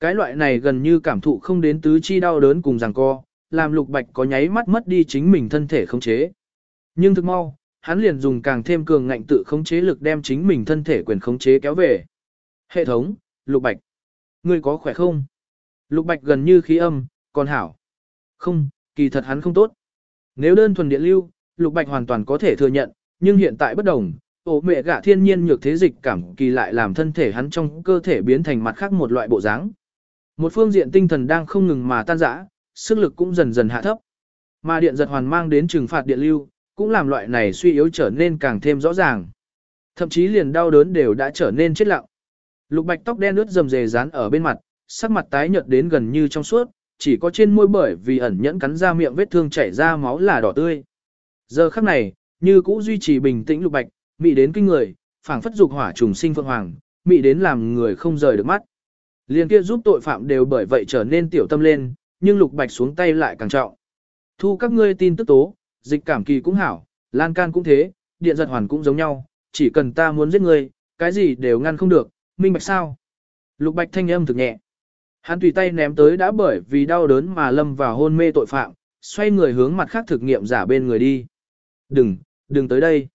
Cái loại này gần như cảm thụ không đến tứ chi đau đớn cùng giằng co, làm lục bạch có nháy mắt mất đi chính mình thân thể khống chế. Nhưng thực mau, hắn liền dùng càng thêm cường ngạnh tự khống chế lực đem chính mình thân thể quyền khống chế kéo về. Hệ thống, lục bạch. Ngươi có khỏe không? Lục bạch gần như khí âm, còn hảo. Không, kỳ thật hắn không tốt. Nếu đơn thuần điện lưu, lục bạch hoàn toàn có thể thừa nhận, nhưng hiện tại bất đồng, ổ mẹ gạ thiên nhiên nhược thế dịch cảm kỳ lại làm thân thể hắn trong cơ thể biến thành mặt khác một loại bộ dáng. Một phương diện tinh thần đang không ngừng mà tan rã, sức lực cũng dần dần hạ thấp. Mà điện giật hoàn mang đến trừng phạt điện lưu, cũng làm loại này suy yếu trở nên càng thêm rõ ràng. Thậm chí liền đau đớn đều đã trở nên chết lặng. Lục bạch tóc đen ướt rầm rề dán ở bên mặt, sắc mặt tái nhợt đến gần như trong suốt, chỉ có trên môi bởi vì ẩn nhẫn cắn ra miệng vết thương chảy ra máu là đỏ tươi. Giờ khắc này, như cũ duy trì bình tĩnh lục bạch, mị đến kinh người, phảng phất dục hỏa trùng sinh phượng hoàng, mị đến làm người không rời được mắt. Liên kia giúp tội phạm đều bởi vậy trở nên tiểu tâm lên, nhưng lục bạch xuống tay lại càng trọng. Thu các ngươi tin tức tố, dịch cảm kỳ cũng hảo, lan can cũng thế, điện giật hoàn cũng giống nhau, chỉ cần ta muốn giết ngươi, cái gì đều ngăn không được, minh bạch sao. Lục bạch thanh âm thực nhẹ. Hắn tùy tay ném tới đã bởi vì đau đớn mà lâm vào hôn mê tội phạm, xoay người hướng mặt khác thực nghiệm giả bên người đi. Đừng, đừng tới đây.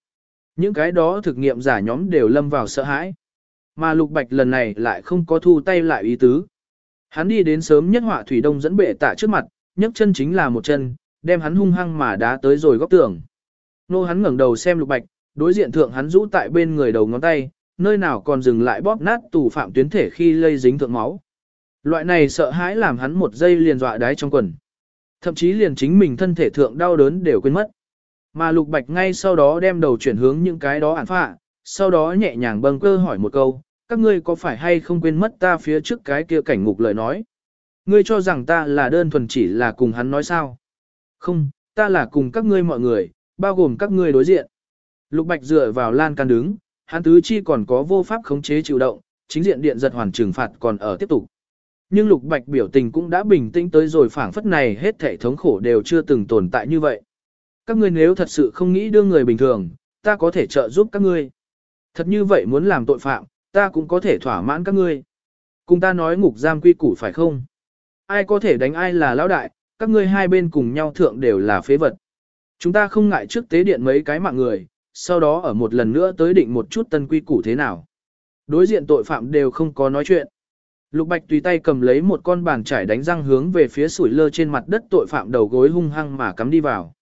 Những cái đó thực nghiệm giả nhóm đều lâm vào sợ hãi. Mà lục bạch lần này lại không có thu tay lại ý tứ. Hắn đi đến sớm nhất họa thủy đông dẫn bệ tạ trước mặt, nhấc chân chính là một chân, đem hắn hung hăng mà đá tới rồi góc tường. Nô hắn ngẩng đầu xem lục bạch, đối diện thượng hắn rũ tại bên người đầu ngón tay, nơi nào còn dừng lại bóp nát tù phạm tuyến thể khi lây dính thượng máu. Loại này sợ hãi làm hắn một giây liền dọa đái trong quần. Thậm chí liền chính mình thân thể thượng đau đớn đều quên mất. Mà lục bạch ngay sau đó đem đầu chuyển hướng những cái đó ản phạ, sau đó nhẹ nhàng bâng cơ hỏi một câu, các ngươi có phải hay không quên mất ta phía trước cái kia cảnh ngục lời nói. Ngươi cho rằng ta là đơn thuần chỉ là cùng hắn nói sao. Không, ta là cùng các ngươi mọi người, bao gồm các ngươi đối diện. Lục bạch dựa vào lan can đứng, hắn tứ chi còn có vô pháp khống chế chịu động, chính diện điện giật hoàn trừng phạt còn ở tiếp tục. Nhưng lục bạch biểu tình cũng đã bình tĩnh tới rồi phảng phất này hết thể thống khổ đều chưa từng tồn tại như vậy. Các ngươi nếu thật sự không nghĩ đưa người bình thường, ta có thể trợ giúp các ngươi. Thật như vậy muốn làm tội phạm, ta cũng có thể thỏa mãn các ngươi. Cùng ta nói ngục giam quy củ phải không? Ai có thể đánh ai là lão đại, các ngươi hai bên cùng nhau thượng đều là phế vật. Chúng ta không ngại trước tế điện mấy cái mạng người, sau đó ở một lần nữa tới định một chút tân quy củ thế nào. Đối diện tội phạm đều không có nói chuyện. Lục Bạch tùy tay cầm lấy một con bàn chải đánh răng hướng về phía sủi lơ trên mặt đất tội phạm đầu gối hung hăng mà cắm đi vào.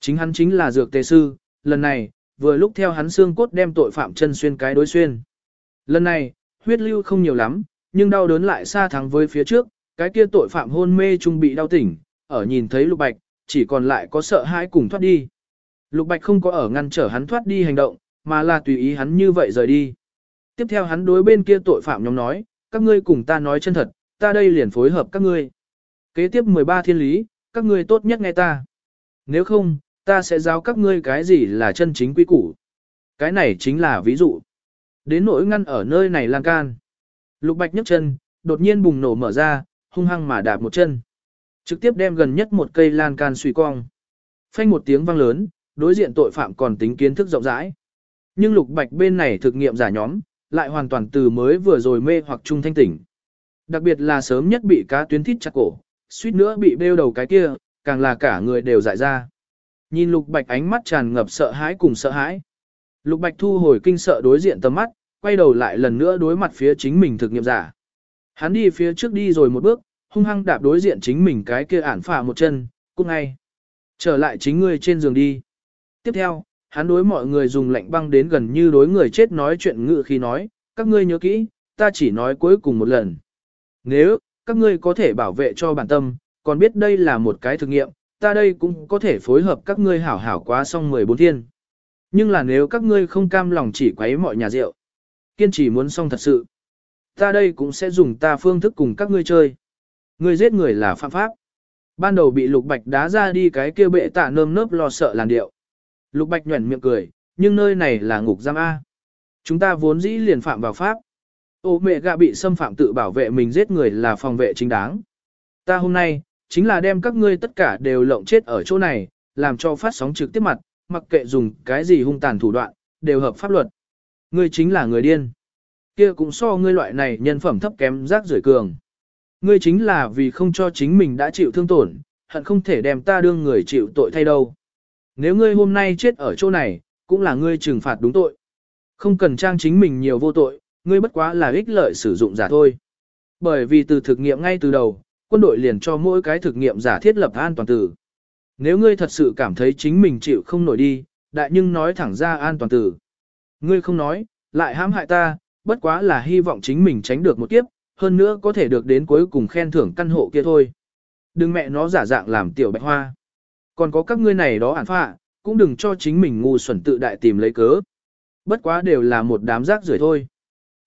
Chính hắn chính là dược tề sư, lần này, vừa lúc theo hắn xương cốt đem tội phạm chân xuyên cái đối xuyên. Lần này, huyết lưu không nhiều lắm, nhưng đau đớn lại xa thắng với phía trước, cái kia tội phạm hôn mê trung bị đau tỉnh, ở nhìn thấy Lục Bạch, chỉ còn lại có sợ hãi cùng thoát đi. Lục Bạch không có ở ngăn trở hắn thoát đi hành động, mà là tùy ý hắn như vậy rời đi. Tiếp theo hắn đối bên kia tội phạm nhóm nói, các ngươi cùng ta nói chân thật, ta đây liền phối hợp các ngươi. Kế tiếp 13 thiên lý, các ngươi tốt nhất nghe ta. Nếu không, ta sẽ giáo các ngươi cái gì là chân chính quy củ. Cái này chính là ví dụ. Đến nỗi ngăn ở nơi này lan can. Lục Bạch nhấc chân, đột nhiên bùng nổ mở ra, hung hăng mà đạp một chân. Trực tiếp đem gần nhất một cây lan can suy cong. Phanh một tiếng vang lớn, đối diện tội phạm còn tính kiến thức rộng rãi. Nhưng Lục Bạch bên này thực nghiệm giả nhóm, lại hoàn toàn từ mới vừa rồi mê hoặc trung thanh tỉnh. Đặc biệt là sớm nhất bị cá tuyến thít chặt cổ, suýt nữa bị bêu đầu cái kia, càng là cả người đều dại ra. Nhìn Lục Bạch ánh mắt tràn ngập sợ hãi cùng sợ hãi. Lục Bạch thu hồi kinh sợ đối diện tầm mắt, quay đầu lại lần nữa đối mặt phía chính mình thực nghiệm giả. Hắn đi phía trước đi rồi một bước, hung hăng đạp đối diện chính mình cái kia ản phả một chân, cút ngay. Trở lại chính ngươi trên giường đi. Tiếp theo, hắn đối mọi người dùng lạnh băng đến gần như đối người chết nói chuyện ngự khi nói, các ngươi nhớ kỹ, ta chỉ nói cuối cùng một lần. Nếu, các ngươi có thể bảo vệ cho bản tâm, còn biết đây là một cái thực nghiệm, ta đây cũng có thể phối hợp các ngươi hảo hảo quá xong 14 thiên. Nhưng là nếu các ngươi không cam lòng chỉ quấy mọi nhà rượu, kiên trì muốn xong thật sự, ta đây cũng sẽ dùng ta phương thức cùng các ngươi chơi. Ngươi giết người là phạm pháp. Ban đầu bị lục bạch đá ra đi cái kia bệ tạ nơm nớp lo sợ làn điệu. Lục bạch nhuẩn miệng cười, nhưng nơi này là ngục giam A. Chúng ta vốn dĩ liền phạm vào pháp. Ô mẹ gạ bị xâm phạm tự bảo vệ mình giết người là phòng vệ chính đáng. Ta hôm nay, chính là đem các ngươi tất cả đều lộng chết ở chỗ này, làm cho phát sóng trực tiếp mặt, mặc kệ dùng cái gì hung tàn thủ đoạn, đều hợp pháp luật. Ngươi chính là người điên. Kia cũng so ngươi loại này nhân phẩm thấp kém rác rưởi cường. Ngươi chính là vì không cho chính mình đã chịu thương tổn, hận không thể đem ta đương người chịu tội thay đâu. Nếu ngươi hôm nay chết ở chỗ này, cũng là ngươi trừng phạt đúng tội. Không cần trang chính mình nhiều vô tội, ngươi bất quá là ích lợi sử dụng giả thôi. Bởi vì từ thực nghiệm ngay từ đầu, quân đội liền cho mỗi cái thực nghiệm giả thiết lập an toàn tử. Nếu ngươi thật sự cảm thấy chính mình chịu không nổi đi, đại nhưng nói thẳng ra an toàn tử. Ngươi không nói, lại hãm hại ta, bất quá là hy vọng chính mình tránh được một kiếp, hơn nữa có thể được đến cuối cùng khen thưởng căn hộ kia thôi. Đừng mẹ nó giả dạng làm tiểu bạch hoa. Còn có các ngươi này đó ản phạ, cũng đừng cho chính mình ngu xuẩn tự đại tìm lấy cớ. Bất quá đều là một đám rác rưởi thôi.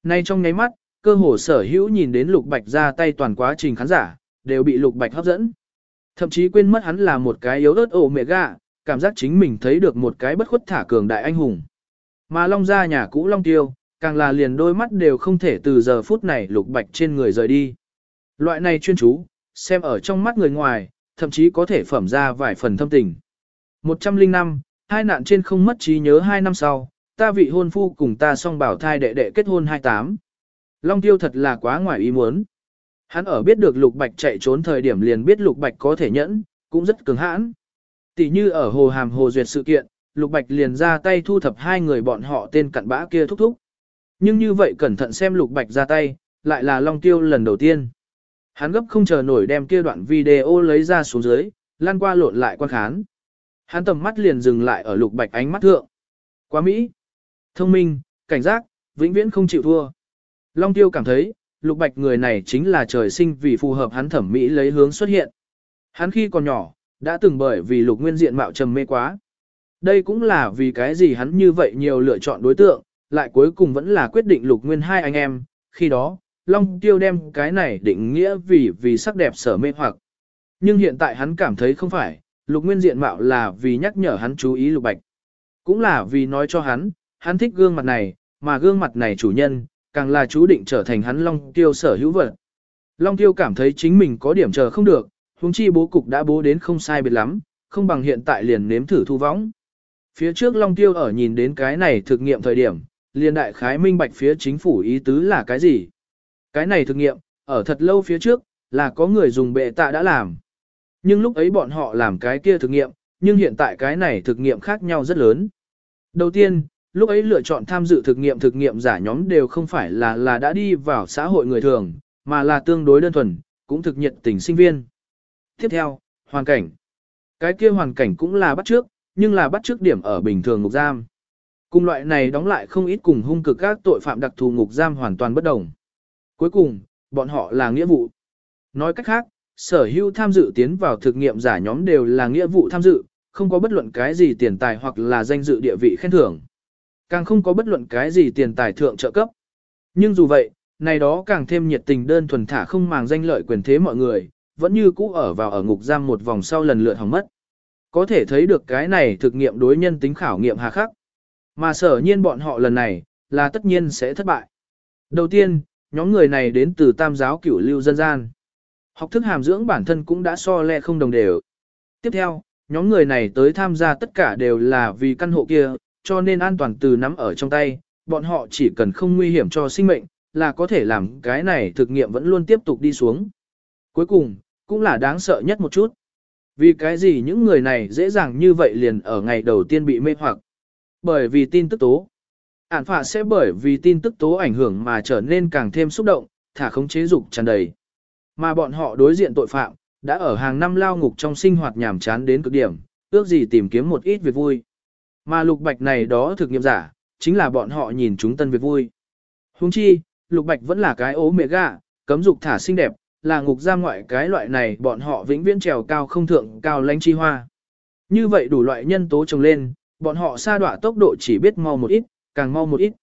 Nay trong nháy mắt, cơ hồ sở hữu nhìn đến lục bạch ra tay toàn quá trình khán giả, đều bị lục bạch hấp dẫn. Thậm chí quên mất hắn là một cái yếu ớt ổ mẹ gà, cảm giác chính mình thấy được một cái bất khuất thả cường đại anh hùng. Mà Long gia nhà cũ Long Tiêu, càng là liền đôi mắt đều không thể từ giờ phút này lục bạch trên người rời đi. Loại này chuyên chú, xem ở trong mắt người ngoài, thậm chí có thể phẩm ra vài phần thâm tình. 105, hai nạn trên không mất trí nhớ hai năm sau, ta vị hôn phu cùng ta song bảo thai đệ đệ kết hôn 28. Long tiêu thật là quá ngoài ý muốn. Hắn ở biết được lục bạch chạy trốn thời điểm liền biết lục bạch có thể nhẫn, cũng rất cứng hãn. Tỷ như ở hồ hàm hồ duyệt sự kiện, lục bạch liền ra tay thu thập hai người bọn họ tên cặn bã kia thúc thúc. Nhưng như vậy cẩn thận xem lục bạch ra tay, lại là long tiêu lần đầu tiên. Hắn gấp không chờ nổi đem kia đoạn video lấy ra xuống dưới, lan qua lộn lại quan khán. Hắn tầm mắt liền dừng lại ở lục bạch ánh mắt thượng. Quá Mỹ. Thông minh, cảnh giác, vĩnh viễn không chịu thua. Long tiêu cảm thấy, lục bạch người này chính là trời sinh vì phù hợp hắn thẩm mỹ lấy hướng xuất hiện. Hắn khi còn nhỏ, đã từng bởi vì lục nguyên diện mạo trầm mê quá. Đây cũng là vì cái gì hắn như vậy nhiều lựa chọn đối tượng, lại cuối cùng vẫn là quyết định lục nguyên hai anh em, khi đó, Long Tiêu đem cái này định nghĩa vì vì sắc đẹp sở mê hoặc. Nhưng hiện tại hắn cảm thấy không phải, lục nguyên diện mạo là vì nhắc nhở hắn chú ý lục bạch. Cũng là vì nói cho hắn, hắn thích gương mặt này, mà gương mặt này chủ nhân, càng là chú định trở thành hắn Long Tiêu sở hữu vật. Long Tiêu cảm thấy chính mình có điểm chờ không được, huống chi bố cục đã bố đến không sai biệt lắm, không bằng hiện tại liền nếm thử thu võng. Phía trước Long Tiêu ở nhìn đến cái này thực nghiệm thời điểm, liền đại khái minh bạch phía chính phủ ý tứ là cái gì. Cái này thực nghiệm, ở thật lâu phía trước, là có người dùng bệ tạ đã làm. Nhưng lúc ấy bọn họ làm cái kia thực nghiệm, nhưng hiện tại cái này thực nghiệm khác nhau rất lớn. Đầu tiên, lúc ấy lựa chọn tham dự thực nghiệm thực nghiệm giả nhóm đều không phải là là đã đi vào xã hội người thường, mà là tương đối đơn thuần, cũng thực nhiệt tình sinh viên. Tiếp theo, hoàn cảnh. Cái kia hoàn cảnh cũng là bắt trước, nhưng là bắt trước điểm ở bình thường ngục giam. Cùng loại này đóng lại không ít cùng hung cực các tội phạm đặc thù ngục giam hoàn toàn bất đồng. Cuối cùng, bọn họ là nghĩa vụ. Nói cách khác, sở hữu tham dự tiến vào thực nghiệm giả nhóm đều là nghĩa vụ tham dự, không có bất luận cái gì tiền tài hoặc là danh dự địa vị khen thưởng. Càng không có bất luận cái gì tiền tài thượng trợ cấp. Nhưng dù vậy, này đó càng thêm nhiệt tình đơn thuần thả không màng danh lợi quyền thế mọi người, vẫn như cũ ở vào ở ngục giam một vòng sau lần lượt hỏng mất. Có thể thấy được cái này thực nghiệm đối nhân tính khảo nghiệm hà khắc. Mà sở nhiên bọn họ lần này, là tất nhiên sẽ thất bại. Đầu tiên, nhóm người này đến từ tam giáo cửu lưu dân gian. Học thức hàm dưỡng bản thân cũng đã so le không đồng đều. Tiếp theo, nhóm người này tới tham gia tất cả đều là vì căn hộ kia, cho nên an toàn từ nắm ở trong tay, bọn họ chỉ cần không nguy hiểm cho sinh mệnh, là có thể làm cái này thực nghiệm vẫn luôn tiếp tục đi xuống. Cuối cùng, cũng là đáng sợ nhất một chút. Vì cái gì những người này dễ dàng như vậy liền ở ngày đầu tiên bị mê hoặc. Bởi vì tin tức tố. Ản phạ sẽ bởi vì tin tức tố ảnh hưởng mà trở nên càng thêm xúc động, thả khống chế dục tràn đầy. Mà bọn họ đối diện tội phạm, đã ở hàng năm lao ngục trong sinh hoạt nhàm chán đến cực điểm, ước gì tìm kiếm một ít việc vui. Mà lục bạch này đó thực nghiệm giả, chính là bọn họ nhìn chúng tân việc vui. Huống chi, lục bạch vẫn là cái ố mẹ gà, cấm dục thả xinh đẹp, là ngục giam ngoại cái loại này bọn họ vĩnh viễn trèo cao không thượng cao lánh chi hoa. Như vậy đủ loại nhân tố trồng lên, bọn họ sa đọa tốc độ chỉ biết mau một ít, càng mau một ít.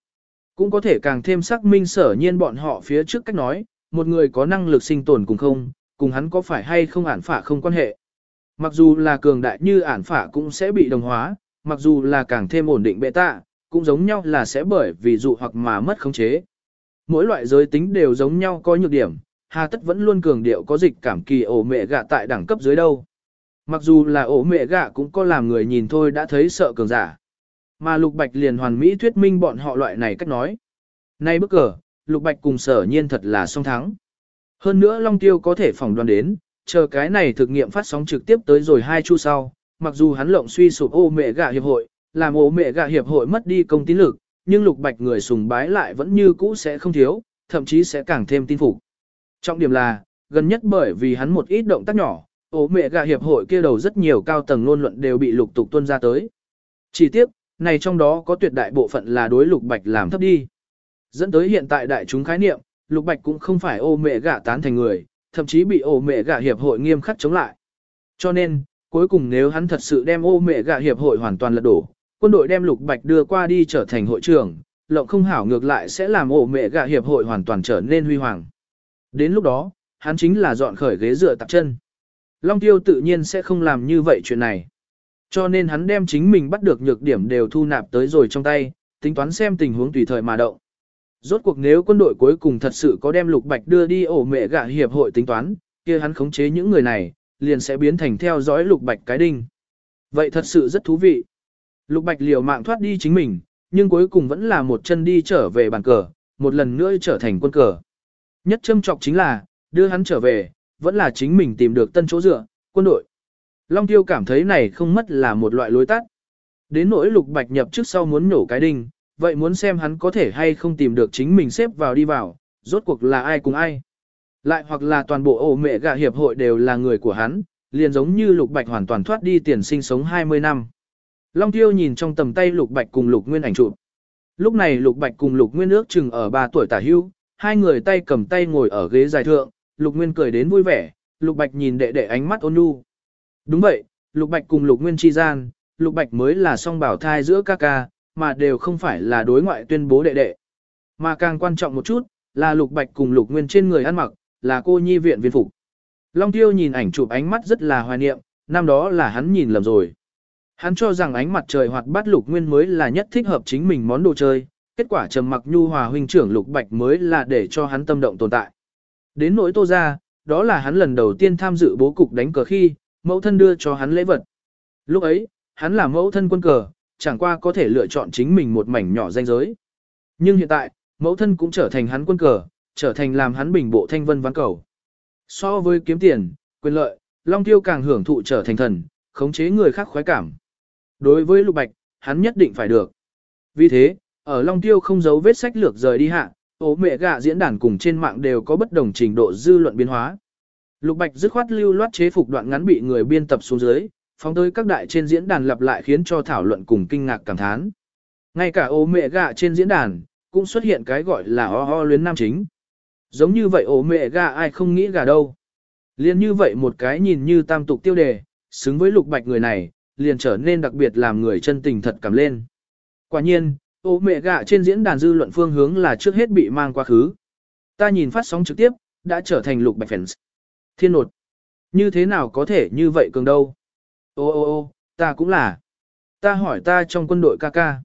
Cũng có thể càng thêm xác minh sở nhiên bọn họ phía trước cách nói, một người có năng lực sinh tồn cùng không, cùng hắn có phải hay không ản phả không quan hệ. Mặc dù là cường đại như ản phả cũng sẽ bị đồng hóa, mặc dù là càng thêm ổn định bệ tạ, cũng giống nhau là sẽ bởi vì dụ hoặc mà mất khống chế. Mỗi loại giới tính đều giống nhau có nhược điểm, hà tất vẫn luôn cường điệu có dịch cảm kỳ ổ mẹ gạ tại đẳng cấp dưới đâu. Mặc dù là ổ mẹ gạ cũng có làm người nhìn thôi đã thấy sợ cường giả. Mà Lục Bạch liền hoàn mỹ thuyết minh bọn họ loại này cách nói. Nay bức cờ, Lục Bạch cùng sở nhiên thật là song thắng. Hơn nữa Long Tiêu có thể phỏng đoán đến, chờ cái này thực nghiệm phát sóng trực tiếp tới rồi hai chu sau, mặc dù hắn lộng suy sụp ô mẹ gạ hiệp hội, làm ô mẹ gạ hiệp hội mất đi công tín lực, nhưng lục bạch người sùng bái lại vẫn như cũ sẽ không thiếu, thậm chí sẽ càng thêm tin phục. Trọng điểm là, gần nhất bởi vì hắn một ít động tác nhỏ, ô mẹ gà hiệp hội kia đầu rất nhiều cao tầng ngôn luận đều bị lục tục tuân ra tới. Chỉ tiếp, này trong đó có tuyệt đại bộ phận là đối lục bạch làm thấp đi. Dẫn tới hiện tại đại chúng khái niệm, lục bạch cũng không phải ô mẹ gà tán thành người, thậm chí bị ô mẹ gà hiệp hội nghiêm khắc chống lại. Cho nên, cuối cùng nếu hắn thật sự đem ô mẹ gà hiệp hội hoàn toàn lật đổ, quân đội đem lục bạch đưa qua đi trở thành hội trưởng, lộng không hảo ngược lại sẽ làm ô mẹ gà hiệp hội hoàn toàn trở nên huy hoàng. Đến lúc đó, hắn chính là dọn khởi ghế dựa tạp chân. Long Tiêu tự nhiên sẽ không làm như vậy chuyện này. Cho nên hắn đem chính mình bắt được nhược điểm đều thu nạp tới rồi trong tay, tính toán xem tình huống tùy thời mà động. Rốt cuộc nếu quân đội cuối cùng thật sự có đem Lục Bạch đưa đi ổ mẹ gạ hiệp hội tính toán, kia hắn khống chế những người này, liền sẽ biến thành theo dõi Lục Bạch cái đinh. Vậy thật sự rất thú vị. Lục Bạch liều mạng thoát đi chính mình, nhưng cuối cùng vẫn là một chân đi trở về bàn cờ, một lần nữa trở thành quân cờ. Nhất châm trọc chính là, đưa hắn trở về, vẫn là chính mình tìm được tân chỗ dựa, quân đội. Long Tiêu cảm thấy này không mất là một loại lối tắt. Đến nỗi lục bạch nhập trước sau muốn nổ cái đinh, vậy muốn xem hắn có thể hay không tìm được chính mình xếp vào đi vào, rốt cuộc là ai cùng ai. Lại hoặc là toàn bộ ổ mẹ gạ hiệp hội đều là người của hắn, liền giống như lục bạch hoàn toàn thoát đi tiền sinh sống 20 năm. Long Tiêu nhìn trong tầm tay lục bạch cùng lục nguyên ảnh chụp. Lúc này lục bạch cùng lục nguyên ước chừng ở 3 tuổi tả hưu, hai người tay cầm tay ngồi ở ghế dài thượng, Lục Nguyên cười đến vui vẻ, Lục Bạch nhìn đệ đệ ánh mắt ôn nhu. Đúng vậy, Lục Bạch cùng Lục Nguyên chi gian, Lục Bạch mới là song bảo thai giữa ca ca, mà đều không phải là đối ngoại tuyên bố đệ đệ. Mà càng quan trọng một chút, là Lục Bạch cùng Lục Nguyên trên người ăn mặc, là cô nhi viện viên phục. Long Tiêu nhìn ảnh chụp ánh mắt rất là hoài niệm, năm đó là hắn nhìn lầm rồi. Hắn cho rằng ánh mặt trời hoạt bát Lục Nguyên mới là nhất thích hợp chính mình món đồ chơi, kết quả trầm mặc nhu hòa huynh trưởng Lục Bạch mới là để cho hắn tâm động tồn tại. Đến nỗi tô ra, đó là hắn lần đầu tiên tham dự bố cục đánh cờ khi, mẫu thân đưa cho hắn lễ vật. Lúc ấy, hắn là mẫu thân quân cờ, chẳng qua có thể lựa chọn chính mình một mảnh nhỏ danh giới. Nhưng hiện tại, mẫu thân cũng trở thành hắn quân cờ, trở thành làm hắn bình bộ thanh vân ván cầu. So với kiếm tiền, quyền lợi, Long Tiêu càng hưởng thụ trở thành thần, khống chế người khác khoái cảm. Đối với Lục Bạch, hắn nhất định phải được. Vì thế, ở Long Tiêu không giấu vết sách lược rời đi hạ, ố mẹ gạ diễn đàn cùng trên mạng đều có bất đồng trình độ dư luận biến hóa. Lục Bạch dứt khoát lưu loát chế phục đoạn ngắn bị người biên tập xuống dưới, phóng tới các đại trên diễn đàn lặp lại khiến cho thảo luận cùng kinh ngạc cảm thán. Ngay cả ố mẹ gạ trên diễn đàn, cũng xuất hiện cái gọi là ho ho luyến nam chính. Giống như vậy ố mẹ gạ ai không nghĩ gà đâu. Liên như vậy một cái nhìn như tam tục tiêu đề, xứng với Lục Bạch người này, liền trở nên đặc biệt làm người chân tình thật cảm lên. Quả nhiên, ổ mẹ gạ trên diễn đàn dư luận phương hướng là trước hết bị mang quá khứ. Ta nhìn phát sóng trực tiếp, đã trở thành lục bạch fans. Thiên nột. Như thế nào có thể như vậy cường đâu? Ô ô ô, ta cũng là. Ta hỏi ta trong quân đội ca ca.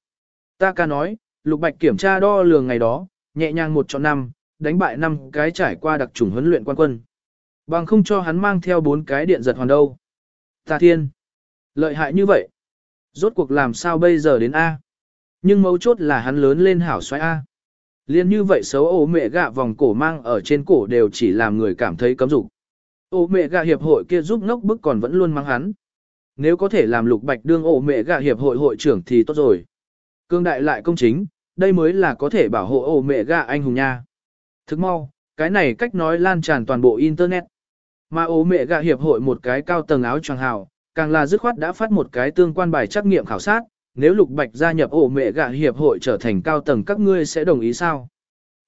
Ta ca nói, lục bạch kiểm tra đo lường ngày đó, nhẹ nhàng một chọn năm, đánh bại năm cái trải qua đặc trùng huấn luyện quan quân. Bằng không cho hắn mang theo bốn cái điện giật hoàn đâu. Ta thiên. Lợi hại như vậy. Rốt cuộc làm sao bây giờ đến A? Nhưng mấu chốt là hắn lớn lên hảo xoay A. Liên như vậy xấu ổ mẹ gạ vòng cổ mang ở trên cổ đều chỉ làm người cảm thấy cấm dục. ổ mẹ gạ hiệp hội kia giúp ngốc bức còn vẫn luôn mang hắn. Nếu có thể làm lục bạch đương ổ mẹ gạ hiệp hội hội trưởng thì tốt rồi. Cương đại lại công chính, đây mới là có thể bảo hộ ổ mẹ gạ anh hùng nha. Thức mau, cái này cách nói lan tràn toàn bộ Internet. Mà ổ mẹ gạ hiệp hội một cái cao tầng áo choàng hào, càng là dứt khoát đã phát một cái tương quan bài trắc nghiệm khảo sát, nếu Lục Bạch gia nhập ổ mẹ gạ hiệp hội trở thành cao tầng các ngươi sẽ đồng ý sao?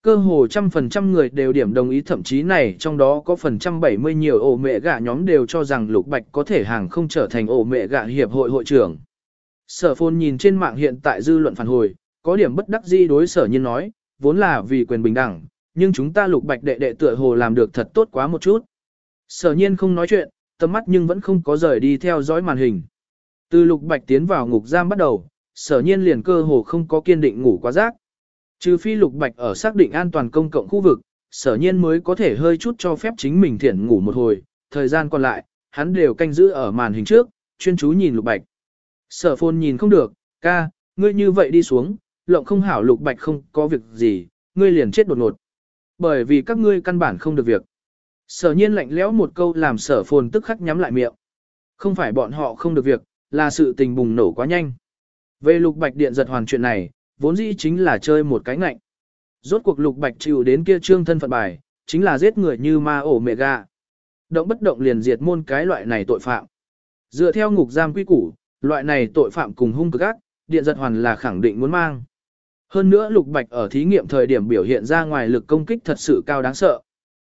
Cơ hồ trăm phần trăm người đều điểm đồng ý thậm chí này trong đó có phần trăm bảy mươi nhiều ổ mẹ gạ nhóm đều cho rằng Lục Bạch có thể hàng không trở thành ổ mẹ gạ hiệp hội hội trưởng. Sở phôn nhìn trên mạng hiện tại dư luận phản hồi, có điểm bất đắc dĩ đối sở nhiên nói, vốn là vì quyền bình đẳng, nhưng chúng ta Lục Bạch đệ đệ tựa hồ làm được thật tốt quá một chút. Sở nhiên không nói chuyện, tầm mắt nhưng vẫn không có rời đi theo dõi màn hình. Từ lục bạch tiến vào ngục giam bắt đầu, sở nhiên liền cơ hồ không có kiên định ngủ quá giấc. Trừ phi lục bạch ở xác định an toàn công cộng khu vực, sở nhiên mới có thể hơi chút cho phép chính mình thiển ngủ một hồi, thời gian còn lại, hắn đều canh giữ ở màn hình trước, chuyên chú nhìn lục bạch. Sở phôn nhìn không được, ca, ngươi như vậy đi xuống, lộng không hảo lục bạch không có việc gì, ngươi liền chết đột ngột. Bởi vì các ngươi căn bản không được việc. Sở nhiên lạnh lẽo một câu làm sở phồn tức khắc nhắm lại miệng. Không phải bọn họ không được việc, là sự tình bùng nổ quá nhanh. Về lục bạch điện giật hoàn chuyện này, vốn dĩ chính là chơi một cái ngạnh. Rốt cuộc lục bạch chịu đến kia trương thân phận bài, chính là giết người như ma ổ mẹ gà. Động bất động liền diệt môn cái loại này tội phạm. Dựa theo ngục giam quy củ, loại này tội phạm cùng hung cực ác, điện giật hoàn là khẳng định muốn mang. Hơn nữa lục bạch ở thí nghiệm thời điểm biểu hiện ra ngoài lực công kích thật sự cao đáng sợ.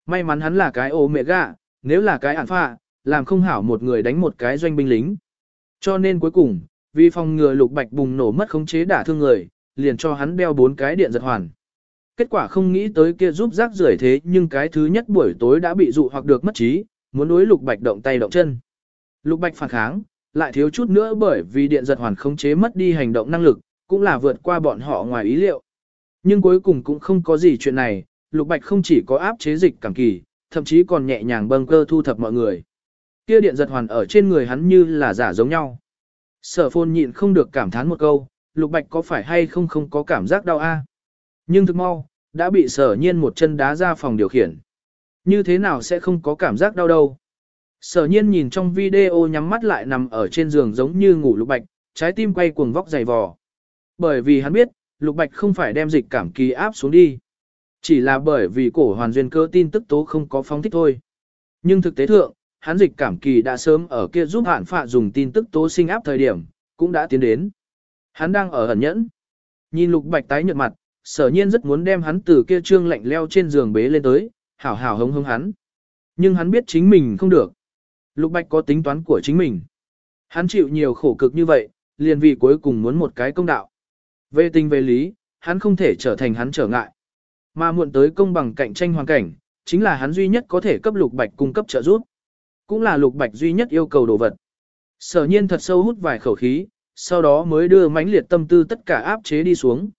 May mắn hắn là cái ô mẹ gạ, nếu là cái ản phạ, làm không hảo một người đánh một cái doanh binh lính. Cho nên cuối cùng, vì phòng ngừa lục bạch bùng nổ mất khống chế đả thương người, liền cho hắn đeo bốn cái điện giật hoàn. Kết quả không nghĩ tới kia giúp rác rưởi thế nhưng cái thứ nhất buổi tối đã bị dụ hoặc được mất trí, muốn đối lục bạch động tay động chân. Lục bạch phản kháng, lại thiếu chút nữa bởi vì điện giật hoàn khống chế mất đi hành động năng lực, cũng là vượt qua bọn họ ngoài ý liệu. Nhưng cuối cùng cũng không có gì chuyện này, lục bạch không chỉ có áp chế dịch cảm kỳ, thậm chí còn nhẹ nhàng bâng cơ thu thập mọi người. Kia điện giật hoàn ở trên người hắn như là giả giống nhau. Sở phôn nhịn không được cảm thán một câu, lục bạch có phải hay không không có cảm giác đau a? Nhưng thực mau, đã bị sở nhiên một chân đá ra phòng điều khiển. Như thế nào sẽ không có cảm giác đau đâu? Sở nhiên nhìn trong video nhắm mắt lại nằm ở trên giường giống như ngủ lục bạch, trái tim quay cuồng vóc dày vò. Bởi vì hắn biết, lục bạch không phải đem dịch cảm kỳ áp xuống đi. Chỉ là bởi vì cổ hoàn duyên cơ tin tức tố không có phóng thích thôi. Nhưng thực tế thượng, hắn dịch cảm kỳ đã sớm ở kia giúp hạn phạ dùng tin tức tố sinh áp thời điểm, cũng đã tiến đến. Hắn đang ở ẩn nhẫn. Nhìn lục bạch tái nhợt mặt, sở nhiên rất muốn đem hắn từ kia trương lạnh leo trên giường bế lên tới, hảo hảo hống hống hắn. Nhưng hắn biết chính mình không được. Lục bạch có tính toán của chính mình. Hắn chịu nhiều khổ cực như vậy, liền vì cuối cùng muốn một cái công đạo. Về tình về lý, hắn không thể trở thành hắn trở ngại. Mà muộn tới công bằng cạnh tranh hoàn cảnh, chính là hắn duy nhất có thể cấp lục bạch cung cấp trợ giúp. Cũng là lục bạch duy nhất yêu cầu đồ vật. Sở nhiên thật sâu hút vài khẩu khí, sau đó mới đưa mãnh liệt tâm tư tất cả áp chế đi xuống.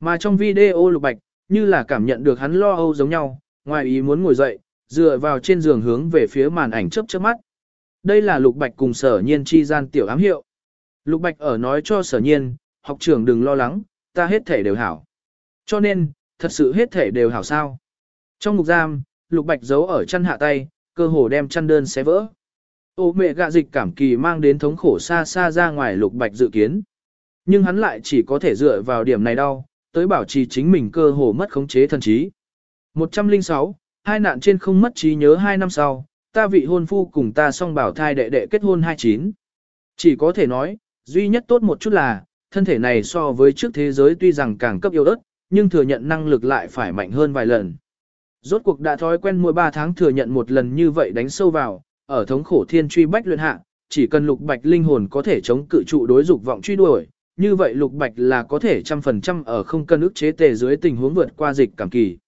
Mà trong video lục bạch, như là cảm nhận được hắn lo âu giống nhau, ngoài ý muốn ngồi dậy, dựa vào trên giường hướng về phía màn ảnh chớp chớp mắt. Đây là lục bạch cùng sở nhiên chi gian tiểu ám hiệu. Lục bạch ở nói cho sở nhiên, học trưởng đừng lo lắng, ta hết thể đều hảo. Cho nên, thật sự hết thể đều hảo sao. Trong ngục giam, lục bạch giấu ở chân hạ tay, cơ hồ đem chăn đơn xé vỡ. Ô mẹ gạ dịch cảm kỳ mang đến thống khổ xa xa ra ngoài lục bạch dự kiến. Nhưng hắn lại chỉ có thể dựa vào điểm này đau, tới bảo trì chính mình cơ hồ mất khống chế thần trí. 106, hai nạn trên không mất trí nhớ hai năm sau, ta vị hôn phu cùng ta song bảo thai đệ đệ kết hôn 29. Chỉ có thể nói, duy nhất tốt một chút là, thân thể này so với trước thế giới tuy rằng càng cấp yếu ớt, nhưng thừa nhận năng lực lại phải mạnh hơn vài lần. Rốt cuộc đã thói quen mỗi 3 tháng thừa nhận một lần như vậy đánh sâu vào, ở thống khổ thiên truy bách luyện hạ, chỉ cần lục bạch linh hồn có thể chống cự trụ đối dục vọng truy đuổi, như vậy lục bạch là có thể trăm phần trăm ở không cân ức chế tề dưới tình huống vượt qua dịch cảm kỳ.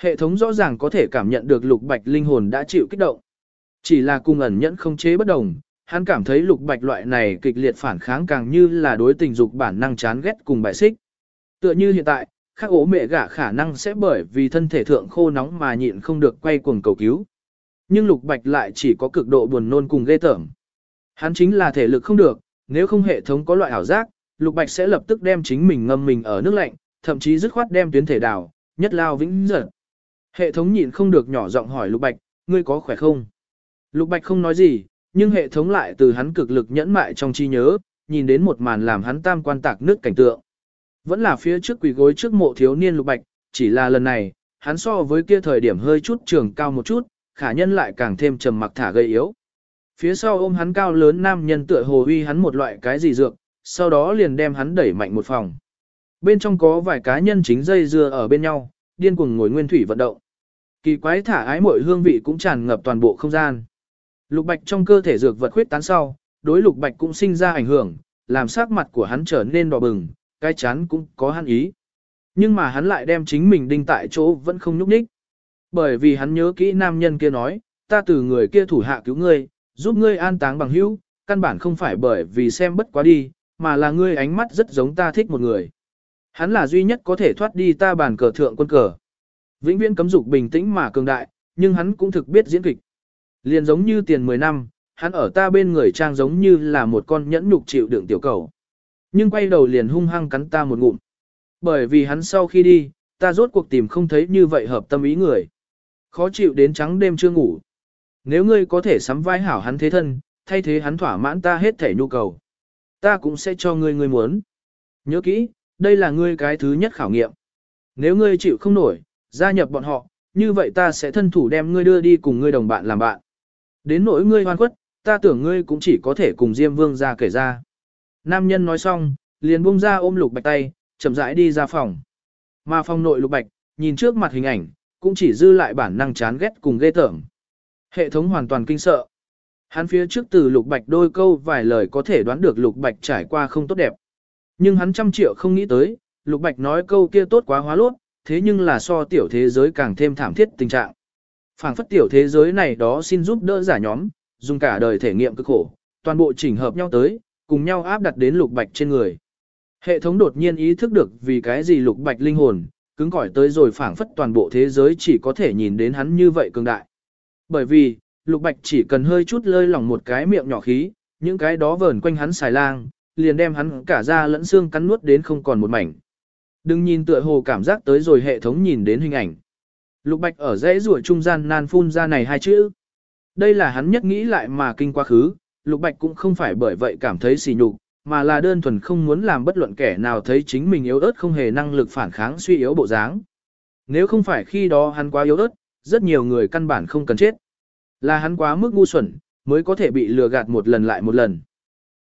Hệ thống rõ ràng có thể cảm nhận được lục bạch linh hồn đã chịu kích động. Chỉ là cung ẩn nhẫn không chế bất đồng, hắn cảm thấy lục bạch loại này kịch liệt phản kháng càng như là đối tình dục bản năng chán ghét cùng bại xích. Tựa như hiện tại, khác ố mẹ gả khả năng sẽ bởi vì thân thể thượng khô nóng mà nhịn không được quay cuồng cầu cứu. Nhưng lục bạch lại chỉ có cực độ buồn nôn cùng ghê tởm. Hắn chính là thể lực không được, nếu không hệ thống có loại ảo giác, lục bạch sẽ lập tức đem chính mình ngâm mình ở nước lạnh, thậm chí dứt khoát đem tuyến thể đảo, nhất lao vĩnh giật. Hệ thống nhịn không được nhỏ giọng hỏi lục bạch, ngươi có khỏe không? Lục bạch không nói gì, nhưng hệ thống lại từ hắn cực lực nhẫn mại trong trí nhớ, nhìn đến một màn làm hắn tam quan tạc nước cảnh tượng. Vẫn là phía trước quỳ gối trước mộ thiếu niên lục bạch, chỉ là lần này, hắn so với kia thời điểm hơi chút trường cao một chút, khả nhân lại càng thêm trầm mặc thả gây yếu. Phía sau ôm hắn cao lớn nam nhân tựa hồ uy hắn một loại cái gì dược, sau đó liền đem hắn đẩy mạnh một phòng. Bên trong có vài cá nhân chính dây dưa ở bên nhau, điên cuồng ngồi nguyên thủy vận động. Kỳ quái thả ái mọi hương vị cũng tràn ngập toàn bộ không gian. Lục bạch trong cơ thể dược vật khuyết tán sau, đối lục bạch cũng sinh ra ảnh hưởng, làm sắc mặt của hắn trở nên đỏ bừng, cái chán cũng có hắn ý. Nhưng mà hắn lại đem chính mình đinh tại chỗ vẫn không nhúc nhích. Bởi vì hắn nhớ kỹ nam nhân kia nói, ta từ người kia thủ hạ cứu ngươi, giúp ngươi an táng bằng hữu, căn bản không phải bởi vì xem bất quá đi, mà là ngươi ánh mắt rất giống ta thích một người. Hắn là duy nhất có thể thoát đi ta bàn cờ thượng quân cờ. Vĩnh viễn cấm dục bình tĩnh mà cường đại, nhưng hắn cũng thực biết diễn kịch. Liền giống như tiền 10 năm, hắn ở ta bên người trang giống như là một con nhẫn nhục chịu đựng tiểu cầu. Nhưng quay đầu liền hung hăng cắn ta một ngụm. Bởi vì hắn sau khi đi, ta rốt cuộc tìm không thấy như vậy hợp tâm ý người. Khó chịu đến trắng đêm chưa ngủ. Nếu ngươi có thể sắm vai hảo hắn thế thân, thay thế hắn thỏa mãn ta hết thể nhu cầu. Ta cũng sẽ cho ngươi ngươi muốn. Nhớ kỹ, đây là ngươi cái thứ nhất khảo nghiệm. Nếu ngươi chịu không nổi, gia nhập bọn họ, như vậy ta sẽ thân thủ đem ngươi đưa đi cùng ngươi đồng bạn làm bạn. Đến nỗi ngươi hoan quất, ta tưởng ngươi cũng chỉ có thể cùng Diêm Vương ra kể ra. Nam nhân nói xong, liền buông ra ôm Lục Bạch tay, chậm rãi đi ra phòng. Mà phòng nội Lục Bạch, nhìn trước mặt hình ảnh, cũng chỉ dư lại bản năng chán ghét cùng ghê tởm. Hệ thống hoàn toàn kinh sợ. Hắn phía trước từ Lục Bạch đôi câu vài lời có thể đoán được Lục Bạch trải qua không tốt đẹp. Nhưng hắn trăm triệu không nghĩ tới, Lục Bạch nói câu kia tốt quá hóa lốt, thế nhưng là so tiểu thế giới càng thêm thảm thiết tình trạng phảng phất tiểu thế giới này đó xin giúp đỡ giả nhóm, dùng cả đời thể nghiệm cực khổ, toàn bộ chỉnh hợp nhau tới, cùng nhau áp đặt đến Lục Bạch trên người. Hệ thống đột nhiên ý thức được vì cái gì Lục Bạch linh hồn, cứng cỏi tới rồi phảng phất toàn bộ thế giới chỉ có thể nhìn đến hắn như vậy cường đại. Bởi vì, Lục Bạch chỉ cần hơi chút lơi lỏng một cái miệng nhỏ khí, những cái đó vờn quanh hắn xài lang, liền đem hắn cả da lẫn xương cắn nuốt đến không còn một mảnh. Đừng nhìn tựa hồ cảm giác tới rồi hệ thống nhìn đến hình ảnh. Lục Bạch ở dãy rủa trung gian nan phun ra này hai chữ. Đây là hắn nhất nghĩ lại mà kinh quá khứ, Lục Bạch cũng không phải bởi vậy cảm thấy xỉ nhục, mà là đơn thuần không muốn làm bất luận kẻ nào thấy chính mình yếu ớt không hề năng lực phản kháng suy yếu bộ dáng. Nếu không phải khi đó hắn quá yếu ớt, rất nhiều người căn bản không cần chết. Là hắn quá mức ngu xuẩn, mới có thể bị lừa gạt một lần lại một lần.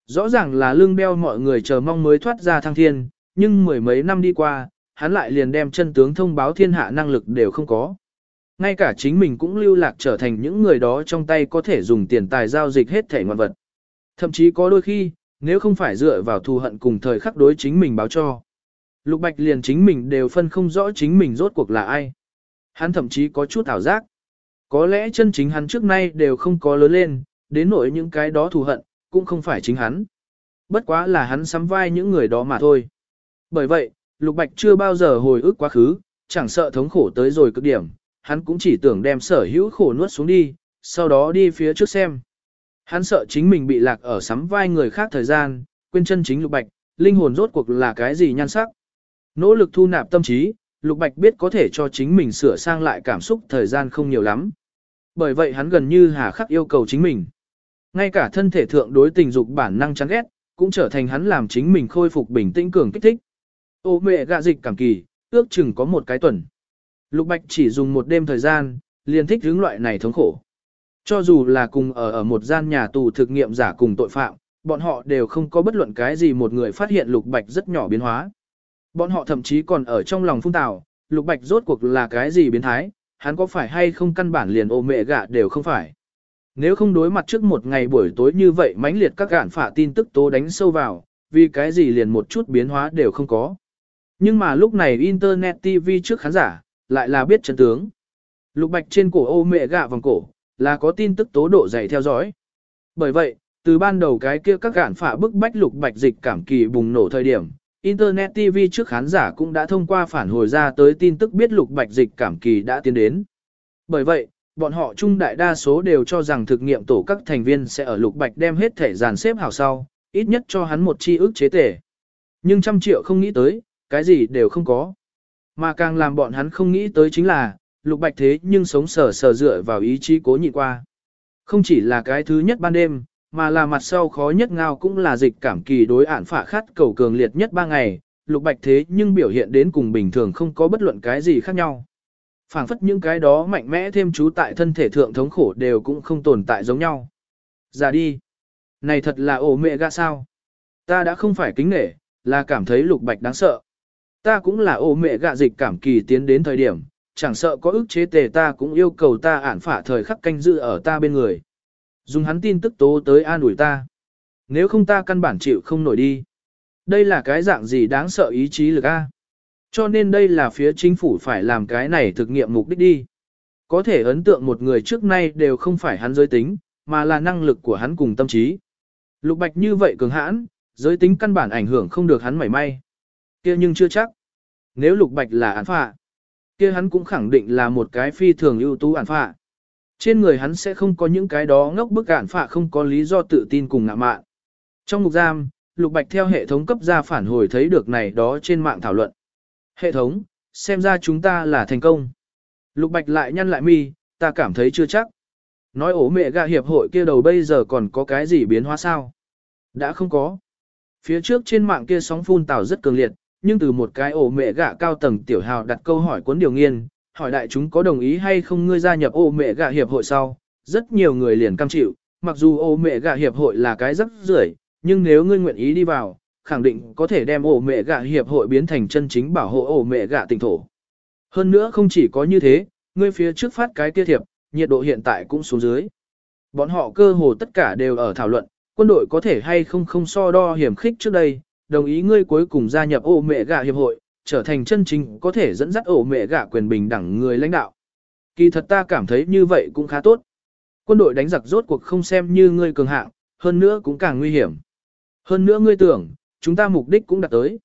Rõ ràng là lương beo mọi người chờ mong mới thoát ra thăng thiên, nhưng mười mấy năm đi qua, hắn lại liền đem chân tướng thông báo thiên hạ năng lực đều không có. Ngay cả chính mình cũng lưu lạc trở thành những người đó trong tay có thể dùng tiền tài giao dịch hết thể ngoạn vật. Thậm chí có đôi khi, nếu không phải dựa vào thù hận cùng thời khắc đối chính mình báo cho. Lục Bạch liền chính mình đều phân không rõ chính mình rốt cuộc là ai. Hắn thậm chí có chút ảo giác. Có lẽ chân chính hắn trước nay đều không có lớn lên, đến nỗi những cái đó thù hận, cũng không phải chính hắn. Bất quá là hắn sắm vai những người đó mà thôi. Bởi vậy, Lục Bạch chưa bao giờ hồi ức quá khứ, chẳng sợ thống khổ tới rồi cực điểm, hắn cũng chỉ tưởng đem sở hữu khổ nuốt xuống đi, sau đó đi phía trước xem. Hắn sợ chính mình bị lạc ở sắm vai người khác thời gian, quên chân chính Lục Bạch, linh hồn rốt cuộc là cái gì nhan sắc. Nỗ lực thu nạp tâm trí, Lục Bạch biết có thể cho chính mình sửa sang lại cảm xúc thời gian không nhiều lắm. Bởi vậy hắn gần như hà khắc yêu cầu chính mình. Ngay cả thân thể thượng đối tình dục bản năng chán ghét, cũng trở thành hắn làm chính mình khôi phục bình tĩnh cường kích thích. Ô mẹ gạ dịch cảm kỳ, ước chừng có một cái tuần. Lục Bạch chỉ dùng một đêm thời gian, liền thích hướng loại này thống khổ. Cho dù là cùng ở ở một gian nhà tù thực nghiệm giả cùng tội phạm, bọn họ đều không có bất luận cái gì một người phát hiện Lục Bạch rất nhỏ biến hóa. Bọn họ thậm chí còn ở trong lòng phung tào, Lục Bạch rốt cuộc là cái gì biến thái, hắn có phải hay không căn bản liền ô mẹ gạ đều không phải. Nếu không đối mặt trước một ngày buổi tối như vậy mãnh liệt các gạn phả tin tức tố đánh sâu vào, vì cái gì liền một chút biến hóa đều không có. Nhưng mà lúc này Internet TV trước khán giả, lại là biết chân tướng. Lục bạch trên cổ ô mẹ gạ vòng cổ, là có tin tức tố độ dày theo dõi. Bởi vậy, từ ban đầu cái kia các gạn phả bức bách lục bạch dịch cảm kỳ bùng nổ thời điểm, Internet TV trước khán giả cũng đã thông qua phản hồi ra tới tin tức biết lục bạch dịch cảm kỳ đã tiến đến. Bởi vậy, bọn họ chung đại đa số đều cho rằng thực nghiệm tổ các thành viên sẽ ở lục bạch đem hết thể dàn xếp hảo sau, ít nhất cho hắn một chi ước chế tể. Nhưng trăm triệu không nghĩ tới, cái gì đều không có. Mà càng làm bọn hắn không nghĩ tới chính là, lục bạch thế nhưng sống sờ sờ dựa vào ý chí cố nhịn qua. Không chỉ là cái thứ nhất ban đêm, mà là mặt sau khó nhất ngao cũng là dịch cảm kỳ đối ản phả khát cầu cường liệt nhất ba ngày, lục bạch thế nhưng biểu hiện đến cùng bình thường không có bất luận cái gì khác nhau phảng phất những cái đó mạnh mẽ thêm chú tại thân thể thượng thống khổ đều cũng không tồn tại giống nhau. Ra đi. Này thật là ổ mẹ gạ sao. Ta đã không phải kính nể, là cảm thấy lục bạch đáng sợ. Ta cũng là ô mẹ gạ dịch cảm kỳ tiến đến thời điểm, chẳng sợ có ức chế tề ta cũng yêu cầu ta ản phả thời khắc canh dự ở ta bên người. Dùng hắn tin tức tố tới an ủi ta. Nếu không ta căn bản chịu không nổi đi. Đây là cái dạng gì đáng sợ ý chí lực a? Cho nên đây là phía chính phủ phải làm cái này thực nghiệm mục đích đi. Có thể ấn tượng một người trước nay đều không phải hắn giới tính, mà là năng lực của hắn cùng tâm trí. Lục Bạch như vậy cường hãn, giới tính căn bản ảnh hưởng không được hắn mảy may. kia nhưng chưa chắc. Nếu Lục Bạch là án phạ, kia hắn cũng khẳng định là một cái phi thường ưu tú án phạ. Trên người hắn sẽ không có những cái đó ngốc bức án phạ không có lý do tự tin cùng ngạ mạn. Trong mục giam, Lục Bạch theo hệ thống cấp ra phản hồi thấy được này đó trên mạng thảo luận. Hệ thống, xem ra chúng ta là thành công. Lục Bạch lại nhăn lại mi, ta cảm thấy chưa chắc. Nói ổ mẹ gạ hiệp hội kia đầu bây giờ còn có cái gì biến hóa sao? Đã không có. Phía trước trên mạng kia sóng phun tảo rất cường liệt, nhưng từ một cái ổ mẹ gạ cao tầng tiểu hào đặt câu hỏi cuốn điều nghiên, hỏi đại chúng có đồng ý hay không ngươi gia nhập ổ mẹ gạ hiệp hội sau, rất nhiều người liền cam chịu, mặc dù ổ mẹ gạ hiệp hội là cái rất rưởi, nhưng nếu ngươi nguyện ý đi vào, khẳng định có thể đem ổ mẹ gạ hiệp hội biến thành chân chính bảo hộ ổ mẹ gạ tỉnh thổ. Hơn nữa không chỉ có như thế, ngươi phía trước phát cái kia thiệp, nhiệt độ hiện tại cũng xuống dưới. Bọn họ cơ hồ tất cả đều ở thảo luận, quân đội có thể hay không không so đo hiểm khích trước đây, đồng ý ngươi cuối cùng gia nhập ổ mẹ gạ hiệp hội, trở thành chân chính có thể dẫn dắt ổ mẹ gạ quyền bình đẳng người lãnh đạo. Kỳ thật ta cảm thấy như vậy cũng khá tốt. Quân đội đánh giặc rốt cuộc không xem như ngươi cường hạng, hơn nữa cũng càng nguy hiểm. Hơn nữa ngươi tưởng, chúng ta mục đích cũng đạt tới.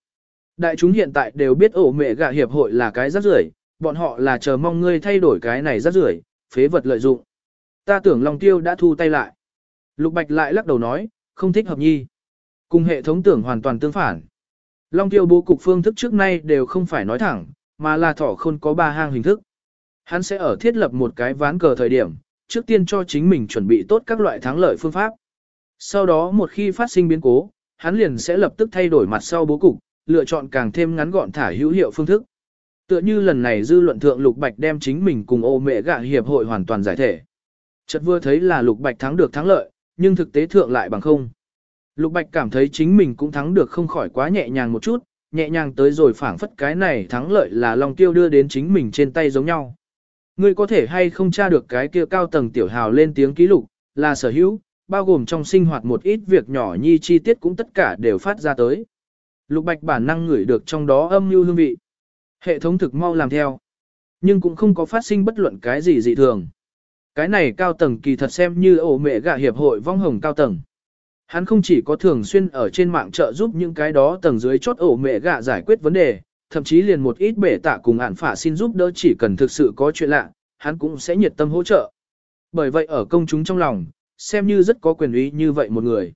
Đại chúng hiện tại đều biết ổ mẹ gạ hiệp hội là cái rác rưởi, bọn họ là chờ mong ngươi thay đổi cái này rác rưởi, phế vật lợi dụng. Ta tưởng Long Tiêu đã thu tay lại. Lục Bạch lại lắc đầu nói, không thích hợp nhi. Cùng hệ thống tưởng hoàn toàn tương phản. Long Tiêu bố cục phương thức trước nay đều không phải nói thẳng, mà là thỏ khôn có ba hang hình thức. Hắn sẽ ở thiết lập một cái ván cờ thời điểm, trước tiên cho chính mình chuẩn bị tốt các loại thắng lợi phương pháp. Sau đó một khi phát sinh biến cố, hắn liền sẽ lập tức thay đổi mặt sau bố cục, lựa chọn càng thêm ngắn gọn thả hữu hiệu phương thức. Tựa như lần này dư luận thượng Lục Bạch đem chính mình cùng ô mẹ gạ hiệp hội hoàn toàn giải thể. Chợt vừa thấy là Lục Bạch thắng được thắng lợi, nhưng thực tế thượng lại bằng không. Lục Bạch cảm thấy chính mình cũng thắng được không khỏi quá nhẹ nhàng một chút, nhẹ nhàng tới rồi phảng phất cái này thắng lợi là Long Tiêu đưa đến chính mình trên tay giống nhau. Ngươi có thể hay không tra được cái kia cao tầng tiểu hào lên tiếng ký lục, là sở hữu, bao gồm trong sinh hoạt một ít việc nhỏ nhi chi tiết cũng tất cả đều phát ra tới. Lục Bạch bản năng ngửi được trong đó âm mưu hương vị. Hệ thống thực mau làm theo. Nhưng cũng không có phát sinh bất luận cái gì dị thường. Cái này cao tầng kỳ thật xem như ổ mẹ gạ hiệp hội vong hồng cao tầng. Hắn không chỉ có thường xuyên ở trên mạng trợ giúp những cái đó tầng dưới chốt ổ mẹ gạ giải quyết vấn đề, thậm chí liền một ít bể tạ cùng ản phả xin giúp đỡ chỉ cần thực sự có chuyện lạ, hắn cũng sẽ nhiệt tâm hỗ trợ. Bởi vậy ở công chúng trong lòng, xem như rất có quyền uy như vậy một người.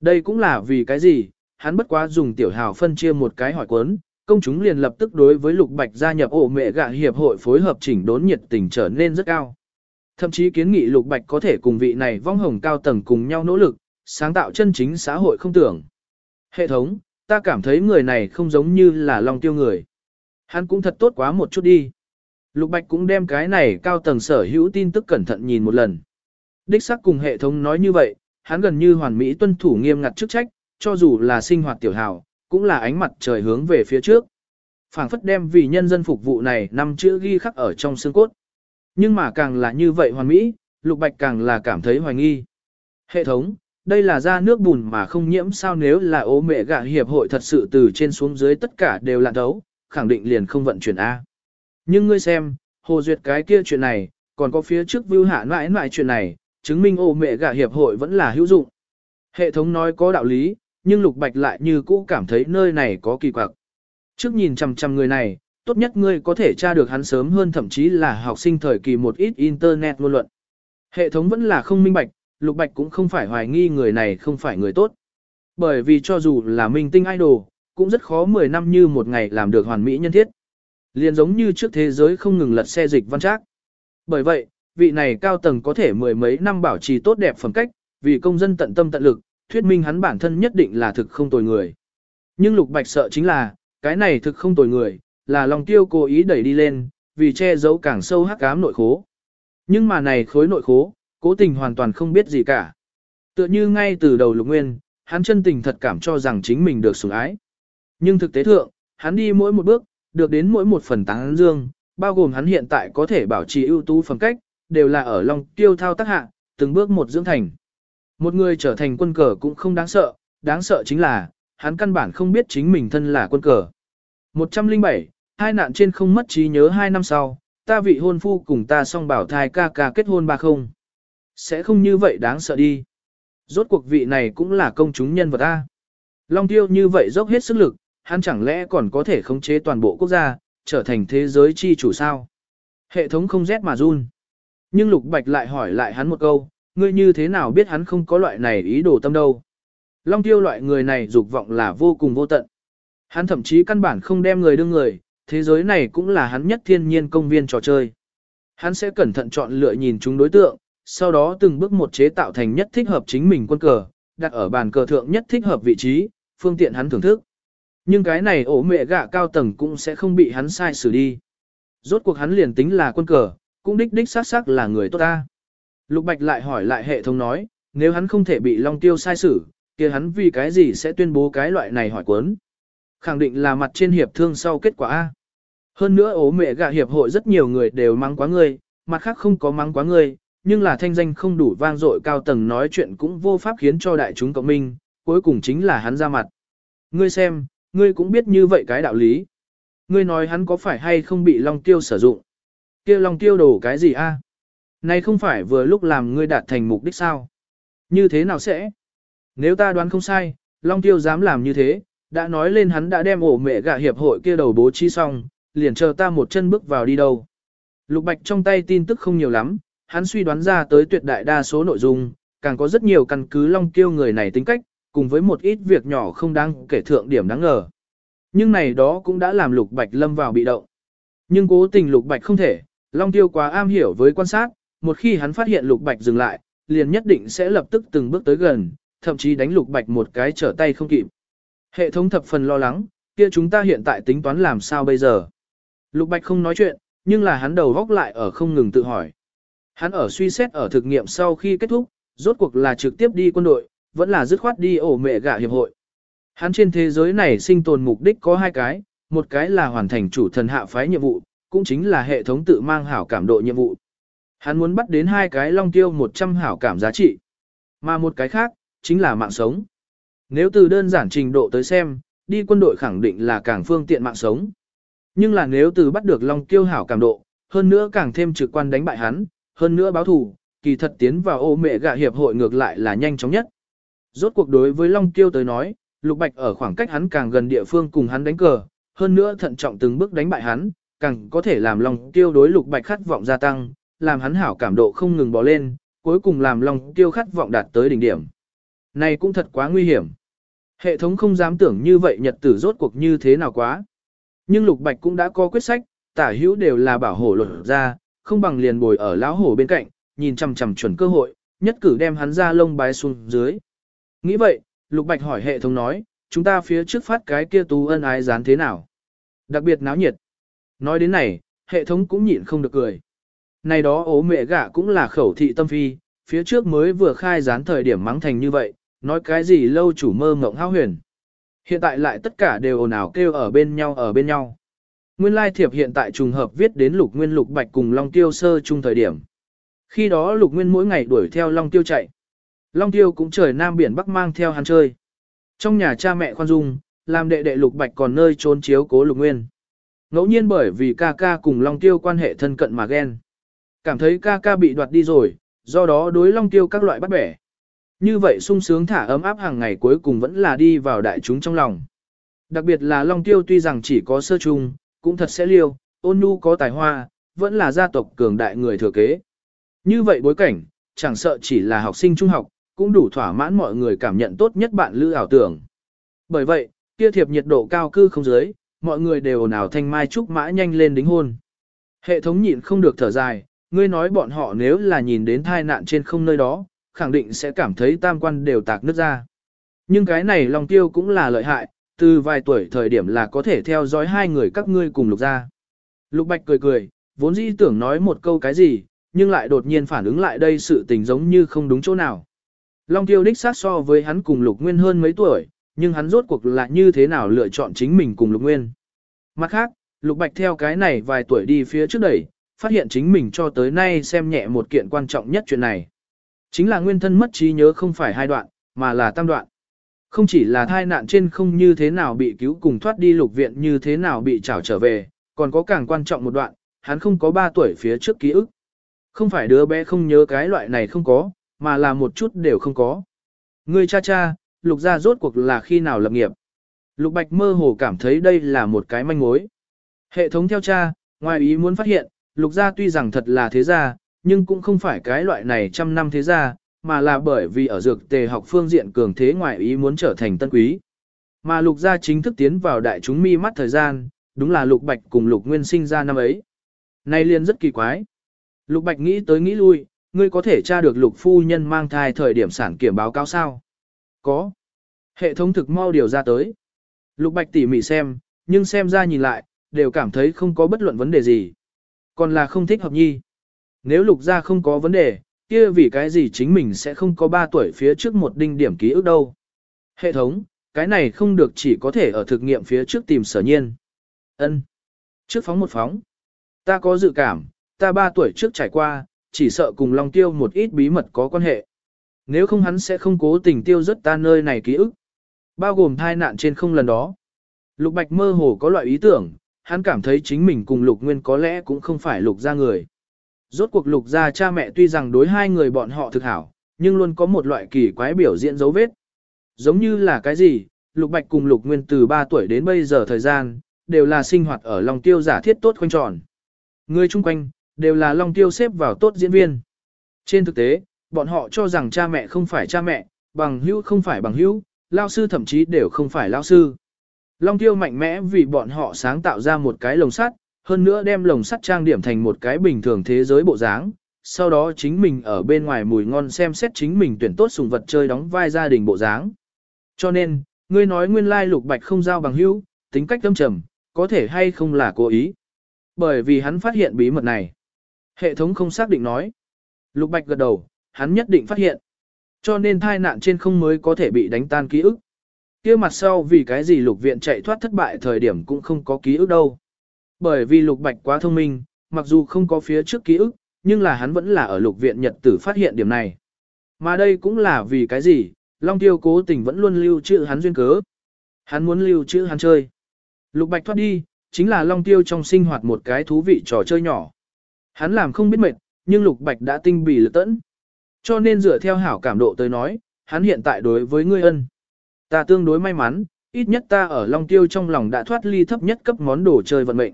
Đây cũng là vì cái gì, hắn bất quá dùng tiểu hào phân chia một cái hỏi cuốn, công chúng liền lập tức đối với Lục Bạch gia nhập ổ mẹ gạ hiệp hội phối hợp chỉnh đốn nhiệt tình trở nên rất cao. Thậm chí kiến nghị Lục Bạch có thể cùng vị này vong hồng cao tầng cùng nhau nỗ lực, sáng tạo chân chính xã hội không tưởng. Hệ thống, ta cảm thấy người này không giống như là long tiêu người. Hắn cũng thật tốt quá một chút đi. Lục Bạch cũng đem cái này cao tầng sở hữu tin tức cẩn thận nhìn một lần. Đích xác cùng hệ thống nói như vậy, hắn gần như hoàn mỹ tuân thủ nghiêm ngặt chức trách, cho dù là sinh hoạt tiểu hào, cũng là ánh mặt trời hướng về phía trước. phảng phất đem vì nhân dân phục vụ này năm chữ ghi khắc ở trong xương cốt. Nhưng mà càng là như vậy hoàn mỹ, Lục Bạch càng là cảm thấy hoài nghi. Hệ thống, đây là ra nước bùn mà không nhiễm sao nếu là ố mẹ gạ hiệp hội thật sự từ trên xuống dưới tất cả đều là đấu, khẳng định liền không vận chuyển A. Nhưng ngươi xem, hồ duyệt cái kia chuyện này, còn có phía trước view hạ mãi mãi chuyện này, chứng minh ố mẹ gạ hiệp hội vẫn là hữu dụng. Hệ thống nói có đạo lý, nhưng Lục Bạch lại như cũ cảm thấy nơi này có kỳ quặc. Trước nhìn chằm chằm người này, tốt nhất ngươi có thể tra được hắn sớm hơn thậm chí là học sinh thời kỳ một ít internet ngôn luận. Hệ thống vẫn là không minh bạch, Lục Bạch cũng không phải hoài nghi người này không phải người tốt. Bởi vì cho dù là minh tinh idol, cũng rất khó 10 năm như một ngày làm được hoàn mỹ nhân thiết. Liền giống như trước thế giới không ngừng lật xe dịch văn trác. Bởi vậy, vị này cao tầng có thể mười mấy năm bảo trì tốt đẹp phẩm cách, vì công dân tận tâm tận lực, thuyết minh hắn bản thân nhất định là thực không tồi người. Nhưng Lục Bạch sợ chính là, cái này thực không tồi người, là lòng tiêu cố ý đẩy đi lên, vì che giấu càng sâu hắc ám nội khố. Nhưng mà này khối nội khố, cố tình hoàn toàn không biết gì cả. Tựa như ngay từ đầu lục nguyên, hắn chân tình thật cảm cho rằng chính mình được sủng ái. Nhưng thực tế thượng, hắn đi mỗi một bước, được đến mỗi một phần tán dương, bao gồm hắn hiện tại có thể bảo trì ưu tú phẩm cách, đều là ở lòng tiêu thao tác hạ, từng bước một dưỡng thành. Một người trở thành quân cờ cũng không đáng sợ, đáng sợ chính là, hắn căn bản không biết chính mình thân là quân cờ. 107, hai nạn trên không mất trí nhớ hai năm sau, ta vị hôn phu cùng ta song bảo thai ca ca kết hôn ba không. Sẽ không như vậy đáng sợ đi. Rốt cuộc vị này cũng là công chúng nhân vật A. Long tiêu như vậy dốc hết sức lực, hắn chẳng lẽ còn có thể khống chế toàn bộ quốc gia, trở thành thế giới chi chủ sao? Hệ thống không rét mà run. Nhưng Lục Bạch lại hỏi lại hắn một câu, ngươi như thế nào biết hắn không có loại này ý đồ tâm đâu? Long tiêu loại người này dục vọng là vô cùng vô tận. Hắn thậm chí căn bản không đem người đương người, thế giới này cũng là hắn nhất thiên nhiên công viên trò chơi. Hắn sẽ cẩn thận chọn lựa nhìn chúng đối tượng, sau đó từng bước một chế tạo thành nhất thích hợp chính mình quân cờ, đặt ở bàn cờ thượng nhất thích hợp vị trí, phương tiện hắn thưởng thức. Nhưng cái này ổ mẹ gạ cao tầng cũng sẽ không bị hắn sai xử đi. Rốt cuộc hắn liền tính là quân cờ, cũng đích đích xác xác là người tốt ta. Lục Bạch lại hỏi lại hệ thống nói, nếu hắn không thể bị Long Tiêu sai xử, kia hắn vì cái gì sẽ tuyên bố cái loại này hỏi cuốn. Khẳng định là mặt trên hiệp thương sau kết quả A. Hơn nữa ố mẹ gạ hiệp hội rất nhiều người đều mắng quá ngươi, mặt khác không có mắng quá ngươi, nhưng là thanh danh không đủ vang dội cao tầng nói chuyện cũng vô pháp khiến cho đại chúng cộng minh, cuối cùng chính là hắn ra mặt. Ngươi xem, ngươi cũng biết như vậy cái đạo lý. Ngươi nói hắn có phải hay không bị Long Tiêu sử dụng? kia Long Tiêu đổ cái gì a? Này không phải vừa lúc làm ngươi đạt thành mục đích sao? Như thế nào sẽ? Nếu ta đoán không sai, Long Tiêu dám làm như thế, đã nói lên hắn đã đem ổ mẹ gạ hiệp hội kia đầu bố trí xong, liền chờ ta một chân bước vào đi đâu. Lục Bạch trong tay tin tức không nhiều lắm, hắn suy đoán ra tới tuyệt đại đa số nội dung, càng có rất nhiều căn cứ Long Tiêu người này tính cách, cùng với một ít việc nhỏ không đáng kể thượng điểm đáng ngờ. Nhưng này đó cũng đã làm Lục Bạch lâm vào bị động. Nhưng cố tình Lục Bạch không thể, Long Tiêu quá am hiểu với quan sát, một khi hắn phát hiện Lục Bạch dừng lại, liền nhất định sẽ lập tức từng bước tới gần, thậm chí đánh Lục Bạch một cái trở tay không kịp. Hệ thống thập phần lo lắng, kia chúng ta hiện tại tính toán làm sao bây giờ? Lục Bạch không nói chuyện, nhưng là hắn đầu góc lại ở không ngừng tự hỏi. Hắn ở suy xét ở thực nghiệm sau khi kết thúc, rốt cuộc là trực tiếp đi quân đội, vẫn là dứt khoát đi ổ mẹ gạ hiệp hội. Hắn trên thế giới này sinh tồn mục đích có hai cái, một cái là hoàn thành chủ thần hạ phái nhiệm vụ, cũng chính là hệ thống tự mang hảo cảm độ nhiệm vụ. Hắn muốn bắt đến hai cái long tiêu 100 hảo cảm giá trị. Mà một cái khác, chính là mạng sống. Nếu từ đơn giản trình độ tới xem, đi quân đội khẳng định là càng phương tiện mạng sống. Nhưng là nếu từ bắt được long tiêu hảo cảm độ, hơn nữa càng thêm trực quan đánh bại hắn, hơn nữa báo thủ kỳ thật tiến vào ô mẹ gạ hiệp hội ngược lại là nhanh chóng nhất. Rốt cuộc đối với Long Tiêu tới nói, Lục Bạch ở khoảng cách hắn càng gần địa phương cùng hắn đánh cờ, hơn nữa thận trọng từng bước đánh bại hắn, càng có thể làm Long Tiêu đối Lục Bạch khát vọng gia tăng, làm hắn hảo cảm độ không ngừng bò lên, cuối cùng làm Long Tiêu khát vọng đạt tới đỉnh điểm. Này cũng thật quá nguy hiểm. Hệ thống không dám tưởng như vậy nhật tử rốt cuộc như thế nào quá. Nhưng Lục Bạch cũng đã có quyết sách, tả hữu đều là bảo hộ luật ra, không bằng liền bồi ở lão hổ bên cạnh, nhìn chằm chằm chuẩn cơ hội, nhất cử đem hắn ra lông bái xuống dưới. Nghĩ vậy, Lục Bạch hỏi hệ thống nói, chúng ta phía trước phát cái kia tú ân ái dán thế nào? Đặc biệt náo nhiệt. Nói đến này, hệ thống cũng nhịn không được cười. Này đó ố mẹ gả cũng là khẩu thị tâm phi, phía trước mới vừa khai dán thời điểm mắng thành như vậy, nói cái gì lâu chủ mơ mộng hao huyền. Hiện tại lại tất cả đều ồn ào kêu ở bên nhau ở bên nhau. Nguyên lai thiệp hiện tại trùng hợp viết đến lục nguyên lục bạch cùng Long Tiêu sơ chung thời điểm. Khi đó lục nguyên mỗi ngày đuổi theo Long Tiêu chạy. Long Tiêu cũng trời Nam Biển Bắc mang theo hắn chơi. Trong nhà cha mẹ khoan dung, làm đệ đệ lục bạch còn nơi trốn chiếu cố lục nguyên. Ngẫu nhiên bởi vì ca ca cùng Long Tiêu quan hệ thân cận mà ghen. Cảm thấy ca ca bị đoạt đi rồi, do đó đối Long Tiêu các loại bắt bẻ. Như vậy sung sướng thả ấm áp hàng ngày cuối cùng vẫn là đi vào đại chúng trong lòng. Đặc biệt là Long Tiêu tuy rằng chỉ có sơ chung, cũng thật sẽ liêu, ôn nhu có tài hoa, vẫn là gia tộc cường đại người thừa kế. Như vậy bối cảnh, chẳng sợ chỉ là học sinh trung học, cũng đủ thỏa mãn mọi người cảm nhận tốt nhất bạn lữ ảo tưởng. Bởi vậy, kia thiệp nhiệt độ cao cư không dưới, mọi người đều nào thanh mai trúc mã nhanh lên đính hôn. Hệ thống nhịn không được thở dài, ngươi nói bọn họ nếu là nhìn đến thai nạn trên không nơi đó, khẳng định sẽ cảm thấy tam quan đều tạc nứt ra. Nhưng cái này lòng tiêu cũng là lợi hại, từ vài tuổi thời điểm là có thể theo dõi hai người các ngươi cùng lục ra. Lục Bạch cười cười, vốn dĩ tưởng nói một câu cái gì, nhưng lại đột nhiên phản ứng lại đây sự tình giống như không đúng chỗ nào. Long tiêu đích sát so với hắn cùng lục nguyên hơn mấy tuổi, nhưng hắn rốt cuộc là như thế nào lựa chọn chính mình cùng lục nguyên. Mặt khác, lục bạch theo cái này vài tuổi đi phía trước đẩy, phát hiện chính mình cho tới nay xem nhẹ một kiện quan trọng nhất chuyện này. Chính là nguyên thân mất trí nhớ không phải hai đoạn, mà là tam đoạn. Không chỉ là thai nạn trên không như thế nào bị cứu cùng thoát đi lục viện như thế nào bị trảo trở về, còn có càng quan trọng một đoạn, hắn không có 3 tuổi phía trước ký ức. Không phải đứa bé không nhớ cái loại này không có, mà là một chút đều không có. Người cha cha, lục gia rốt cuộc là khi nào lập nghiệp. Lục bạch mơ hồ cảm thấy đây là một cái manh mối. Hệ thống theo cha, ngoài ý muốn phát hiện, lục gia tuy rằng thật là thế gia, nhưng cũng không phải cái loại này trăm năm thế gia, mà là bởi vì ở dược tề học phương diện cường thế ngoại ý muốn trở thành tân quý. Mà lục gia chính thức tiến vào đại chúng mi mắt thời gian, đúng là lục bạch cùng lục nguyên sinh ra năm ấy. Nay liền rất kỳ quái. Lục Bạch nghĩ tới nghĩ lui, ngươi có thể tra được lục phu nhân mang thai thời điểm sản kiểm báo cáo sao? Có. Hệ thống thực mau điều ra tới. Lục Bạch tỉ mỉ xem, nhưng xem ra nhìn lại, đều cảm thấy không có bất luận vấn đề gì. Còn là không thích hợp nhi. Nếu lục gia không có vấn đề, kia vì cái gì chính mình sẽ không có 3 tuổi phía trước một đinh điểm ký ức đâu. Hệ thống, cái này không được chỉ có thể ở thực nghiệm phía trước tìm sở nhiên. ân Trước phóng một phóng. Ta có dự cảm, ta 3 tuổi trước trải qua, chỉ sợ cùng Long Tiêu một ít bí mật có quan hệ. Nếu không hắn sẽ không cố tình tiêu rất ta nơi này ký ức. Bao gồm thai nạn trên không lần đó. Lục Bạch mơ hồ có loại ý tưởng, hắn cảm thấy chính mình cùng Lục Nguyên có lẽ cũng không phải Lục gia người. Rốt cuộc Lục gia cha mẹ tuy rằng đối hai người bọn họ thực hảo, nhưng luôn có một loại kỳ quái biểu diễn dấu vết. Giống như là cái gì, Lục Bạch cùng Lục Nguyên từ 3 tuổi đến bây giờ thời gian, đều là sinh hoạt ở Long Tiêu giả thiết tốt khoanh tròn. Người chung quanh, đều là Long Tiêu xếp vào tốt diễn viên. Trên thực tế, bọn họ cho rằng cha mẹ không phải cha mẹ, bằng hữu không phải bằng hữu, lao sư thậm chí đều không phải lao sư. Long Tiêu mạnh mẽ vì bọn họ sáng tạo ra một cái lồng sắt, hơn nữa đem lồng sắt trang điểm thành một cái bình thường thế giới bộ dáng. Sau đó chính mình ở bên ngoài mùi ngon xem xét chính mình tuyển tốt sùng vật chơi đóng vai gia đình bộ dáng. Cho nên, ngươi nói nguyên lai lục bạch không giao bằng hữu, tính cách tâm trầm, có thể hay không là cố ý. Bởi vì hắn phát hiện bí mật này. Hệ thống không xác định nói. Lục bạch gật đầu, hắn nhất định phát hiện. Cho nên thai nạn trên không mới có thể bị đánh tan ký ức. kia mặt sau vì cái gì lục viện chạy thoát thất bại thời điểm cũng không có ký ức đâu. Bởi vì lục bạch quá thông minh, mặc dù không có phía trước ký ức, nhưng là hắn vẫn là ở lục viện nhật tử phát hiện điểm này. Mà đây cũng là vì cái gì, Long Tiêu cố tình vẫn luôn lưu trữ hắn duyên cớ. Hắn muốn lưu trữ hắn chơi. Lục Bạch thoát đi, chính là Long Tiêu trong sinh hoạt một cái thú vị trò chơi nhỏ. Hắn làm không biết mệt, nhưng Lục Bạch đã tinh bì lực tẫn. Cho nên dựa theo hảo cảm độ tới nói, hắn hiện tại đối với ngươi ân. Ta tương đối may mắn, ít nhất ta ở Long Tiêu trong lòng đã thoát ly thấp nhất cấp món đồ chơi vận mệnh.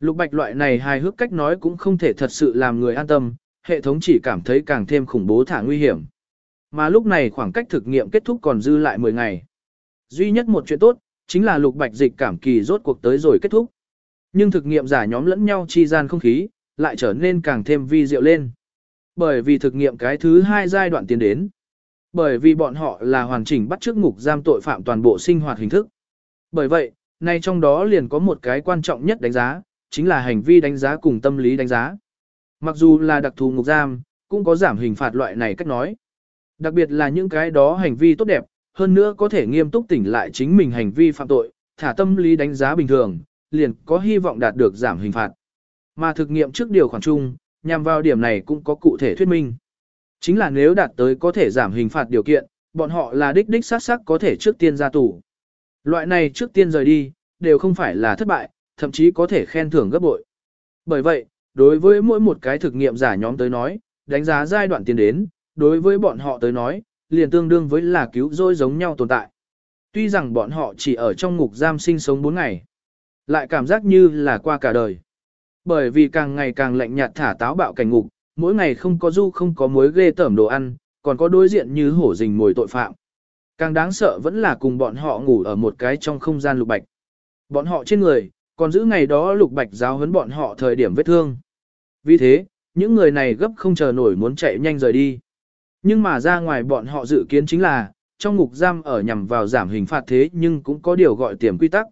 Lục Bạch loại này hài hước cách nói cũng không thể thật sự làm người an tâm, hệ thống chỉ cảm thấy càng thêm khủng bố thả nguy hiểm. Mà lúc này khoảng cách thực nghiệm kết thúc còn dư lại 10 ngày. Duy nhất một chuyện tốt, chính là lục bạch dịch cảm kỳ rốt cuộc tới rồi kết thúc. Nhưng thực nghiệm giả nhóm lẫn nhau chi gian không khí, lại trở nên càng thêm vi diệu lên. Bởi vì thực nghiệm cái thứ hai giai đoạn tiến đến. Bởi vì bọn họ là hoàn chỉnh bắt chước ngục giam tội phạm toàn bộ sinh hoạt hình thức. Bởi vậy, nay trong đó liền có một cái quan trọng nhất đánh giá, chính là hành vi đánh giá cùng tâm lý đánh giá. Mặc dù là đặc thù ngục giam, cũng có giảm hình phạt loại này cách nói. Đặc biệt là những cái đó hành vi tốt đẹp, hơn nữa có thể nghiêm túc tỉnh lại chính mình hành vi phạm tội, thả tâm lý đánh giá bình thường, liền có hy vọng đạt được giảm hình phạt. Mà thực nghiệm trước điều khoản chung, nhằm vào điểm này cũng có cụ thể thuyết minh. Chính là nếu đạt tới có thể giảm hình phạt điều kiện, bọn họ là đích đích sát sắc có thể trước tiên ra tù. Loại này trước tiên rời đi, đều không phải là thất bại, thậm chí có thể khen thưởng gấp bội. Bởi vậy, đối với mỗi một cái thực nghiệm giả nhóm tới nói, đánh giá giai đoạn tiến đến, đối với bọn họ tới nói, liền tương đương với là cứu rỗi giống nhau tồn tại. Tuy rằng bọn họ chỉ ở trong ngục giam sinh sống 4 ngày, lại cảm giác như là qua cả đời. Bởi vì càng ngày càng lạnh nhạt thả táo bạo cảnh ngục, mỗi ngày không có du không có muối ghê tởm đồ ăn, còn có đối diện như hổ rình mồi tội phạm. Càng đáng sợ vẫn là cùng bọn họ ngủ ở một cái trong không gian lục bạch. Bọn họ trên người, còn giữ ngày đó lục bạch giáo huấn bọn họ thời điểm vết thương. Vì thế, những người này gấp không chờ nổi muốn chạy nhanh rời đi. Nhưng mà ra ngoài bọn họ dự kiến chính là, trong ngục giam ở nhằm vào giảm hình phạt thế nhưng cũng có điều gọi tiềm quy tắc.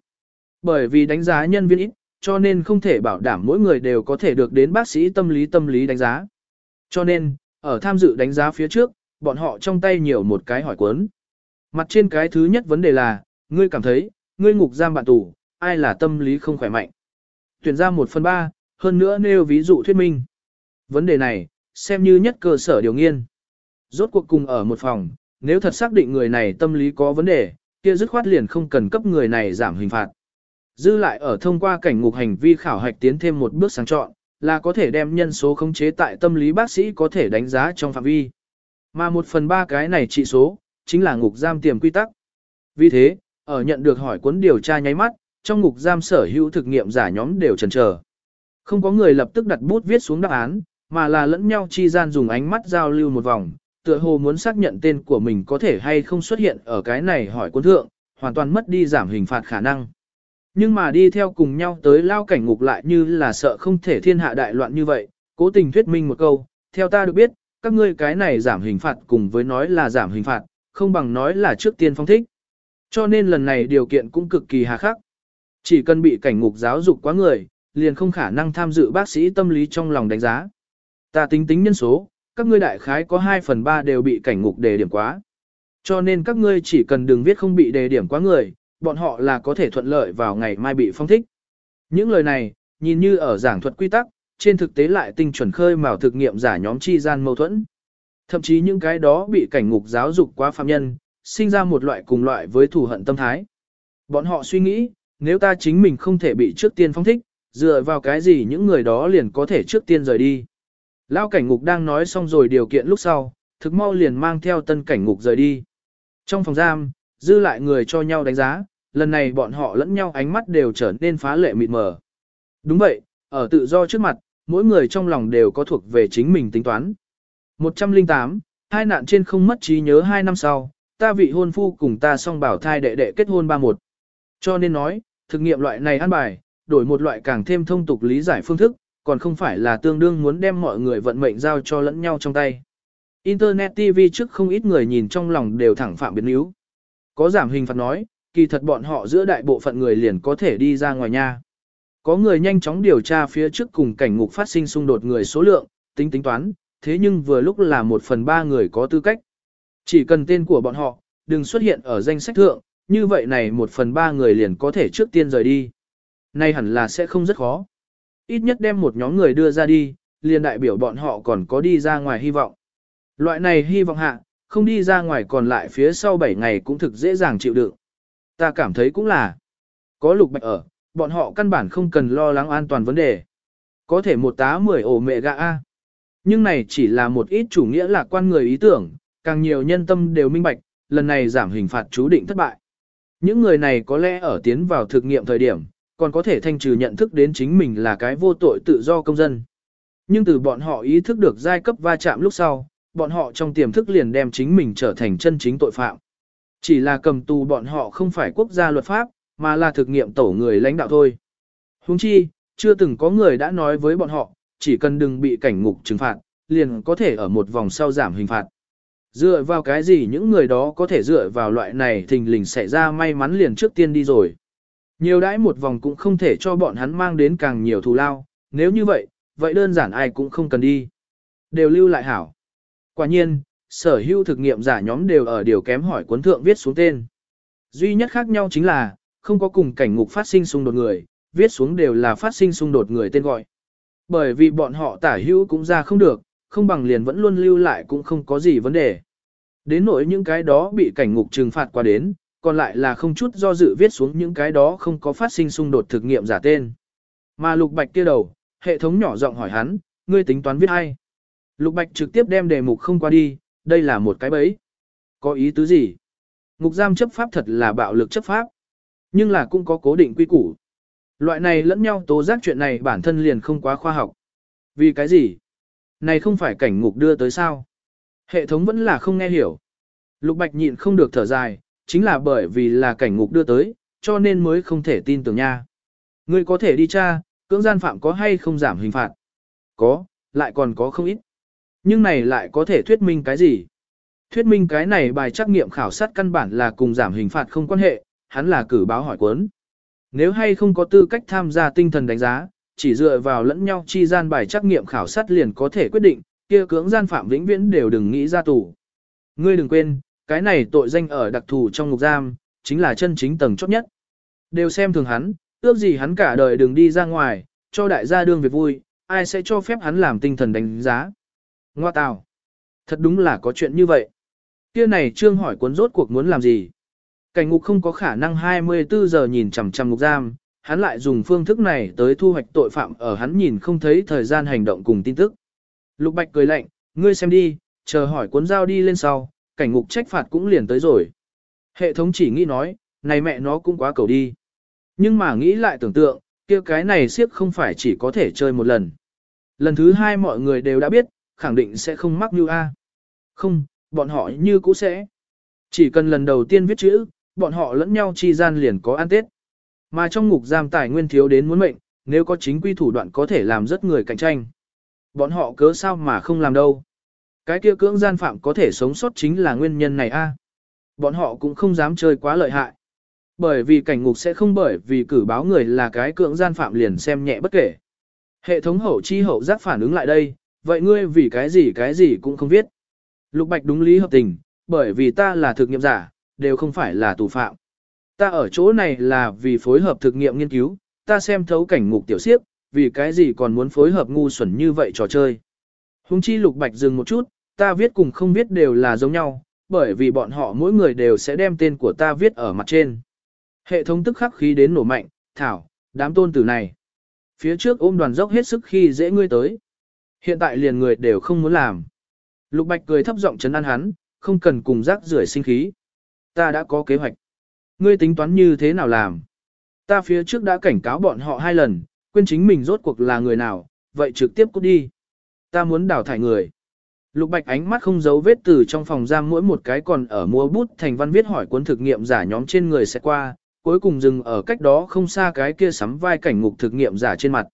Bởi vì đánh giá nhân viên ít, cho nên không thể bảo đảm mỗi người đều có thể được đến bác sĩ tâm lý tâm lý đánh giá. Cho nên, ở tham dự đánh giá phía trước, bọn họ trong tay nhiều một cái hỏi cuốn. Mặt trên cái thứ nhất vấn đề là, ngươi cảm thấy, ngươi ngục giam bạn tù, ai là tâm lý không khỏe mạnh. Tuyển ra một phần ba, hơn nữa nêu ví dụ thuyết minh. Vấn đề này, xem như nhất cơ sở điều nghiên. Rốt cuộc cùng ở một phòng, nếu thật xác định người này tâm lý có vấn đề, kia dứt khoát liền không cần cấp người này giảm hình phạt. Dư lại ở thông qua cảnh ngục hành vi khảo hạch tiến thêm một bước sáng chọn, là có thể đem nhân số khống chế tại tâm lý bác sĩ có thể đánh giá trong phạm vi. Mà một phần ba cái này trị số, chính là ngục giam tiềm quy tắc. Vì thế, ở nhận được hỏi cuốn điều tra nháy mắt, trong ngục giam sở hữu thực nghiệm giả nhóm đều chần chờ. Không có người lập tức đặt bút viết xuống đáp án, mà là lẫn nhau chi gian dùng ánh mắt giao lưu một vòng, tựa hồ muốn xác nhận tên của mình có thể hay không xuất hiện ở cái này hỏi quân thượng, hoàn toàn mất đi giảm hình phạt khả năng. Nhưng mà đi theo cùng nhau tới lao cảnh ngục lại như là sợ không thể thiên hạ đại loạn như vậy, Cố tình thuyết minh một câu, theo ta được biết, các ngươi cái này giảm hình phạt cùng với nói là giảm hình phạt, không bằng nói là trước tiên phong thích. Cho nên lần này điều kiện cũng cực kỳ hà khắc. Chỉ cần bị cảnh ngục giáo dục quá người, liền không khả năng tham dự bác sĩ tâm lý trong lòng đánh giá. Ta tính tính nhân số, các ngươi đại khái có 2 phần 3 đều bị cảnh ngục đề điểm quá. Cho nên các ngươi chỉ cần đừng viết không bị đề điểm quá người, bọn họ là có thể thuận lợi vào ngày mai bị phong thích. Những lời này, nhìn như ở giảng thuật quy tắc, trên thực tế lại tinh chuẩn khơi mào thực nghiệm giả nhóm chi gian mâu thuẫn. Thậm chí những cái đó bị cảnh ngục giáo dục quá phạm nhân, sinh ra một loại cùng loại với thù hận tâm thái. Bọn họ suy nghĩ, nếu ta chính mình không thể bị trước tiên phong thích, dựa vào cái gì những người đó liền có thể trước tiên rời đi. Lao cảnh ngục đang nói xong rồi điều kiện lúc sau, thực mau liền mang theo tân cảnh ngục rời đi. Trong phòng giam, dư lại người cho nhau đánh giá, lần này bọn họ lẫn nhau ánh mắt đều trở nên phá lệ mịt mờ. Đúng vậy, ở tự do trước mặt, mỗi người trong lòng đều có thuộc về chính mình tính toán. 108, hai nạn trên không mất trí nhớ hai năm sau, ta vị hôn phu cùng ta song bảo thai đệ đệ kết hôn ba một. Cho nên nói, thực nghiệm loại này ăn bài, đổi một loại càng thêm thông tục lý giải phương thức, còn không phải là tương đương muốn đem mọi người vận mệnh giao cho lẫn nhau trong tay. Internet TV trước không ít người nhìn trong lòng đều thẳng phạm biến yếu. Có giảm hình phạt nói, kỳ thật bọn họ giữa đại bộ phận người liền có thể đi ra ngoài nha. Có người nhanh chóng điều tra phía trước cùng cảnh ngục phát sinh xung đột người số lượng, tính tính toán, thế nhưng vừa lúc là một phần ba người có tư cách. Chỉ cần tên của bọn họ, đừng xuất hiện ở danh sách thượng, như vậy này một phần ba người liền có thể trước tiên rời đi. Nay hẳn là sẽ không rất khó. Ít nhất đem một nhóm người đưa ra đi, liền đại biểu bọn họ còn có đi ra ngoài hy vọng. Loại này hy vọng hạ, không đi ra ngoài còn lại phía sau 7 ngày cũng thực dễ dàng chịu đựng. Ta cảm thấy cũng là, có lục bạch ở, bọn họ căn bản không cần lo lắng an toàn vấn đề. Có thể một tá 10 ổ mẹ gạ A. Nhưng này chỉ là một ít chủ nghĩa lạc quan người ý tưởng, càng nhiều nhân tâm đều minh bạch, lần này giảm hình phạt chú định thất bại. Những người này có lẽ ở tiến vào thực nghiệm thời điểm, còn có thể thanh trừ nhận thức đến chính mình là cái vô tội tự do công dân. Nhưng từ bọn họ ý thức được giai cấp va chạm lúc sau, bọn họ trong tiềm thức liền đem chính mình trở thành chân chính tội phạm. Chỉ là cầm tù bọn họ không phải quốc gia luật pháp, mà là thực nghiệm tổ người lãnh đạo thôi. Huống chi, chưa từng có người đã nói với bọn họ, chỉ cần đừng bị cảnh ngục trừng phạt, liền có thể ở một vòng sau giảm hình phạt. Dựa vào cái gì những người đó có thể dựa vào loại này thình lình xảy ra may mắn liền trước tiên đi rồi. Nhiều đãi một vòng cũng không thể cho bọn hắn mang đến càng nhiều thù lao, nếu như vậy, vậy đơn giản ai cũng không cần đi. Đều lưu lại hảo. Quả nhiên, sở hữu thực nghiệm giả nhóm đều ở điều kém hỏi cuốn thượng viết xuống tên. Duy nhất khác nhau chính là, không có cùng cảnh ngục phát sinh xung đột người, viết xuống đều là phát sinh xung đột người tên gọi. Bởi vì bọn họ tả hữu cũng ra không được, không bằng liền vẫn luôn lưu lại cũng không có gì vấn đề. Đến nỗi những cái đó bị cảnh ngục trừng phạt qua đến, còn lại là không chút do dự viết xuống những cái đó không có phát sinh xung đột thực nghiệm giả tên. Mà Lục Bạch kia đầu, hệ thống nhỏ giọng hỏi hắn, ngươi tính toán viết ai? Lục Bạch trực tiếp đem đề mục không qua đi, đây là một cái bẫy. Có ý tứ gì? Ngục giam chấp pháp thật là bạo lực chấp pháp, nhưng là cũng có cố định quy củ. Loại này lẫn nhau tố giác chuyện này bản thân liền không quá khoa học. Vì cái gì? Này không phải cảnh ngục đưa tới sao? Hệ thống vẫn là không nghe hiểu. Lục Bạch nhịn không được thở dài, chính là bởi vì là cảnh ngục đưa tới, cho nên mới không thể tin tưởng nha. Ngươi có thể đi tra, cưỡng gian phạm có hay không giảm hình phạt? Có, lại còn có không ít. Nhưng này lại có thể thuyết minh cái gì? Thuyết minh cái này bài trắc nghiệm khảo sát căn bản là cùng giảm hình phạt không quan hệ, hắn là cử báo hỏi cuốn. Nếu hay không có tư cách tham gia tinh thần đánh giá, chỉ dựa vào lẫn nhau chi gian bài trắc nghiệm khảo sát liền có thể quyết định, kia cưỡng gian phạm vĩnh viễn đều đừng nghĩ ra tù. Ngươi đừng quên, cái này tội danh ở đặc thù trong ngục giam, chính là chân chính tầng chót nhất. Đều xem thường hắn, ước gì hắn cả đời đừng đi ra ngoài, cho đại gia đương việc vui, ai sẽ cho phép hắn làm tinh thần đánh giá. Ngoa tào. Thật đúng là có chuyện như vậy. Kia này trương hỏi cuốn rốt cuộc muốn làm gì? Cảnh ngục không có khả năng 24 giờ nhìn chằm chằm ngục giam, hắn lại dùng phương thức này tới thu hoạch tội phạm ở hắn nhìn không thấy thời gian hành động cùng tin tức. Lục Bạch cười lạnh, ngươi xem đi, chờ hỏi cuốn dao đi lên sau, cảnh ngục trách phạt cũng liền tới rồi. Hệ thống chỉ nghĩ nói, này mẹ nó cũng quá cầu đi. Nhưng mà nghĩ lại tưởng tượng, kia cái này siếc không phải chỉ có thể chơi một lần. Lần thứ hai mọi người đều đã biết, khẳng định sẽ không mắc như A. Không, bọn họ như cũ sẽ. Chỉ cần lần đầu tiên viết chữ, bọn họ lẫn nhau chi gian liền có ăn tết. Mà trong ngục giam tài nguyên thiếu đến muốn mệnh, nếu có chính quy thủ đoạn có thể làm rất người cạnh tranh. Bọn họ cớ sao mà không làm đâu. Cái kia cưỡng gian phạm có thể sống sót chính là nguyên nhân này a. Bọn họ cũng không dám chơi quá lợi hại. Bởi vì cảnh ngục sẽ không bởi vì cử báo người là cái cưỡng gian phạm liền xem nhẹ bất kể. Hệ thống hậu chi hậu giác phản ứng lại đây, vậy ngươi vì cái gì cái gì cũng không viết. Lục Bạch đúng lý hợp tình, bởi vì ta là thực nghiệm giả, đều không phải là tù phạm. Ta ở chỗ này là vì phối hợp thực nghiệm nghiên cứu, ta xem thấu cảnh ngục tiểu siếp, vì cái gì còn muốn phối hợp ngu xuẩn như vậy trò chơi. Hùng chi Lục Bạch dừng một chút, ta viết cùng không viết đều là giống nhau, bởi vì bọn họ mỗi người đều sẽ đem tên của ta viết ở mặt trên. Hệ thống tức khắc khí đến nổ mạnh, thảo, đám tôn tử này. Phía trước ôm đoàn dốc hết sức khi dễ ngươi tới. Hiện tại liền người đều không muốn làm. Lục Bạch cười thấp giọng chấn an hắn, không cần cùng rác rưởi sinh khí. Ta đã có kế hoạch. Ngươi tính toán như thế nào làm? Ta phía trước đã cảnh cáo bọn họ hai lần, quên chính mình rốt cuộc là người nào, vậy trực tiếp cút đi. Ta muốn đào thải người. Lục Bạch ánh mắt không giấu vết từ trong phòng giam mỗi một cái còn ở mua bút thành văn viết hỏi cuốn thực nghiệm giả nhóm trên người sẽ qua, cuối cùng dừng ở cách đó không xa cái kia sắm vai cảnh ngục thực nghiệm giả trên mặt.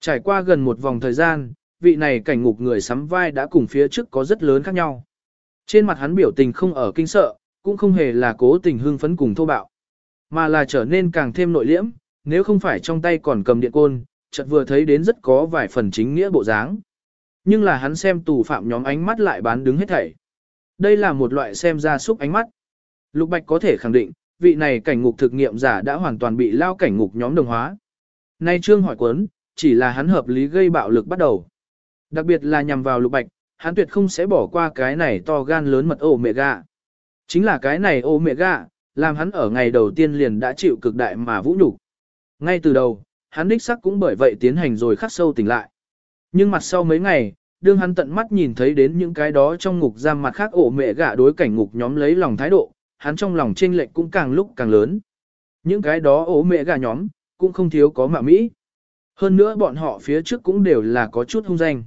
Trải qua gần một vòng thời gian, vị này cảnh ngục người sắm vai đã cùng phía trước có rất lớn khác nhau. Trên mặt hắn biểu tình không ở kinh sợ, cũng không hề là cố tình hưng phấn cùng thô bạo, mà là trở nên càng thêm nội liễm, nếu không phải trong tay còn cầm điện côn, chợt vừa thấy đến rất có vài phần chính nghĩa bộ dáng. Nhưng là hắn xem tù phạm nhóm ánh mắt lại bán đứng hết thảy. Đây là một loại xem ra xúc ánh mắt. Lục Bạch có thể khẳng định, vị này cảnh ngục thực nghiệm giả đã hoàn toàn bị lao cảnh ngục nhóm đồng hóa. Nay trương hỏi quấn, chỉ là hắn hợp lý gây bạo lực bắt đầu. Đặc biệt là nhằm vào Lục Bạch, hắn tuyệt không sẽ bỏ qua cái này to gan lớn mật ô mẹ gà. Chính là cái này ô mẹ gà, làm hắn ở ngày đầu tiên liền đã chịu cực đại mà vũ nhục. Ngay từ đầu, hắn đích sắc cũng bởi vậy tiến hành rồi khắc sâu tỉnh lại. Nhưng mặt sau mấy ngày, đương hắn tận mắt nhìn thấy đến những cái đó trong ngục giam mặt khác ổ mẹ gạ đối cảnh ngục nhóm lấy lòng thái độ, hắn trong lòng chênh lệch cũng càng lúc càng lớn. Những cái đó ổ mẹ gạ nhóm, cũng không thiếu có mạ Mỹ. Hơn nữa bọn họ phía trước cũng đều là có chút hung danh.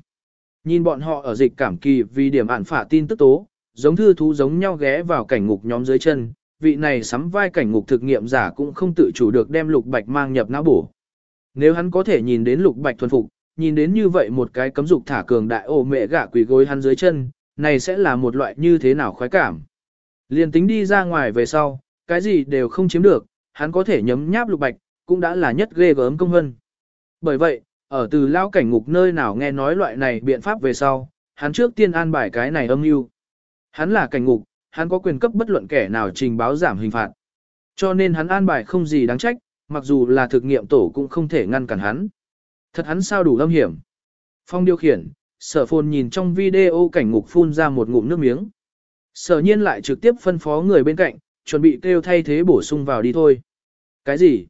Nhìn bọn họ ở dịch cảm kỳ vì điểm ản phả tin tức tố, giống thư thú giống nhau ghé vào cảnh ngục nhóm dưới chân, vị này sắm vai cảnh ngục thực nghiệm giả cũng không tự chủ được đem lục bạch mang nhập não bổ. Nếu hắn có thể nhìn đến lục bạch thuần phục, nhìn đến như vậy một cái cấm dục thả cường đại ổ mẹ gả quỷ gối hắn dưới chân, này sẽ là một loại như thế nào khoái cảm. Liền tính đi ra ngoài về sau, cái gì đều không chiếm được, hắn có thể nhấm nháp lục bạch, cũng đã là nhất ghê gớm công hân. Bởi vậy, ở từ lao cảnh ngục nơi nào nghe nói loại này biện pháp về sau, hắn trước tiên an bài cái này âm mưu. Hắn là cảnh ngục, hắn có quyền cấp bất luận kẻ nào trình báo giảm hình phạt. Cho nên hắn an bài không gì đáng trách, mặc dù là thực nghiệm tổ cũng không thể ngăn cản hắn. Thật hắn sao đủ lâm hiểm. Phong điều khiển, sở phồn nhìn trong video cảnh ngục phun ra một ngụm nước miếng. Sở nhiên lại trực tiếp phân phó người bên cạnh, chuẩn bị kêu thay thế bổ sung vào đi thôi. Cái gì?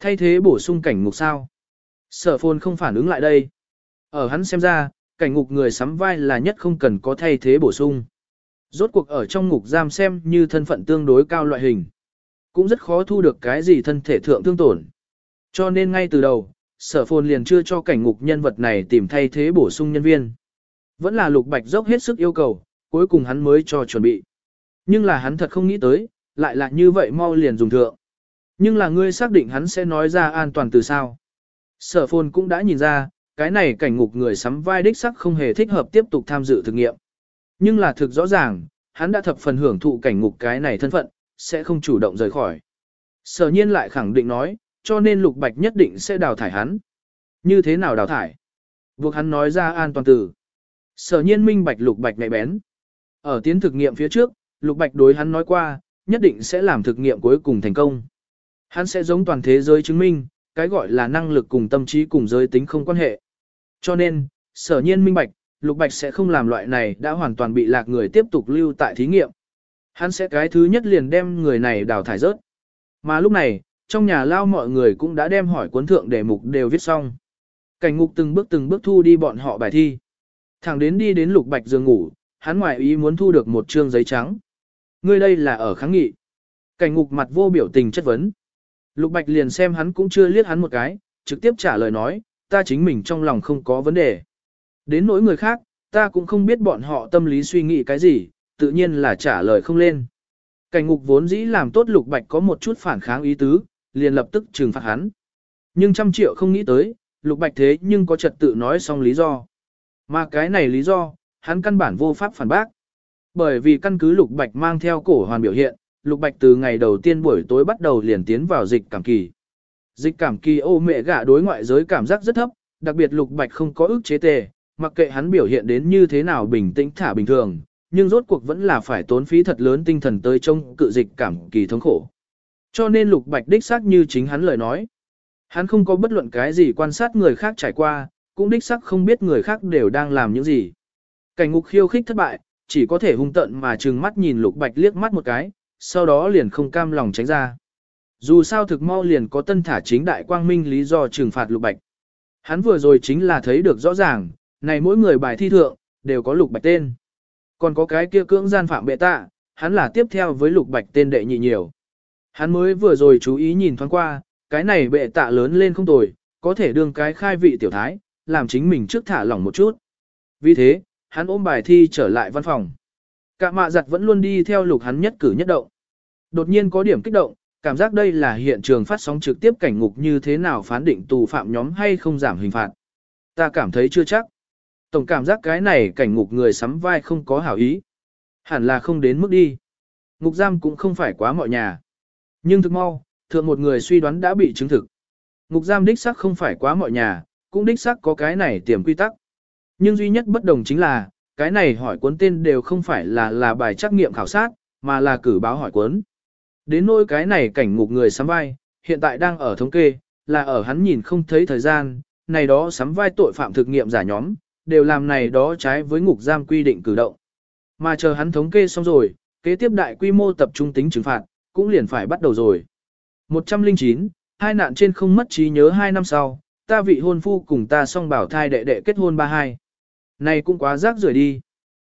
Thay thế bổ sung cảnh ngục sao? Sở phồn không phản ứng lại đây. Ở hắn xem ra, cảnh ngục người sắm vai là nhất không cần có thay thế bổ sung. Rốt cuộc ở trong ngục giam xem như thân phận tương đối cao loại hình. Cũng rất khó thu được cái gì thân thể thượng thương tổn. Cho nên ngay từ đầu, sở phồn liền chưa cho cảnh ngục nhân vật này tìm thay thế bổ sung nhân viên. Vẫn là lục bạch dốc hết sức yêu cầu, cuối cùng hắn mới cho chuẩn bị. Nhưng là hắn thật không nghĩ tới, lại là như vậy mau liền dùng thượng. Nhưng là ngươi xác định hắn sẽ nói ra an toàn từ sao. Sở phồn cũng đã nhìn ra, cái này cảnh ngục người sắm vai đích sắc không hề thích hợp tiếp tục tham dự thực nghiệm. Nhưng là thực rõ ràng, hắn đã thập phần hưởng thụ cảnh ngục cái này thân phận, sẽ không chủ động rời khỏi. Sở nhiên lại khẳng định nói, cho nên lục bạch nhất định sẽ đào thải hắn. Như thế nào đào thải? Buộc hắn nói ra an toàn từ. Sở nhiên minh bạch lục bạch nhạy bén. Ở tiến thực nghiệm phía trước, lục bạch đối hắn nói qua, nhất định sẽ làm thực nghiệm cuối cùng thành công. Hắn sẽ giống toàn thế giới chứng minh, cái gọi là năng lực cùng tâm trí cùng giới tính không quan hệ. Cho nên, sở nhiên minh bạch, lục bạch sẽ không làm loại này đã hoàn toàn bị lạc người tiếp tục lưu tại thí nghiệm. Hắn sẽ cái thứ nhất liền đem người này đào thải rớt. Mà lúc này, trong nhà lao mọi người cũng đã đem hỏi cuốn thượng đề mục đều viết xong. Cảnh ngục từng bước từng bước thu đi bọn họ bài thi. Thẳng đến đi đến lục bạch giường ngủ, hắn ngoài ý muốn thu được một trương giấy trắng. Ngươi đây là ở kháng nghị. Cảnh ngục mặt vô biểu tình chất vấn. Lục bạch liền xem hắn cũng chưa liếc hắn một cái, trực tiếp trả lời nói, ta chính mình trong lòng không có vấn đề. Đến nỗi người khác, ta cũng không biết bọn họ tâm lý suy nghĩ cái gì, tự nhiên là trả lời không lên. Cảnh ngục vốn dĩ làm tốt lục bạch có một chút phản kháng ý tứ, liền lập tức trừng phạt hắn. Nhưng trăm triệu không nghĩ tới, lục bạch thế nhưng có trật tự nói xong lý do. Mà cái này lý do, hắn căn bản vô pháp phản bác. Bởi vì căn cứ Lục Bạch mang theo cổ hoàn biểu hiện, Lục Bạch từ ngày đầu tiên buổi tối bắt đầu liền tiến vào dịch cảm kỳ. Dịch cảm kỳ ô mẹ gạ đối ngoại giới cảm giác rất thấp, đặc biệt Lục Bạch không có ức chế tề, mặc kệ hắn biểu hiện đến như thế nào bình tĩnh thả bình thường, nhưng rốt cuộc vẫn là phải tốn phí thật lớn tinh thần tới trông cự dịch cảm kỳ thống khổ. Cho nên Lục Bạch đích xác như chính hắn lời nói. Hắn không có bất luận cái gì quan sát người khác trải qua, cũng đích xác không biết người khác đều đang làm những gì. Cảnh ngục khiêu khích thất bại, chỉ có thể hung tận mà trừng mắt nhìn Lục Bạch liếc mắt một cái, sau đó liền không cam lòng tránh ra. Dù sao thực mau liền có tân thả chính đại quang minh lý do trừng phạt Lục Bạch. Hắn vừa rồi chính là thấy được rõ ràng, này mỗi người bài thi thượng, đều có Lục Bạch tên. Còn có cái kia cưỡng gian phạm bệ tạ, hắn là tiếp theo với Lục Bạch tên đệ nhị nhiều. Hắn mới vừa rồi chú ý nhìn thoáng qua, cái này bệ tạ lớn lên không tồi, có thể đương cái khai vị tiểu thái, làm chính mình trước thả lỏng một chút. Vì thế, hắn ôm bài thi trở lại văn phòng. Cả mạ giặt vẫn luôn đi theo lục hắn nhất cử nhất động. Đột nhiên có điểm kích động, cảm giác đây là hiện trường phát sóng trực tiếp cảnh ngục như thế nào phán định tù phạm nhóm hay không giảm hình phạt. Ta cảm thấy chưa chắc. Tổng cảm giác cái này cảnh ngục người sắm vai không có hảo ý. Hẳn là không đến mức đi. Ngục giam cũng không phải quá mọi nhà. Nhưng thực mau, thượng một người suy đoán đã bị chứng thực. Ngục giam đích xác không phải quá mọi nhà, cũng đích xác có cái này tiềm quy tắc. Nhưng duy nhất bất đồng chính là, cái này hỏi cuốn tên đều không phải là là bài trắc nghiệm khảo sát, mà là cử báo hỏi cuốn. Đến nỗi cái này cảnh ngục người sắm vai, hiện tại đang ở thống kê, là ở hắn nhìn không thấy thời gian, này đó sắm vai tội phạm thực nghiệm giả nhóm, đều làm này đó trái với ngục giam quy định cử động. Mà chờ hắn thống kê xong rồi, kế tiếp đại quy mô tập trung tính trừng phạt, cũng liền phải bắt đầu rồi. 109, hai nạn trên không mất trí nhớ hai năm sau, ta vị hôn phu cùng ta song bảo thai đệ đệ kết hôn ba hai. Này cũng quá rác rưởi đi.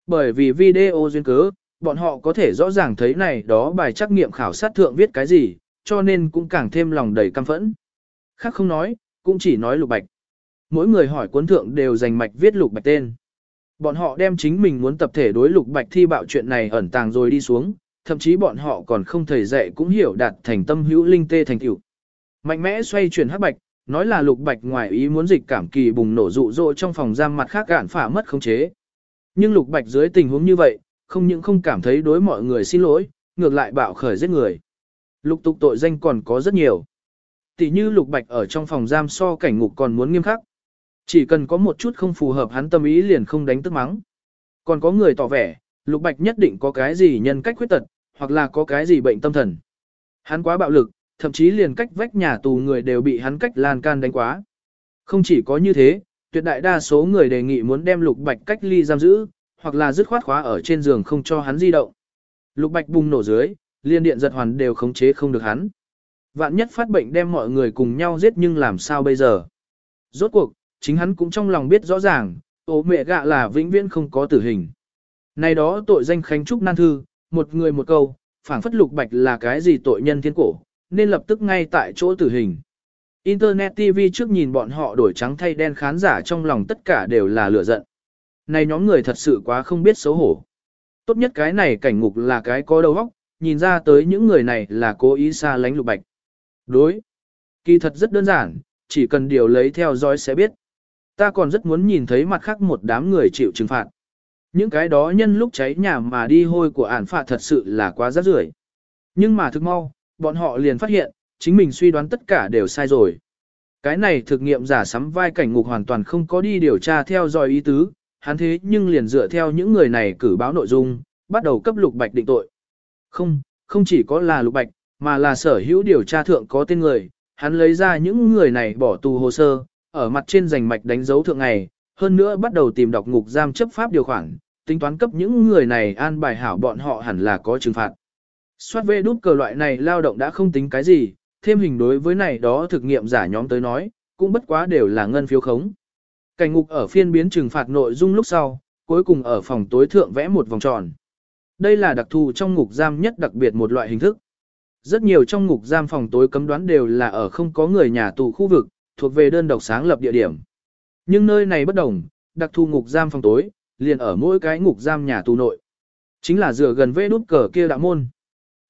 Bởi vì video duyên cớ, bọn họ có thể rõ ràng thấy này đó bài trắc nghiệm khảo sát thượng viết cái gì, cho nên cũng càng thêm lòng đầy căm phẫn. Khác không nói, cũng chỉ nói lục bạch. Mỗi người hỏi cuốn thượng đều dành mạch viết lục bạch tên. Bọn họ đem chính mình muốn tập thể đối lục bạch thi bạo chuyện này ẩn tàng rồi đi xuống, thậm chí bọn họ còn không thầy dạy cũng hiểu đạt thành tâm hữu linh tê thành tiểu. Mạnh mẽ xoay chuyển hắc bạch, nói là lục bạch ngoài ý muốn dịch cảm kỳ bùng nổ dụ dỗ trong phòng giam mặt khác gạn phả mất khống chế. Nhưng lục bạch dưới tình huống như vậy, không những không cảm thấy đối mọi người xin lỗi, ngược lại bạo khởi giết người. Lục tục tội danh còn có rất nhiều. Tỷ như lục bạch ở trong phòng giam so cảnh ngục còn muốn nghiêm khắc. Chỉ cần có một chút không phù hợp hắn tâm ý liền không đánh tức mắng. Còn có người tỏ vẻ, lục bạch nhất định có cái gì nhân cách khuyết tật, hoặc là có cái gì bệnh tâm thần. Hắn quá bạo lực, thậm chí liền cách vách nhà tù người đều bị hắn cách lan can đánh quá. Không chỉ có như thế, tuyệt đại đa số người đề nghị muốn đem lục bạch cách ly giam giữ, hoặc là dứt khoát khóa ở trên giường không cho hắn di động. Lục bạch bùng nổ dưới, liên điện giật hoàn đều khống chế không được hắn. Vạn nhất phát bệnh đem mọi người cùng nhau giết nhưng làm sao bây giờ? Rốt cuộc, chính hắn cũng trong lòng biết rõ ràng, ố mẹ gạ là vĩnh viễn không có tử hình. Này đó tội danh khánh trúc nan thư, một người một câu, phảng phất lục bạch là cái gì tội nhân thiên cổ, nên lập tức ngay tại chỗ tử hình. Internet TV trước nhìn bọn họ đổi trắng thay đen khán giả trong lòng tất cả đều là lửa giận. Này nhóm người thật sự quá không biết xấu hổ. Tốt nhất cái này cảnh ngục là cái có đầu óc, nhìn ra tới những người này là cố ý xa lánh lục bạch. Đối. Kỳ thật rất đơn giản, chỉ cần điều lấy theo dõi sẽ biết. Ta còn rất muốn nhìn thấy mặt khác một đám người chịu trừng phạt. Những cái đó nhân lúc cháy nhà mà đi hôi của ản phạt thật sự là quá rắc rưởi. Nhưng mà thực mau, bọn họ liền phát hiện, chính mình suy đoán tất cả đều sai rồi. Cái này thực nghiệm giả sắm vai cảnh ngục hoàn toàn không có đi điều tra theo dõi ý tứ, hắn thế nhưng liền dựa theo những người này cử báo nội dung, bắt đầu cấp lục bạch định tội. Không, không chỉ có là lục bạch, mà là sở hữu điều tra thượng có tên người, hắn lấy ra những người này bỏ tù hồ sơ, ở mặt trên giành mạch đánh dấu thượng ngày, hơn nữa bắt đầu tìm đọc ngục giam chấp pháp điều khoản, tính toán cấp những người này an bài hảo bọn họ hẳn là có trừng phạt. Soát vê đút cờ loại này lao động đã không tính cái gì, thêm hình đối với này đó thực nghiệm giả nhóm tới nói, cũng bất quá đều là ngân phiếu khống. Cảnh ngục ở phiên biến trừng phạt nội dung lúc sau, cuối cùng ở phòng tối thượng vẽ một vòng tròn. Đây là đặc thù trong ngục giam nhất đặc biệt một loại hình thức. Rất nhiều trong ngục giam phòng tối cấm đoán đều là ở không có người nhà tù khu vực, thuộc về đơn độc sáng lập địa điểm. Nhưng nơi này bất đồng, đặc thù ngục giam phòng tối, liền ở mỗi cái ngục giam nhà tù nội. Chính là dựa gần vế đút cờ kia đạo môn.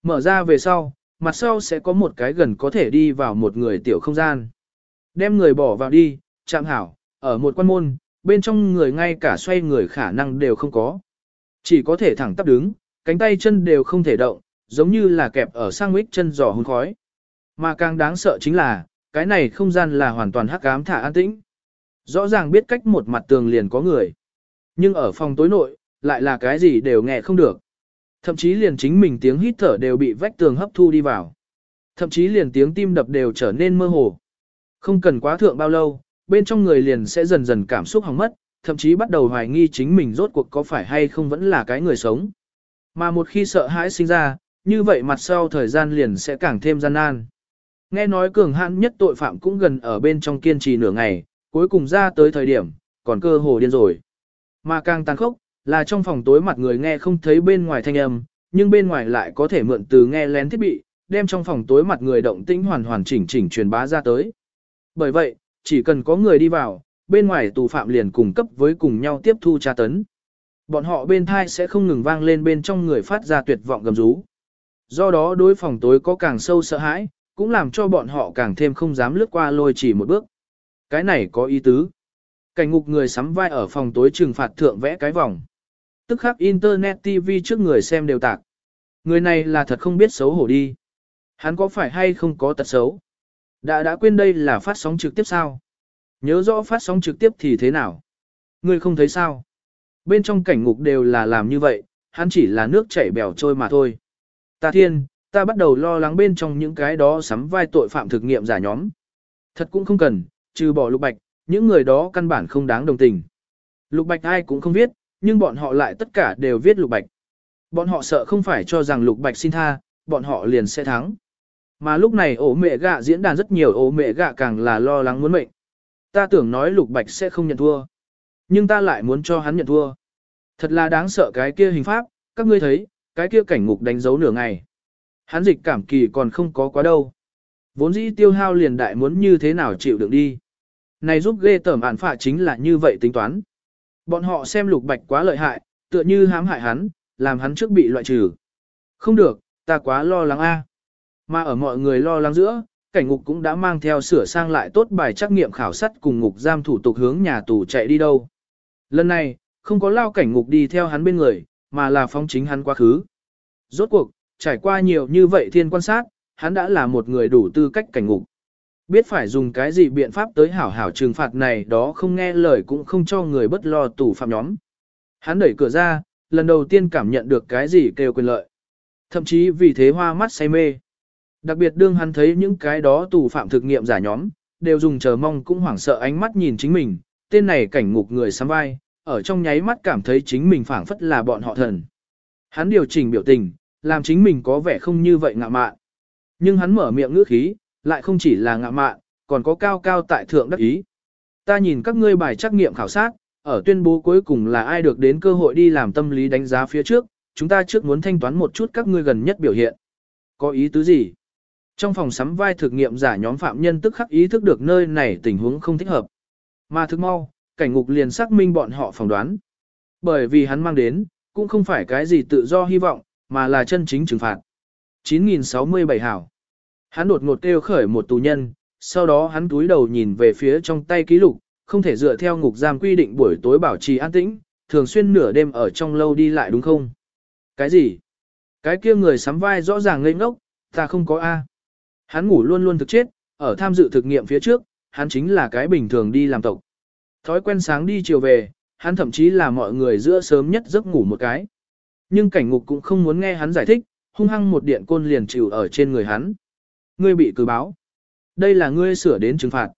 Mở ra về sau, mặt sau sẽ có một cái gần có thể đi vào một người tiểu không gian. Đem người bỏ vào đi, chạm hảo, ở một quan môn, bên trong người ngay cả xoay người khả năng đều không có. Chỉ có thể thẳng tắp đứng, cánh tay chân đều không thể động, giống như là kẹp ở sang mít chân giò hôn khói. Mà càng đáng sợ chính là, cái này không gian là hoàn toàn hắc ám thả an tĩnh. Rõ ràng biết cách một mặt tường liền có người. Nhưng ở phòng tối nội, lại là cái gì đều nghe không được. Thậm chí liền chính mình tiếng hít thở đều bị vách tường hấp thu đi vào. Thậm chí liền tiếng tim đập đều trở nên mơ hồ. Không cần quá thượng bao lâu, bên trong người liền sẽ dần dần cảm xúc hỏng mất, thậm chí bắt đầu hoài nghi chính mình rốt cuộc có phải hay không vẫn là cái người sống. Mà một khi sợ hãi sinh ra, như vậy mặt sau thời gian liền sẽ càng thêm gian nan. Nghe nói cường hãn nhất tội phạm cũng gần ở bên trong kiên trì nửa ngày, cuối cùng ra tới thời điểm, còn cơ hồ điên rồi. Mà càng tàn khốc, là trong phòng tối mặt người nghe không thấy bên ngoài thanh âm, nhưng bên ngoài lại có thể mượn từ nghe lén thiết bị, đem trong phòng tối mặt người động tĩnh hoàn hoàn chỉnh chỉnh truyền bá ra tới. Bởi vậy, chỉ cần có người đi vào, bên ngoài tù phạm liền cùng cấp với cùng nhau tiếp thu tra tấn. Bọn họ bên thai sẽ không ngừng vang lên bên trong người phát ra tuyệt vọng gầm rú. Do đó đối phòng tối có càng sâu sợ hãi, cũng làm cho bọn họ càng thêm không dám lướt qua lôi chỉ một bước. Cái này có ý tứ. Cảnh ngục người sắm vai ở phòng tối trừng phạt thượng vẽ cái vòng. Tức khắc Internet TV trước người xem đều tạc. Người này là thật không biết xấu hổ đi. Hắn có phải hay không có tật xấu? Đã đã quên đây là phát sóng trực tiếp sao? Nhớ rõ phát sóng trực tiếp thì thế nào? Ngươi không thấy sao? Bên trong cảnh ngục đều là làm như vậy, hắn chỉ là nước chảy bèo trôi mà thôi. Ta thiên, ta bắt đầu lo lắng bên trong những cái đó sắm vai tội phạm thực nghiệm giả nhóm. Thật cũng không cần, trừ bỏ lục bạch, những người đó căn bản không đáng đồng tình. Lục bạch ai cũng không viết, nhưng bọn họ lại tất cả đều viết lục bạch. Bọn họ sợ không phải cho rằng lục bạch xin tha, bọn họ liền sẽ thắng. Mà lúc này ổ mẹ gạ diễn đàn rất nhiều ổ mẹ gạ càng là lo lắng muốn mệnh. Ta tưởng nói lục bạch sẽ không nhận thua. Nhưng ta lại muốn cho hắn nhận thua. Thật là đáng sợ cái kia hình pháp, các ngươi thấy, cái kia cảnh ngục đánh dấu nửa ngày. Hắn dịch cảm kỳ còn không có quá đâu. Vốn dĩ tiêu hao liền đại muốn như thế nào chịu đựng đi. Này giúp ghê tởm ản phạ chính là như vậy tính toán. Bọn họ xem lục bạch quá lợi hại, tựa như hãm hại hắn, làm hắn trước bị loại trừ. Không được, ta quá lo lắng a. Mà ở mọi người lo lắng giữa, cảnh ngục cũng đã mang theo sửa sang lại tốt bài trắc nghiệm khảo sát cùng ngục giam thủ tục hướng nhà tù chạy đi đâu. Lần này, không có lao cảnh ngục đi theo hắn bên người, mà là phong chính hắn quá khứ. Rốt cuộc, trải qua nhiều như vậy thiên quan sát, hắn đã là một người đủ tư cách cảnh ngục. Biết phải dùng cái gì biện pháp tới hảo hảo trừng phạt này đó không nghe lời cũng không cho người bất lo tù phạm nhóm. Hắn đẩy cửa ra, lần đầu tiên cảm nhận được cái gì kêu quyền lợi. Thậm chí vì thế hoa mắt say mê. Đặc biệt đương hắn thấy những cái đó tù phạm thực nghiệm giả nhóm, đều dùng chờ mong cũng hoảng sợ ánh mắt nhìn chính mình, tên này cảnh ngục người sắm vai, ở trong nháy mắt cảm thấy chính mình phảng phất là bọn họ thần. Hắn điều chỉnh biểu tình, làm chính mình có vẻ không như vậy ngạ mạn. Nhưng hắn mở miệng ngữ khí, lại không chỉ là ngạ mạn, còn có cao cao tại thượng đắc ý. Ta nhìn các ngươi bài trắc nghiệm khảo sát, ở tuyên bố cuối cùng là ai được đến cơ hội đi làm tâm lý đánh giá phía trước, chúng ta trước muốn thanh toán một chút các ngươi gần nhất biểu hiện. Có ý tứ gì? Trong phòng sắm vai thực nghiệm giả nhóm phạm nhân tức khắc ý thức được nơi này tình huống không thích hợp. Mà thức mau, cảnh ngục liền xác minh bọn họ phỏng đoán. Bởi vì hắn mang đến, cũng không phải cái gì tự do hy vọng, mà là chân chính trừng phạt. 9067 hảo. Hắn đột ngột kêu khởi một tù nhân, sau đó hắn túi đầu nhìn về phía trong tay ký lục, không thể dựa theo ngục giam quy định buổi tối bảo trì an tĩnh, thường xuyên nửa đêm ở trong lâu đi lại đúng không? Cái gì? Cái kia người sắm vai rõ ràng ngây ngốc, ta không có A. Hắn ngủ luôn luôn thực chết, ở tham dự thực nghiệm phía trước, hắn chính là cái bình thường đi làm tộc. Thói quen sáng đi chiều về, hắn thậm chí là mọi người giữa sớm nhất giấc ngủ một cái. Nhưng cảnh ngục cũng không muốn nghe hắn giải thích, hung hăng một điện côn liền chịu ở trên người hắn. Ngươi bị cử báo. Đây là ngươi sửa đến trừng phạt.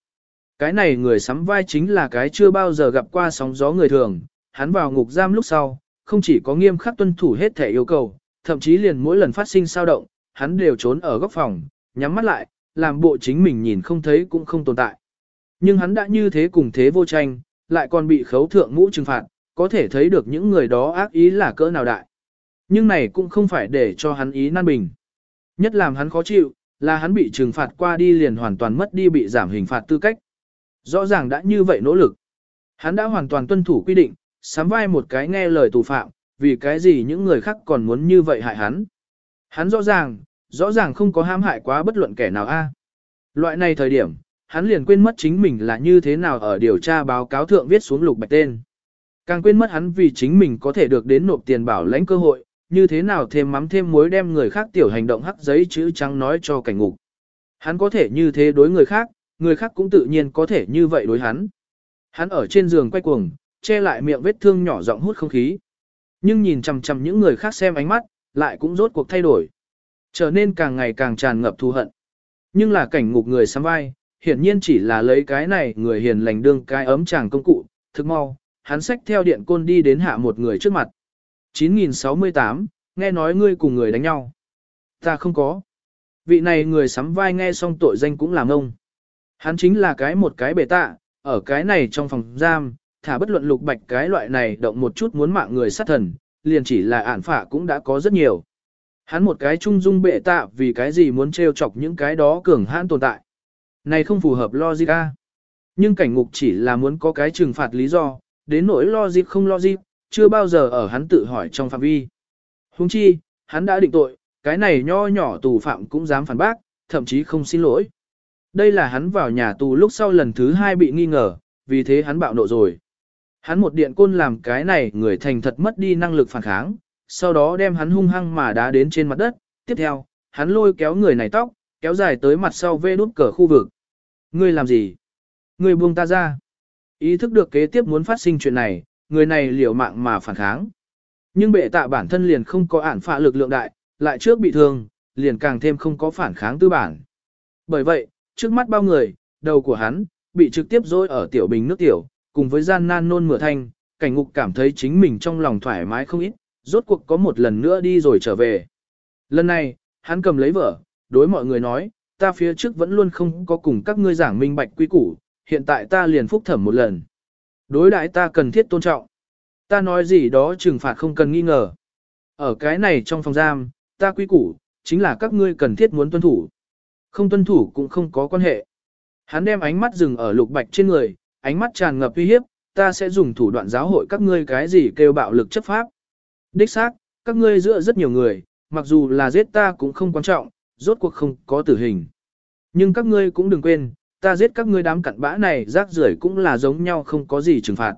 Cái này người sắm vai chính là cái chưa bao giờ gặp qua sóng gió người thường, hắn vào ngục giam lúc sau, không chỉ có nghiêm khắc tuân thủ hết thể yêu cầu, thậm chí liền mỗi lần phát sinh sao động, hắn đều trốn ở góc phòng, nhắm mắt lại, làm bộ chính mình nhìn không thấy cũng không tồn tại. Nhưng hắn đã như thế cùng thế vô tranh, lại còn bị khấu thượng ngũ trừng phạt, có thể thấy được những người đó ác ý là cỡ nào đại. Nhưng này cũng không phải để cho hắn ý nan bình. Nhất làm hắn khó chịu, là hắn bị trừng phạt qua đi liền hoàn toàn mất đi bị giảm hình phạt tư cách. Rõ ràng đã như vậy nỗ lực. Hắn đã hoàn toàn tuân thủ quy định, sắm vai một cái nghe lời tù phạm, vì cái gì những người khác còn muốn như vậy hại hắn. Hắn rõ ràng, rõ ràng không có ham hại quá bất luận kẻ nào a. Loại này thời điểm, hắn liền quên mất chính mình là như thế nào ở điều tra báo cáo thượng viết xuống lục bạch tên. Càng quên mất hắn vì chính mình có thể được đến nộp tiền bảo lãnh cơ hội, như thế nào thêm mắm thêm muối đem người khác tiểu hành động hắc giấy chữ trắng nói cho cảnh ngục. Hắn có thể như thế đối người khác, người khác cũng tự nhiên có thể như vậy đối hắn. Hắn ở trên giường quay cuồng, che lại miệng vết thương nhỏ giọng hút không khí. Nhưng nhìn chằm chằm những người khác xem ánh mắt, lại cũng rốt cuộc thay đổi. Trở nên càng ngày càng tràn ngập thù hận. Nhưng là cảnh ngục người sắm vai, hiển nhiên chỉ là lấy cái này người hiền lành đương cái ấm chàng công cụ, thực mau, hắn xách theo điện côn đi đến hạ một người trước mặt. 9068, nghe nói ngươi cùng người đánh nhau. Ta không có. Vị này người sắm vai nghe xong tội danh cũng làm ông. Hắn chính là cái một cái bể tạ, ở cái này trong phòng giam, thả bất luận lục bạch cái loại này động một chút muốn mạng người sát thần, liền chỉ là ản phả cũng đã có rất nhiều. Hắn một cái trung dung bệ tạ vì cái gì muốn trêu chọc những cái đó cường hãn tồn tại. Này không phù hợp logic a. Nhưng cảnh ngục chỉ là muốn có cái trừng phạt lý do, đến nỗi logic không logic, chưa bao giờ ở hắn tự hỏi trong phạm vi. Huống chi, hắn đã định tội, cái này nho nhỏ tù phạm cũng dám phản bác, thậm chí không xin lỗi. Đây là hắn vào nhà tù lúc sau lần thứ hai bị nghi ngờ, vì thế hắn bạo nộ rồi. Hắn một điện côn làm cái này người thành thật mất đi năng lực phản kháng, sau đó đem hắn hung hăng mà đá đến trên mặt đất, tiếp theo, hắn lôi kéo người này tóc, kéo dài tới mặt sau vê đút cờ khu vực. Ngươi làm gì? Ngươi buông ta ra. Ý thức được kế tiếp muốn phát sinh chuyện này, người này liều mạng mà phản kháng. Nhưng bệ tạ bản thân liền không có ản phạ lực lượng đại, lại trước bị thương, liền càng thêm không có phản kháng tư bản. Bởi vậy, trước mắt bao người, đầu của hắn, bị trực tiếp dối ở tiểu bình nước tiểu, cùng với gian nan nôn mửa thanh, cảnh ngục cảm thấy chính mình trong lòng thoải mái không ít, rốt cuộc có một lần nữa đi rồi trở về. Lần này, hắn cầm lấy vở, đối mọi người nói, ta phía trước vẫn luôn không có cùng các ngươi giảng minh bạch quy củ, hiện tại ta liền phúc thẩm một lần. Đối đại ta cần thiết tôn trọng. Ta nói gì đó trừng phạt không cần nghi ngờ. Ở cái này trong phòng giam, ta quy củ, chính là các ngươi cần thiết muốn tuân thủ. Không tuân thủ cũng không có quan hệ. Hắn đem ánh mắt dừng ở lục bạch trên người, ánh mắt tràn ngập uy hiếp, ta sẽ dùng thủ đoạn giáo hội các ngươi cái gì kêu bạo lực chấp pháp. Đích xác, các ngươi giữa rất nhiều người, mặc dù là giết ta cũng không quan trọng, rốt cuộc không có tử hình. Nhưng các ngươi cũng đừng quên, ta giết các ngươi đám cặn bã này rác rưởi cũng là giống nhau không có gì trừng phạt.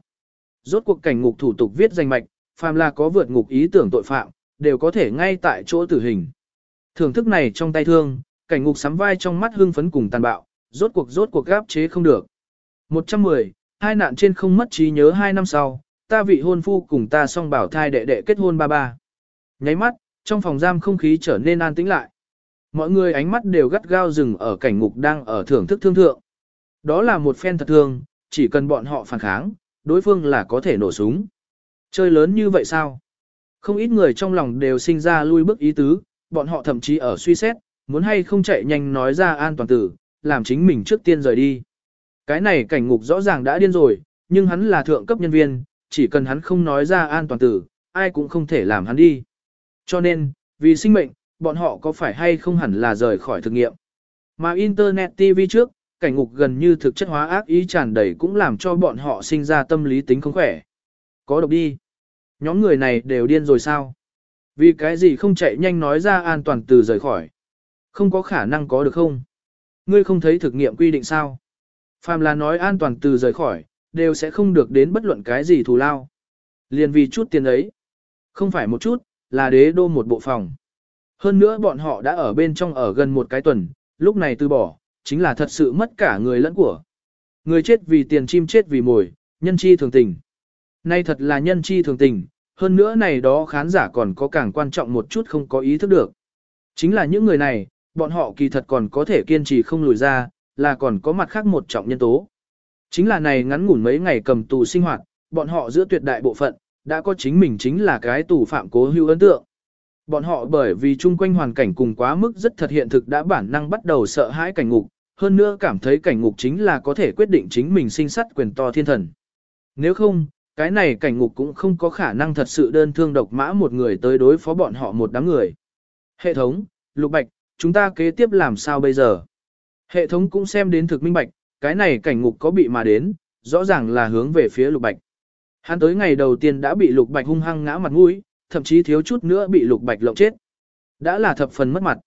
Rốt cuộc cảnh ngục thủ tục viết danh mạch, phàm là có vượt ngục ý tưởng tội phạm, đều có thể ngay tại chỗ tử hình. Thưởng thức này trong tay thương, cảnh ngục sắm vai trong mắt hương phấn cùng tàn bạo, rốt cuộc rốt cuộc gáp chế không được. 110, hai nạn trên không mất trí nhớ hai năm sau, ta vị hôn phu cùng ta song bảo thai đệ đệ kết hôn ba ba. Nháy mắt, trong phòng giam không khí trở nên an tĩnh lại. Mọi người ánh mắt đều gắt gao dừng ở cảnh ngục đang ở thưởng thức thương thượng. Đó là một phen thật thương, chỉ cần bọn họ phản kháng, đối phương là có thể nổ súng. Chơi lớn như vậy sao? Không ít người trong lòng đều sinh ra lui bước ý tứ, bọn họ thậm chí ở suy xét, muốn hay không chạy nhanh nói ra an toàn tử, làm chính mình trước tiên rời đi. Cái này cảnh ngục rõ ràng đã điên rồi, nhưng hắn là thượng cấp nhân viên, chỉ cần hắn không nói ra an toàn tử, ai cũng không thể làm hắn đi. Cho nên, vì sinh mệnh, bọn họ có phải hay không hẳn là rời khỏi thực nghiệm. Mà Internet TV trước, cảnh ngục gần như thực chất hóa ác ý tràn đầy cũng làm cho bọn họ sinh ra tâm lý tính không khỏe. Có độc đi. Nhóm người này đều điên rồi sao? Vì cái gì không chạy nhanh nói ra an toàn từ rời khỏi? Không có khả năng có được không? Ngươi không thấy thực nghiệm quy định sao? Phàm là nói an toàn từ rời khỏi, đều sẽ không được đến bất luận cái gì thù lao. Liền vì chút tiền ấy. Không phải một chút, là đế đô một bộ phòng. Hơn nữa bọn họ đã ở bên trong ở gần một cái tuần, lúc này từ bỏ, chính là thật sự mất cả người lẫn của. Người chết vì tiền chim chết vì mồi, nhân chi thường tình. Nay thật là nhân chi thường tình, hơn nữa này đó khán giả còn có càng quan trọng một chút không có ý thức được. Chính là những người này, bọn họ kỳ thật còn có thể kiên trì không lùi ra, là còn có mặt khác một trọng nhân tố. Chính là này ngắn ngủn mấy ngày cầm tù sinh hoạt, bọn họ giữa tuyệt đại bộ phận, đã có chính mình chính là cái tù phạm cố hữu ấn tượng. Bọn họ bởi vì chung quanh hoàn cảnh cùng quá mức rất thật hiện thực đã bản năng bắt đầu sợ hãi cảnh ngục, hơn nữa cảm thấy cảnh ngục chính là có thể quyết định chính mình sinh sắt quyền to thiên thần. Nếu không, cái này cảnh ngục cũng không có khả năng thật sự đơn thương độc mã một người tới đối phó bọn họ một đám người. Hệ thống, Lục Bạch, chúng ta kế tiếp làm sao bây giờ? Hệ thống cũng xem đến thực minh bạch, cái này cảnh ngục có bị mà đến, rõ ràng là hướng về phía Lục Bạch. Hắn tới ngày đầu tiên đã bị Lục Bạch hung hăng ngã mặt mũi, thậm chí thiếu chút nữa bị Lục Bạch lộng chết. Đã là thập phần mất mặt.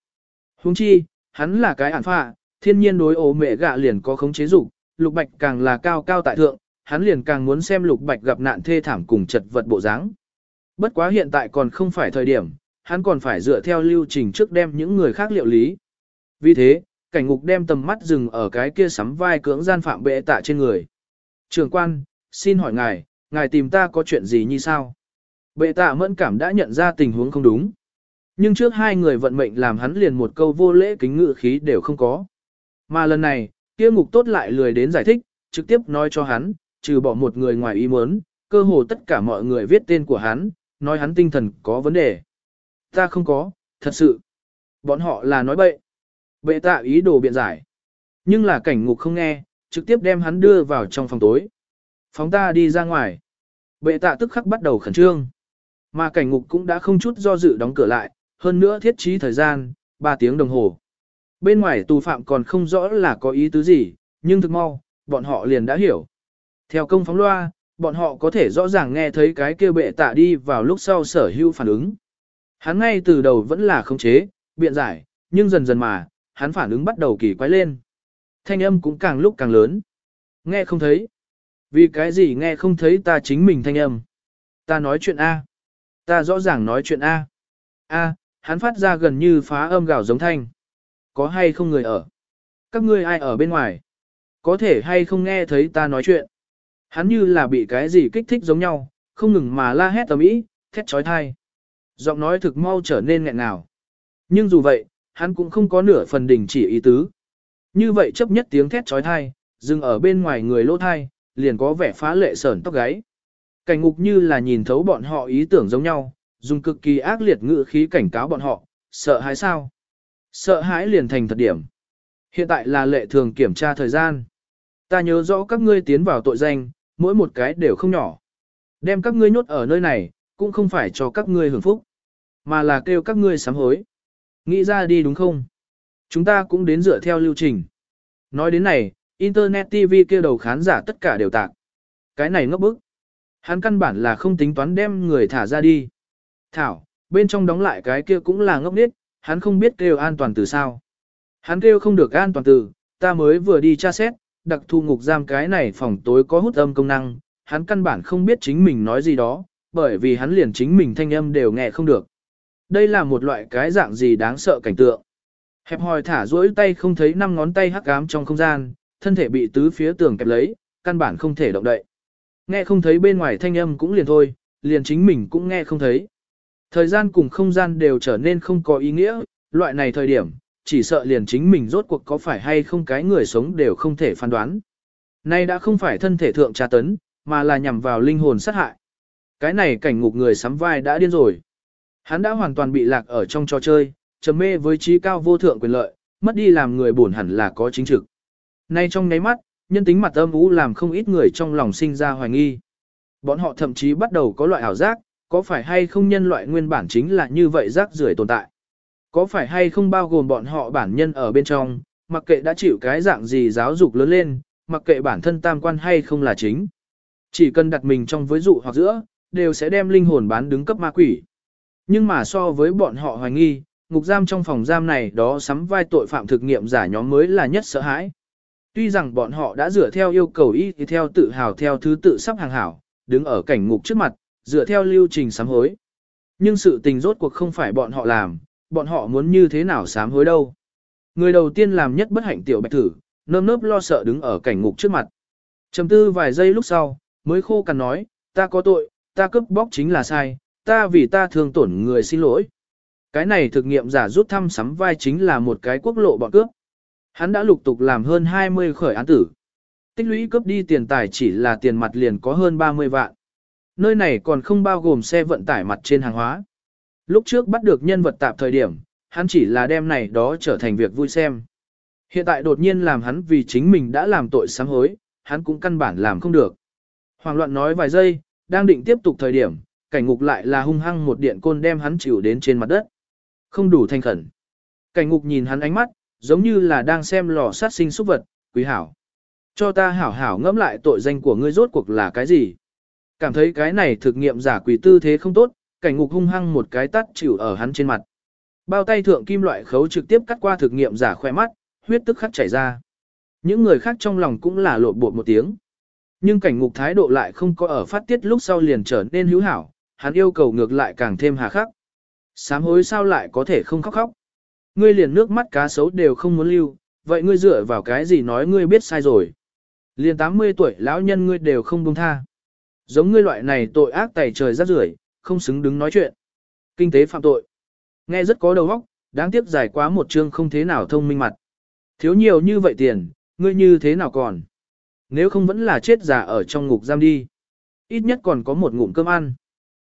Huống chi, hắn là cái ản phạ, thiên nhiên đối ố mẹ gạ liền có khống chế dục, lục bạch càng là cao cao tại thượng, hắn liền càng muốn xem lục bạch gặp nạn thê thảm cùng chật vật bộ dáng. Bất quá hiện tại còn không phải thời điểm, hắn còn phải dựa theo lưu trình trước đem những người khác liệu lý. Vì thế, cảnh ngục đem tầm mắt dừng ở cái kia sắm vai cưỡng gian phạm bệ tạ trên người. Trường quan, xin hỏi ngài, ngài tìm ta có chuyện gì như sao? Bệ tạ mẫn cảm đã nhận ra tình huống không đúng. Nhưng trước hai người vận mệnh làm hắn liền một câu vô lễ kính ngự khí đều không có. Mà lần này, kia ngục tốt lại lười đến giải thích, trực tiếp nói cho hắn, trừ bỏ một người ngoài ý muốn, cơ hồ tất cả mọi người viết tên của hắn, nói hắn tinh thần có vấn đề. Ta không có, thật sự. Bọn họ là nói bậy. Bệ tạ ý đồ biện giải. Nhưng là cảnh ngục không nghe, trực tiếp đem hắn đưa vào trong phòng tối. Phóng ta đi ra ngoài. Bệ tạ tức khắc bắt đầu khẩn trương. Mà cảnh ngục cũng đã không chút do dự đóng cửa lại, hơn nữa thiết trí thời gian, 3 tiếng đồng hồ. Bên ngoài tù phạm còn không rõ là có ý tứ gì, nhưng thực mau, bọn họ liền đã hiểu. Theo công phóng loa, bọn họ có thể rõ ràng nghe thấy cái kêu bệ tạ đi vào lúc sau sở hữu phản ứng. Hắn ngay từ đầu vẫn là khống chế, biện giải, nhưng dần dần mà, hắn phản ứng bắt đầu kỳ quái lên. Thanh âm cũng càng lúc càng lớn. Nghe không thấy. Vì cái gì nghe không thấy ta chính mình thanh âm. Ta nói chuyện A. Ta rõ ràng nói chuyện A. A, hắn phát ra gần như phá âm gạo giống thanh. Có hay không người ở? Các ngươi ai ở bên ngoài? Có thể hay không nghe thấy ta nói chuyện? Hắn như là bị cái gì kích thích giống nhau, không ngừng mà la hét tầm ý, thét trói thai. Giọng nói thực mau trở nên nghẹn ngào. Nhưng dù vậy, hắn cũng không có nửa phần đình chỉ ý tứ. Như vậy chấp nhất tiếng thét trói thai, dừng ở bên ngoài người lỗ thai, liền có vẻ phá lệ sởn tóc gáy. Cảnh ngục như là nhìn thấu bọn họ ý tưởng giống nhau, dùng cực kỳ ác liệt ngữ khí cảnh cáo bọn họ, sợ hãi sao? Sợ hãi liền thành thật điểm. Hiện tại là lệ thường kiểm tra thời gian. Ta nhớ rõ các ngươi tiến vào tội danh, mỗi một cái đều không nhỏ. Đem các ngươi nhốt ở nơi này, cũng không phải cho các ngươi hưởng phúc, mà là kêu các ngươi sám hối. Nghĩ ra đi đúng không? Chúng ta cũng đến dựa theo lưu trình. Nói đến này, Internet TV kia đầu khán giả tất cả đều tạc. Cái này ngốc bức. Hắn căn bản là không tính toán đem người thả ra đi. Thảo, bên trong đóng lại cái kia cũng là ngốc nít, hắn không biết kêu an toàn từ sao. Hắn kêu không được an toàn từ, ta mới vừa đi tra xét, đặc thu ngục giam cái này phòng tối có hút âm công năng, hắn căn bản không biết chính mình nói gì đó, bởi vì hắn liền chính mình thanh âm đều nghe không được. Đây là một loại cái dạng gì đáng sợ cảnh tượng. Hẹp hòi thả duỗi tay không thấy năm ngón tay hắc ám trong không gian, thân thể bị tứ phía tường kẹp lấy, căn bản không thể động đậy. Nghe không thấy bên ngoài thanh âm cũng liền thôi, liền chính mình cũng nghe không thấy. Thời gian cùng không gian đều trở nên không có ý nghĩa, loại này thời điểm, chỉ sợ liền chính mình rốt cuộc có phải hay không cái người sống đều không thể phán đoán. Nay đã không phải thân thể thượng tra tấn, mà là nhằm vào linh hồn sát hại. Cái này cảnh ngục người sắm vai đã điên rồi. Hắn đã hoàn toàn bị lạc ở trong trò chơi, trầm mê với trí cao vô thượng quyền lợi, mất đi làm người buồn hẳn là có chính trực. Nay trong nháy mắt, nhân tính mặt âm ú làm không ít người trong lòng sinh ra hoài nghi. Bọn họ thậm chí bắt đầu có loại ảo giác, có phải hay không nhân loại nguyên bản chính là như vậy rác rưởi tồn tại. Có phải hay không bao gồm bọn họ bản nhân ở bên trong, mặc kệ đã chịu cái dạng gì giáo dục lớn lên, mặc kệ bản thân tam quan hay không là chính. Chỉ cần đặt mình trong với dụ hoặc giữa, đều sẽ đem linh hồn bán đứng cấp ma quỷ. Nhưng mà so với bọn họ hoài nghi, ngục giam trong phòng giam này đó sắm vai tội phạm thực nghiệm giả nhóm mới là nhất sợ hãi. Tuy rằng bọn họ đã dựa theo yêu cầu y thì theo tự hào theo thứ tự sắp hàng hảo, đứng ở cảnh ngục trước mặt, dựa theo lưu trình sám hối. Nhưng sự tình rốt cuộc không phải bọn họ làm, bọn họ muốn như thế nào sám hối đâu. Người đầu tiên làm nhất bất hạnh tiểu bạch thử, nơm nớp lo sợ đứng ở cảnh ngục trước mặt. Trầm tư vài giây lúc sau, mới khô cằn nói, ta có tội, ta cướp bóc chính là sai, ta vì ta thường tổn người xin lỗi. Cái này thực nghiệm giả rút thăm sắm vai chính là một cái quốc lộ bọn cướp. Hắn đã lục tục làm hơn 20 khởi án tử. Tích lũy cướp đi tiền tài chỉ là tiền mặt liền có hơn 30 vạn. Nơi này còn không bao gồm xe vận tải mặt trên hàng hóa. Lúc trước bắt được nhân vật tạp thời điểm, hắn chỉ là đem này đó trở thành việc vui xem. Hiện tại đột nhiên làm hắn vì chính mình đã làm tội sám hối, hắn cũng căn bản làm không được. Hoàng loạn nói vài giây, đang định tiếp tục thời điểm, cảnh ngục lại là hung hăng một điện côn đem hắn chịu đến trên mặt đất. Không đủ thanh khẩn. Cảnh ngục nhìn hắn ánh mắt, giống như là đang xem lò sát sinh súc vật, quý hảo. Cho ta hảo hảo ngẫm lại tội danh của ngươi rốt cuộc là cái gì. Cảm thấy cái này thực nghiệm giả quỷ tư thế không tốt, cảnh ngục hung hăng một cái tắt chịu ở hắn trên mặt. Bao tay thượng kim loại khấu trực tiếp cắt qua thực nghiệm giả khỏe mắt, huyết tức khắc chảy ra. Những người khác trong lòng cũng là lộn bột một tiếng. Nhưng cảnh ngục thái độ lại không có ở phát tiết lúc sau liền trở nên hữu hảo, hắn yêu cầu ngược lại càng thêm hà khắc. Sám hối sao lại có thể không khóc khóc. Ngươi liền nước mắt cá sấu đều không muốn lưu, vậy ngươi dựa vào cái gì nói ngươi biết sai rồi. Liền 80 tuổi lão nhân ngươi đều không buông tha. Giống ngươi loại này tội ác tày trời rác rưởi, không xứng đứng nói chuyện. Kinh tế phạm tội. Nghe rất có đầu óc, đáng tiếc giải quá một chương không thế nào thông minh mặt. Thiếu nhiều như vậy tiền, ngươi như thế nào còn? Nếu không vẫn là chết già ở trong ngục giam đi. Ít nhất còn có một ngụm cơm ăn.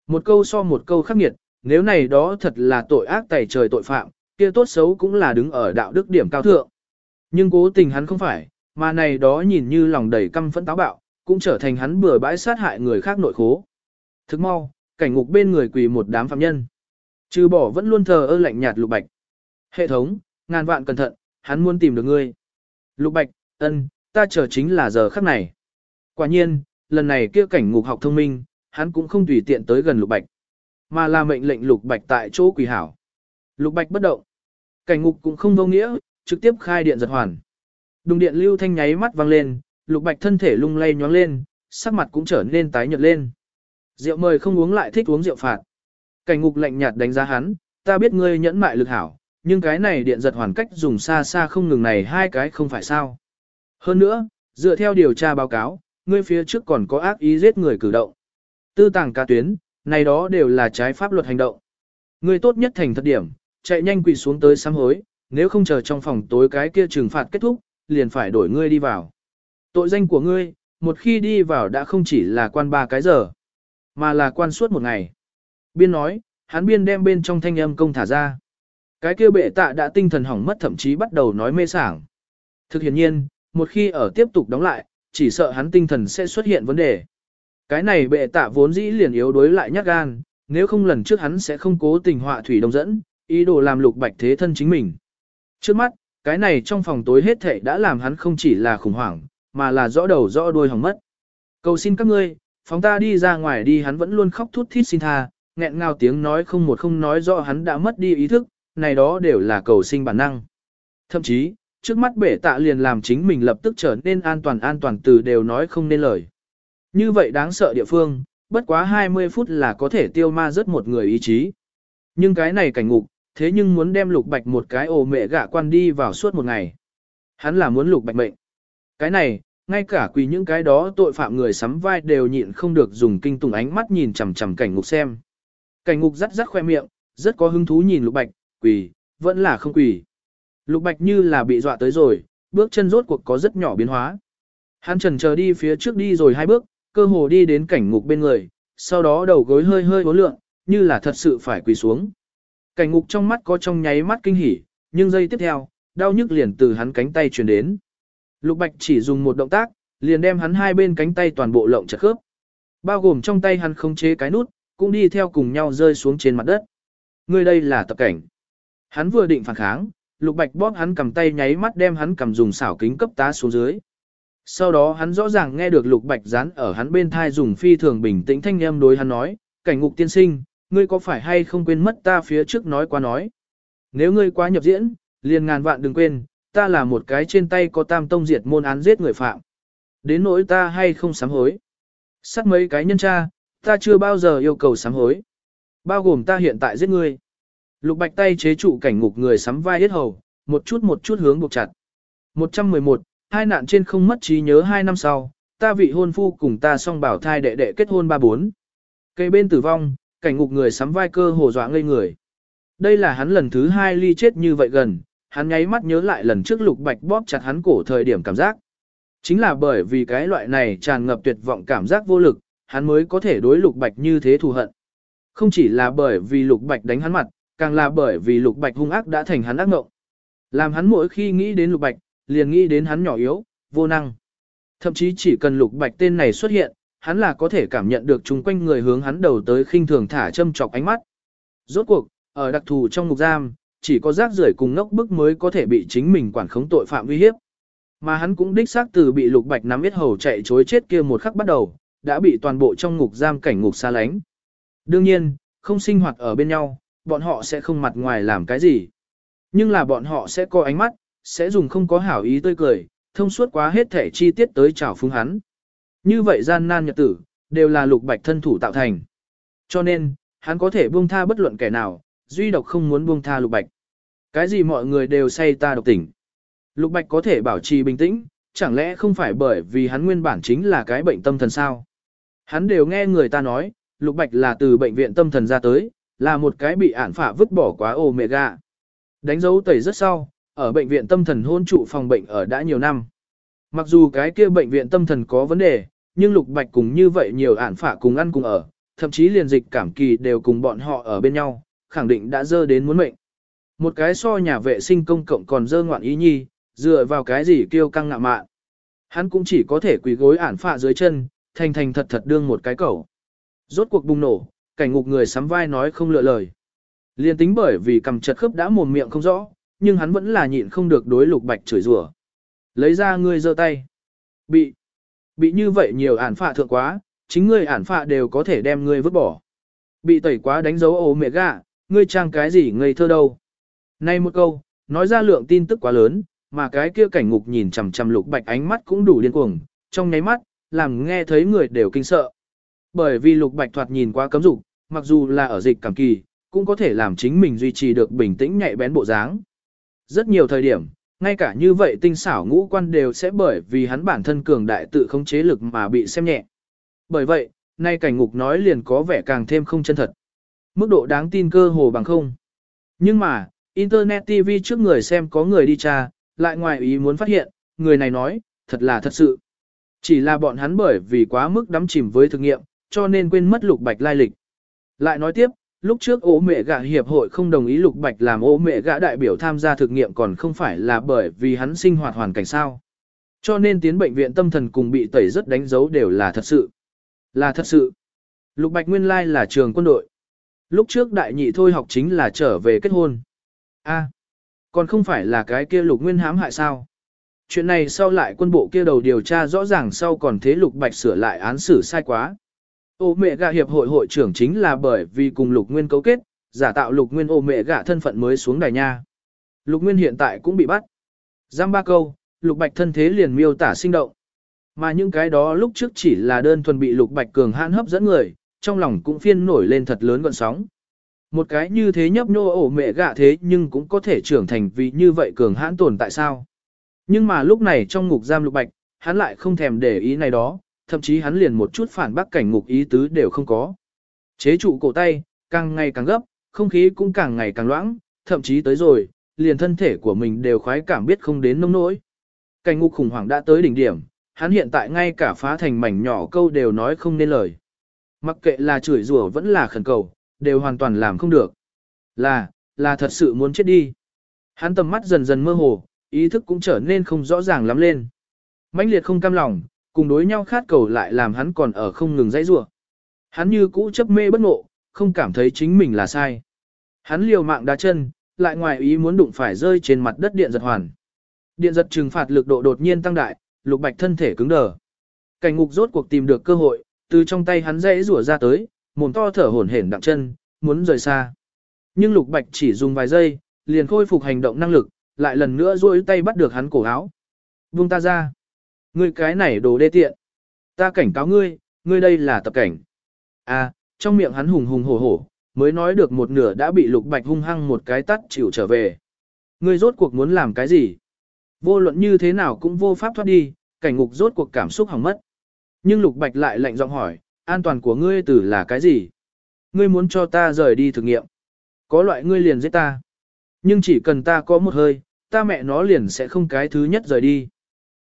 Một câu so một câu khắc nghiệt, nếu này đó thật là tội ác tày trời tội phạm, kia tốt xấu cũng là đứng ở đạo đức điểm cao thượng. Nhưng cố tình hắn không phải, mà này đó nhìn như lòng đầy căm phẫn táo bạo, cũng trở thành hắn bừa bãi sát hại người khác nội khố. Thức mau, cảnh ngục bên người quỳ một đám phạm nhân. Trừ bỏ vẫn luôn thờ ơ lạnh nhạt lục bạch. Hệ thống, ngàn vạn cẩn thận, hắn muốn tìm được ngươi. Lục bạch, ân, ta chờ chính là giờ khắc này. Quả nhiên, lần này kia cảnh ngục học thông minh, hắn cũng không tùy tiện tới gần lục bạch, mà là mệnh lệnh lục bạch tại chỗ quỳ hảo. Lục bạch bất động. Cảnh ngục cũng không vô nghĩa, trực tiếp khai điện giật hoàn. Đùng điện lưu thanh nháy mắt vang lên, lục bạch thân thể lung lay nhoáng lên, sắc mặt cũng trở nên tái nhợt lên. Rượu mời không uống lại thích uống rượu phạt. Cảnh ngục lạnh nhạt đánh giá hắn, ta biết ngươi nhẫn mại lực hảo, nhưng cái này điện giật hoàn cách dùng xa xa không ngừng này hai cái không phải sao. Hơn nữa, dựa theo điều tra báo cáo, ngươi phía trước còn có ác ý giết người cử động. Tư tàng ca tuyến, này đó đều là trái pháp luật hành động. Ngươi tốt nhất thành thật điểm, chạy nhanh quỳ xuống tới sám hối, nếu không chờ trong phòng tối cái kia trừng phạt kết thúc, liền phải đổi ngươi đi vào. Tội danh của ngươi, một khi đi vào đã không chỉ là quan ba cái giờ, mà là quan suốt một ngày. Biên nói, hắn biên đem bên trong thanh âm công thả ra. Cái kia bệ tạ đã tinh thần hỏng mất thậm chí bắt đầu nói mê sảng. Thực hiện nhiên, một khi ở tiếp tục đóng lại, chỉ sợ hắn tinh thần sẽ xuất hiện vấn đề. Cái này bệ tạ vốn dĩ liền yếu đối lại nhát gan, nếu không lần trước hắn sẽ không cố tình họa thủy đồng dẫn, ý đồ làm lục bạch thế thân chính mình. Trước mắt, cái này trong phòng tối hết thảy đã làm hắn không chỉ là khủng hoảng, mà là rõ đầu rõ đuôi hỏng mất. Cầu xin các ngươi, phóng ta đi ra ngoài đi hắn vẫn luôn khóc thút thít xin tha, nghẹn ngào tiếng nói không một không nói rõ hắn đã mất đi ý thức, này đó đều là cầu sinh bản năng. Thậm chí, trước mắt bể tạ liền làm chính mình lập tức trở nên an toàn an toàn từ đều nói không nên lời. Như vậy đáng sợ địa phương, bất quá 20 phút là có thể tiêu ma rất một người ý chí. Nhưng cái này cảnh ngục, thế nhưng muốn đem lục bạch một cái ồ mẹ gạ quan đi vào suốt một ngày. Hắn là muốn lục bạch mệnh. Cái này, ngay cả quỳ những cái đó tội phạm người sắm vai đều nhịn không được dùng kinh tùng ánh mắt nhìn chằm chằm cảnh ngục xem. Cảnh ngục rắt rắt khoe miệng, rất có hứng thú nhìn lục bạch, quỳ, vẫn là không quỳ. Lục bạch như là bị dọa tới rồi, bước chân rốt cuộc có rất nhỏ biến hóa. Hắn trần chờ đi phía trước đi rồi hai bước, cơ hồ đi đến cảnh ngục bên người, sau đó đầu gối hơi hơi uốn lượn, như là thật sự phải quỳ xuống. Cảnh ngục trong mắt có trong nháy mắt kinh hỉ, nhưng giây tiếp theo, đau nhức liền từ hắn cánh tay truyền đến. Lục Bạch chỉ dùng một động tác, liền đem hắn hai bên cánh tay toàn bộ lộng chặt khớp. Bao gồm trong tay hắn không chế cái nút, cũng đi theo cùng nhau rơi xuống trên mặt đất. Người đây là tập cảnh. Hắn vừa định phản kháng, Lục Bạch bóp hắn cầm tay nháy mắt đem hắn cầm dùng xảo kính cấp tá xuống dưới. Sau đó hắn rõ ràng nghe được Lục Bạch dán ở hắn bên thai dùng phi thường bình tĩnh thanh âm đối hắn nói, cảnh ngục tiên sinh, ngươi có phải hay không quên mất ta phía trước nói qua nói. Nếu ngươi quá nhập diễn, liền ngàn vạn đừng quên, ta là một cái trên tay có tam tông diệt môn án giết người phạm. Đến nỗi ta hay không sám hối. Sát mấy cái nhân tra, ta chưa bao giờ yêu cầu sám hối. Bao gồm ta hiện tại giết ngươi. Lục bạch tay chế trụ cảnh ngục người sắm vai hết hầu, một chút một chút hướng buộc chặt. 111, hai nạn trên không mất trí nhớ hai năm sau, ta vị hôn phu cùng ta song bảo thai đệ đệ kết hôn ba bốn. Cây bên tử vong, cảnh ngục người sắm vai cơ hồ dọa ngây người. Đây là hắn lần thứ hai ly chết như vậy gần, hắn nháy mắt nhớ lại lần trước lục bạch bóp chặt hắn cổ thời điểm cảm giác. Chính là bởi vì cái loại này tràn ngập tuyệt vọng cảm giác vô lực, hắn mới có thể đối lục bạch như thế thù hận. Không chỉ là bởi vì lục bạch đánh hắn mặt, càng là bởi vì lục bạch hung ác đã thành hắn ác ngộng. Làm hắn mỗi khi nghĩ đến lục bạch, liền nghĩ đến hắn nhỏ yếu, vô năng. Thậm chí chỉ cần lục bạch tên này xuất hiện, hắn là có thể cảm nhận được chung quanh người hướng hắn đầu tới khinh thường thả châm chọc ánh mắt. Rốt cuộc, ở đặc thù trong ngục giam, chỉ có rác rưởi cùng ngốc bức mới có thể bị chính mình quản khống tội phạm uy hiếp. Mà hắn cũng đích xác từ bị lục bạch nắm biết hầu chạy chối chết kia một khắc bắt đầu, đã bị toàn bộ trong ngục giam cảnh ngục xa lánh. Đương nhiên, không sinh hoạt ở bên nhau, bọn họ sẽ không mặt ngoài làm cái gì. Nhưng là bọn họ sẽ có ánh mắt, sẽ dùng không có hảo ý tươi cười, thông suốt quá hết thể chi tiết tới chào phúng hắn. Như vậy gian nan nhật tử, đều là lục bạch thân thủ tạo thành. Cho nên, hắn có thể buông tha bất luận kẻ nào, duy độc không muốn buông tha lục bạch. Cái gì mọi người đều say ta độc tỉnh. Lục bạch có thể bảo trì bình tĩnh, chẳng lẽ không phải bởi vì hắn nguyên bản chính là cái bệnh tâm thần sao? Hắn đều nghe người ta nói, lục bạch là từ bệnh viện tâm thần ra tới, là một cái bị ản phả vứt bỏ quá ôm mẹ gà. Đánh dấu tẩy rất sau, ở bệnh viện tâm thần hôn trụ phòng bệnh ở đã nhiều năm. Mặc dù cái kia bệnh viện tâm thần có vấn đề, nhưng Lục Bạch cùng như vậy nhiều ản phả cùng ăn cùng ở, thậm chí liền dịch cảm kỳ đều cùng bọn họ ở bên nhau, khẳng định đã dơ đến muốn mệnh. Một cái so nhà vệ sinh công cộng còn dơ ngoạn ý nhi, dựa vào cái gì kêu căng ngạ mạn. Hắn cũng chỉ có thể quỳ gối ản phạ dưới chân, thành thành thật thật đương một cái cẩu. Rốt cuộc bùng nổ, cảnh ngục người sắm vai nói không lựa lời. Liên tính bởi vì cầm chật khớp đã mồm miệng không rõ, nhưng hắn vẫn là nhịn không được đối lục bạch chửi rủa. Lấy ra ngươi giơ tay. Bị. Bị như vậy nhiều ản phạ thượng quá, chính ngươi ản phạ đều có thể đem ngươi vứt bỏ. Bị tẩy quá đánh dấu ổ mẹ gạ ngươi trang cái gì ngây thơ đâu. Nay một câu, nói ra lượng tin tức quá lớn, mà cái kia cảnh ngục nhìn chằm chằm lục bạch ánh mắt cũng đủ điên cuồng, trong nháy mắt, làm nghe thấy người đều kinh sợ. Bởi vì lục bạch thoạt nhìn quá cấm dục, mặc dù là ở dịch cảm kỳ, cũng có thể làm chính mình duy trì được bình tĩnh nhạy bén bộ dáng. Rất nhiều thời điểm, ngay cả như vậy tinh xảo ngũ quan đều sẽ bởi vì hắn bản thân cường đại tự không chế lực mà bị xem nhẹ. Bởi vậy, nay cảnh ngục nói liền có vẻ càng thêm không chân thật. Mức độ đáng tin cơ hồ bằng không. Nhưng mà, Internet TV trước người xem có người đi tra, lại ngoài ý muốn phát hiện, người này nói, thật là thật sự. Chỉ là bọn hắn bởi vì quá mức đắm chìm với thực nghiệm, cho nên quên mất lục bạch lai lịch. Lại nói tiếp, lúc trước ố mẹ gạ hiệp hội không đồng ý lục bạch làm ố mẹ gạ đại biểu tham gia thực nghiệm còn không phải là bởi vì hắn sinh hoạt hoàn cảnh sao. Cho nên tiến bệnh viện tâm thần cùng bị tẩy rất đánh dấu đều là thật sự. Là thật sự. Lục bạch nguyên lai là trường quân đội. Lúc trước đại nhị thôi học chính là trở về kết hôn. a, còn không phải là cái kia lục nguyên hãm hại sao. Chuyện này sau lại quân bộ kia đầu điều tra rõ ràng sau còn thế lục bạch sửa lại án xử sai quá. Ô mẹ gạ hiệp hội hội trưởng chính là bởi vì cùng lục nguyên cấu kết, giả tạo lục nguyên ô mẹ gạ thân phận mới xuống đài nha. Lục nguyên hiện tại cũng bị bắt. Giam ba câu, lục bạch thân thế liền miêu tả sinh động. Mà những cái đó lúc trước chỉ là đơn thuần bị lục bạch cường hãn hấp dẫn người, trong lòng cũng phiên nổi lên thật lớn gọn sóng. Một cái như thế nhấp nhô ổ mẹ gạ thế nhưng cũng có thể trưởng thành vì như vậy cường hãn tồn tại sao. Nhưng mà lúc này trong ngục giam lục bạch, hắn lại không thèm để ý này đó, thậm chí hắn liền một chút phản bác cảnh ngục ý tứ đều không có. Chế trụ cổ tay, càng ngày càng gấp, không khí cũng càng ngày càng loãng, thậm chí tới rồi, liền thân thể của mình đều khoái cảm biết không đến nông nỗi. Cảnh ngục khủng hoảng đã tới đỉnh điểm, hắn hiện tại ngay cả phá thành mảnh nhỏ câu đều nói không nên lời. Mặc kệ là chửi rủa vẫn là khẩn cầu, đều hoàn toàn làm không được. Là, là thật sự muốn chết đi. Hắn tầm mắt dần dần mơ hồ, ý thức cũng trở nên không rõ ràng lắm lên. mãnh liệt không cam lòng, cùng đối nhau khát cầu lại làm hắn còn ở không ngừng dãy rủa. Hắn như cũ chấp mê bất ngộ, không cảm thấy chính mình là sai. Hắn liều mạng đá chân, lại ngoài ý muốn đụng phải rơi trên mặt đất điện giật hoàn. Điện giật trừng phạt lực độ đột nhiên tăng đại, lục bạch thân thể cứng đờ. Cảnh ngục rốt cuộc tìm được cơ hội, từ trong tay hắn dãy rủa ra tới, mồm to thở hổn hển đặng chân, muốn rời xa. Nhưng lục bạch chỉ dùng vài giây, liền khôi phục hành động năng lực, lại lần nữa duỗi tay bắt được hắn cổ áo. Buông ta ra. Ngươi cái này đồ đê tiện. Ta cảnh cáo ngươi, ngươi đây là tập cảnh. À, trong miệng hắn hùng hùng hổ hổ, mới nói được một nửa đã bị lục bạch hung hăng một cái tắt chịu trở về. Ngươi rốt cuộc muốn làm cái gì? Vô luận như thế nào cũng vô pháp thoát đi, cảnh ngục rốt cuộc cảm xúc hỏng mất. Nhưng lục bạch lại lạnh giọng hỏi, an toàn của ngươi từ là cái gì? Ngươi muốn cho ta rời đi thử nghiệm. Có loại ngươi liền giết ta. Nhưng chỉ cần ta có một hơi, ta mẹ nó liền sẽ không cái thứ nhất rời đi.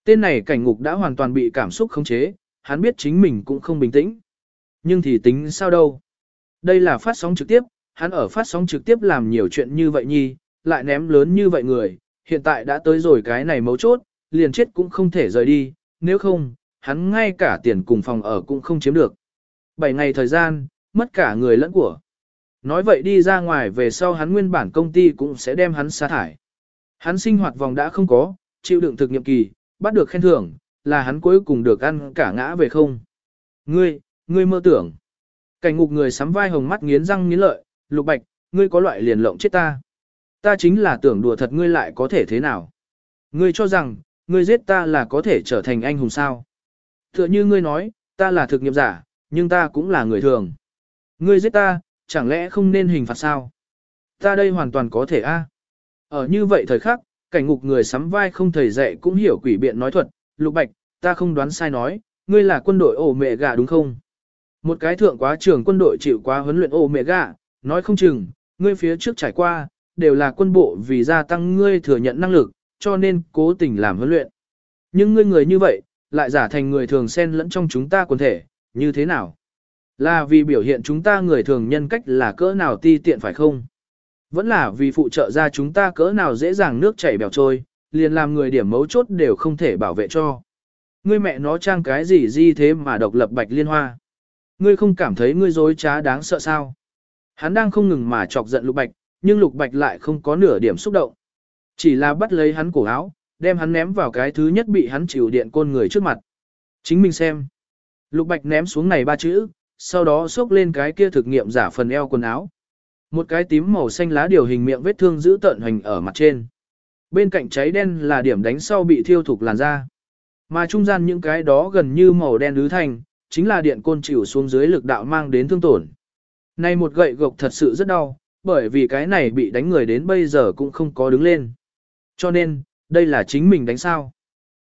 Tên này cảnh ngục đã hoàn toàn bị cảm xúc khống chế, hắn biết chính mình cũng không bình tĩnh. Nhưng thì tính sao đâu? Đây là phát sóng trực tiếp, hắn ở phát sóng trực tiếp làm nhiều chuyện như vậy nhi, lại ném lớn như vậy người, hiện tại đã tới rồi cái này mấu chốt, liền chết cũng không thể rời đi, nếu không, hắn ngay cả tiền cùng phòng ở cũng không chiếm được. 7 ngày thời gian, mất cả người lẫn của. Nói vậy đi ra ngoài về sau hắn nguyên bản công ty cũng sẽ đem hắn sa thải. Hắn sinh hoạt vòng đã không có, chịu đựng thực nghiệm kỳ, bắt được khen thưởng, là hắn cuối cùng được ăn cả ngã về không. Ngươi, ngươi mơ tưởng. Cảnh ngục người sắm vai hồng mắt nghiến răng nghiến lợi, lục bạch, ngươi có loại liền lộng chết ta. Ta chính là tưởng đùa thật ngươi lại có thể thế nào. Ngươi cho rằng, ngươi giết ta là có thể trở thành anh hùng sao. Tựa như ngươi nói, ta là thực nghiệm giả, nhưng ta cũng là người thường. Ngươi giết ta, chẳng lẽ không nên hình phạt sao? Ta đây hoàn toàn có thể a. Ở như vậy thời khắc, cảnh ngục người sắm vai không thầy dạy cũng hiểu quỷ biện nói thuật, lục bạch, ta không đoán sai nói, ngươi là quân đội ổ mẹ gà đúng không? Một cái thượng quá trưởng quân đội chịu quá huấn luyện ổ mẹ gà, nói không chừng, ngươi phía trước trải qua, đều là quân bộ vì gia tăng ngươi thừa nhận năng lực, cho nên cố tình làm huấn luyện. Nhưng ngươi người như vậy, lại giả thành người thường xen lẫn trong chúng ta quần thể, như thế nào? Là vì biểu hiện chúng ta người thường nhân cách là cỡ nào ti tiện phải không? Vẫn là vì phụ trợ ra chúng ta cỡ nào dễ dàng nước chảy bèo trôi, liền làm người điểm mấu chốt đều không thể bảo vệ cho. Ngươi mẹ nó trang cái gì di thế mà độc lập bạch liên hoa. Ngươi không cảm thấy ngươi dối trá đáng sợ sao? Hắn đang không ngừng mà chọc giận lục bạch, nhưng lục bạch lại không có nửa điểm xúc động. Chỉ là bắt lấy hắn cổ áo, đem hắn ném vào cái thứ nhất bị hắn chịu điện côn người trước mặt. Chính mình xem. Lục bạch ném xuống này ba chữ, sau đó xốc lên cái kia thực nghiệm giả phần eo quần áo. Một cái tím màu xanh lá điều hình miệng vết thương giữ tợn hình ở mặt trên. Bên cạnh cháy đen là điểm đánh sau bị thiêu thục làn da. Mà trung gian những cái đó gần như màu đen ứ thành, chính là điện côn chịu xuống dưới lực đạo mang đến thương tổn. Này một gậy gộc thật sự rất đau, bởi vì cái này bị đánh người đến bây giờ cũng không có đứng lên. Cho nên, đây là chính mình đánh sao.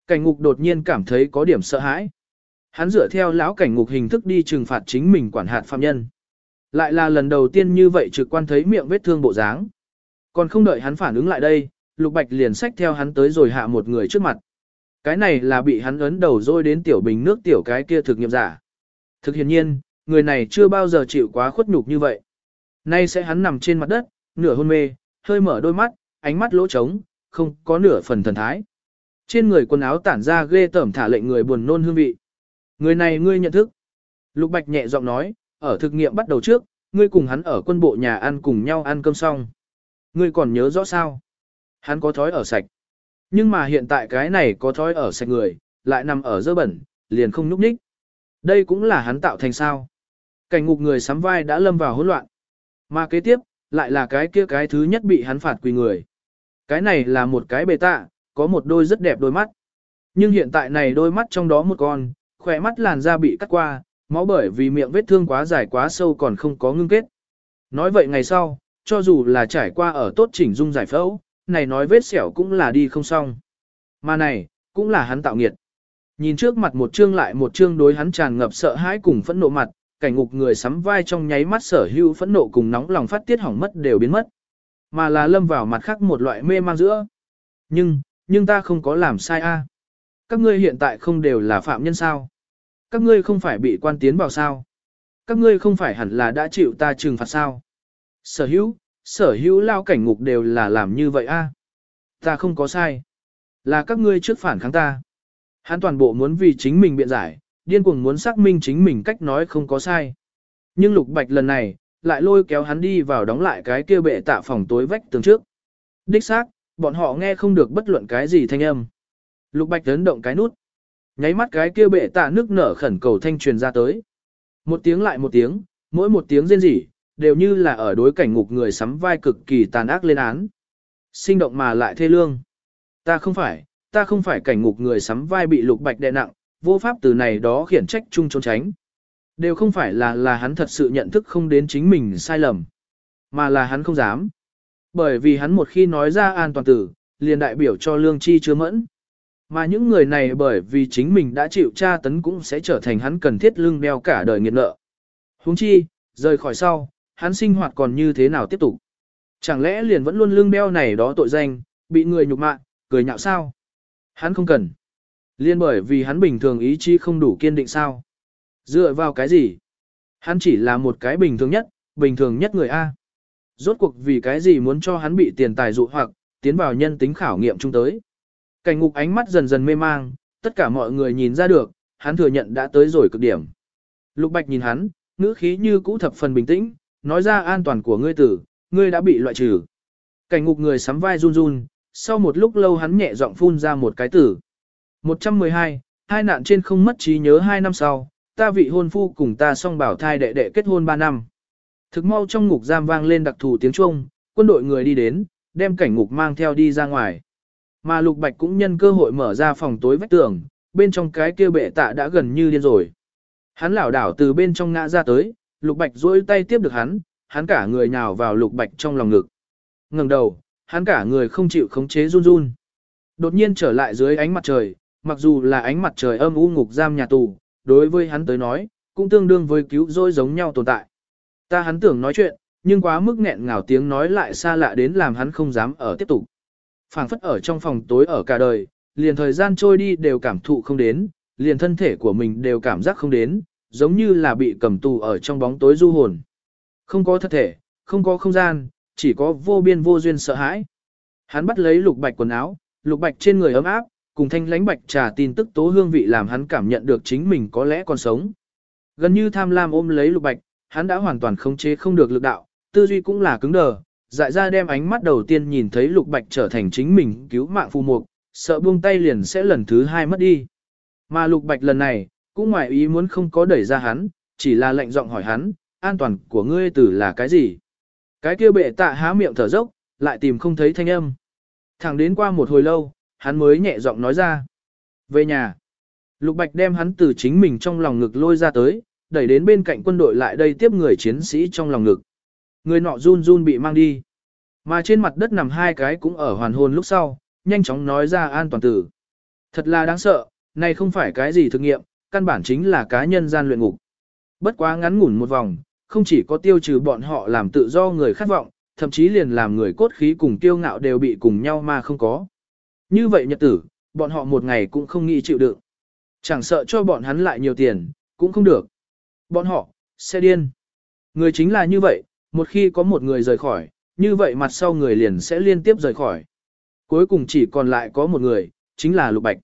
Cảnh ngục đột nhiên cảm thấy có điểm sợ hãi. Hắn dựa theo lão cảnh ngục hình thức đi trừng phạt chính mình quản hạt phạm nhân. Lại là lần đầu tiên như vậy trực quan thấy miệng vết thương bộ dáng. Còn không đợi hắn phản ứng lại đây, Lục Bạch liền xách theo hắn tới rồi hạ một người trước mặt. Cái này là bị hắn ấn đầu rồi đến tiểu bình nước tiểu cái kia thực nghiệm giả. Thực hiện nhiên, người này chưa bao giờ chịu quá khuất nhục như vậy. Nay sẽ hắn nằm trên mặt đất, nửa hôn mê, hơi mở đôi mắt, ánh mắt lỗ trống, không có nửa phần thần thái. Trên người quần áo tản ra ghê tởm thả lệnh người buồn nôn hương vị. Người này ngươi nhận thức. Lục Bạch nhẹ giọng nói, ở thực nghiệm bắt đầu trước, ngươi cùng hắn ở quân bộ nhà ăn cùng nhau ăn cơm xong. Ngươi còn nhớ rõ sao? Hắn có thói ở sạch. Nhưng mà hiện tại cái này có thói ở sạch người, lại nằm ở dơ bẩn, liền không nhúc nhích. Đây cũng là hắn tạo thành sao. Cảnh ngục người sắm vai đã lâm vào hỗn loạn. Mà kế tiếp, lại là cái kia cái thứ nhất bị hắn phạt quỳ người. Cái này là một cái bề tạ, có một đôi rất đẹp đôi mắt. Nhưng hiện tại này đôi mắt trong đó một con, khỏe mắt làn da bị cắt qua, máu bởi vì miệng vết thương quá dài quá sâu còn không có ngưng kết. Nói vậy ngày sau, cho dù là trải qua ở tốt chỉnh dung giải phẫu, này nói vết sẹo cũng là đi không xong. Mà này, cũng là hắn tạo nghiệt. Nhìn trước mặt một chương lại một chương đối hắn tràn ngập sợ hãi cùng phẫn nộ mặt, cảnh ngục người sắm vai trong nháy mắt sở hữu phẫn nộ cùng nóng lòng phát tiết hỏng mất đều biến mất. Mà là lâm vào mặt khác một loại mê mang giữa. Nhưng, nhưng ta không có làm sai a. Các ngươi hiện tại không đều là phạm nhân sao? Các ngươi không phải bị quan tiến vào sao? Các ngươi không phải hẳn là đã chịu ta trừng phạt sao? Sở hữu, sở hữu lao cảnh ngục đều là làm như vậy a. Ta không có sai. Là các ngươi trước phản kháng ta. Hắn toàn bộ muốn vì chính mình biện giải, điên cuồng muốn xác minh chính mình cách nói không có sai. Nhưng lục bạch lần này, lại lôi kéo hắn đi vào đóng lại cái kia bệ tạ phòng tối vách tường trước. Đích xác, bọn họ nghe không được bất luận cái gì thanh âm. Lục bạch ấn động cái nút. Nháy mắt cái kia bệ tạ nước nở khẩn cầu thanh truyền ra tới. Một tiếng lại một tiếng, mỗi một tiếng rên rỉ, đều như là ở đối cảnh ngục người sắm vai cực kỳ tàn ác lên án. Sinh động mà lại thê lương. Ta không phải, ta không phải cảnh ngục người sắm vai bị lục bạch đè nặng, vô pháp từ này đó khiển trách chung trốn tránh. Đều không phải là là hắn thật sự nhận thức không đến chính mình sai lầm, mà là hắn không dám. Bởi vì hắn một khi nói ra an toàn tử, liền đại biểu cho lương chi chứa mẫn. Mà những người này bởi vì chính mình đã chịu tra tấn cũng sẽ trở thành hắn cần thiết lương đeo cả đời nghiệt nợ. Huống chi, rời khỏi sau, hắn sinh hoạt còn như thế nào tiếp tục. Chẳng lẽ liền vẫn luôn lương đeo này đó tội danh, bị người nhục mạ, cười nhạo sao? Hắn không cần. Liên bởi vì hắn bình thường ý chí không đủ kiên định sao. Dựa vào cái gì? Hắn chỉ là một cái bình thường nhất, bình thường nhất người A. Rốt cuộc vì cái gì muốn cho hắn bị tiền tài dụ hoặc, tiến vào nhân tính khảo nghiệm chung tới. Cảnh ngục ánh mắt dần dần mê mang, tất cả mọi người nhìn ra được, hắn thừa nhận đã tới rồi cực điểm. Lục Bạch nhìn hắn, ngữ khí như cũ thập phần bình tĩnh, nói ra an toàn của ngươi tử, ngươi đã bị loại trừ. Cảnh ngục người sắm vai run run, sau một lúc lâu hắn nhẹ giọng phun ra một cái tử. 112, hai nạn trên không mất trí nhớ hai năm sau, ta vị hôn phu cùng ta song bảo thai đệ đệ kết hôn ba năm. Thực mau trong ngục giam vang lên đặc thù tiếng Trung, quân đội người đi đến, đem cảnh ngục mang theo đi ra ngoài. Mà Lục Bạch cũng nhân cơ hội mở ra phòng tối vách tường, bên trong cái kia bệ tạ đã gần như điên rồi. Hắn lảo đảo từ bên trong ngã ra tới, Lục Bạch duỗi tay tiếp được hắn, hắn cả người nhào vào Lục Bạch trong lòng ngực. Ngẩng đầu, hắn cả người không chịu khống chế run run. Đột nhiên trở lại dưới ánh mặt trời, mặc dù là ánh mặt trời âm u ngục giam nhà tù, đối với hắn tới nói, cũng tương đương với cứu rỗi giống nhau tồn tại. Ta hắn tưởng nói chuyện, nhưng quá mức nghẹn ngào tiếng nói lại xa lạ đến làm hắn không dám ở tiếp tục phảng phất ở trong phòng tối ở cả đời, liền thời gian trôi đi đều cảm thụ không đến, liền thân thể của mình đều cảm giác không đến, giống như là bị cầm tù ở trong bóng tối du hồn. Không có thật thể, không có không gian, chỉ có vô biên vô duyên sợ hãi. Hắn bắt lấy lục bạch quần áo, lục bạch trên người ấm áp, cùng thanh lánh bạch trà tin tức tố hương vị làm hắn cảm nhận được chính mình có lẽ còn sống. Gần như tham lam ôm lấy lục bạch, hắn đã hoàn toàn khống chế không được lực đạo, tư duy cũng là cứng đờ, dại ra đem ánh mắt đầu tiên nhìn thấy lục bạch trở thành chính mình cứu mạng phù mục, sợ buông tay liền sẽ lần thứ hai mất đi. Mà lục bạch lần này, cũng ngoài ý muốn không có đẩy ra hắn, chỉ là lệnh giọng hỏi hắn, an toàn của ngươi tử là cái gì? Cái kia bệ tạ há miệng thở dốc, lại tìm không thấy thanh âm. Thẳng đến qua một hồi lâu, hắn mới nhẹ giọng nói ra. Về nhà. Lục Bạch đem hắn từ chính mình trong lòng ngực lôi ra tới, đẩy đến bên cạnh quân đội lại đây tiếp người chiến sĩ trong lòng ngực. Người nọ run run bị mang đi. Mà trên mặt đất nằm hai cái cũng ở hoàn hồn lúc sau, nhanh chóng nói ra an toàn tử. Thật là đáng sợ, này không phải cái gì thực nghiệm, căn bản chính là cá nhân gian luyện ngục. Bất quá ngắn ngủn một vòng, không chỉ có tiêu trừ bọn họ làm tự do người khát vọng, thậm chí liền làm người cốt khí cùng tiêu ngạo đều bị cùng nhau mà không có. Như vậy nhật tử, bọn họ một ngày cũng không nghĩ chịu đựng. Chẳng sợ cho bọn hắn lại nhiều tiền, cũng không được. Bọn họ, sẽ điên. Người chính là như vậy, một khi có một người rời khỏi, như vậy mặt sau người liền sẽ liên tiếp rời khỏi. Cuối cùng chỉ còn lại có một người, chính là Lục Bạch.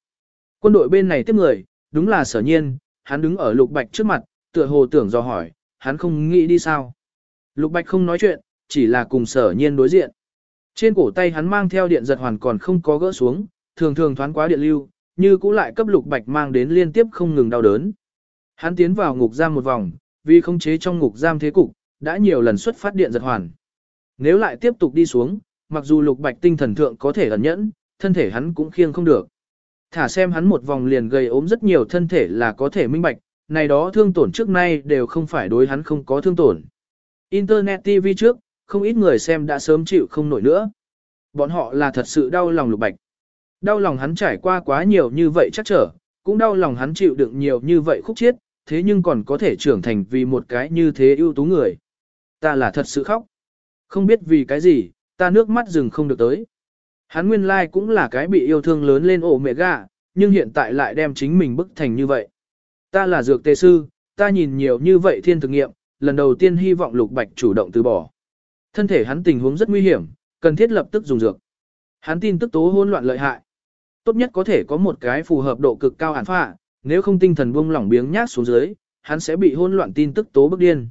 Quân đội bên này tiếp người, đúng là sở nhiên, hắn đứng ở Lục Bạch trước mặt, tựa hồ tưởng do hỏi, hắn không nghĩ đi sao. Lục Bạch không nói chuyện, chỉ là cùng sở nhiên đối diện. Trên cổ tay hắn mang theo điện giật hoàn còn không có gỡ xuống, thường thường thoáng quá điện lưu, như cũ lại cấp Lục Bạch mang đến liên tiếp không ngừng đau đớn. Hắn tiến vào ngục giam một vòng, vì không chế trong ngục giam thế cục, đã nhiều lần xuất phát điện giật hoàn. Nếu lại tiếp tục đi xuống, mặc dù lục bạch tinh thần thượng có thể ẩn nhẫn, thân thể hắn cũng khiêng không được. Thả xem hắn một vòng liền gây ốm rất nhiều thân thể là có thể minh bạch, này đó thương tổn trước nay đều không phải đối hắn không có thương tổn. Internet TV trước, không ít người xem đã sớm chịu không nổi nữa. Bọn họ là thật sự đau lòng lục bạch. Đau lòng hắn trải qua quá nhiều như vậy chắc trở, cũng đau lòng hắn chịu đựng nhiều như vậy khúc chiết, thế nhưng còn có thể trưởng thành vì một cái như thế ưu tú người. Ta là thật sự khóc. Không biết vì cái gì, ta nước mắt rừng không được tới. Hắn nguyên lai like cũng là cái bị yêu thương lớn lên ổ mẹ gà, nhưng hiện tại lại đem chính mình bức thành như vậy. Ta là dược tề sư, ta nhìn nhiều như vậy thiên thực nghiệm, lần đầu tiên hy vọng lục bạch chủ động từ bỏ. Thân thể hắn tình huống rất nguy hiểm, cần thiết lập tức dùng dược. Hắn tin tức tố hỗn loạn lợi hại. Tốt nhất có thể có một cái phù hợp độ cực cao hẳn phạ, nếu không tinh thần buông lỏng biếng nhác xuống dưới, hắn sẽ bị hỗn loạn tin tức tố bức điên.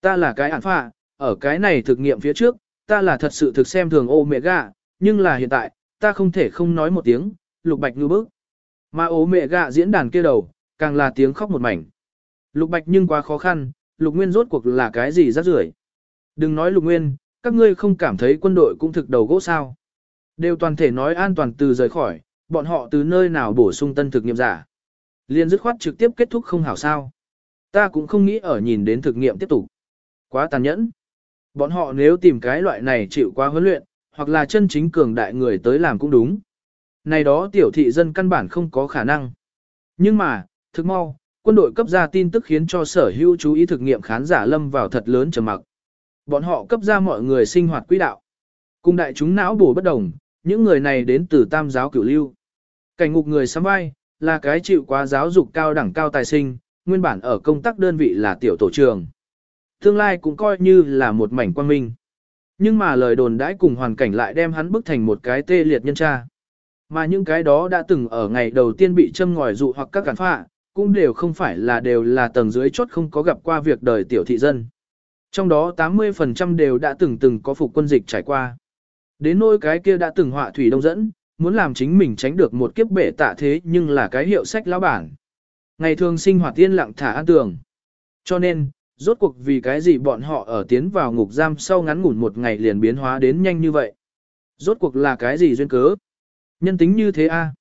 Ta là cái hẳn phạ, ở cái này thực nghiệm phía trước, ta là thật sự thực xem thường Omega nhưng là hiện tại, ta không thể không nói một tiếng, lục bạch ngư bức. Mà Omega diễn đàn kia đầu, càng là tiếng khóc một mảnh. Lục bạch nhưng quá khó khăn, lục nguyên rốt cuộc là cái gì rắc rưởi Đừng nói lục nguyên, các ngươi không cảm thấy quân đội cũng thực đầu gỗ sao. Đều toàn thể nói an toàn từ rời khỏi, bọn họ từ nơi nào bổ sung tân thực nghiệm giả. Liên dứt khoát trực tiếp kết thúc không hảo sao. Ta cũng không nghĩ ở nhìn đến thực nghiệm tiếp tục. Quá tàn nhẫn. Bọn họ nếu tìm cái loại này chịu quá huấn luyện, hoặc là chân chính cường đại người tới làm cũng đúng. Này đó tiểu thị dân căn bản không có khả năng. Nhưng mà, thực mau, quân đội cấp ra tin tức khiến cho sở hữu chú ý thực nghiệm khán giả lâm vào thật lớn trầm mặc. Bọn họ cấp ra mọi người sinh hoạt quỹ đạo. Cùng đại chúng não bổ bất đồng, những người này đến từ tam giáo cửu lưu. Cảnh ngục người sắm vai, là cái chịu quá giáo dục cao đẳng cao tài sinh, nguyên bản ở công tác đơn vị là tiểu tổ trường. Tương lai cũng coi như là một mảnh quang minh. Nhưng mà lời đồn đãi cùng hoàn cảnh lại đem hắn bức thành một cái tê liệt nhân tra. Mà những cái đó đã từng ở ngày đầu tiên bị châm ngòi dụ hoặc các cản phạ, cũng đều không phải là đều là tầng dưới chốt không có gặp qua việc đời tiểu thị dân. Trong đó 80% đều đã từng từng có phục quân dịch trải qua. Đến nỗi cái kia đã từng họa thủy đông dẫn, muốn làm chính mình tránh được một kiếp bể tạ thế nhưng là cái hiệu sách lão bản. Ngày thường sinh hoạt tiên lặng thả an tường. Cho nên, rốt cuộc vì cái gì bọn họ ở tiến vào ngục giam sau ngắn ngủn một ngày liền biến hóa đến nhanh như vậy. Rốt cuộc là cái gì duyên cớ? Nhân tính như thế a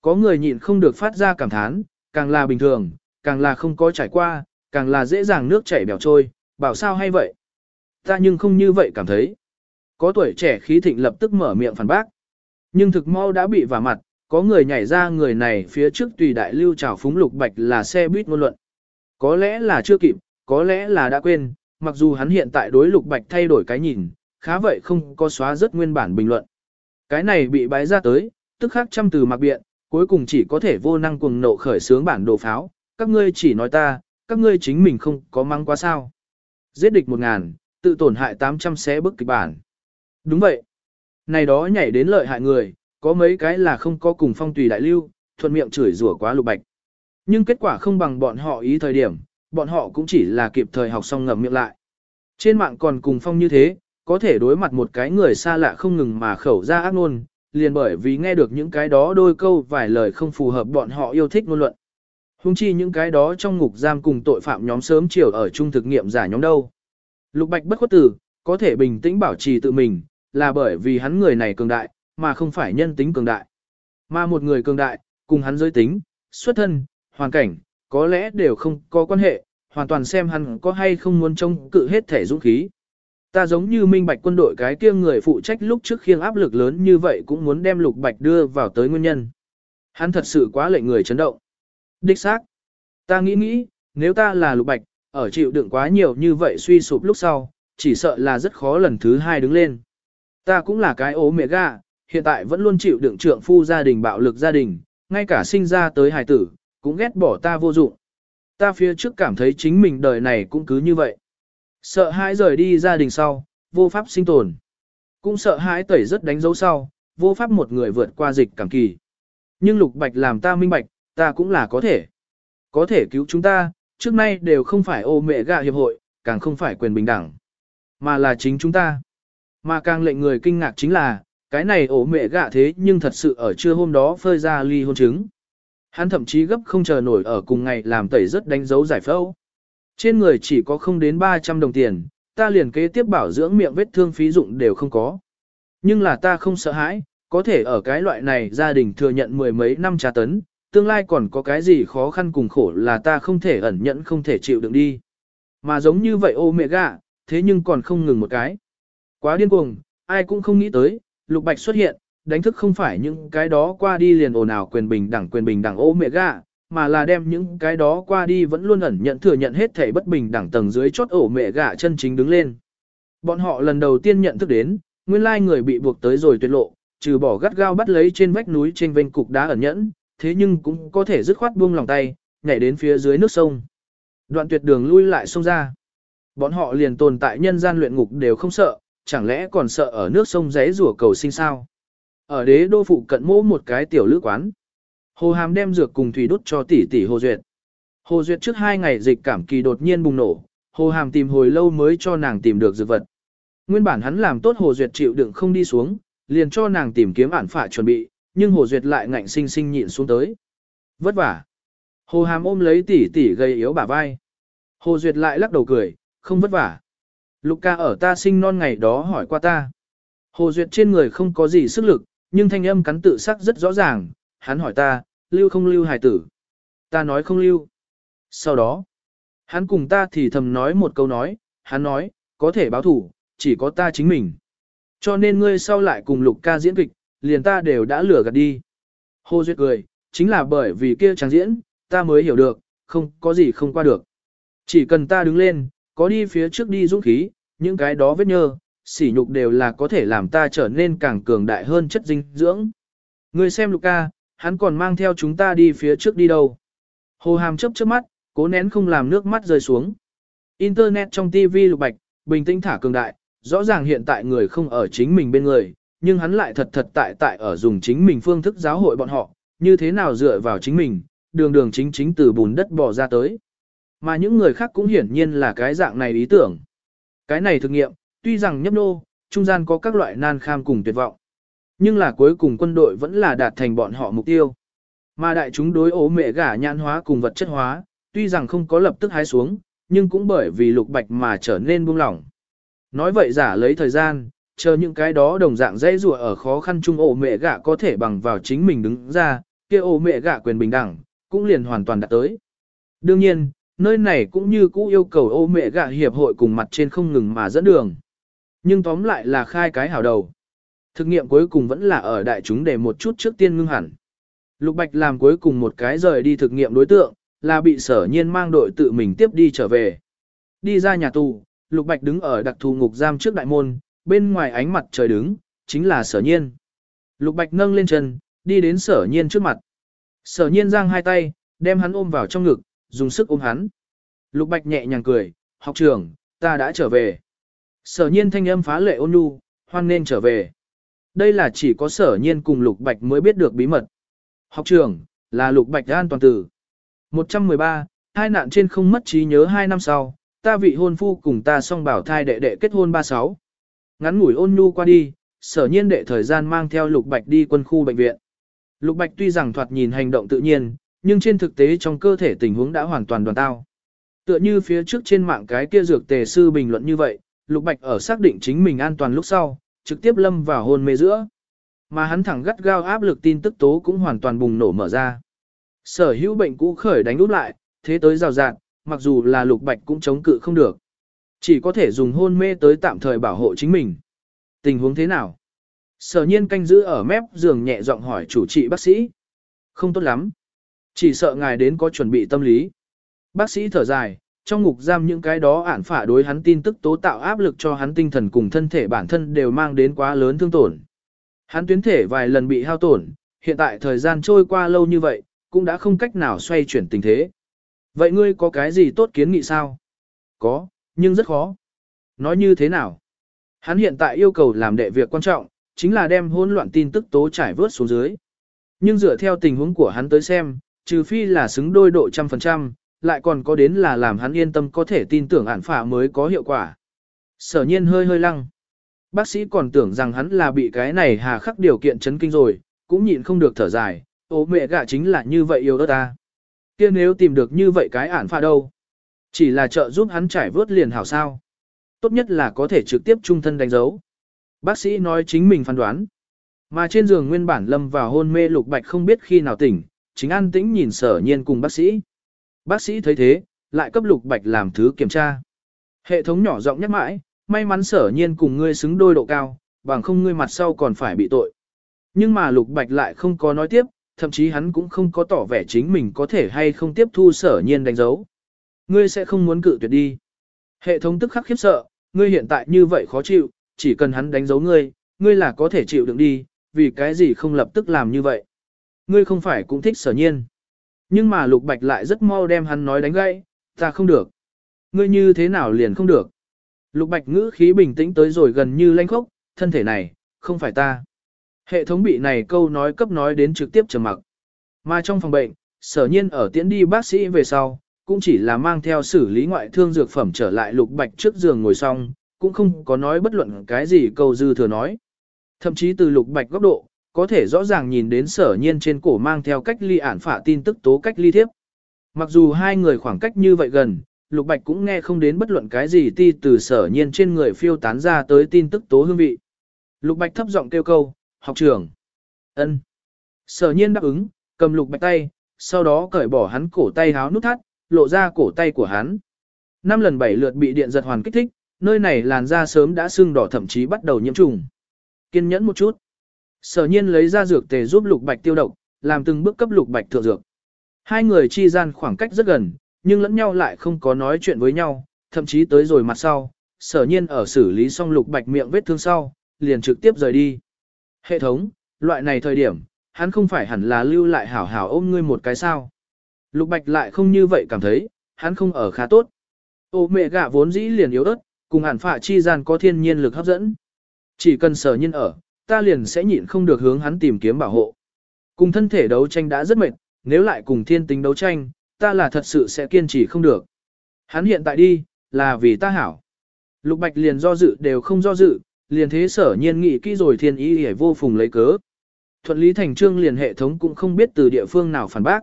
Có người nhịn không được phát ra cảm thán, càng là bình thường, càng là không có trải qua, càng là dễ dàng nước chảy bèo trôi, bảo sao hay vậy. Ta nhưng không như vậy cảm thấy. Có tuổi trẻ khí thịnh lập tức mở miệng phản bác. Nhưng thực mau đã bị vả mặt, có người nhảy ra người này phía trước tùy đại lưu trào phúng lục bạch là xe buýt ngôn luận. Có lẽ là chưa kịp, có lẽ là đã quên, mặc dù hắn hiện tại đối lục bạch thay đổi cái nhìn, khá vậy không có xóa rất nguyên bản bình luận. Cái này bị bái ra tới, tức khắc trăm từ mặc biện, cuối cùng chỉ có thể vô năng cuồng nộ khởi sướng bản đồ pháo, các ngươi chỉ nói ta, các ngươi chính mình không có mang quá sao. Giết địch một ngàn, tự tổn hại 800 xé bức kịch bản. Đúng vậy. Này đó nhảy đến lợi hại người, có mấy cái là không có cùng phong tùy đại lưu, thuận miệng chửi rủa quá lục bạch. Nhưng kết quả không bằng bọn họ ý thời điểm, bọn họ cũng chỉ là kịp thời học xong ngậm miệng lại. Trên mạng còn cùng phong như thế, có thể đối mặt một cái người xa lạ không ngừng mà khẩu ra ác ngôn, liền bởi vì nghe được những cái đó đôi câu vài lời không phù hợp bọn họ yêu thích ngôn luận. Hùng chi những cái đó trong ngục giam cùng tội phạm nhóm sớm chiều ở chung thực nghiệm giả nhóm đâu. Lục Bạch bất khuất tử, có thể bình tĩnh bảo trì tự mình, là bởi vì hắn người này cường đại, mà không phải nhân tính cường đại. Mà một người cường đại, cùng hắn giới tính, xuất thân, hoàn cảnh, có lẽ đều không có quan hệ, hoàn toàn xem hắn có hay không muốn trông cự hết thể dũng khí. Ta giống như minh bạch quân đội cái kia người phụ trách lúc trước khiêng áp lực lớn như vậy cũng muốn đem lục bạch đưa vào tới nguyên nhân. Hắn thật sự quá lệnh người chấn động. Đích xác. Ta nghĩ nghĩ, nếu ta là lục bạch, ở chịu đựng quá nhiều như vậy suy sụp lúc sau, chỉ sợ là rất khó lần thứ hai đứng lên. Ta cũng là cái ố mẹ ga, hiện tại vẫn luôn chịu đựng trượng phu gia đình bạo lực gia đình, ngay cả sinh ra tới hài tử, cũng ghét bỏ ta vô dụng. Ta phía trước cảm thấy chính mình đời này cũng cứ như vậy. Sợ hãi rời đi gia đình sau, vô pháp sinh tồn. Cũng sợ hãi tẩy rất đánh dấu sau, vô pháp một người vượt qua dịch cảm kỳ. Nhưng lục bạch làm ta minh bạch, ta cũng là có thể. Có thể cứu chúng ta, trước nay đều không phải ô mẹ gạ hiệp hội, càng không phải quyền bình đẳng, mà là chính chúng ta. Mà càng lệnh người kinh ngạc chính là, cái này ổ mẹ gạ thế nhưng thật sự ở trưa hôm đó phơi ra ly hôn chứng. Hắn thậm chí gấp không chờ nổi ở cùng ngày làm tẩy rất đánh dấu giải phẫu. Trên người chỉ có không đến 300 đồng tiền, ta liền kế tiếp bảo dưỡng miệng vết thương phí dụng đều không có. Nhưng là ta không sợ hãi, có thể ở cái loại này gia đình thừa nhận mười mấy năm trà tấn, tương lai còn có cái gì khó khăn cùng khổ là ta không thể ẩn nhẫn không thể chịu đựng đi. Mà giống như vậy ô mẹ gạ, thế nhưng còn không ngừng một cái. Quá điên cuồng, ai cũng không nghĩ tới, Lục Bạch xuất hiện, đánh thức không phải những cái đó qua đi liền ồn ào quyền bình đẳng quyền bình đẳng ô mẹ gạ, mà là đem những cái đó qua đi vẫn luôn ẩn nhận thừa nhận hết thể bất bình đẳng tầng dưới chốt ổ mẹ gạ chân chính đứng lên. Bọn họ lần đầu tiên nhận thức đến, nguyên lai người bị buộc tới rồi tuyệt lộ, trừ bỏ gắt gao bắt lấy trên vách núi trên vênh cục đá ẩn nhẫn, thế nhưng cũng có thể dứt khoát buông lòng tay, nhảy đến phía dưới nước sông. Đoạn tuyệt đường lui lại sông ra. Bọn họ liền tồn tại nhân gian luyện ngục đều không sợ, chẳng lẽ còn sợ ở nước sông giấy rủa cầu sinh sao? Ở đế đô phụ cận mỗ một cái tiểu lữ quán. Hồ Hàm đem dược cùng thủy đút cho tỷ tỷ Hồ Duyệt. Hồ Duyệt trước hai ngày dịch cảm kỳ đột nhiên bùng nổ, Hồ Hàm tìm hồi lâu mới cho nàng tìm được dược vật. Nguyên bản hắn làm tốt Hồ Duyệt chịu đựng không đi xuống, liền cho nàng tìm kiếm ản phả chuẩn bị, nhưng Hồ Duyệt lại ngạnh sinh sinh nhịn xuống tới. Vất vả. Hồ Hàm ôm lấy tỷ tỷ gây yếu bả vai. Hồ Duyệt lại lắc đầu cười, không vất vả. Lục Ca ở ta sinh non ngày đó hỏi qua ta. Hồ Duyệt trên người không có gì sức lực, nhưng thanh âm cắn tự sắc rất rõ ràng, hắn hỏi ta, lưu không lưu hài tử. Ta nói không lưu. Sau đó, hắn cùng ta thì thầm nói một câu nói, hắn nói, có thể báo thủ, chỉ có ta chính mình. Cho nên ngươi sau lại cùng lục ca diễn kịch, liền ta đều đã lừa gạt đi. Hồ Duyệt cười, chính là bởi vì kia chẳng diễn, ta mới hiểu được, không có gì không qua được. Chỉ cần ta đứng lên, có đi phía trước đi dũng khí, những cái đó vết nhơ, sỉ nhục đều là có thể làm ta trở nên càng cường đại hơn chất dinh dưỡng. Ngươi xem Luca, hắn còn mang theo chúng ta đi phía trước đi đâu. Hồ hàm chấp chớp mắt, cố nén không làm nước mắt rơi xuống. Internet trong TV lục bạch, bình tĩnh thả cường đại, rõ ràng hiện tại người không ở chính mình bên người, nhưng hắn lại thật thật tại tại ở dùng chính mình phương thức giáo hội bọn họ, như thế nào dựa vào chính mình, đường đường chính chính từ bùn đất bỏ ra tới. Mà những người khác cũng hiển nhiên là cái dạng này ý tưởng. Cái này thực nghiệm, tuy rằng nhấp nô, trung gian có các loại nan kham cùng tuyệt vọng. Nhưng là cuối cùng quân đội vẫn là đạt thành bọn họ mục tiêu. Mà đại chúng đối ố mẹ gả nhãn hóa cùng vật chất hóa, tuy rằng không có lập tức hái xuống, nhưng cũng bởi vì lục bạch mà trở nên buông lỏng. Nói vậy giả lấy thời gian, chờ những cái đó đồng dạng dây rùa ở khó khăn chung ổ mẹ gạ có thể bằng vào chính mình đứng ra, kia ổ mẹ gạ quyền bình đẳng, cũng liền hoàn toàn đạt tới. Đương nhiên, nơi này cũng như cũ yêu cầu ổ mẹ gạ hiệp hội cùng mặt trên không ngừng mà dẫn đường. Nhưng tóm lại là khai cái hảo đầu. Thực nghiệm cuối cùng vẫn là ở đại chúng để một chút trước tiên ngưng hẳn. Lục Bạch làm cuối cùng một cái rời đi thực nghiệm đối tượng, là bị sở nhiên mang đội tự mình tiếp đi trở về. Đi ra nhà tù, Lục Bạch đứng ở đặc thù ngục giam trước đại môn, bên ngoài ánh mặt trời đứng, chính là sở nhiên. Lục Bạch nâng lên chân, đi đến sở nhiên trước mặt. Sở nhiên giang hai tay, đem hắn ôm vào trong ngực, dùng sức ôm hắn. Lục Bạch nhẹ nhàng cười, học trưởng, ta đã trở về. Sở nhiên thanh âm phá lệ ôn nhu, hoan nên trở về. Đây là chỉ có sở nhiên cùng Lục Bạch mới biết được bí mật. Học trưởng, là Lục Bạch an toàn tử. 113, hai nạn trên không mất trí nhớ hai năm sau, ta vị hôn phu cùng ta song bảo thai đệ đệ kết hôn 36. Ngắn ngủi ôn nhu qua đi, sở nhiên đệ thời gian mang theo Lục Bạch đi quân khu bệnh viện. Lục Bạch tuy rằng thoạt nhìn hành động tự nhiên, nhưng trên thực tế trong cơ thể tình huống đã hoàn toàn đoàn tao. Tựa như phía trước trên mạng cái kia dược tề sư bình luận như vậy, Lục Bạch ở xác định chính mình an toàn lúc sau, trực tiếp lâm vào hôn mê giữa. Mà hắn thẳng gắt gao áp lực tin tức tố cũng hoàn toàn bùng nổ mở ra. Sở hữu bệnh cũ khởi đánh úp lại, thế tới rào rạt, mặc dù là Lục Bạch cũng chống cự không được. Chỉ có thể dùng hôn mê tới tạm thời bảo hộ chính mình. Tình huống thế nào? Sở nhiên canh giữ ở mép giường nhẹ giọng hỏi chủ trị bác sĩ. Không tốt lắm. Chỉ sợ ngài đến có chuẩn bị tâm lý. Bác sĩ thở dài, trong ngục giam những cái đó ản phả đối hắn tin tức tố tạo áp lực cho hắn tinh thần cùng thân thể bản thân đều mang đến quá lớn thương tổn. Hắn tuyến thể vài lần bị hao tổn, hiện tại thời gian trôi qua lâu như vậy, cũng đã không cách nào xoay chuyển tình thế. Vậy ngươi có cái gì tốt kiến nghị sao? Có, nhưng rất khó. Nói như thế nào? Hắn hiện tại yêu cầu làm đệ việc quan trọng, chính là đem hỗn loạn tin tức tố trải vớt xuống dưới. Nhưng dựa theo tình huống của hắn tới xem, trừ phi là xứng đôi độ trăm phần trăm, lại còn có đến là làm hắn yên tâm có thể tin tưởng ản phả mới có hiệu quả. Sở nhiên hơi hơi lăng. Bác sĩ còn tưởng rằng hắn là bị cái này hà khắc điều kiện chấn kinh rồi, cũng nhịn không được thở dài, ố mẹ gạ chính là như vậy yêu đất ta. kia nếu tìm được như vậy cái ản phả đâu? Chỉ là trợ giúp hắn trải vớt liền hảo sao. Tốt nhất là có thể trực tiếp trung thân đánh dấu. Bác sĩ nói chính mình phán đoán. Mà trên giường nguyên bản lâm vào hôn mê lục bạch không biết khi nào tỉnh, chính an tĩnh nhìn sở nhiên cùng bác sĩ. Bác sĩ thấy thế, lại cấp lục bạch làm thứ kiểm tra. Hệ thống nhỏ giọng nhắc mãi, may mắn sở nhiên cùng ngươi xứng đôi độ cao, bằng không ngươi mặt sau còn phải bị tội. Nhưng mà lục bạch lại không có nói tiếp, thậm chí hắn cũng không có tỏ vẻ chính mình có thể hay không tiếp thu sở nhiên đánh dấu. Ngươi sẽ không muốn cự tuyệt đi. Hệ thống tức khắc khiếp sợ, ngươi hiện tại như vậy khó chịu, chỉ cần hắn đánh dấu ngươi, ngươi là có thể chịu đựng đi, vì cái gì không lập tức làm như vậy. Ngươi không phải cũng thích sở nhiên. Nhưng mà lục bạch lại rất mau đem hắn nói đánh gãy, ta không được. Ngươi như thế nào liền không được. Lục bạch ngữ khí bình tĩnh tới rồi gần như lanh khốc, thân thể này, không phải ta. Hệ thống bị này câu nói cấp nói đến trực tiếp trầm mặc. Mà trong phòng bệnh, sở nhiên ở tiễn đi bác sĩ về sau, cũng chỉ là mang theo xử lý ngoại thương dược phẩm trở lại lục bạch trước giường ngồi xong, cũng không có nói bất luận cái gì câu dư thừa nói. Thậm chí từ lục bạch góc độ, có thể rõ ràng nhìn đến sở nhiên trên cổ mang theo cách ly ản phả tin tức tố cách ly thiếp. Mặc dù hai người khoảng cách như vậy gần, lục bạch cũng nghe không đến bất luận cái gì ti từ sở nhiên trên người phiêu tán ra tới tin tức tố hương vị. Lục bạch thấp giọng kêu câu, học trưởng. ân. Sở nhiên đáp ứng, cầm lục bạch tay, sau đó cởi bỏ hắn cổ tay háo nút thắt, lộ ra cổ tay của hắn. Năm lần bảy lượt bị điện giật hoàn kích thích, nơi này làn da sớm đã sưng đỏ thậm chí bắt đầu nhiễm trùng. Kiên nhẫn một chút. Sở nhiên lấy ra dược tề giúp lục bạch tiêu độc, làm từng bước cấp lục bạch thượng dược. Hai người chi gian khoảng cách rất gần, nhưng lẫn nhau lại không có nói chuyện với nhau, thậm chí tới rồi mặt sau, sở nhiên ở xử lý xong lục bạch miệng vết thương sau, liền trực tiếp rời đi. Hệ thống, loại này thời điểm, hắn không phải hẳn là lưu lại hảo hảo ôm ngươi một cái sao. Lục bạch lại không như vậy cảm thấy, hắn không ở khá tốt. Ô mẹ gạ vốn dĩ liền yếu ớt, cùng hẳn phạ chi gian có thiên nhiên lực hấp dẫn. Chỉ cần sở nhiên ở, ta liền sẽ nhịn không được hướng hắn tìm kiếm bảo hộ. Cùng thân thể đấu tranh đã rất mệt, nếu lại cùng thiên tính đấu tranh, ta là thật sự sẽ kiên trì không được. Hắn hiện tại đi, là vì ta hảo. Lục Bạch liền do dự đều không do dự, liền thế sở nhiên nghĩ kỹ rồi thiên ý hề vô phùng lấy cớ. Thuận lý thành trương liền hệ thống cũng không biết từ địa phương nào phản bác.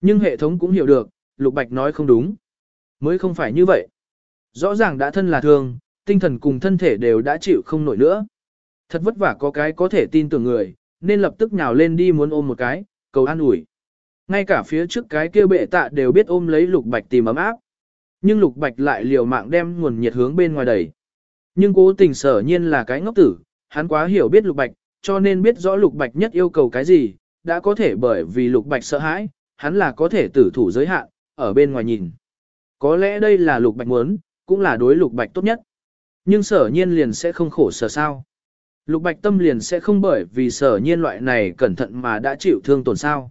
Nhưng hệ thống cũng hiểu được, Lục Bạch nói không đúng. Mới không phải như vậy. Rõ ràng đã thân là thương, tinh thần cùng thân thể đều đã chịu không nổi nữa, Thật vất vả có cái có thể tin tưởng người, nên lập tức nhào lên đi muốn ôm một cái, cầu an ủi. Ngay cả phía trước cái kia bệ tạ đều biết ôm lấy lục bạch tìm ấm áp. Nhưng lục bạch lại liều mạng đem nguồn nhiệt hướng bên ngoài đẩy. Nhưng cố tình sở nhiên là cái ngốc tử, hắn quá hiểu biết lục bạch, cho nên biết rõ lục bạch nhất yêu cầu cái gì, đã có thể bởi vì lục bạch sợ hãi, hắn là có thể tử thủ giới hạn, ở bên ngoài nhìn. Có lẽ đây là lục bạch muốn, cũng là đối lục bạch tốt nhất. Nhưng sở nhiên liền sẽ không khổ sở sao. Lục bạch tâm liền sẽ không bởi vì sở nhiên loại này cẩn thận mà đã chịu thương tổn sao.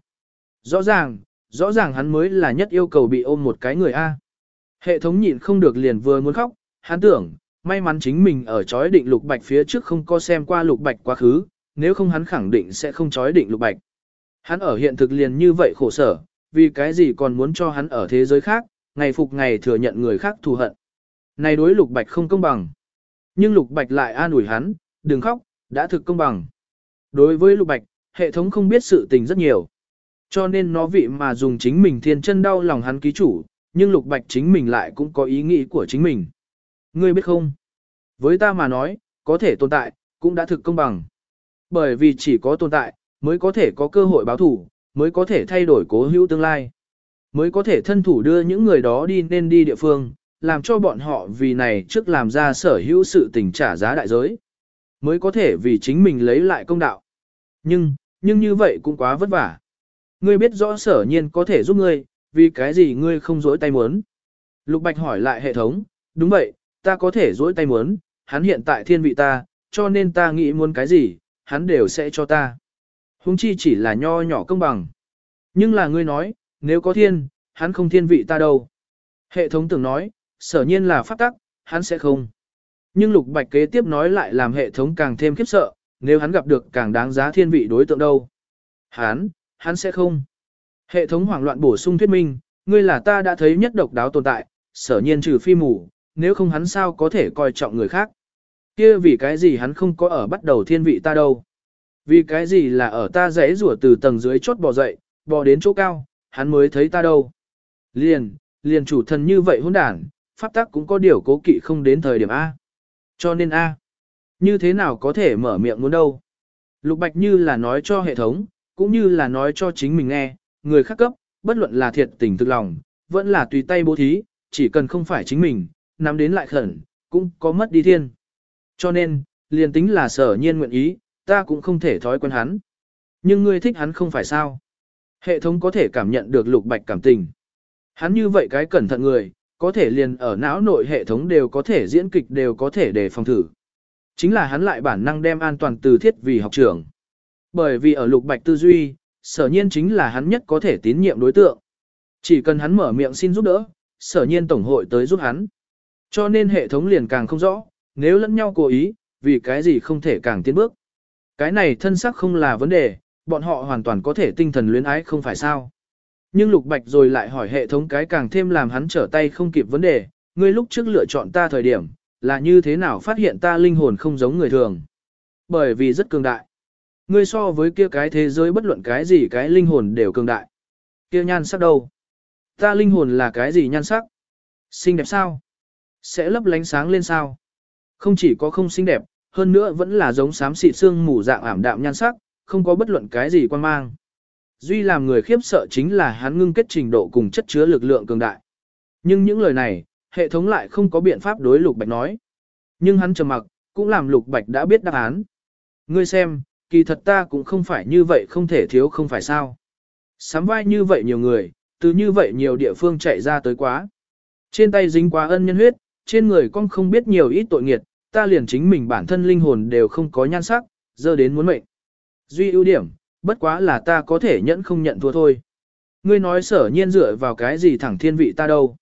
Rõ ràng, rõ ràng hắn mới là nhất yêu cầu bị ôm một cái người A. Hệ thống nhịn không được liền vừa muốn khóc, hắn tưởng, may mắn chính mình ở chói định lục bạch phía trước không có xem qua lục bạch quá khứ, nếu không hắn khẳng định sẽ không chói định lục bạch. Hắn ở hiện thực liền như vậy khổ sở, vì cái gì còn muốn cho hắn ở thế giới khác, ngày phục ngày thừa nhận người khác thù hận. Này đối lục bạch không công bằng. Nhưng lục bạch lại an ủi hắn, đừng khóc, đã thực công bằng. Đối với lục bạch, hệ thống không biết sự tình rất nhiều. Cho nên nó vị mà dùng chính mình thiên chân đau lòng hắn ký chủ, nhưng lục bạch chính mình lại cũng có ý nghĩ của chính mình. Ngươi biết không? Với ta mà nói, có thể tồn tại, cũng đã thực công bằng. Bởi vì chỉ có tồn tại, mới có thể có cơ hội báo thủ, mới có thể thay đổi cố hữu tương lai. Mới có thể thân thủ đưa những người đó đi nên đi địa phương, làm cho bọn họ vì này trước làm ra sở hữu sự tình trả giá đại giới. Mới có thể vì chính mình lấy lại công đạo. Nhưng, nhưng như vậy cũng quá vất vả. Ngươi biết rõ sở nhiên có thể giúp ngươi, vì cái gì ngươi không dối tay muốn. Lục Bạch hỏi lại hệ thống, đúng vậy, ta có thể dối tay muốn, hắn hiện tại thiên vị ta, cho nên ta nghĩ muốn cái gì, hắn đều sẽ cho ta. Hùng chi chỉ là nho nhỏ công bằng. Nhưng là ngươi nói, nếu có thiên, hắn không thiên vị ta đâu. Hệ thống tưởng nói, sở nhiên là pháp tắc, hắn sẽ không. Nhưng lục bạch kế tiếp nói lại làm hệ thống càng thêm khiếp sợ, nếu hắn gặp được càng đáng giá thiên vị đối tượng đâu. Hắn, hắn sẽ không. Hệ thống hoảng loạn bổ sung thuyết minh, ngươi là ta đã thấy nhất độc đáo tồn tại, sở nhiên trừ phi mù, nếu không hắn sao có thể coi trọng người khác. Kia vì cái gì hắn không có ở bắt đầu thiên vị ta đâu. Vì cái gì là ở ta rẽ rủa từ tầng dưới chốt bò dậy, bò đến chỗ cao, hắn mới thấy ta đâu. Liền, liền chủ thần như vậy hỗn đản, pháp tắc cũng có điều cố kỵ không đến thời điểm A. Cho nên A. Như thế nào có thể mở miệng muốn đâu. Lục Bạch như là nói cho hệ thống, cũng như là nói cho chính mình nghe, người khác cấp, bất luận là thiệt tình thực lòng, vẫn là tùy tay bố thí, chỉ cần không phải chính mình, nắm đến lại khẩn, cũng có mất đi thiên. Cho nên, liền tính là sở nhiên nguyện ý, ta cũng không thể thói quen hắn. Nhưng ngươi thích hắn không phải sao. Hệ thống có thể cảm nhận được lục bạch cảm tình. Hắn như vậy cái cẩn thận người, có thể liền ở não nội hệ thống đều có thể diễn kịch đều có thể để phòng thử. Chính là hắn lại bản năng đem an toàn từ thiết vì học trưởng. Bởi vì ở lục bạch tư duy, sở nhiên chính là hắn nhất có thể tín nhiệm đối tượng. Chỉ cần hắn mở miệng xin giúp đỡ, sở nhiên tổng hội tới giúp hắn. Cho nên hệ thống liền càng không rõ, nếu lẫn nhau cố ý, vì cái gì không thể càng tiến bước. Cái này thân sắc không là vấn đề, bọn họ hoàn toàn có thể tinh thần luyến ái không phải sao. Nhưng Lục Bạch rồi lại hỏi hệ thống cái càng thêm làm hắn trở tay không kịp vấn đề, ngươi lúc trước lựa chọn ta thời điểm, là như thế nào phát hiện ta linh hồn không giống người thường. Bởi vì rất cường đại. Ngươi so với kia cái thế giới bất luận cái gì cái linh hồn đều cường đại. Kia nhan sắc đâu? Ta linh hồn là cái gì nhan sắc? Xinh đẹp sao? Sẽ lấp lánh sáng lên sao? Không chỉ có không xinh đẹp, hơn nữa vẫn là giống xám xịt xương mù dạng ảm đạm nhan sắc, không có bất luận cái gì quan mang. Duy làm người khiếp sợ chính là hắn ngưng kết trình độ cùng chất chứa lực lượng cường đại. Nhưng những lời này, hệ thống lại không có biện pháp đối Lục Bạch nói. Nhưng hắn trầm mặc, cũng làm Lục Bạch đã biết đáp án. Ngươi xem, kỳ thật ta cũng không phải như vậy không thể thiếu không phải sao. Sám vai như vậy nhiều người, từ như vậy nhiều địa phương chạy ra tới quá. Trên tay dính quá ân nhân huyết, trên người con không biết nhiều ít tội nghiệt, ta liền chính mình bản thân linh hồn đều không có nhan sắc, giờ đến muốn mệnh. Duy ưu điểm, bất quá là ta có thể nhẫn không nhận thua thôi. Ngươi nói sở nhiên dựa vào cái gì thẳng thiên vị ta đâu.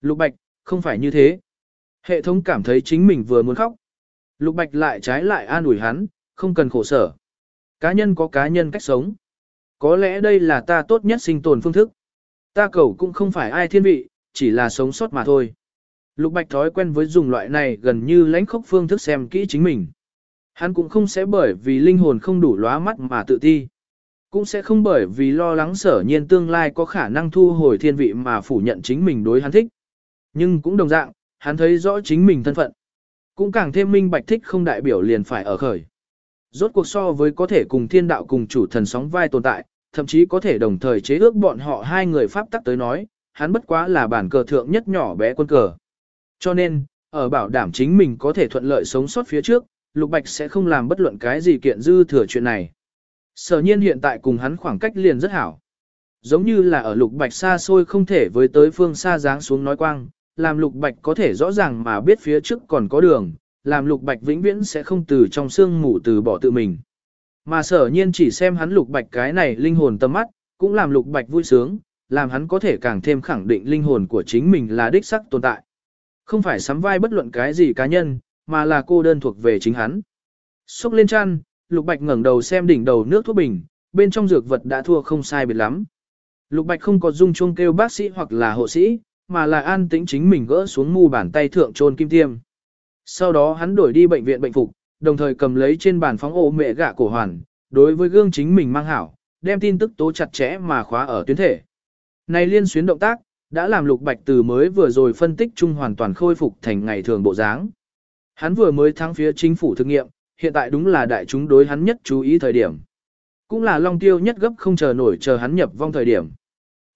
Lục Bạch, không phải như thế. Hệ thống cảm thấy chính mình vừa muốn khóc. Lục Bạch lại trái lại an ủi hắn, không cần khổ sở. Cá nhân có cá nhân cách sống. Có lẽ đây là ta tốt nhất sinh tồn phương thức. Ta cầu cũng không phải ai thiên vị, chỉ là sống sót mà thôi. Lục Bạch thói quen với dùng loại này gần như lãnh khốc phương thức xem kỹ chính mình. Hắn cũng không sẽ bởi vì linh hồn không đủ lóa mắt mà tự ti. Cũng sẽ không bởi vì lo lắng sở nhiên tương lai có khả năng thu hồi thiên vị mà phủ nhận chính mình đối hắn thích. Nhưng cũng đồng dạng, hắn thấy rõ chính mình thân phận. Cũng càng thêm minh bạch thích không đại biểu liền phải ở khởi. rốt cuộc so với có thể cùng thiên đạo cùng chủ thần sóng vai tồn tại, thậm chí có thể đồng thời chế ước bọn họ hai người pháp tắc tới nói, hắn bất quá là bản cờ thượng nhất nhỏ bé quân cờ. Cho nên, ở bảo đảm chính mình có thể thuận lợi sống sót phía trước, Lục Bạch sẽ không làm bất luận cái gì kiện dư thừa chuyện này. Sở nhiên hiện tại cùng hắn khoảng cách liền rất hảo. Giống như là ở Lục Bạch xa xôi không thể với tới phương xa dáng xuống nói quang, làm Lục Bạch có thể rõ ràng mà biết phía trước còn có đường, làm Lục Bạch vĩnh viễn sẽ không từ trong xương mù từ bỏ tự mình. Mà sở nhiên chỉ xem hắn Lục Bạch cái này linh hồn tâm mắt, cũng làm Lục Bạch vui sướng, làm hắn có thể càng thêm khẳng định linh hồn của chính mình là đích sắc tồn tại. Không phải sắm vai bất luận cái gì cá nhân, mà là cô đơn thuộc về chính hắn. Xúc lên chăn, Lục Bạch ngẩng đầu xem đỉnh đầu nước thuốc bình, bên trong dược vật đã thua không sai biệt lắm. Lục Bạch không có dung chuông kêu bác sĩ hoặc là hộ sĩ, mà là an tĩnh chính mình gỡ xuống mu bàn tay thượng trôn kim tiêm. Sau đó hắn đổi đi bệnh viện bệnh phục, đồng thời cầm lấy trên bàn phóng ổ mẹ gạ cổ hoàn, đối với gương chính mình mang hảo, đem tin tức tố chặt chẽ mà khóa ở tuyến thể. Này liên xuyến động tác, đã làm Lục Bạch từ mới vừa rồi phân tích chung hoàn toàn khôi phục thành ngày thường bộ dáng. Hắn vừa mới thắng phía chính phủ thực nghiệm, hiện tại đúng là đại chúng đối hắn nhất chú ý thời điểm. Cũng là Long Tiêu nhất gấp không chờ nổi chờ hắn nhập vong thời điểm.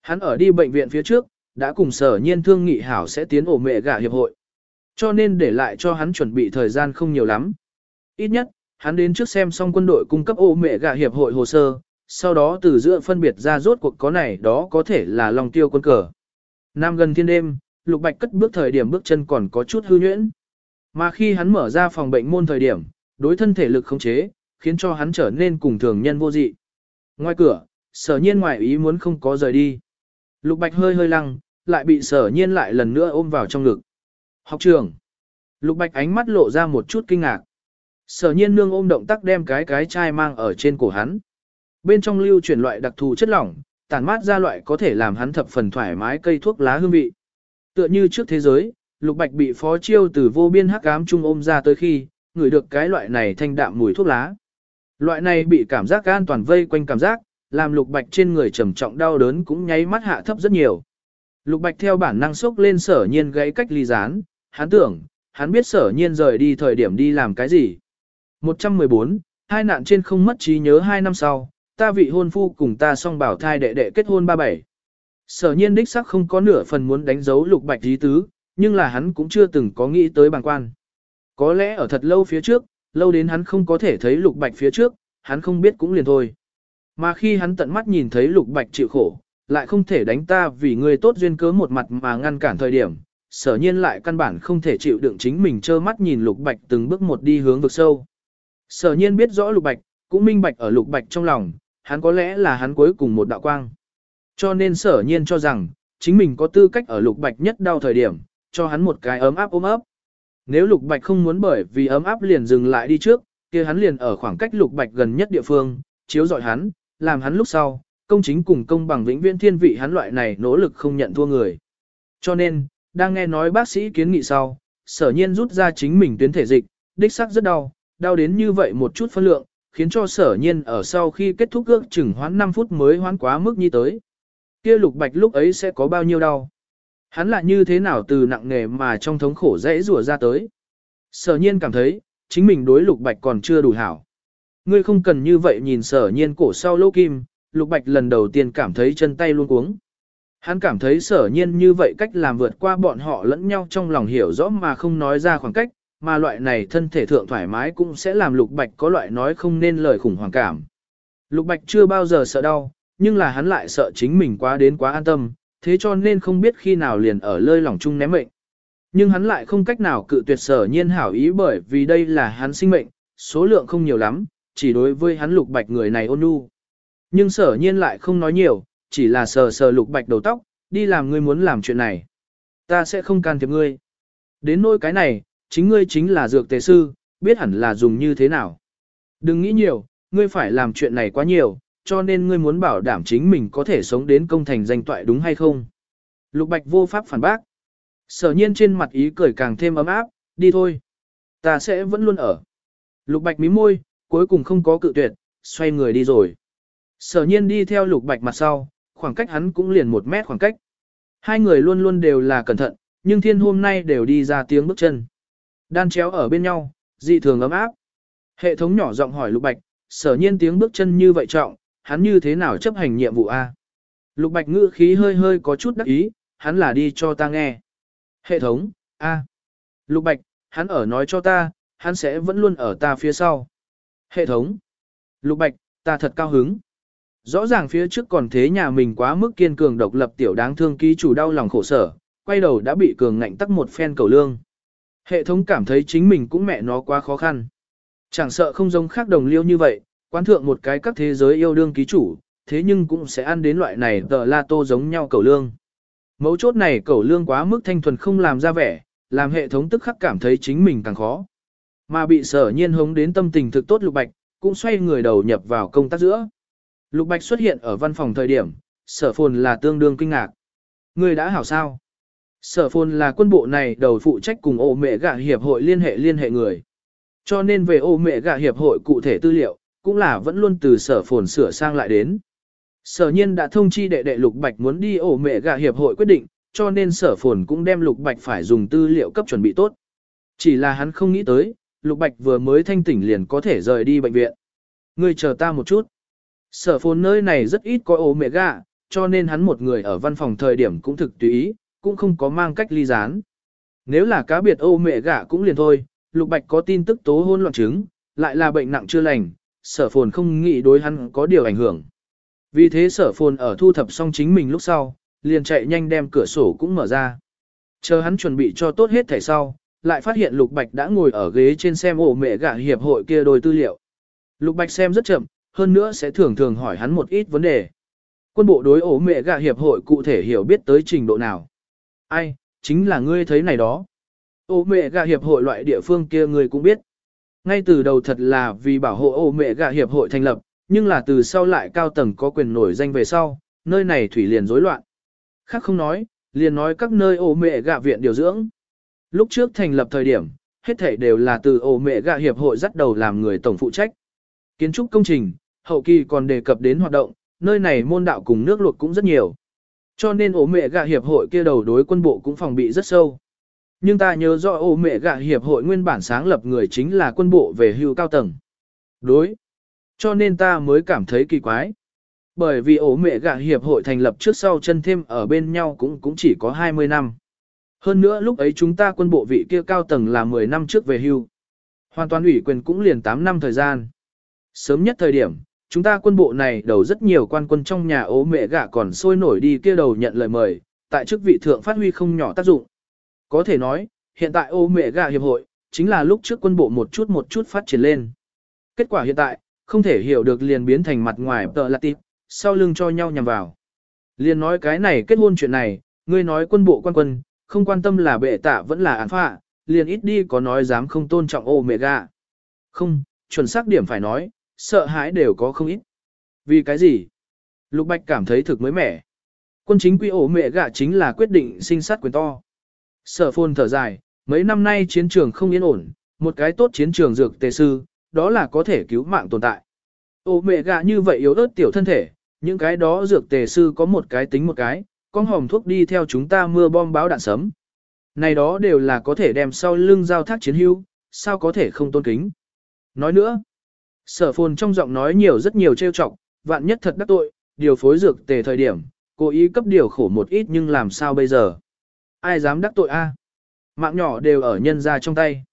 Hắn ở đi bệnh viện phía trước, đã cùng sở nhiên thương nghị hảo sẽ tiến ổ mẹ gả hiệp hội. Cho nên để lại cho hắn chuẩn bị thời gian không nhiều lắm. Ít nhất, hắn đến trước xem xong quân đội cung cấp ổ mẹ gả hiệp hội hồ sơ, sau đó từ giữa phân biệt ra rốt cuộc có này đó có thể là Long Tiêu quân cờ. Nam gần thiên đêm, Lục Bạch cất bước thời điểm bước chân còn có chút hư nhuyễn. Mà khi hắn mở ra phòng bệnh môn thời điểm, đối thân thể lực không chế, khiến cho hắn trở nên cùng thường nhân vô dị. Ngoài cửa, sở nhiên ngoài ý muốn không có rời đi. Lục Bạch hơi hơi lăng, lại bị sở nhiên lại lần nữa ôm vào trong ngực. Học trường. Lục Bạch ánh mắt lộ ra một chút kinh ngạc. Sở nhiên nương ôm động tác đem cái cái chai mang ở trên cổ hắn. Bên trong lưu chuyển loại đặc thù chất lỏng, tản mát ra loại có thể làm hắn thập phần thoải mái cây thuốc lá hương vị. Tựa như trước thế giới, Lục Bạch bị phó chiêu từ vô biên hắc ám trung ôm ra tới khi, ngửi được cái loại này thanh đạm mùi thuốc lá. Loại này bị cảm giác an toàn vây quanh cảm giác, làm Lục Bạch trên người trầm trọng đau đớn cũng nháy mắt hạ thấp rất nhiều. Lục Bạch theo bản năng sốc lên sở nhiên gãy cách ly gián, hắn tưởng, hắn biết sở nhiên rời đi thời điểm đi làm cái gì. 114, hai nạn trên không mất trí nhớ hai năm sau, ta vị hôn phu cùng ta song bảo thai đệ đệ kết hôn ba bảy. Sở nhiên đích sắc không có nửa phần muốn đánh dấu lục bạch ý tứ, nhưng là hắn cũng chưa từng có nghĩ tới bằng quan. Có lẽ ở thật lâu phía trước, lâu đến hắn không có thể thấy lục bạch phía trước, hắn không biết cũng liền thôi. Mà khi hắn tận mắt nhìn thấy lục bạch chịu khổ, lại không thể đánh ta vì người tốt duyên cớ một mặt mà ngăn cản thời điểm, sở nhiên lại căn bản không thể chịu đựng chính mình trơ mắt nhìn lục bạch từng bước một đi hướng vực sâu. Sở nhiên biết rõ lục bạch, cũng minh bạch ở lục bạch trong lòng, hắn có lẽ là hắn cuối cùng một đạo quang. Cho nên sở nhiên cho rằng, chính mình có tư cách ở lục bạch nhất đau thời điểm, cho hắn một cái ấm áp ôm ấp. Nếu lục bạch không muốn bởi vì ấm áp liền dừng lại đi trước, kia hắn liền ở khoảng cách lục bạch gần nhất địa phương, chiếu dọi hắn, làm hắn lúc sau, công chính cùng công bằng vĩnh viễn thiên vị hắn loại này nỗ lực không nhận thua người. Cho nên, đang nghe nói bác sĩ kiến nghị sau, sở nhiên rút ra chính mình tuyến thể dịch, đích xác rất đau, đau đến như vậy một chút phân lượng, khiến cho sở nhiên ở sau khi kết thúc ước chừng hoãn 5 phút mới hoãn quá mức như tới. Kia lục bạch lúc ấy sẽ có bao nhiêu đau? Hắn là như thế nào từ nặng nề mà trong thống khổ dễ rùa ra tới? Sở nhiên cảm thấy, chính mình đối lục bạch còn chưa đủ hảo. Ngươi không cần như vậy nhìn sở nhiên cổ sau lỗ kim, lục bạch lần đầu tiên cảm thấy chân tay luôn cuống. Hắn cảm thấy sở nhiên như vậy cách làm vượt qua bọn họ lẫn nhau trong lòng hiểu rõ mà không nói ra khoảng cách, mà loại này thân thể thượng thoải mái cũng sẽ làm Lục Bạch có loại nói không nên lời khủng hoảng cảm. Lục Bạch chưa bao giờ sợ đau, nhưng là hắn lại sợ chính mình quá đến quá an tâm, thế cho nên không biết khi nào liền ở lơi lòng chung ném mệnh. Nhưng hắn lại không cách nào cự tuyệt sở nhiên hảo ý bởi vì đây là hắn sinh mệnh, số lượng không nhiều lắm, chỉ đối với hắn Lục Bạch người này ôn nhu. Nhưng sở nhiên lại không nói nhiều, chỉ là sờ sờ Lục Bạch đầu tóc, đi làm ngươi muốn làm chuyện này. Ta sẽ không can thiệp ngươi. Đến nỗi cái này, chính ngươi chính là dược tề sư, biết hẳn là dùng như thế nào. Đừng nghĩ nhiều, ngươi phải làm chuyện này quá nhiều, cho nên ngươi muốn bảo đảm chính mình có thể sống đến công thành danh toại đúng hay không. Lục Bạch vô pháp phản bác. Sở nhiên trên mặt ý cười càng thêm ấm áp, đi thôi. Ta sẽ vẫn luôn ở. Lục Bạch mím môi, cuối cùng không có cự tuyệt, xoay người đi rồi. Sở nhiên đi theo Lục Bạch mặt sau, khoảng cách hắn cũng liền một mét khoảng cách. Hai người luôn luôn đều là cẩn thận, nhưng thiên hôm nay đều đi ra tiếng bước chân. Đan chéo ở bên nhau, dị thường ấm áp. Hệ thống nhỏ giọng hỏi Lục Bạch, sở nhiên tiếng bước chân như vậy trọng, hắn như thế nào chấp hành nhiệm vụ A. Lục Bạch ngữ khí hơi hơi có chút đắc ý, hắn là đi cho ta nghe. Hệ thống, A. Lục Bạch, hắn ở nói cho ta, hắn sẽ vẫn luôn ở ta phía sau. Hệ thống. Lục Bạch, ta thật cao hứng. Rõ ràng phía trước còn thế nhà mình quá mức kiên cường độc lập tiểu đáng thương ký chủ đau lòng khổ sở, quay đầu đã bị cường ngạnh tắc một phen cầu lương. Hệ thống cảm thấy chính mình cũng mẹ nó quá khó khăn. Chẳng sợ không giống khác đồng liêu như vậy, quán thượng một cái các thế giới yêu đương ký chủ, thế nhưng cũng sẽ ăn đến loại này tờ la tô giống nhau cầu lương. Mấu chốt này cầu lương quá mức thanh thuần không làm ra vẻ, làm hệ thống tức khắc cảm thấy chính mình càng khó. Mà bị sở nhiên hống đến tâm tình thực tốt lục bạch, cũng xoay người đầu nhập vào công tác giữa. Lục bạch xuất hiện ở văn phòng thời điểm, sở phồn là tương đương kinh ngạc. Người đã hảo sao? Sở phồn là quân bộ này đầu phụ trách cùng ô mẹ gạ hiệp hội liên hệ liên hệ người. Cho nên về ô mẹ gạ hiệp hội cụ thể tư liệu, cũng là vẫn luôn từ sở phồn sửa sang lại đến. Sở nhiên đã thông chi đệ đệ Lục Bạch muốn đi ổ mẹ gà hiệp hội quyết định, cho nên sở phồn cũng đem Lục Bạch phải dùng tư liệu cấp chuẩn bị tốt. Chỉ là hắn không nghĩ tới, Lục Bạch vừa mới thanh tỉnh liền có thể rời đi bệnh viện. Ngươi chờ ta một chút. Sở phồn nơi này rất ít có ổ mẹ gà, cho nên hắn một người ở văn phòng thời điểm cũng thực tùy ý, cũng không có mang cách ly gián. Nếu là cá biệt ô mẹ gả cũng liền thôi, Lục Bạch có tin tức tố hôn loạn chứng, lại là bệnh nặng chưa lành, sở phồn không nghĩ đối hắn có điều ảnh hưởng. Vì thế sở phồn ở thu thập xong chính mình lúc sau, liền chạy nhanh đem cửa sổ cũng mở ra. Chờ hắn chuẩn bị cho tốt hết thẻ sau, lại phát hiện Lục Bạch đã ngồi ở ghế trên xem ổ mẹ gạ hiệp hội kia đôi tư liệu. Lục Bạch xem rất chậm, hơn nữa sẽ thường thường hỏi hắn một ít vấn đề. Quân bộ đối ổ mẹ gạ hiệp hội cụ thể hiểu biết tới trình độ nào. Ai, chính là ngươi thấy này đó. Ổ mẹ gạ hiệp hội loại địa phương kia ngươi cũng biết. Ngay từ đầu thật là vì bảo hộ ô mẹ gạ hiệp hội thành lập, nhưng là từ sau lại cao tầng có quyền nổi danh về sau, nơi này thủy liền rối loạn. Khác không nói, liền nói các nơi ô mẹ gạ viện điều dưỡng. Lúc trước thành lập thời điểm, hết thảy đều là từ ô mẹ gạ hiệp hội dắt đầu làm người tổng phụ trách. Kiến trúc công trình, hậu kỳ còn đề cập đến hoạt động, nơi này môn đạo cùng nước luộc cũng rất nhiều. Cho nên ổ mẹ gạ hiệp hội kia đầu đối quân bộ cũng phòng bị rất sâu. Nhưng ta nhớ rõ ô mẹ gạ hiệp hội nguyên bản sáng lập người chính là quân bộ về hưu cao tầng. Đối. Cho nên ta mới cảm thấy kỳ quái. Bởi vì ổ mẹ gạ hiệp hội thành lập trước sau chân thêm ở bên nhau cũng cũng chỉ có 20 năm. Hơn nữa lúc ấy chúng ta quân bộ vị kia cao tầng là 10 năm trước về hưu. Hoàn toàn ủy quyền cũng liền 8 năm thời gian. Sớm nhất thời điểm, chúng ta quân bộ này đầu rất nhiều quan quân trong nhà ố mẹ gạ còn sôi nổi đi kia đầu nhận lời mời, tại chức vị thượng phát huy không nhỏ tác dụng. Có thể nói, hiện tại ô mẹ gà hiệp hội, chính là lúc trước quân bộ một chút một chút phát triển lên. Kết quả hiện tại, không thể hiểu được liền biến thành mặt ngoài tợ là tịp, sau lưng cho nhau nhằm vào. Liền nói cái này kết hôn chuyện này, ngươi nói quân bộ quan quân, không quan tâm là bệ tạ vẫn là án phạ, liền ít đi có nói dám không tôn trọng ô mẹ gà. Không, chuẩn xác điểm phải nói, sợ hãi đều có không ít. Vì cái gì? Lục Bạch cảm thấy thực mới mẻ. Quân chính quy ổ mẹ gạ chính là quyết định sinh sát quyền to. Sở phôn thở dài, mấy năm nay chiến trường không yên ổn, một cái tốt chiến trường dược tề sư, đó là có thể cứu mạng tồn tại. Ô mẹ gạ như vậy yếu ớt tiểu thân thể, những cái đó dược tề sư có một cái tính một cái, con hòm thuốc đi theo chúng ta mưa bom báo đạn sấm. Này đó đều là có thể đem sau lưng giao thác chiến hưu, sao có thể không tôn kính. Nói nữa, sở phồn trong giọng nói nhiều rất nhiều trêu trọng, vạn nhất thật đắc tội, điều phối dược tề thời điểm, cố ý cấp điều khổ một ít nhưng làm sao bây giờ. Ai dám đắc tội a? Mạng nhỏ đều ở nhân ra trong tay.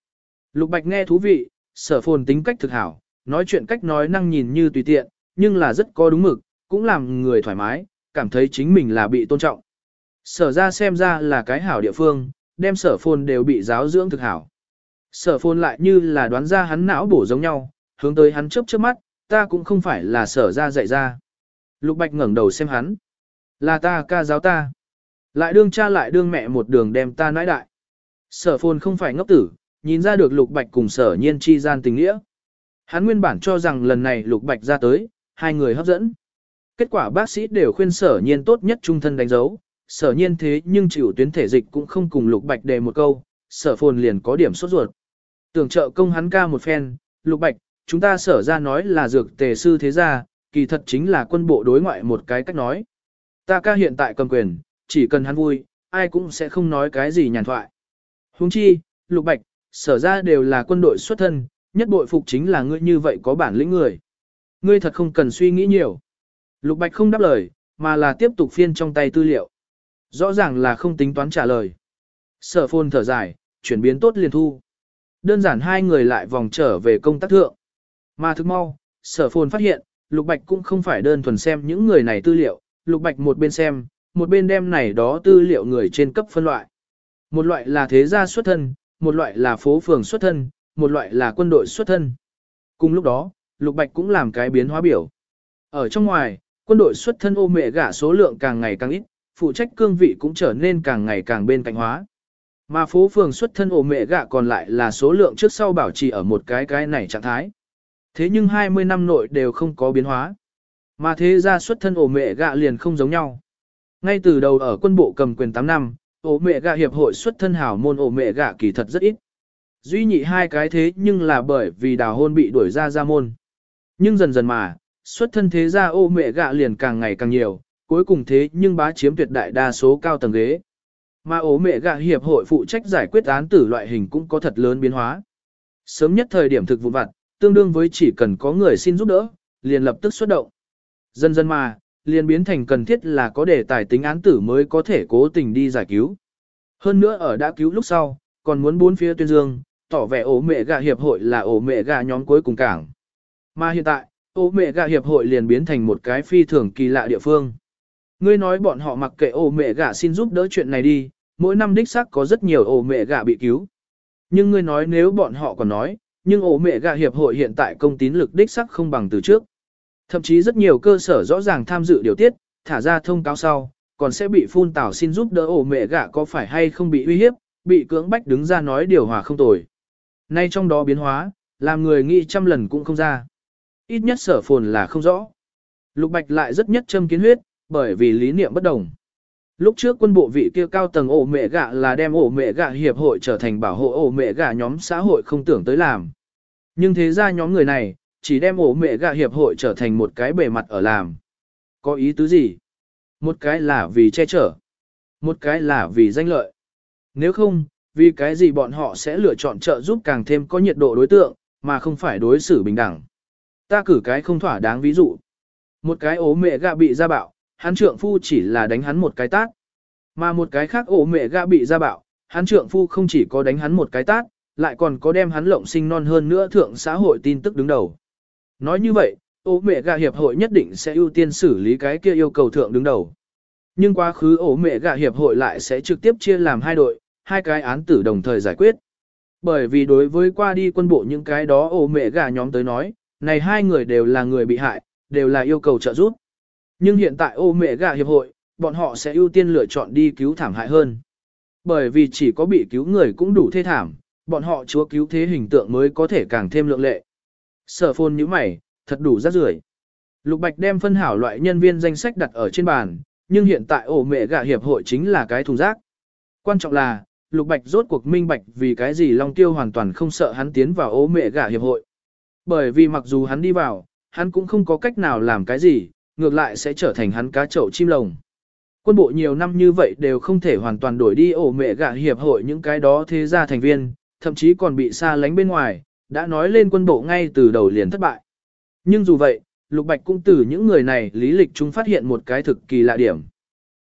Lục Bạch nghe thú vị, sở phồn tính cách thực hảo, nói chuyện cách nói năng nhìn như tùy tiện, nhưng là rất có đúng mực, cũng làm người thoải mái, cảm thấy chính mình là bị tôn trọng. Sở ra xem ra là cái hảo địa phương, đem sở phồn đều bị giáo dưỡng thực hảo. Sở phồn lại như là đoán ra hắn não bổ giống nhau, hướng tới hắn chớp chớp mắt, ta cũng không phải là sở ra dạy ra. Lục Bạch ngẩng đầu xem hắn. Là ta ca giáo ta. Lại đương cha lại đương mẹ một đường đem ta nãi đại. Sở phồn không phải ngốc tử, nhìn ra được Lục Bạch cùng sở nhiên chi gian tình nghĩa. Hắn nguyên bản cho rằng lần này Lục Bạch ra tới, hai người hấp dẫn. Kết quả bác sĩ đều khuyên sở nhiên tốt nhất trung thân đánh dấu, sở nhiên thế nhưng chịu tuyến thể dịch cũng không cùng Lục Bạch đề một câu, sở phồn liền có điểm sốt ruột. Tưởng trợ công hắn ca một phen, Lục Bạch, chúng ta sở ra nói là dược tề sư thế gia, kỳ thật chính là quân bộ đối ngoại một cái cách nói. Ta ca hiện tại cầm quyền, chỉ cần hắn vui, ai cũng sẽ không nói cái gì nhàn thoại. Huống chi, Lục Bạch, sở ra đều là quân đội xuất thân, nhất bội phục chính là ngươi như vậy có bản lĩnh người. Ngươi thật không cần suy nghĩ nhiều. Lục Bạch không đáp lời, mà là tiếp tục phiên trong tay tư liệu. Rõ ràng là không tính toán trả lời. Sở phôn thở dài, chuyển biến tốt liền thu. Đơn giản hai người lại vòng trở về công tác thượng. Mà thức mau, sở phồn phát hiện, Lục Bạch cũng không phải đơn thuần xem những người này tư liệu, Lục Bạch một bên xem, một bên đem này đó tư liệu người trên cấp phân loại. Một loại là thế gia xuất thân, một loại là phố phường xuất thân, một loại là quân đội xuất thân. Cùng lúc đó, Lục Bạch cũng làm cái biến hóa biểu. Ở trong ngoài, quân đội xuất thân ô mẹ gả số lượng càng ngày càng ít, phụ trách cương vị cũng trở nên càng ngày càng bên cạnh hóa. Mà phố phường xuất thân ổ mẹ gạ còn lại là số lượng trước sau bảo trì ở một cái cái này trạng thái. Thế nhưng 20 năm nội đều không có biến hóa. Mà thế ra xuất thân ổ mẹ gạ liền không giống nhau. Ngay từ đầu ở quân bộ cầm quyền 8 năm, ổ mẹ gạ hiệp hội xuất thân hảo môn ổ mẹ gạ kỳ thật rất ít. Duy nhị hai cái thế nhưng là bởi vì đào hôn bị đuổi ra ra môn. Nhưng dần dần mà, xuất thân thế gia ô mẹ gạ liền càng ngày càng nhiều, cuối cùng thế nhưng bá chiếm tuyệt đại đa số cao tầng ghế. Mà ố mẹ gạ hiệp hội phụ trách giải quyết án tử loại hình cũng có thật lớn biến hóa. Sớm nhất thời điểm thực vụ vặt, tương đương với chỉ cần có người xin giúp đỡ, liền lập tức xuất động. Dần dần mà, liền biến thành cần thiết là có đề tài tính án tử mới có thể cố tình đi giải cứu. Hơn nữa ở đã cứu lúc sau, còn muốn bốn phía tuyên dương, tỏ vẻ ổ mẹ gà hiệp hội là ổ mẹ gà nhóm cuối cùng cảng. Mà hiện tại, ổ mẹ gà hiệp hội liền biến thành một cái phi thường kỳ lạ địa phương. Ngươi nói bọn họ mặc kệ ổ mẹ gà xin giúp đỡ chuyện này đi, mỗi năm đích xác có rất nhiều ổ mẹ gà bị cứu. Nhưng ngươi nói nếu bọn họ còn nói, nhưng ổ mẹ gà hiệp hội hiện tại công tín lực đích xác không bằng từ trước. Thậm chí rất nhiều cơ sở rõ ràng tham dự điều tiết, thả ra thông cáo sau, còn sẽ bị phun tảo xin giúp đỡ ổ mẹ gạ có phải hay không bị uy hiếp, bị cưỡng bách đứng ra nói điều hòa không tồi. Nay trong đó biến hóa, làm người nghĩ trăm lần cũng không ra. Ít nhất sở phồn là không rõ. Lục Bạch lại rất nhất châm kiến huyết, bởi vì lý niệm bất đồng. Lúc trước quân bộ vị kia cao tầng ổ mẹ gạ là đem ổ mẹ gạ hiệp hội trở thành bảo hộ ổ mẹ gạ nhóm xã hội không tưởng tới làm. Nhưng thế ra nhóm người này, chỉ đem ổ mẹ gạ hiệp hội trở thành một cái bề mặt ở làm. Có ý tứ gì? Một cái là vì che chở. Một cái là vì danh lợi. Nếu không, vì cái gì bọn họ sẽ lựa chọn trợ giúp càng thêm có nhiệt độ đối tượng, mà không phải đối xử bình đẳng. Ta cử cái không thỏa đáng ví dụ. Một cái ố mẹ gạ bị ra bạo, hắn trượng phu chỉ là đánh hắn một cái tát. Mà một cái khác ổ mẹ gạ bị ra bạo, hắn trượng phu không chỉ có đánh hắn một cái tát, lại còn có đem hắn lộng sinh non hơn nữa thượng xã hội tin tức đứng đầu. Nói như vậy, ổ mẹ gà hiệp hội nhất định sẽ ưu tiên xử lý cái kia yêu cầu thượng đứng đầu. Nhưng quá khứ ổ mẹ gà hiệp hội lại sẽ trực tiếp chia làm hai đội, hai cái án tử đồng thời giải quyết. Bởi vì đối với qua đi quân bộ những cái đó ổ mẹ gà nhóm tới nói, này hai người đều là người bị hại, đều là yêu cầu trợ giúp. Nhưng hiện tại ô mẹ gà hiệp hội, bọn họ sẽ ưu tiên lựa chọn đi cứu thảm hại hơn. Bởi vì chỉ có bị cứu người cũng đủ thê thảm, bọn họ chúa cứu thế hình tượng mới có thể càng thêm lượng lệ. Sở phôn như mày, thật đủ rác rưởi. Lục Bạch đem phân hảo loại nhân viên danh sách đặt ở trên bàn, nhưng hiện tại ổ mẹ gạ hiệp hội chính là cái thùng rác. Quan trọng là, Lục Bạch rốt cuộc minh bạch vì cái gì Long Tiêu hoàn toàn không sợ hắn tiến vào ổ mẹ gạ hiệp hội. Bởi vì mặc dù hắn đi vào, hắn cũng không có cách nào làm cái gì, ngược lại sẽ trở thành hắn cá chậu chim lồng. Quân bộ nhiều năm như vậy đều không thể hoàn toàn đổi đi ổ mẹ gạ hiệp hội những cái đó thế gia thành viên, thậm chí còn bị xa lánh bên ngoài, đã nói lên quân bộ ngay từ đầu liền thất bại. Nhưng dù vậy, Lục Bạch cũng từ những người này lý lịch chúng phát hiện một cái thực kỳ lạ điểm.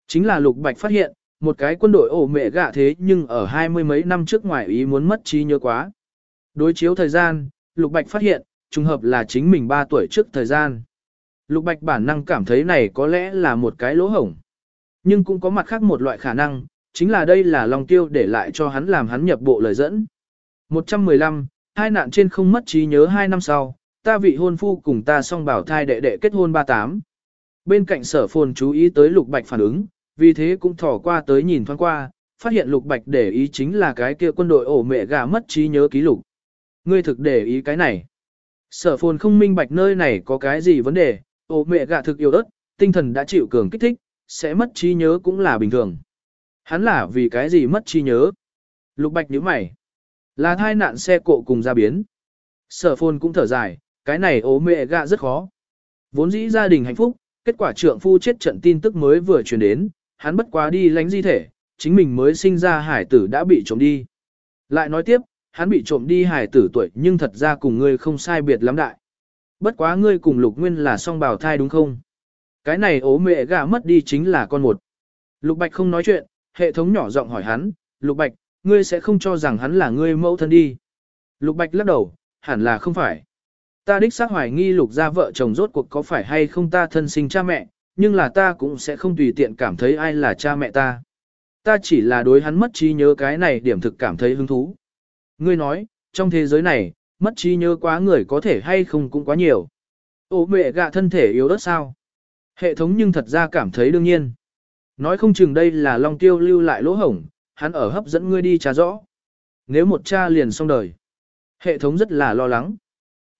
Chính là Lục Bạch phát hiện, một cái quân đội ổ mẹ gạ thế nhưng ở hai mươi mấy năm trước ngoài ý muốn mất trí nhớ quá. Đối chiếu thời gian, Lục Bạch phát hiện, trùng hợp là chính mình 3 tuổi trước thời gian. Lục Bạch bản năng cảm thấy này có lẽ là một cái lỗ hổng. Nhưng cũng có mặt khác một loại khả năng, chính là đây là lòng tiêu để lại cho hắn làm hắn nhập bộ lời dẫn. 115, hai nạn trên không mất trí nhớ hai năm sau, ta vị hôn phu cùng ta song bảo thai đệ đệ kết hôn 38. Bên cạnh sở phồn chú ý tới Lục Bạch phản ứng, vì thế cũng thỏ qua tới nhìn thoáng qua, phát hiện Lục Bạch để ý chính là cái kia quân đội ổ mẹ gà mất trí nhớ ký lục. Ngươi thực để ý cái này. Sở phồn không minh bạch nơi này có cái gì vấn đề, ổ mẹ gạ thực yêu đất tinh thần đã chịu cường kích thích, sẽ mất trí nhớ cũng là bình thường. Hắn là vì cái gì mất trí nhớ? Lục bạch nhíu mày. Là thai nạn xe cộ cùng ra biến. Sở phôn cũng thở dài, cái này ố mẹ gạ rất khó. Vốn dĩ gia đình hạnh phúc, kết quả trượng phu chết trận tin tức mới vừa truyền đến, hắn bất quá đi lánh di thể, chính mình mới sinh ra hải tử đã bị trộm đi. Lại nói tiếp, hắn bị trộm đi hải tử tuổi nhưng thật ra cùng ngươi không sai biệt lắm đại. Bất quá ngươi cùng lục nguyên là song bào thai đúng không? Cái này ố mẹ gà mất đi chính là con một. Lục Bạch không nói chuyện, hệ thống nhỏ giọng hỏi hắn, Lục Bạch, ngươi sẽ không cho rằng hắn là ngươi mẫu thân đi. Lục Bạch lắc đầu, hẳn là không phải. Ta đích xác hoài nghi lục gia vợ chồng rốt cuộc có phải hay không ta thân sinh cha mẹ, nhưng là ta cũng sẽ không tùy tiện cảm thấy ai là cha mẹ ta. Ta chỉ là đối hắn mất trí nhớ cái này điểm thực cảm thấy hứng thú. Ngươi nói, trong thế giới này, mất trí nhớ quá người có thể hay không cũng quá nhiều. Ô mẹ gạ thân thể yếu đất sao? Hệ thống nhưng thật ra cảm thấy đương nhiên. Nói không chừng đây là Long Tiêu lưu lại lỗ hổng, hắn ở hấp dẫn ngươi đi trả rõ. Nếu một cha liền xong đời. Hệ thống rất là lo lắng.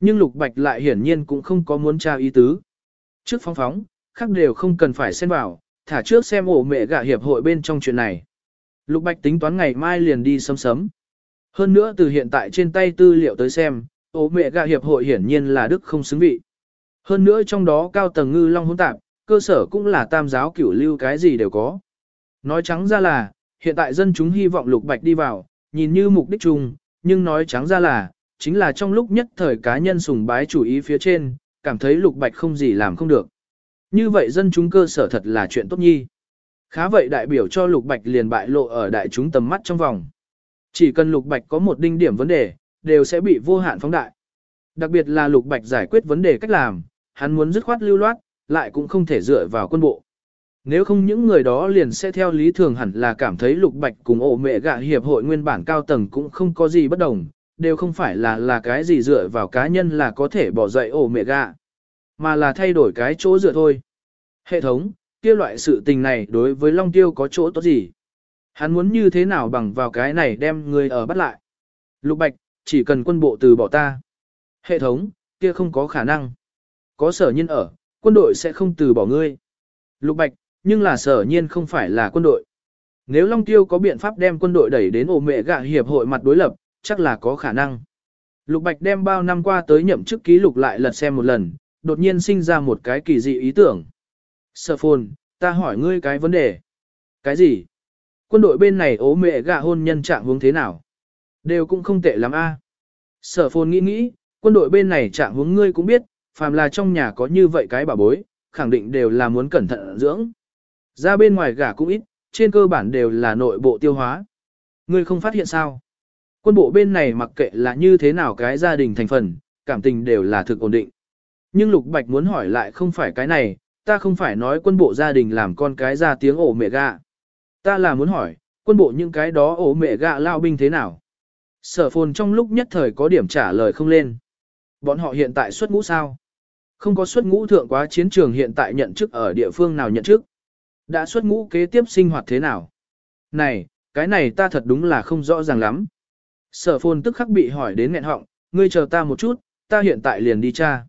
Nhưng Lục Bạch lại hiển nhiên cũng không có muốn tra ý tứ. Trước phóng phóng, khác đều không cần phải xen vào, thả trước xem ổ mẹ gạ hiệp hội bên trong chuyện này. Lục Bạch tính toán ngày mai liền đi sấm sấm. Hơn nữa từ hiện tại trên tay tư liệu tới xem, ổ mẹ gạ hiệp hội hiển nhiên là đức không xứng vị. Hơn nữa trong đó cao tầng ngư long hỗn tạp, cơ sở cũng là tam giáo cửu lưu cái gì đều có. Nói trắng ra là, hiện tại dân chúng hy vọng Lục Bạch đi vào, nhìn như mục đích chung, nhưng nói trắng ra là, chính là trong lúc nhất thời cá nhân sùng bái chủ ý phía trên, cảm thấy Lục Bạch không gì làm không được. Như vậy dân chúng cơ sở thật là chuyện tốt nhi. Khá vậy đại biểu cho Lục Bạch liền bại lộ ở đại chúng tầm mắt trong vòng. Chỉ cần Lục Bạch có một đinh điểm vấn đề, đều sẽ bị vô hạn phóng đại. Đặc biệt là Lục Bạch giải quyết vấn đề cách làm, hắn muốn dứt khoát lưu loát, lại cũng không thể dựa vào quân bộ. Nếu không những người đó liền sẽ theo lý thường hẳn là cảm thấy Lục Bạch cùng ổ mẹ gạ hiệp hội nguyên bản cao tầng cũng không có gì bất đồng, đều không phải là là cái gì dựa vào cá nhân là có thể bỏ dậy ổ mẹ gạ, mà là thay đổi cái chỗ dựa thôi. Hệ thống, kia loại sự tình này đối với Long Tiêu có chỗ tốt gì? Hắn muốn như thế nào bằng vào cái này đem người ở bắt lại? Lục Bạch, chỉ cần quân bộ từ bỏ ta. Hệ thống, kia không có khả năng. Có sở nhân ở, quân đội sẽ không từ bỏ ngươi. Lục Bạch, nhưng là sở nhiên không phải là quân đội. Nếu Long Tiêu có biện pháp đem quân đội đẩy đến ổ mẹ gạ hiệp hội mặt đối lập, chắc là có khả năng. Lục Bạch đem bao năm qua tới nhậm chức ký lục lại lật xem một lần, đột nhiên sinh ra một cái kỳ dị ý tưởng. Sở phồn, ta hỏi ngươi cái vấn đề. Cái gì? Quân đội bên này ố mẹ gạ hôn nhân trạng hướng thế nào? Đều cũng không tệ lắm a. Sở phồn nghĩ nghĩ, quân đội bên này trạng hướng ngươi cũng biết, phàm là trong nhà có như vậy cái bà bối, khẳng định đều là muốn cẩn thận dưỡng. Ra bên ngoài gả cũng ít, trên cơ bản đều là nội bộ tiêu hóa. Ngươi không phát hiện sao? Quân bộ bên này mặc kệ là như thế nào cái gia đình thành phần, cảm tình đều là thực ổn định. Nhưng Lục Bạch muốn hỏi lại không phải cái này, ta không phải nói quân bộ gia đình làm con cái ra tiếng ổ mẹ gạ. Ta là muốn hỏi, quân bộ những cái đó ổ mẹ gạ lao binh thế nào? Sở phồn trong lúc nhất thời có điểm trả lời không lên. Bọn họ hiện tại xuất ngũ sao? Không có xuất ngũ thượng quá chiến trường hiện tại nhận chức ở địa phương nào nhận chức. Đã xuất ngũ kế tiếp sinh hoạt thế nào? Này, cái này ta thật đúng là không rõ ràng lắm. Sở phồn tức khắc bị hỏi đến nghẹn họng, ngươi chờ ta một chút, ta hiện tại liền đi cha.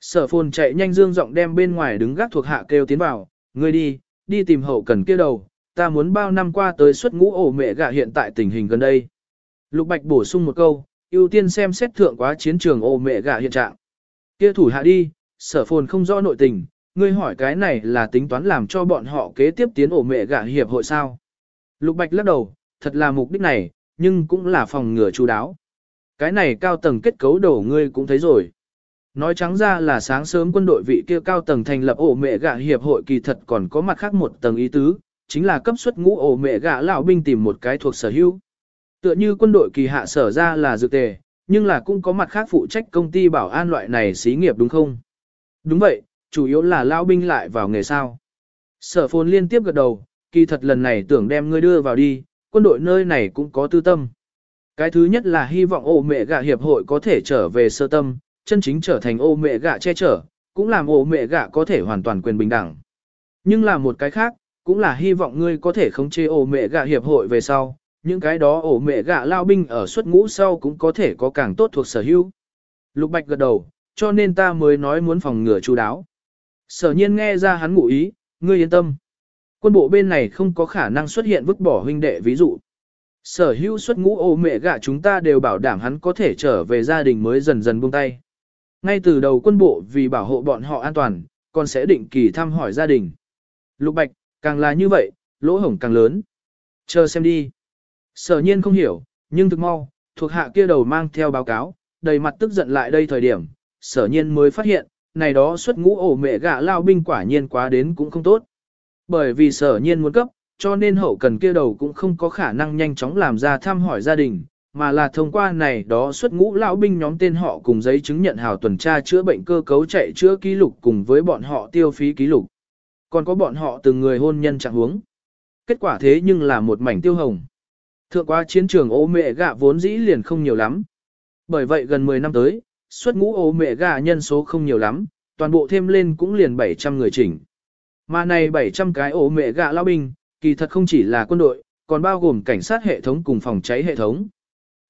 Sở phồn chạy nhanh dương giọng đem bên ngoài đứng gác thuộc hạ kêu tiến vào, ngươi đi, đi tìm hậu cần kia đầu, ta muốn bao năm qua tới xuất ngũ ổ mẹ gạ hiện tại tình hình gần đây. Lục Bạch bổ sung một câu, ưu tiên xem xét thượng quá chiến trường ổ mẹ gạ hiện trạng. Kia thủ hạ đi, sở phồn không rõ nội tình, ngươi hỏi cái này là tính toán làm cho bọn họ kế tiếp tiến ổ mẹ gạ hiệp hội sao. Lục Bạch lắc đầu, thật là mục đích này, nhưng cũng là phòng ngừa chú đáo. Cái này cao tầng kết cấu đổ ngươi cũng thấy rồi. Nói trắng ra là sáng sớm quân đội vị kia cao tầng thành lập ổ mẹ gạ hiệp hội kỳ thật còn có mặt khác một tầng ý tứ, chính là cấp suất ngũ ổ mẹ gạ lão binh tìm một cái thuộc sở hữu. Tựa như quân đội kỳ hạ sở ra là dự tề, nhưng là cũng có mặt khác phụ trách công ty bảo an loại này xí nghiệp đúng không? Đúng vậy, chủ yếu là lão binh lại vào nghề sao. Sở phồn liên tiếp gật đầu, kỳ thật lần này tưởng đem ngươi đưa vào đi, quân đội nơi này cũng có tư tâm. Cái thứ nhất là hy vọng ổ mẹ gạ hiệp hội có thể trở về sơ tâm, chân chính trở thành ô mẹ gạ che chở, cũng làm ô mẹ gạ có thể hoàn toàn quyền bình đẳng. Nhưng là một cái khác, cũng là hy vọng ngươi có thể khống chế ô mẹ gạ hiệp hội về sau, những cái đó ổ mẹ gạ lao binh ở suất ngũ sau cũng có thể có càng tốt thuộc sở hữu. Lục Bạch gật đầu, cho nên ta mới nói muốn phòng ngừa chú đáo. Sở nhiên nghe ra hắn ngụ ý, ngươi yên tâm. Quân bộ bên này không có khả năng xuất hiện vứt bỏ huynh đệ ví dụ. Sở hữu xuất ngũ ô mẹ gạ chúng ta đều bảo đảm hắn có thể trở về gia đình mới dần dần buông tay. Ngay từ đầu quân bộ vì bảo hộ bọn họ an toàn, còn sẽ định kỳ thăm hỏi gia đình. Lục Bạch, càng là như vậy, lỗ hổng càng lớn. Chờ xem đi. Sở nhiên không hiểu, nhưng thực mau, thuộc hạ kia đầu mang theo báo cáo, đầy mặt tức giận lại đây thời điểm, sở nhiên mới phát hiện, này đó xuất ngũ ổ mẹ gạ lao binh quả nhiên quá đến cũng không tốt. Bởi vì sở nhiên muốn cấp, cho nên hậu cần kia đầu cũng không có khả năng nhanh chóng làm ra thăm hỏi gia đình, mà là thông qua này đó xuất ngũ lão binh nhóm tên họ cùng giấy chứng nhận hào tuần tra chữa bệnh cơ cấu chạy chữa ký lục cùng với bọn họ tiêu phí ký lục. Còn có bọn họ từng người hôn nhân trạng huống. Kết quả thế nhưng là một mảnh tiêu hồng. Thượng qua chiến trường ô mẹ gạ vốn dĩ liền không nhiều lắm. Bởi vậy gần 10 năm tới, xuất ngũ ố mẹ gạ nhân số không nhiều lắm, toàn bộ thêm lên cũng liền 700 người chỉnh. Mà này 700 cái ổ mẹ gạ lao binh, kỳ thật không chỉ là quân đội, còn bao gồm cảnh sát hệ thống cùng phòng cháy hệ thống.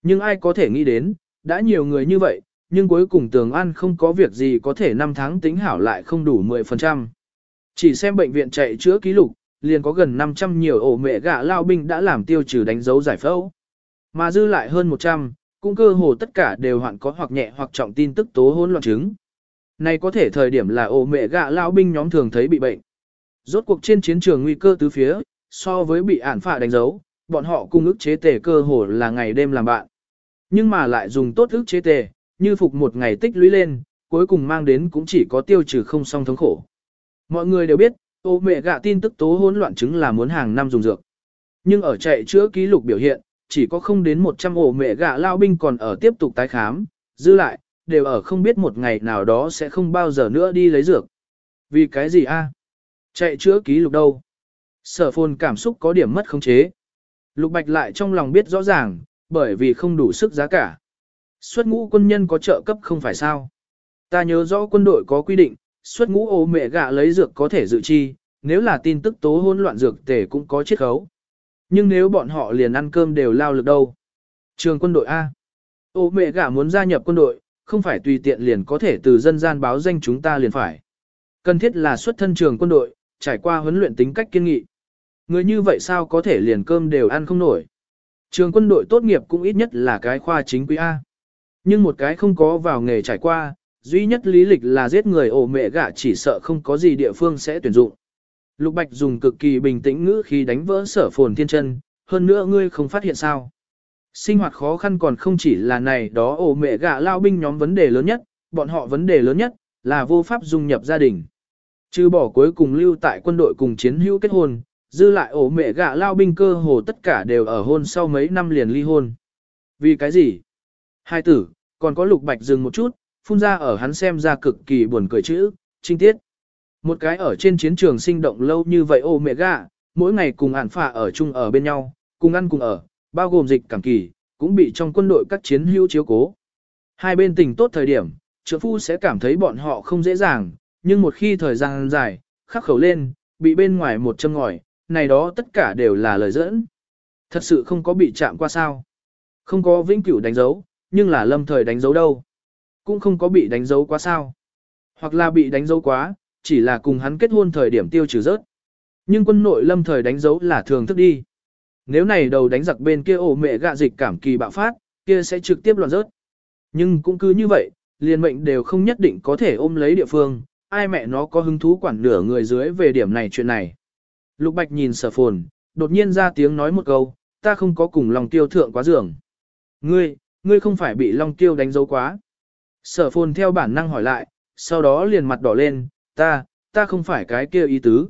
Nhưng ai có thể nghĩ đến, đã nhiều người như vậy, nhưng cuối cùng tường an không có việc gì có thể 5 tháng tính hảo lại không đủ 10%. Chỉ xem bệnh viện chạy chữa ký lục, liền có gần 500 nhiều ổ mẹ gạ lao binh đã làm tiêu trừ đánh dấu giải phẫu. Mà dư lại hơn 100, cũng cơ hồ tất cả đều hoạn có hoặc nhẹ hoặc trọng tin tức tố hỗn loạn chứng. Này có thể thời điểm là ổ mẹ gạ lao binh nhóm thường thấy bị bệnh. Rốt cuộc trên chiến trường nguy cơ tứ phía, so với bị ản phạ đánh dấu, bọn họ cung ức chế tề cơ hồ là ngày đêm làm bạn. Nhưng mà lại dùng tốt ức chế tề, như phục một ngày tích lũy lên, cuối cùng mang đến cũng chỉ có tiêu trừ không song thống khổ. Mọi người đều biết, ô mẹ gạ tin tức tố hỗn loạn chứng là muốn hàng năm dùng dược. Nhưng ở chạy chữa ký lục biểu hiện, chỉ có không đến 100 ổ mẹ gạ lao binh còn ở tiếp tục tái khám, dư lại, đều ở không biết một ngày nào đó sẽ không bao giờ nữa đi lấy dược. Vì cái gì a? Chạy chữa ký lục đâu? Sở phồn cảm xúc có điểm mất khống chế. Lục bạch lại trong lòng biết rõ ràng, bởi vì không đủ sức giá cả. Xuất ngũ quân nhân có trợ cấp không phải sao. Ta nhớ rõ quân đội có quy định, xuất ngũ ô mẹ gạ lấy dược có thể dự chi, nếu là tin tức tố hỗn loạn dược tể cũng có chiết khấu. Nhưng nếu bọn họ liền ăn cơm đều lao lực đâu. Trường quân đội A. Ô mẹ gả muốn gia nhập quân đội, không phải tùy tiện liền có thể từ dân gian báo danh chúng ta liền phải. Cần thiết là xuất thân trường quân đội, trải qua huấn luyện tính cách kiên nghị. Người như vậy sao có thể liền cơm đều ăn không nổi. Trường quân đội tốt nghiệp cũng ít nhất là cái khoa chính quý A. Nhưng một cái không có vào nghề trải qua, duy nhất lý lịch là giết người ổ mẹ gạ chỉ sợ không có gì địa phương sẽ tuyển dụng. Lục Bạch dùng cực kỳ bình tĩnh ngữ khi đánh vỡ sở phồn thiên chân, hơn nữa ngươi không phát hiện sao. Sinh hoạt khó khăn còn không chỉ là này đó ổ mẹ gạ lao binh nhóm vấn đề lớn nhất, bọn họ vấn đề lớn nhất, là vô pháp dung nhập gia đình. Trừ bỏ cuối cùng lưu tại quân đội cùng chiến hữu kết hôn, dư lại ổ mẹ gạ lao binh cơ hồ tất cả đều ở hôn sau mấy năm liền ly hôn. Vì cái gì? Hai tử, còn có lục bạch dừng một chút, phun ra ở hắn xem ra cực kỳ buồn cười chữ, trinh tiết. Một cái ở trên chiến trường sinh động lâu như vậy ô mẹ gà, mỗi ngày cùng ản phạ ở chung ở bên nhau, cùng ăn cùng ở, bao gồm dịch cảm kỳ, cũng bị trong quân đội các chiến hữu chiếu cố. Hai bên tình tốt thời điểm, trưởng phu sẽ cảm thấy bọn họ không dễ dàng, nhưng một khi thời gian dài, khắc khẩu lên, bị bên ngoài một châm ngòi, này đó tất cả đều là lời dẫn. Thật sự không có bị chạm qua sao. Không có vĩnh cửu đánh dấu, nhưng là lâm thời đánh dấu đâu. Cũng không có bị đánh dấu quá sao. Hoặc là bị đánh dấu quá, chỉ là cùng hắn kết hôn thời điểm tiêu trừ rớt. Nhưng quân nội lâm thời đánh dấu là thường thức đi. Nếu này đầu đánh giặc bên kia ổ mẹ gạ dịch cảm kỳ bạo phát, kia sẽ trực tiếp loạn rớt. Nhưng cũng cứ như vậy, liền mệnh đều không nhất định có thể ôm lấy địa phương, ai mẹ nó có hứng thú quản nửa người dưới về điểm này chuyện này. Lục Bạch nhìn sở phồn, đột nhiên ra tiếng nói một câu, ta không có cùng Long Tiêu thượng quá giường. Ngươi, ngươi không phải bị Long Tiêu đánh dấu quá. Sở phồn theo bản năng hỏi lại, sau đó liền mặt đỏ lên, ta, ta không phải cái kia ý tứ.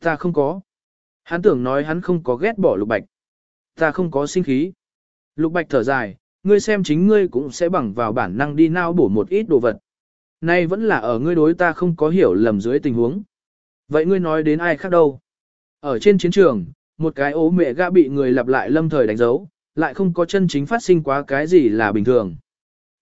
Ta không có. Hắn tưởng nói hắn không có ghét bỏ Lục Bạch. Ta không có sinh khí. Lục Bạch thở dài, ngươi xem chính ngươi cũng sẽ bằng vào bản năng đi nao bổ một ít đồ vật. Nay vẫn là ở ngươi đối ta không có hiểu lầm dưới tình huống. Vậy ngươi nói đến ai khác đâu? Ở trên chiến trường, một cái ố mẹ gã bị người lặp lại lâm thời đánh dấu, lại không có chân chính phát sinh quá cái gì là bình thường.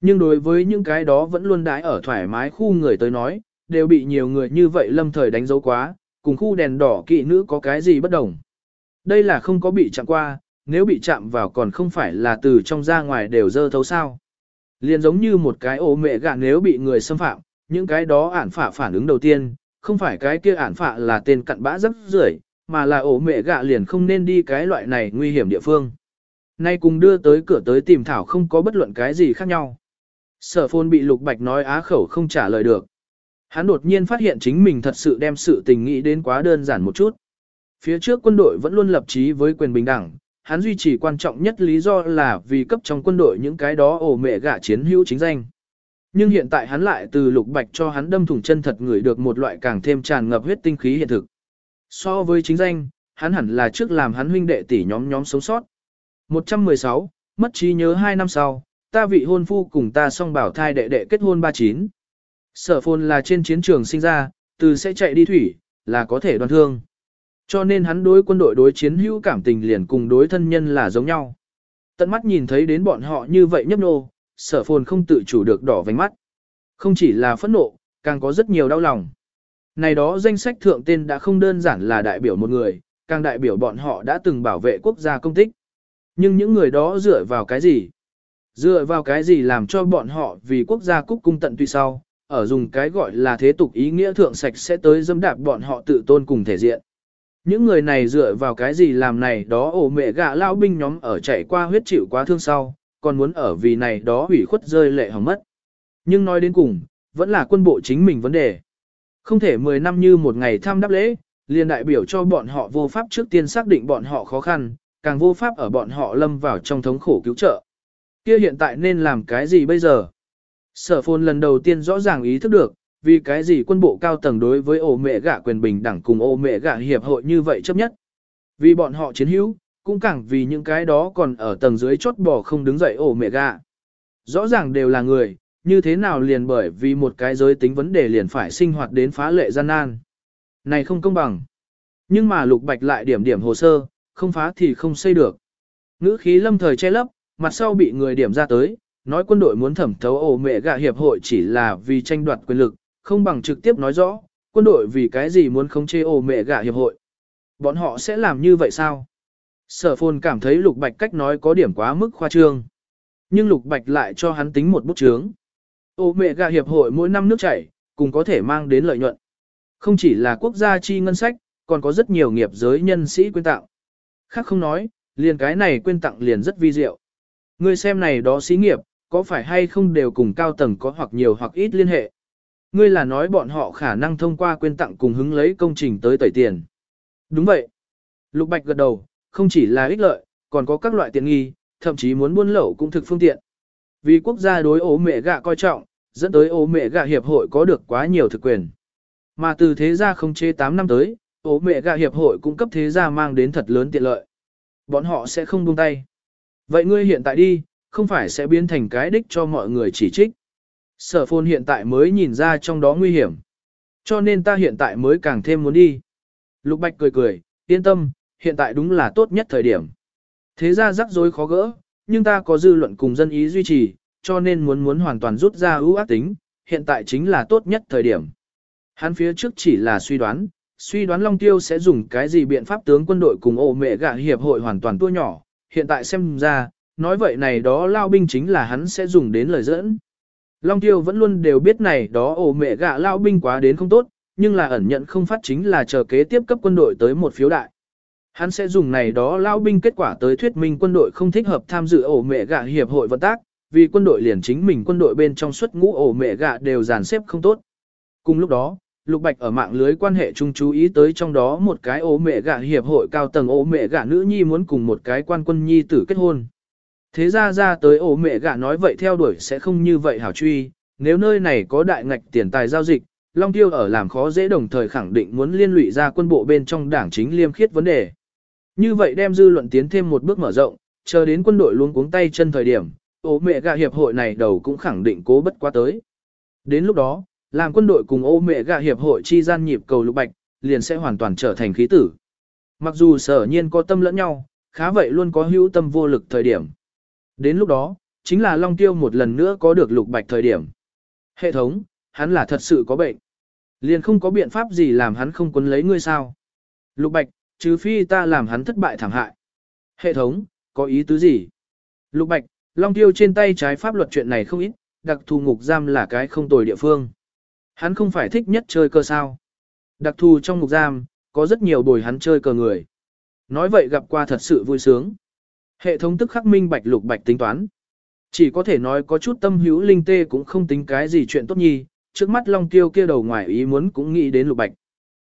Nhưng đối với những cái đó vẫn luôn đái ở thoải mái khu người tới nói, đều bị nhiều người như vậy lâm thời đánh dấu quá, cùng khu đèn đỏ kỵ nữ có cái gì bất đồng. Đây là không có bị chạm qua, nếu bị chạm vào còn không phải là từ trong ra ngoài đều dơ thấu sao. Liền giống như một cái ô mẹ gạ nếu bị người xâm phạm, những cái đó ản phả phản ứng đầu tiên, không phải cái kia ản phạ là tên cặn bã rất rưởi mà là ổ mẹ gạ liền không nên đi cái loại này nguy hiểm địa phương. Nay cùng đưa tới cửa tới tìm thảo không có bất luận cái gì khác nhau. Sở phôn bị lục bạch nói á khẩu không trả lời được. Hắn đột nhiên phát hiện chính mình thật sự đem sự tình nghĩ đến quá đơn giản một chút. Phía trước quân đội vẫn luôn lập chí với quyền bình đẳng, hắn duy trì quan trọng nhất lý do là vì cấp trong quân đội những cái đó ổ mẹ gạ chiến hữu chính danh. Nhưng hiện tại hắn lại từ lục bạch cho hắn đâm thủng chân thật người được một loại càng thêm tràn ngập huyết tinh khí hiện thực. So với chính danh, hắn hẳn là trước làm hắn huynh đệ tỷ nhóm nhóm sống sót. 116, mất trí nhớ 2 năm sau, ta vị hôn phu cùng ta song bảo thai đệ đệ kết hôn 39. Sở phồn là trên chiến trường sinh ra, từ sẽ chạy đi thủy, là có thể đoan thương. Cho nên hắn đối quân đội đối chiến hữu cảm tình liền cùng đối thân nhân là giống nhau. Tận mắt nhìn thấy đến bọn họ như vậy nhấp nô, sở phồn không tự chủ được đỏ vành mắt. Không chỉ là phẫn nộ, càng có rất nhiều đau lòng. Này đó danh sách thượng tên đã không đơn giản là đại biểu một người, càng đại biểu bọn họ đã từng bảo vệ quốc gia công tích. Nhưng những người đó dựa vào cái gì? Dựa vào cái gì làm cho bọn họ vì quốc gia cúc cung tận tùy sau, ở dùng cái gọi là thế tục ý nghĩa thượng sạch sẽ tới dâm đạp bọn họ tự tôn cùng thể diện. Những người này dựa vào cái gì làm này đó ổ mẹ gạ lao binh nhóm ở chạy qua huyết chịu quá thương sau, còn muốn ở vì này đó hủy khuất rơi lệ hỏng mất. Nhưng nói đến cùng, vẫn là quân bộ chính mình vấn đề. Không thể 10 năm như một ngày thăm đáp lễ, liền đại biểu cho bọn họ vô pháp trước tiên xác định bọn họ khó khăn, càng vô pháp ở bọn họ lâm vào trong thống khổ cứu trợ. Kia hiện tại nên làm cái gì bây giờ? Sở phôn lần đầu tiên rõ ràng ý thức được, vì cái gì quân bộ cao tầng đối với ổ mẹ gạ quyền bình đẳng cùng ổ mẹ gạ hiệp hội như vậy chấp nhất. Vì bọn họ chiến hữu, cũng càng vì những cái đó còn ở tầng dưới chốt bò không đứng dậy ổ mẹ gạ. Rõ ràng đều là người, như thế nào liền bởi vì một cái giới tính vấn đề liền phải sinh hoạt đến phá lệ gian nan. Này không công bằng. Nhưng mà lục bạch lại điểm điểm hồ sơ, không phá thì không xây được. Ngữ khí lâm thời che lấp, mặt sau bị người điểm ra tới, nói quân đội muốn thẩm thấu ổ mẹ gạ hiệp hội chỉ là vì tranh đoạt quyền lực, không bằng trực tiếp nói rõ, quân đội vì cái gì muốn khống chế ổ mẹ gạ hiệp hội. Bọn họ sẽ làm như vậy sao? Sở phồn cảm thấy lục bạch cách nói có điểm quá mức khoa trương. Nhưng lục bạch lại cho hắn tính một bút chướng. Ổ mẹ gạ hiệp hội mỗi năm nước chảy, cùng có thể mang đến lợi nhuận. Không chỉ là quốc gia chi ngân sách, còn có rất nhiều nghiệp giới nhân sĩ quyên tặng. Khác không nói, liền cái này quyên tặng liền rất vi diệu. Ngươi xem này đó xí nghiệp, có phải hay không đều cùng cao tầng có hoặc nhiều hoặc ít liên hệ. Ngươi là nói bọn họ khả năng thông qua quyên tặng cùng hứng lấy công trình tới tẩy tiền. Đúng vậy. Lục Bạch gật đầu, không chỉ là ích lợi, còn có các loại tiện nghi, thậm chí muốn buôn lậu cũng thực phương tiện. Vì quốc gia đối ố mẹ gạ coi trọng, dẫn tới ố mẹ gạ hiệp hội có được quá nhiều thực quyền. Mà từ thế gia không chế 8 năm tới, ố mẹ gạ hiệp hội cung cấp thế gia mang đến thật lớn tiện lợi. Bọn họ sẽ không buông tay. Vậy ngươi hiện tại đi, không phải sẽ biến thành cái đích cho mọi người chỉ trích. Sở phôn hiện tại mới nhìn ra trong đó nguy hiểm. Cho nên ta hiện tại mới càng thêm muốn đi. Lục Bạch cười cười, yên tâm, hiện tại đúng là tốt nhất thời điểm. Thế ra rắc rối khó gỡ, nhưng ta có dư luận cùng dân ý duy trì, cho nên muốn muốn hoàn toàn rút ra ưu ác tính, hiện tại chính là tốt nhất thời điểm. Hắn phía trước chỉ là suy đoán, suy đoán Long Tiêu sẽ dùng cái gì biện pháp tướng quân đội cùng ổ mẹ gạ hiệp hội hoàn toàn tua nhỏ, hiện tại xem ra, nói vậy này đó lao binh chính là hắn sẽ dùng đến lời dẫn. Long Tiêu vẫn luôn đều biết này đó ổ mẹ gạ lao binh quá đến không tốt, nhưng là ẩn nhận không phát chính là chờ kế tiếp cấp quân đội tới một phiếu đại. Hắn sẽ dùng này đó lao binh kết quả tới thuyết minh quân đội không thích hợp tham dự ổ mẹ gạ hiệp hội vận tác, vì quân đội liền chính mình quân đội bên trong suất ngũ ổ mẹ gạ đều dàn xếp không tốt. Cùng lúc đó, Lục Bạch ở mạng lưới quan hệ chung chú ý tới trong đó một cái ổ mẹ gạ hiệp hội cao tầng ổ mẹ gạ nữ nhi muốn cùng một cái quan quân nhi tử kết hôn. Thế ra ra tới ổ mẹ gạ nói vậy theo đuổi sẽ không như vậy hảo truy, nếu nơi này có đại ngạch tiền tài giao dịch, Long Tiêu ở làm khó dễ đồng thời khẳng định muốn liên lụy ra quân bộ bên trong đảng chính liêm khiết vấn đề. Như vậy đem dư luận tiến thêm một bước mở rộng, chờ đến quân đội luôn cuống tay chân thời điểm, ổ mẹ gạ hiệp hội này đầu cũng khẳng định cố bất quá tới. Đến lúc đó, làm quân đội cùng ô mẹ gạ hiệp hội chi gian nhịp cầu lục bạch, liền sẽ hoàn toàn trở thành khí tử. Mặc dù sở nhiên có tâm lẫn nhau, khá vậy luôn có hữu tâm vô lực thời điểm. Đến lúc đó, chính là Long Tiêu một lần nữa có được lục bạch thời điểm. Hệ thống, hắn là thật sự có bệnh. Liền không có biện pháp gì làm hắn không quấn lấy ngươi sao. Lục bạch, trừ phi ta làm hắn thất bại thảm hại. Hệ thống, có ý tứ gì? Lục bạch, Long Tiêu trên tay trái pháp luật chuyện này không ít, đặc thù ngục giam là cái không tồi địa phương. Hắn không phải thích nhất chơi cơ sao. Đặc thù trong ngục giam, có rất nhiều bồi hắn chơi cờ người. Nói vậy gặp qua thật sự vui sướng. Hệ thống tức khắc minh bạch lục bạch tính toán. Chỉ có thể nói có chút tâm hữu linh tê cũng không tính cái gì chuyện tốt nhi, trước mắt Long Tiêu kia đầu ngoài ý muốn cũng nghĩ đến lục bạch.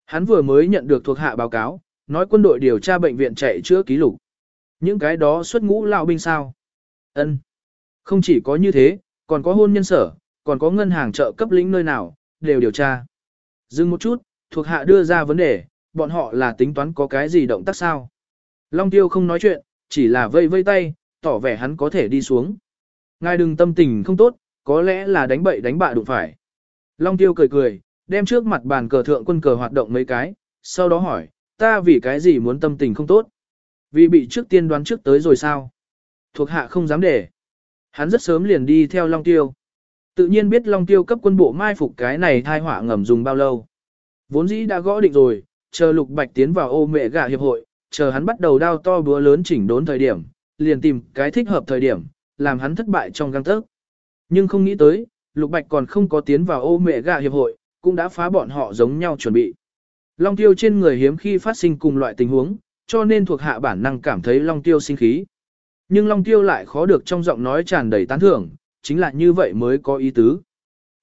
Hắn vừa mới nhận được thuộc hạ báo cáo, nói quân đội điều tra bệnh viện chạy chữa ký lục. Những cái đó xuất ngũ lão binh sao? Ân. Không chỉ có như thế, còn có hôn nhân sở, còn có ngân hàng trợ cấp lĩnh nơi nào, đều điều tra. Dừng một chút, thuộc hạ đưa ra vấn đề, bọn họ là tính toán có cái gì động tác sao? Long tiêu không nói chuyện, chỉ là vây vây tay, tỏ vẻ hắn có thể đi xuống. Ngài đừng tâm tình không tốt, có lẽ là đánh bậy đánh bạ đụng phải. Long tiêu cười cười, đem trước mặt bàn cờ thượng quân cờ hoạt động mấy cái, sau đó hỏi, ta vì cái gì muốn tâm tình không tốt? Vì bị trước tiên đoán trước tới rồi sao? Thuộc hạ không dám để. Hắn rất sớm liền đi theo Long Tiêu. Tự nhiên biết Long Tiêu cấp quân bộ mai phục cái này thai hỏa ngầm dùng bao lâu. Vốn dĩ đã gõ định rồi, chờ Lục Bạch tiến vào ô mẹ gà hiệp hội, chờ hắn bắt đầu đao to búa lớn chỉnh đốn thời điểm, liền tìm cái thích hợp thời điểm, làm hắn thất bại trong găng thức Nhưng không nghĩ tới, Lục Bạch còn không có tiến vào ô mẹ gà hiệp hội, cũng đã phá bọn họ giống nhau chuẩn bị. Long tiêu trên người hiếm khi phát sinh cùng loại tình huống, cho nên thuộc hạ bản năng cảm thấy Long tiêu sinh khí. Nhưng Long tiêu lại khó được trong giọng nói tràn đầy tán thưởng, chính là như vậy mới có ý tứ.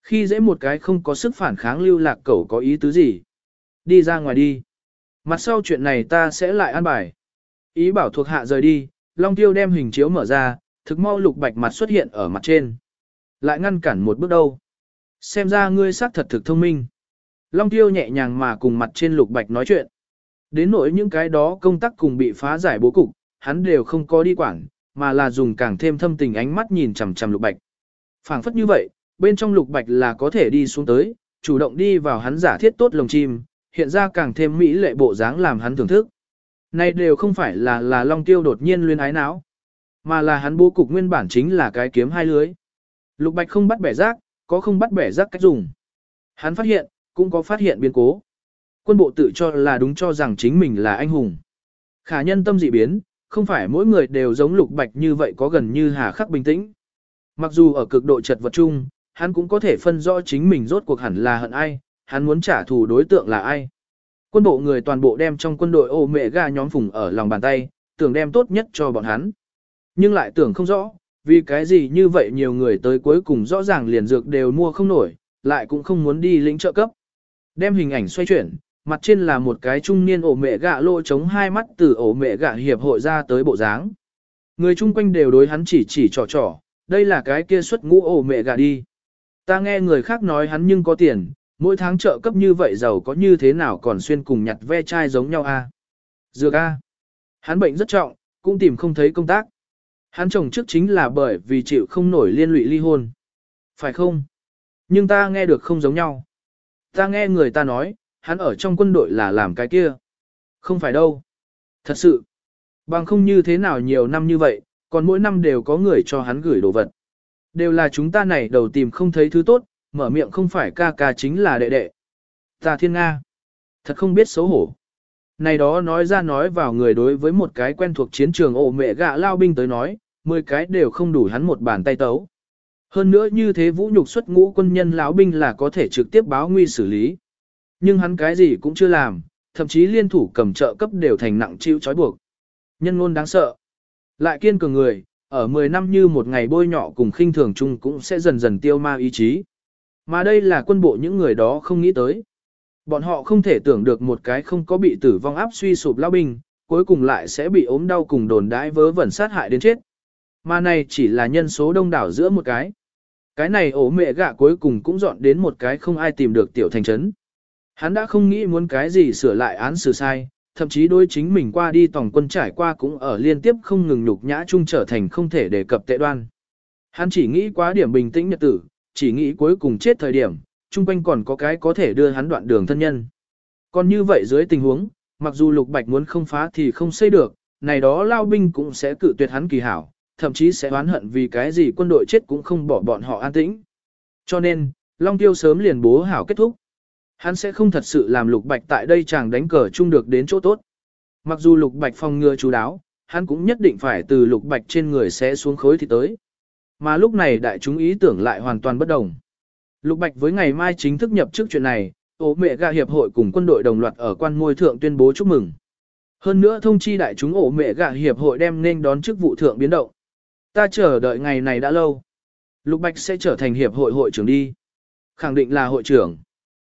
Khi dễ một cái không có sức phản kháng lưu lạc cẩu có ý tứ gì? Đi ra ngoài đi. Mặt sau chuyện này ta sẽ lại an bài. Ý bảo thuộc hạ rời đi, Long Tiêu đem hình chiếu mở ra, thực mau lục bạch mặt xuất hiện ở mặt trên. Lại ngăn cản một bước đâu. Xem ra ngươi xác thật thực thông minh. Long Tiêu nhẹ nhàng mà cùng mặt trên lục bạch nói chuyện. Đến nỗi những cái đó công tác cùng bị phá giải bố cục, hắn đều không có đi quản, mà là dùng càng thêm thâm tình ánh mắt nhìn chằm chằm lục bạch. phảng phất như vậy, bên trong lục bạch là có thể đi xuống tới, chủ động đi vào hắn giả thiết tốt lồng chim, hiện ra càng thêm mỹ lệ bộ dáng làm hắn thưởng thức. Này đều không phải là là Long Tiêu đột nhiên luyến ái não, mà là hắn bố cục nguyên bản chính là cái kiếm hai lưới. Lục Bạch không bắt bẻ rác, có không bắt bẻ rác cách dùng. Hắn phát hiện, cũng có phát hiện biến cố. Quân bộ tự cho là đúng cho rằng chính mình là anh hùng. Khả nhân tâm dị biến, không phải mỗi người đều giống Lục Bạch như vậy có gần như hà khắc bình tĩnh. Mặc dù ở cực độ chật vật chung, hắn cũng có thể phân rõ chính mình rốt cuộc hẳn là hận ai, hắn muốn trả thù đối tượng là ai. Quân bộ người toàn bộ đem trong quân đội ô mẹ ga nhóm phùng ở lòng bàn tay, tưởng đem tốt nhất cho bọn hắn. Nhưng lại tưởng không rõ, vì cái gì như vậy nhiều người tới cuối cùng rõ ràng liền dược đều mua không nổi, lại cũng không muốn đi lĩnh trợ cấp. Đem hình ảnh xoay chuyển, mặt trên là một cái trung niên ổ mẹ gạ lô chống hai mắt từ ổ mẹ gạ hiệp hội ra tới bộ dáng. Người chung quanh đều đối hắn chỉ chỉ trò trò, đây là cái kia xuất ngũ ổ mẹ gạ đi. Ta nghe người khác nói hắn nhưng có tiền, mỗi tháng trợ cấp như vậy giàu có như thế nào còn xuyên cùng nhặt ve chai giống nhau a? Dược a. Hắn bệnh rất trọng, cũng tìm không thấy công tác. Hắn chồng trước chính là bởi vì chịu không nổi liên lụy ly hôn. Phải không? Nhưng ta nghe được không giống nhau. Ta nghe người ta nói, hắn ở trong quân đội là làm cái kia. Không phải đâu. Thật sự. Bằng không như thế nào nhiều năm như vậy, còn mỗi năm đều có người cho hắn gửi đồ vật. Đều là chúng ta này đầu tìm không thấy thứ tốt, mở miệng không phải ca ca chính là đệ đệ. Ta thiên Nga. Thật không biết xấu hổ. Này đó nói ra nói vào người đối với một cái quen thuộc chiến trường ổ mẹ gạ lao binh tới nói, 10 cái đều không đủ hắn một bàn tay tấu. Hơn nữa như thế vũ nhục xuất ngũ quân nhân lão binh là có thể trực tiếp báo nguy xử lý. Nhưng hắn cái gì cũng chưa làm, thậm chí liên thủ cầm trợ cấp đều thành nặng chịu trói buộc. Nhân ngôn đáng sợ. Lại kiên cường người, ở 10 năm như một ngày bôi nhọ cùng khinh thường chung cũng sẽ dần dần tiêu ma ý chí. Mà đây là quân bộ những người đó không nghĩ tới. Bọn họ không thể tưởng được một cái không có bị tử vong áp suy sụp lao binh, cuối cùng lại sẽ bị ốm đau cùng đồn đãi vớ vẩn sát hại đến chết. Mà này chỉ là nhân số đông đảo giữa một cái. Cái này ổ mẹ gạ cuối cùng cũng dọn đến một cái không ai tìm được tiểu thành trấn. Hắn đã không nghĩ muốn cái gì sửa lại án xử sai, thậm chí đôi chính mình qua đi tổng quân trải qua cũng ở liên tiếp không ngừng nhục nhã chung trở thành không thể đề cập tệ đoan. Hắn chỉ nghĩ quá điểm bình tĩnh nhật tử, chỉ nghĩ cuối cùng chết thời điểm, chung quanh còn có cái có thể đưa hắn đoạn đường thân nhân. Còn như vậy dưới tình huống, mặc dù lục bạch muốn không phá thì không xây được, này đó lao binh cũng sẽ cự tuyệt hắn kỳ hảo, thậm chí sẽ oán hận vì cái gì quân đội chết cũng không bỏ bọn họ an tĩnh. Cho nên, Long Tiêu sớm liền bố hảo kết thúc. Hắn sẽ không thật sự làm lục bạch tại đây chàng đánh cờ chung được đến chỗ tốt. Mặc dù lục bạch phòng ngừa chú đáo, hắn cũng nhất định phải từ lục bạch trên người sẽ xuống khối thì tới. Mà lúc này đại chúng ý tưởng lại hoàn toàn bất đồng. Lục Bạch với ngày mai chính thức nhập chức chuyện này, ố mẹ gà hiệp hội cùng quân đội đồng loạt ở quan ngôi thượng tuyên bố chúc mừng. Hơn nữa thông chi đại chúng ổ mẹ gà hiệp hội đem nên đón chức vụ thượng biến động. Ta chờ đợi ngày này đã lâu. Lục Bạch sẽ trở thành hiệp hội hội trưởng đi. Khẳng định là hội trưởng.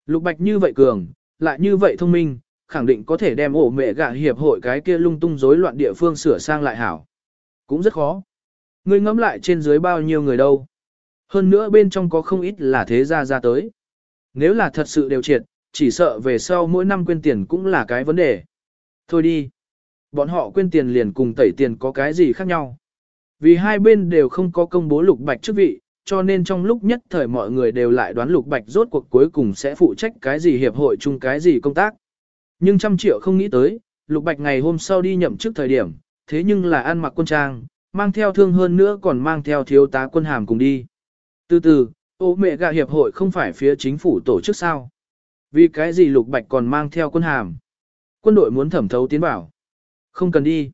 Lục Bạch như vậy cường, lại như vậy thông minh, khẳng định có thể đem ổ mẹ gạ hiệp hội cái kia lung tung rối loạn địa phương sửa sang lại hảo. Cũng rất khó. Ngươi ngẫm lại trên dưới bao nhiêu người đâu. Hơn nữa bên trong có không ít là thế gia ra tới. Nếu là thật sự đều triệt, chỉ sợ về sau mỗi năm quên tiền cũng là cái vấn đề. Thôi đi. Bọn họ quên tiền liền cùng tẩy tiền có cái gì khác nhau. Vì hai bên đều không có công bố lục bạch chức vị, cho nên trong lúc nhất thời mọi người đều lại đoán lục bạch rốt cuộc cuối cùng sẽ phụ trách cái gì hiệp hội chung cái gì công tác. Nhưng trăm triệu không nghĩ tới, lục bạch ngày hôm sau đi nhậm chức thời điểm, thế nhưng là ăn mặc quân trang, mang theo thương hơn nữa còn mang theo thiếu tá quân hàm cùng đi. Từ từ, ô mẹ gạ hiệp hội không phải phía chính phủ tổ chức sao? Vì cái gì lục bạch còn mang theo quân hàm? Quân đội muốn thẩm thấu tiến bảo. Không cần đi.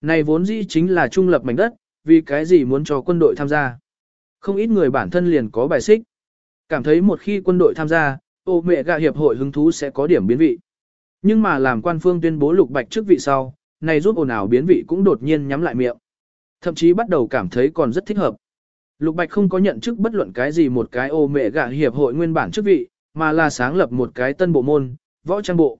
Này vốn dĩ chính là trung lập mảnh đất, vì cái gì muốn cho quân đội tham gia. Không ít người bản thân liền có bài xích. Cảm thấy một khi quân đội tham gia, ô mẹ gạ hiệp hội hứng thú sẽ có điểm biến vị. Nhưng mà làm quan phương tuyên bố lục bạch trước vị sau, này giúp ồn ào biến vị cũng đột nhiên nhắm lại miệng. Thậm chí bắt đầu cảm thấy còn rất thích hợp. Lục Bạch không có nhận chức bất luận cái gì một cái ô mẹ gạ hiệp hội nguyên bản chức vị, mà là sáng lập một cái tân bộ môn, võ trang bộ.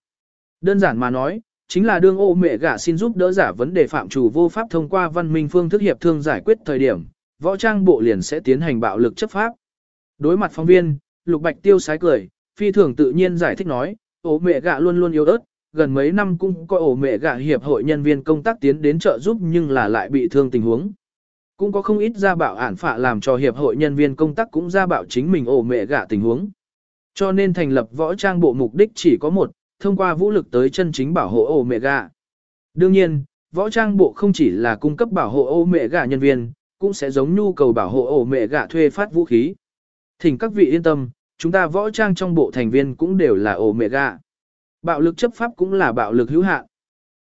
Đơn giản mà nói, chính là đương ô mẹ gạ xin giúp đỡ giả vấn đề phạm chủ vô pháp thông qua văn minh phương thức hiệp thương giải quyết thời điểm, võ trang bộ liền sẽ tiến hành bạo lực chấp pháp. Đối mặt phóng viên, Lục Bạch tiêu sái cười, phi thường tự nhiên giải thích nói, ô mẹ gạ luôn luôn yếu ớt, gần mấy năm cũng có ổ mẹ gạ hiệp hội nhân viên công tác tiến đến trợ giúp nhưng là lại bị thương tình huống. Cũng có không ít gia bạo ản phạ làm cho hiệp hội nhân viên công tác cũng gia bạo chính mình ổ mẹ gạ tình huống. Cho nên thành lập võ trang bộ mục đích chỉ có một, thông qua vũ lực tới chân chính bảo hộ ổ mẹ gạ. Đương nhiên, võ trang bộ không chỉ là cung cấp bảo hộ ổ mẹ gạ nhân viên, cũng sẽ giống nhu cầu bảo hộ ổ mẹ gạ thuê phát vũ khí. Thỉnh các vị yên tâm, chúng ta võ trang trong bộ thành viên cũng đều là ổ mẹ gạ. Bạo lực chấp pháp cũng là bạo lực hữu hạn.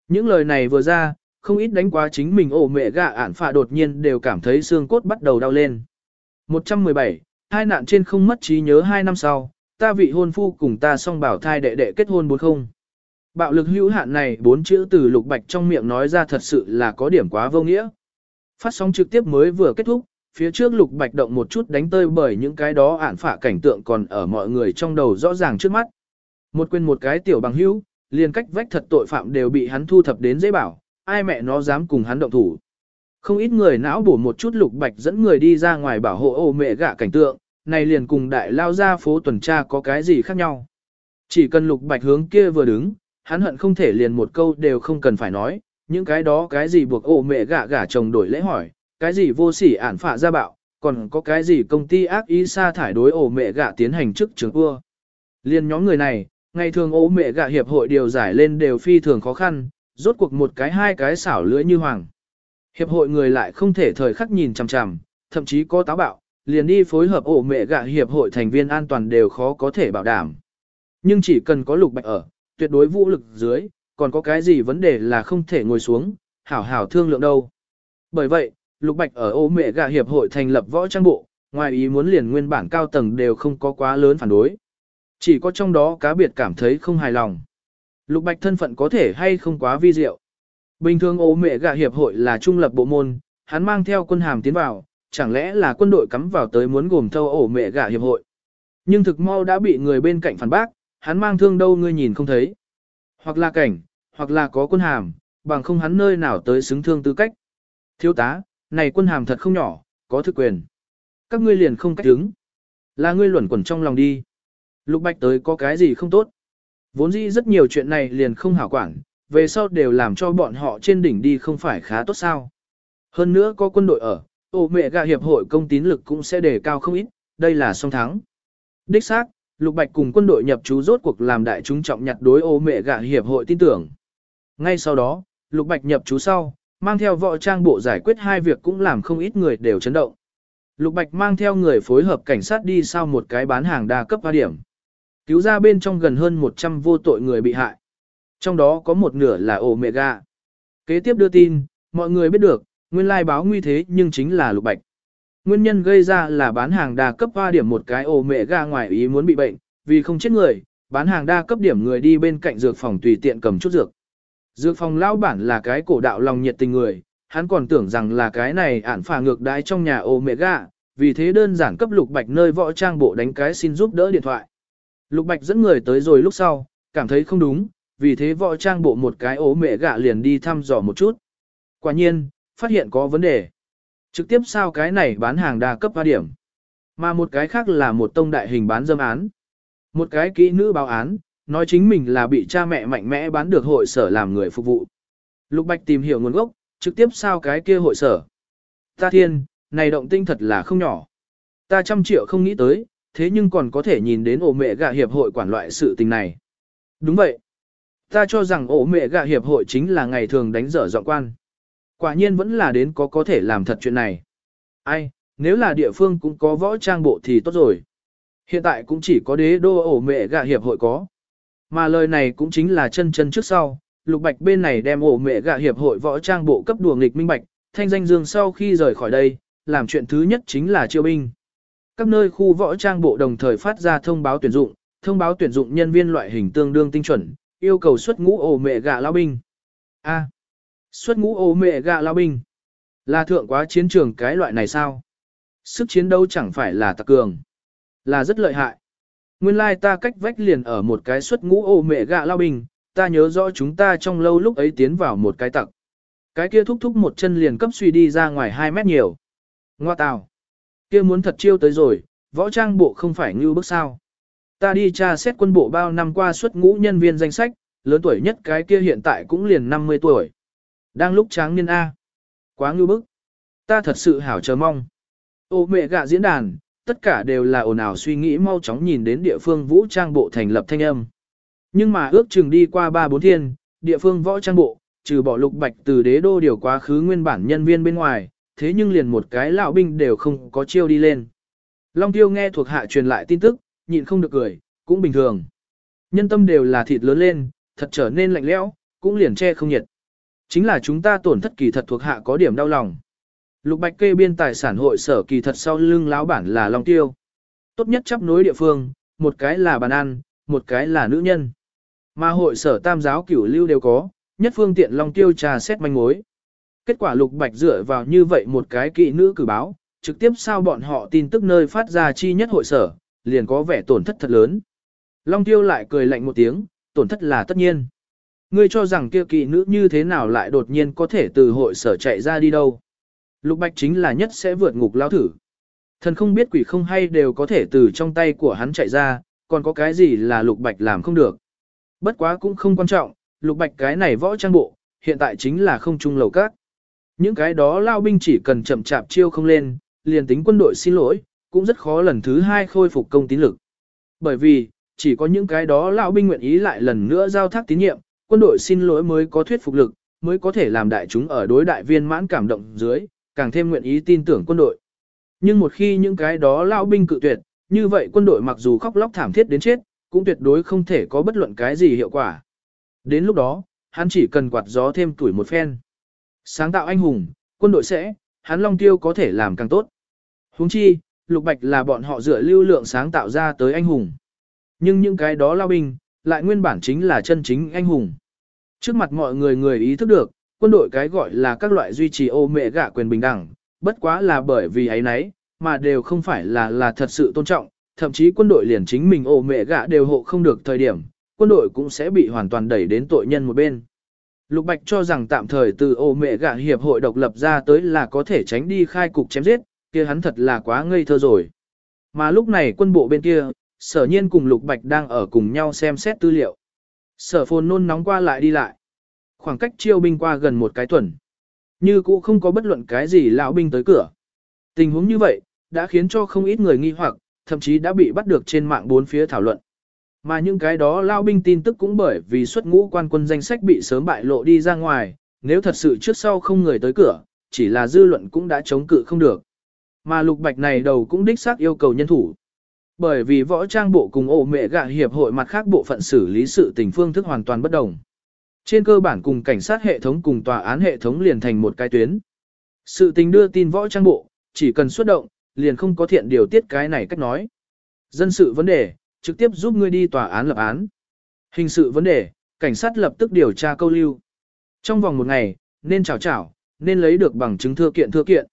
Những lời này vừa ra, không ít đánh quá chính mình ổ mẹ gạ ản phạ đột nhiên đều cảm thấy xương cốt bắt đầu đau lên. 117. Hai nạn trên không mất trí nhớ hai năm sau, ta vị hôn phu cùng ta song bảo thai đệ đệ kết hôn bốn không. Bạo lực hữu hạn này bốn chữ từ lục bạch trong miệng nói ra thật sự là có điểm quá vô nghĩa. Phát sóng trực tiếp mới vừa kết thúc, phía trước lục bạch động một chút đánh tơi bởi những cái đó ản phạ cảnh tượng còn ở mọi người trong đầu rõ ràng trước mắt. Một quên một cái tiểu bằng hữu, liền cách vách thật tội phạm đều bị hắn thu thập đến dễ bảo, ai mẹ nó dám cùng hắn động thủ. Không ít người não bổ một chút lục bạch dẫn người đi ra ngoài bảo hộ ô mẹ gạ cảnh tượng, này liền cùng đại lao ra phố tuần tra có cái gì khác nhau. Chỉ cần lục bạch hướng kia vừa đứng, hắn hận không thể liền một câu đều không cần phải nói, những cái đó cái gì buộc ô mẹ gạ gả chồng đổi lễ hỏi, cái gì vô sỉ ản phạ ra bạo, còn có cái gì công ty ác ý sa thải đối ổ mẹ gạ tiến hành trước trường ua. Liên nhóm người này, Ngày thường ố mẹ gạ hiệp hội điều giải lên đều phi thường khó khăn, rốt cuộc một cái hai cái xảo lưỡi như hoàng. Hiệp hội người lại không thể thời khắc nhìn chằm chằm, thậm chí có táo bạo, liền đi phối hợp ổ mẹ gạ hiệp hội thành viên an toàn đều khó có thể bảo đảm. Nhưng chỉ cần có lục bạch ở, tuyệt đối vũ lực dưới, còn có cái gì vấn đề là không thể ngồi xuống, hảo hảo thương lượng đâu. Bởi vậy, lục bạch ở ổ mẹ gạ hiệp hội thành lập võ trang bộ, ngoài ý muốn liền nguyên bản cao tầng đều không có quá lớn phản đối. Chỉ có trong đó cá biệt cảm thấy không hài lòng. Lục Bạch thân phận có thể hay không quá vi diệu. Bình thường ố mẹ gạ hiệp hội là trung lập bộ môn, hắn mang theo quân hàm tiến vào, chẳng lẽ là quân đội cắm vào tới muốn gồm thâu ổ mẹ gạ hiệp hội. Nhưng thực mau đã bị người bên cạnh phản bác, hắn mang thương đâu ngươi nhìn không thấy. Hoặc là cảnh, hoặc là có quân hàm, bằng không hắn nơi nào tới xứng thương tư cách. Thiếu tá, này quân hàm thật không nhỏ, có thực quyền. Các ngươi liền không cách đứng. Là ngươi luẩn quẩn trong lòng đi. Lục Bạch tới có cái gì không tốt. Vốn dĩ rất nhiều chuyện này liền không hảo quản, về sau đều làm cho bọn họ trên đỉnh đi không phải khá tốt sao. Hơn nữa có quân đội ở, ổ mẹ gà hiệp hội công tín lực cũng sẽ đề cao không ít, đây là song thắng. Đích xác, Lục Bạch cùng quân đội nhập trú rốt cuộc làm đại chúng trọng nhặt đối ô mẹ gà hiệp hội tin tưởng. Ngay sau đó, Lục Bạch nhập trú sau, mang theo võ trang bộ giải quyết hai việc cũng làm không ít người đều chấn động. Lục Bạch mang theo người phối hợp cảnh sát đi sau một cái bán hàng đa cấp hoa điểm. Cứu ra bên trong gần hơn 100 vô tội người bị hại. Trong đó có một nửa là Omega. Kế tiếp đưa tin, mọi người biết được, nguyên lai báo nguy thế nhưng chính là lục bạch. Nguyên nhân gây ra là bán hàng đa cấp hoa điểm một cái Omega ngoài ý muốn bị bệnh, vì không chết người, bán hàng đa cấp điểm người đi bên cạnh dược phòng tùy tiện cầm chút dược. Dược phòng lão bản là cái cổ đạo lòng nhiệt tình người, hắn còn tưởng rằng là cái này ản phà ngược đái trong nhà Omega, vì thế đơn giản cấp lục bạch nơi võ trang bộ đánh cái xin giúp đỡ điện thoại. Lục Bạch dẫn người tới rồi lúc sau, cảm thấy không đúng, vì thế võ trang bộ một cái ố mẹ gạ liền đi thăm dò một chút. Quả nhiên, phát hiện có vấn đề. Trực tiếp sao cái này bán hàng đa cấp 3 điểm. Mà một cái khác là một tông đại hình bán dâm án. Một cái kỹ nữ báo án, nói chính mình là bị cha mẹ mạnh mẽ bán được hội sở làm người phục vụ. Lục Bạch tìm hiểu nguồn gốc, trực tiếp sao cái kia hội sở. Ta thiên, này động tinh thật là không nhỏ. Ta trăm triệu không nghĩ tới, thế nhưng còn có thể nhìn đến ổ mẹ gạ hiệp hội quản loại sự tình này. Đúng vậy. Ta cho rằng ổ mẹ gạ hiệp hội chính là ngày thường đánh dở dọn quan. Quả nhiên vẫn là đến có có thể làm thật chuyện này. Ai, nếu là địa phương cũng có võ trang bộ thì tốt rồi. Hiện tại cũng chỉ có đế đô ổ mẹ gạ hiệp hội có. Mà lời này cũng chính là chân chân trước sau, lục bạch bên này đem ổ mẹ gạ hiệp hội võ trang bộ cấp đùa nghịch minh bạch, thanh danh dương sau khi rời khỏi đây, làm chuyện thứ nhất chính là chiêu binh. Các nơi khu võ trang bộ đồng thời phát ra thông báo tuyển dụng, thông báo tuyển dụng nhân viên loại hình tương đương tinh chuẩn, yêu cầu xuất ngũ ổ mẹ gạ lao binh. A. xuất ngũ ổ mẹ gạ lao binh. Là thượng quá chiến trường cái loại này sao? Sức chiến đấu chẳng phải là tạc cường. Là rất lợi hại. Nguyên lai ta cách vách liền ở một cái xuất ngũ ổ mẹ gạ lao binh, ta nhớ rõ chúng ta trong lâu lúc ấy tiến vào một cái tặc. Cái kia thúc thúc một chân liền cấp suy đi ra ngoài 2 mét nhiều. Ngoa tào. Kia muốn thật chiêu tới rồi, võ trang bộ không phải như bước sao. Ta đi tra xét quân bộ bao năm qua xuất ngũ nhân viên danh sách, lớn tuổi nhất cái kia hiện tại cũng liền 50 tuổi. Đang lúc tráng niên A. Quá ngưu bức. Ta thật sự hảo chờ mong. Ô mẹ gạ diễn đàn, tất cả đều là ồn ào suy nghĩ mau chóng nhìn đến địa phương vũ trang bộ thành lập thanh âm. Nhưng mà ước chừng đi qua 3-4 thiên, địa phương võ trang bộ, trừ bỏ lục bạch từ đế đô điều quá khứ nguyên bản nhân viên bên ngoài, thế nhưng liền một cái lão binh đều không có chiêu đi lên. Long tiêu nghe thuộc hạ truyền lại tin tức, nhịn không được cười, cũng bình thường. Nhân tâm đều là thịt lớn lên, thật trở nên lạnh lẽo, cũng liền che không nhiệt. Chính là chúng ta tổn thất kỳ thật thuộc hạ có điểm đau lòng. Lục Bạch kê biên tài sản hội sở kỳ thật sau lưng lão bản là Long Tiêu. Tốt nhất chấp nối địa phương, một cái là bàn ăn, một cái là nữ nhân. Mà hội sở tam giáo cửu lưu đều có, nhất phương tiện Long Tiêu trà xét manh mối. Kết quả Lục Bạch dựa vào như vậy một cái kỵ nữ cử báo, trực tiếp sao bọn họ tin tức nơi phát ra chi nhất hội sở, liền có vẻ tổn thất thật lớn. Long Tiêu lại cười lạnh một tiếng, tổn thất là tất nhiên. Ngươi cho rằng kia kỵ nữ như thế nào lại đột nhiên có thể từ hội sở chạy ra đi đâu. Lục Bạch chính là nhất sẽ vượt ngục lao thử. Thần không biết quỷ không hay đều có thể từ trong tay của hắn chạy ra, còn có cái gì là Lục Bạch làm không được. Bất quá cũng không quan trọng, Lục Bạch cái này võ trang bộ, hiện tại chính là không trung lầu các. Những cái đó lao binh chỉ cần chậm chạp chiêu không lên, liền tính quân đội xin lỗi, cũng rất khó lần thứ hai khôi phục công tín lực. Bởi vì, chỉ có những cái đó lao binh nguyện ý lại lần nữa giao thác tín nhiệm, quân đội xin lỗi mới có thuyết phục lực, mới có thể làm đại chúng ở đối đại viên mãn cảm động dưới, càng thêm nguyện ý tin tưởng quân đội. Nhưng một khi những cái đó lao binh cự tuyệt, như vậy quân đội mặc dù khóc lóc thảm thiết đến chết, cũng tuyệt đối không thể có bất luận cái gì hiệu quả. Đến lúc đó, hắn chỉ cần quạt gió thêm tuổi một phen. Sáng tạo anh hùng, quân đội sẽ, hắn Long Tiêu có thể làm càng tốt. Huống chi, Lục Bạch là bọn họ dựa lưu lượng sáng tạo ra tới anh hùng. Nhưng những cái đó lao binh, lại nguyên bản chính là chân chính anh hùng. Trước mặt mọi người người ý thức được, quân đội cái gọi là các loại duy trì ô mẹ gạ quyền bình đẳng, bất quá là bởi vì ấy nấy, mà đều không phải là là thật sự tôn trọng, thậm chí quân đội liền chính mình ô mẹ gạ đều hộ không được thời điểm, quân đội cũng sẽ bị hoàn toàn đẩy đến tội nhân một bên. Lục Bạch cho rằng tạm thời từ ô mẹ gạ hiệp hội độc lập ra tới là có thể tránh đi khai cục chém giết, kia hắn thật là quá ngây thơ rồi. Mà lúc này quân bộ bên kia, sở nhiên cùng Lục Bạch đang ở cùng nhau xem xét tư liệu. Sở phồn nôn nóng qua lại đi lại. Khoảng cách chiêu binh qua gần một cái tuần. Như cũ không có bất luận cái gì lão binh tới cửa. Tình huống như vậy, đã khiến cho không ít người nghi hoặc, thậm chí đã bị bắt được trên mạng bốn phía thảo luận. Mà những cái đó lao binh tin tức cũng bởi vì xuất ngũ quan quân danh sách bị sớm bại lộ đi ra ngoài, nếu thật sự trước sau không người tới cửa, chỉ là dư luận cũng đã chống cự không được. Mà lục bạch này đầu cũng đích xác yêu cầu nhân thủ. Bởi vì võ trang bộ cùng ổ mẹ gạ hiệp hội mặt khác bộ phận xử lý sự tình phương thức hoàn toàn bất đồng. Trên cơ bản cùng cảnh sát hệ thống cùng tòa án hệ thống liền thành một cái tuyến. Sự tình đưa tin võ trang bộ, chỉ cần xuất động, liền không có thiện điều tiết cái này cách nói. Dân sự vấn đề, trực tiếp giúp ngươi đi tòa án lập án. Hình sự vấn đề, cảnh sát lập tức điều tra câu lưu. Trong vòng một ngày, nên chào chào, nên lấy được bằng chứng thưa kiện thưa kiện.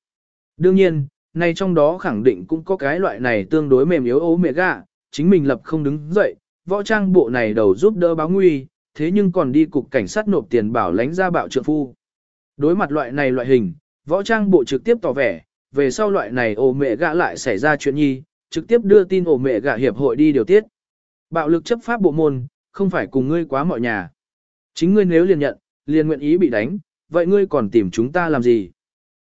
Đương nhiên, này trong đó khẳng định cũng có cái loại này tương đối mềm yếu ố mẹ gạ, chính mình lập không đứng dậy, võ trang bộ này đầu giúp đỡ báo nguy, thế nhưng còn đi cục cảnh sát nộp tiền bảo lãnh ra bạo trượng phu. Đối mặt loại này loại hình, võ trang bộ trực tiếp tỏ vẻ, về sau loại này ổ mẹ gã lại xảy ra chuyện nhi, trực tiếp đưa tin ổ mẹ gạ hiệp hội đi điều tiết. Bạo lực chấp pháp bộ môn, không phải cùng ngươi quá mọi nhà. Chính ngươi nếu liền nhận, liền nguyện ý bị đánh, vậy ngươi còn tìm chúng ta làm gì?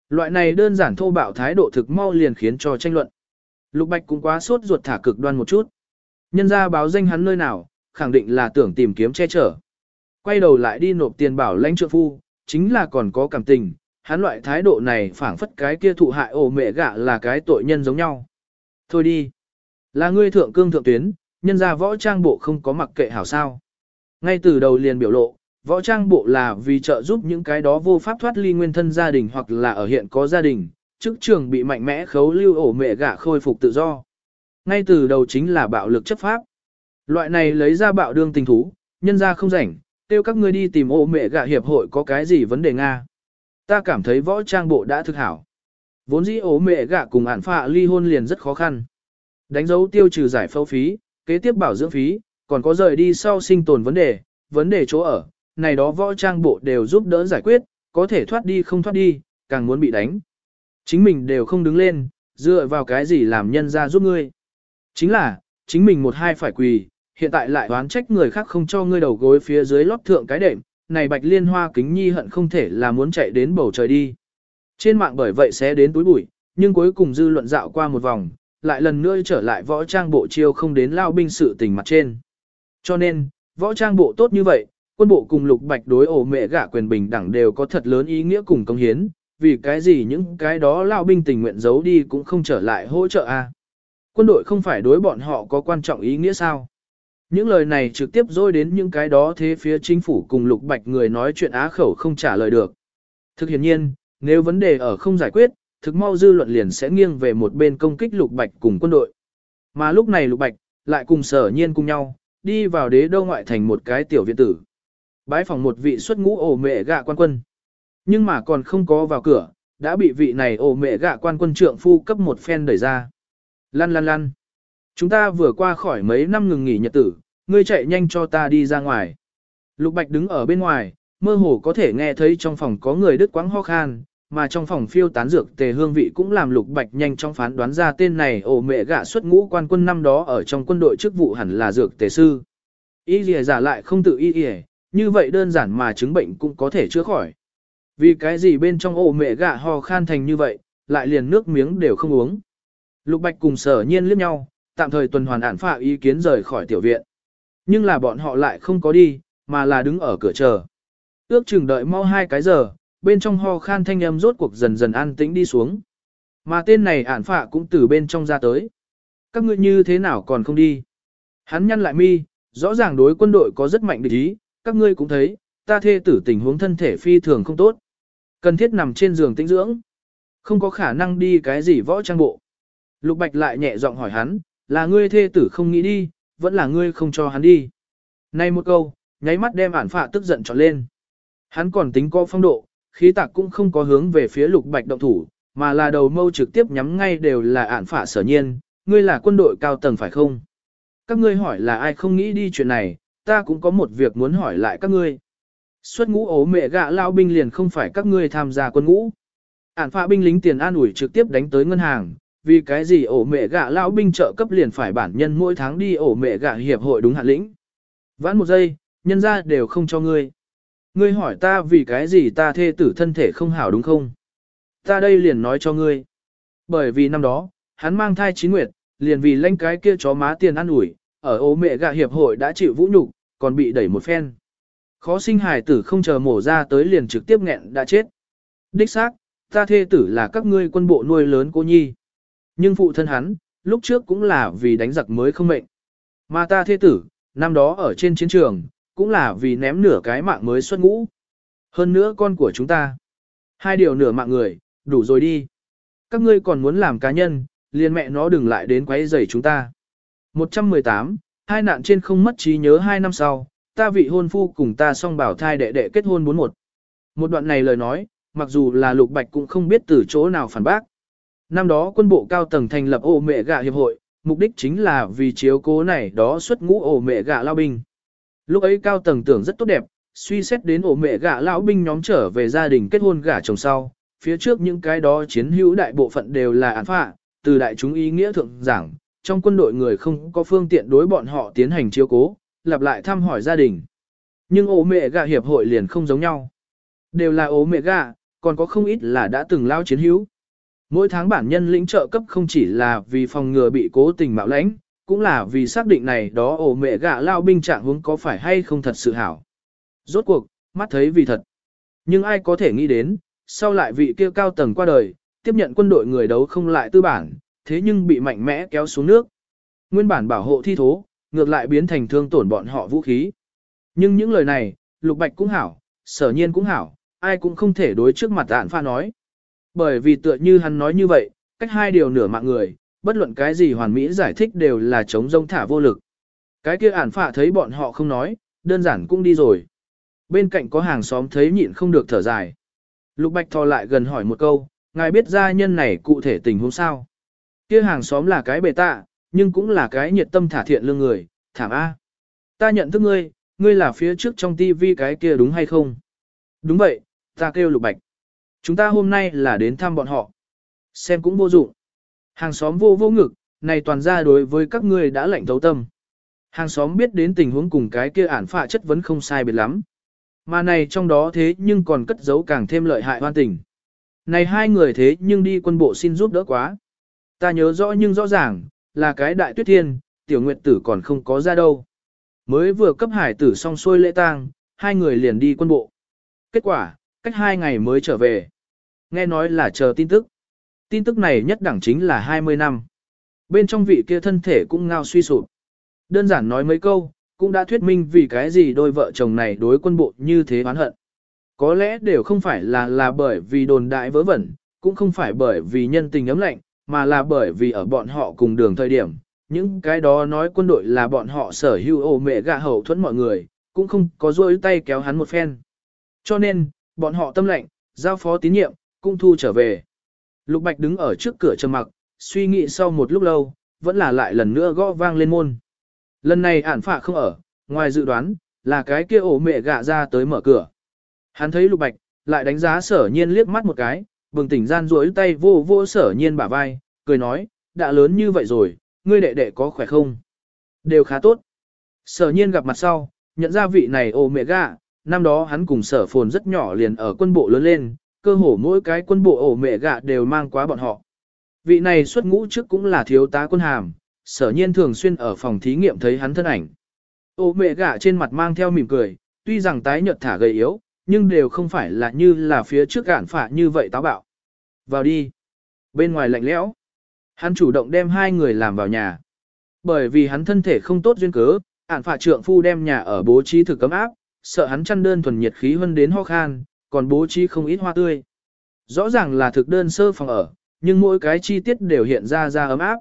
Loại này đơn giản thô bạo thái độ thực mau liền khiến cho tranh luận. Lục Bạch cũng quá sốt ruột thả cực đoan một chút. Nhân ra báo danh hắn nơi nào, khẳng định là tưởng tìm kiếm che chở. Quay đầu lại đi nộp tiền bảo lãnh trượng phu, chính là còn có cảm tình, hắn loại thái độ này phảng phất cái kia thụ hại ổ mẹ gạ là cái tội nhân giống nhau. Thôi đi. Là ngươi thượng cương thượng tuyến, nhân ra võ trang bộ không có mặc kệ hảo sao. Ngay từ đầu liền biểu lộ, võ trang bộ là vì trợ giúp những cái đó vô pháp thoát ly nguyên thân gia đình hoặc là ở hiện có gia đình, chức trường bị mạnh mẽ khấu lưu ổ mẹ gạ khôi phục tự do. Ngay từ đầu chính là bạo lực chấp pháp. Loại này lấy ra bạo đương tình thú, nhân ra không rảnh, tiêu các ngươi đi tìm ổ mẹ gạ hiệp hội có cái gì vấn đề Nga. Ta cảm thấy võ trang bộ đã thực hảo. Vốn dĩ ố mẹ gạ cùng ản phạ ly hôn liền rất khó khăn. Đánh dấu tiêu trừ giải phẫu phí, kế tiếp bảo dưỡng phí, còn có rời đi sau sinh tồn vấn đề, vấn đề chỗ ở, này đó võ trang bộ đều giúp đỡ giải quyết, có thể thoát đi không thoát đi, càng muốn bị đánh. Chính mình đều không đứng lên, dựa vào cái gì làm nhân ra giúp ngươi. Chính là, chính mình một hai phải quỳ, hiện tại lại oán trách người khác không cho ngươi đầu gối phía dưới lót thượng cái đệm, này bạch liên hoa kính nhi hận không thể là muốn chạy đến bầu trời đi. Trên mạng bởi vậy sẽ đến túi bụi, nhưng cuối cùng dư luận dạo qua một vòng, lại lần nữa trở lại võ trang bộ chiêu không đến lao binh sự tình mặt trên. Cho nên, võ trang bộ tốt như vậy, quân bộ cùng lục bạch đối ổ mẹ gả quyền bình đẳng đều có thật lớn ý nghĩa cùng công hiến, vì cái gì những cái đó lao binh tình nguyện giấu đi cũng không trở lại hỗ trợ a. Quân đội không phải đối bọn họ có quan trọng ý nghĩa sao? Những lời này trực tiếp dối đến những cái đó thế phía chính phủ cùng lục bạch người nói chuyện á khẩu không trả lời được. Thực hiện nhiên, nếu vấn đề ở không giải quyết, thực mau dư luận liền sẽ nghiêng về một bên công kích lục bạch cùng quân đội. Mà lúc này lục bạch, lại cùng sở nhiên cùng nhau, đi vào đế đô ngoại thành một cái tiểu viện tử. Bái phòng một vị xuất ngũ ổ mẹ gạ quan quân. Nhưng mà còn không có vào cửa, đã bị vị này ổ mẹ gạ quan quân trượng phu cấp một phen đẩy ra. Lăn lăn lăn. Chúng ta vừa qua khỏi mấy năm ngừng nghỉ nhật tử, ngươi chạy nhanh cho ta đi ra ngoài. Lục Bạch đứng ở bên ngoài, mơ hồ có thể nghe thấy trong phòng có người đứt quãng ho khan, mà trong phòng phiêu tán dược tề hương vị cũng làm Lục Bạch nhanh chóng phán đoán ra tên này ổ mẹ gạ xuất ngũ quan quân năm đó ở trong quân đội chức vụ hẳn là dược tề sư. Y lìa giả lại không tự y lìa, như vậy đơn giản mà chứng bệnh cũng có thể chữa khỏi. Vì cái gì bên trong ổ mẹ gạ ho khan thành như vậy, lại liền nước miếng đều không uống. Lục Bạch cùng sở nhiên liếc nhau, tạm thời tuần hoàn ản phạ ý kiến rời khỏi tiểu viện. Nhưng là bọn họ lại không có đi, mà là đứng ở cửa chờ. Ước chừng đợi mau hai cái giờ, bên trong ho khan thanh âm rốt cuộc dần dần an tĩnh đi xuống. Mà tên này ản phạ cũng từ bên trong ra tới. Các ngươi như thế nào còn không đi? Hắn nhăn lại mi, rõ ràng đối quân đội có rất mạnh địch ý, các ngươi cũng thấy, ta thê tử tình huống thân thể phi thường không tốt. Cần thiết nằm trên giường tĩnh dưỡng. Không có khả năng đi cái gì võ trang bộ. Lục Bạch lại nhẹ giọng hỏi hắn, là ngươi thê tử không nghĩ đi, vẫn là ngươi không cho hắn đi. Này một câu, nháy mắt đem ản phạ tức giận trọn lên. Hắn còn tính có phong độ, khí tạc cũng không có hướng về phía Lục Bạch động thủ, mà là đầu mâu trực tiếp nhắm ngay đều là ản phả sở nhiên, ngươi là quân đội cao tầng phải không? Các ngươi hỏi là ai không nghĩ đi chuyện này, ta cũng có một việc muốn hỏi lại các ngươi. Xuất ngũ ố mẹ gạ lao binh liền không phải các ngươi tham gia quân ngũ. Ản phạ binh lính tiền an ủi trực tiếp đánh tới ngân hàng, vì cái gì ổ mẹ gạ lao binh trợ cấp liền phải bản nhân mỗi tháng đi ổ mẹ gạ hiệp hội đúng hạn lĩnh. Vãn một giây, nhân ra đều không cho ngươi. Ngươi hỏi ta vì cái gì ta thê tử thân thể không hảo đúng không? Ta đây liền nói cho ngươi. Bởi vì năm đó, hắn mang thai chín nguyệt, liền vì lãnh cái kia chó má tiền ăn ủi, ở ố mẹ gạ hiệp hội đã chịu vũ nhục, còn bị đẩy một phen. Khó sinh hài tử không chờ mổ ra tới liền trực tiếp nghẹn đã chết. Đích xác, ta thê tử là các ngươi quân bộ nuôi lớn cô nhi. Nhưng phụ thân hắn, lúc trước cũng là vì đánh giặc mới không mệnh. Mà ta thê tử, năm đó ở trên chiến trường, cũng là vì ném nửa cái mạng mới xuất ngũ. Hơn nữa con của chúng ta. Hai điều nửa mạng người, đủ rồi đi. Các ngươi còn muốn làm cá nhân, liền mẹ nó đừng lại đến quấy rầy chúng ta. 118, hai nạn trên không mất trí nhớ hai năm sau, ta vị hôn phu cùng ta song bảo thai đệ đệ kết hôn 41. Một đoạn này lời nói, mặc dù là lục bạch cũng không biết từ chỗ nào phản bác. Năm đó quân bộ cao tầng thành lập ổ mẹ gạ hiệp hội, mục đích chính là vì chiếu cố này đó xuất ngũ ổ mẹ gạ lao binh. Lúc ấy cao tầng tưởng rất tốt đẹp, suy xét đến ổ mẹ gả lão binh nhóm trở về gia đình kết hôn gả chồng sau, phía trước những cái đó chiến hữu đại bộ phận đều là án phạ, từ đại chúng ý nghĩa thượng giảng, trong quân đội người không có phương tiện đối bọn họ tiến hành chiếu cố, lặp lại thăm hỏi gia đình. Nhưng ổ mẹ gà hiệp hội liền không giống nhau. Đều là ổ mẹ gà, còn có không ít là đã từng lao chiến hữu. Mỗi tháng bản nhân lĩnh trợ cấp không chỉ là vì phòng ngừa bị cố tình mạo lãnh, cũng là vì xác định này đó ổ mẹ gạ lao binh trạng hướng có phải hay không thật sự hảo. Rốt cuộc, mắt thấy vì thật. Nhưng ai có thể nghĩ đến, sau lại vị kia cao tầng qua đời, tiếp nhận quân đội người đấu không lại tư bản, thế nhưng bị mạnh mẽ kéo xuống nước. Nguyên bản bảo hộ thi thố, ngược lại biến thành thương tổn bọn họ vũ khí. Nhưng những lời này, Lục Bạch cũng hảo, sở nhiên cũng hảo, ai cũng không thể đối trước mặt ạn pha nói. Bởi vì tựa như hắn nói như vậy, cách hai điều nửa mạng người, bất luận cái gì hoàn mỹ giải thích đều là chống rông thả vô lực. Cái kia ản phạ thấy bọn họ không nói, đơn giản cũng đi rồi. Bên cạnh có hàng xóm thấy nhịn không được thở dài. Lục Bạch thò lại gần hỏi một câu, ngài biết gia nhân này cụ thể tình huống sao? Kia hàng xóm là cái bề tạ, nhưng cũng là cái nhiệt tâm thả thiện lương người, thảm A. Ta nhận thức ngươi, ngươi là phía trước trong tivi cái kia đúng hay không? Đúng vậy, ta kêu Lục Bạch. Chúng ta hôm nay là đến thăm bọn họ. Xem cũng vô dụng. Hàng xóm vô vô ngực, này toàn ra đối với các ngươi đã lạnh thấu tâm. Hàng xóm biết đến tình huống cùng cái kia ản phạ chất vấn không sai biệt lắm. Mà này trong đó thế nhưng còn cất giấu càng thêm lợi hại hoan tình. Này hai người thế nhưng đi quân bộ xin giúp đỡ quá. Ta nhớ rõ nhưng rõ ràng, là cái đại tuyết thiên, tiểu nguyệt tử còn không có ra đâu. Mới vừa cấp hải tử xong xuôi lễ tang, hai người liền đi quân bộ. Kết quả, cách hai ngày mới trở về. Nghe nói là chờ tin tức. Tin tức này nhất đẳng chính là 20 năm. Bên trong vị kia thân thể cũng ngao suy sụp. Đơn giản nói mấy câu, cũng đã thuyết minh vì cái gì đôi vợ chồng này đối quân bộ như thế oán hận. Có lẽ đều không phải là là bởi vì đồn đại vớ vẩn, cũng không phải bởi vì nhân tình ấm lạnh, mà là bởi vì ở bọn họ cùng đường thời điểm, những cái đó nói quân đội là bọn họ sở hữu ổ mẹ gạ hậu thuẫn mọi người, cũng không có rôi tay kéo hắn một phen. Cho nên, bọn họ tâm lệnh, giao phó tín nhiệm, cũng thu trở về. Lục Bạch đứng ở trước cửa trầm mặc, suy nghĩ sau một lúc lâu, vẫn là lại lần nữa gõ vang lên môn. Lần này ản phạ không ở, ngoài dự đoán, là cái kia ổ mẹ gạ ra tới mở cửa. Hắn thấy Lục Bạch, lại đánh giá sở nhiên liếc mắt một cái, bừng tỉnh gian duỗi tay vô vô sở nhiên bả vai, cười nói, đã lớn như vậy rồi, ngươi đệ đệ có khỏe không? Đều khá tốt. Sở nhiên gặp mặt sau, nhận ra vị này ổ mẹ gạ, năm đó hắn cùng sở phồn rất nhỏ liền ở quân bộ lớn lên, cơ hồ mỗi cái quân bộ ổ mẹ gạ đều mang quá bọn họ. Vị này xuất ngũ trước cũng là thiếu tá quân hàm, sở nhiên thường xuyên ở phòng thí nghiệm thấy hắn thân ảnh. Ổ mẹ gạ trên mặt mang theo mỉm cười, tuy rằng tái nhợt thả gầy yếu, nhưng đều không phải là như là phía trước gạn phả như vậy táo bạo. Vào đi. Bên ngoài lạnh lẽo. Hắn chủ động đem hai người làm vào nhà. Bởi vì hắn thân thể không tốt duyên cớ, ản phạ trượng phu đem nhà ở bố trí thực cấm áp, sợ hắn chăn đơn thuần nhiệt khí hơn đến ho khan, còn bố trí không ít hoa tươi. Rõ ràng là thực đơn sơ phòng ở, nhưng mỗi cái chi tiết đều hiện ra ra ấm áp.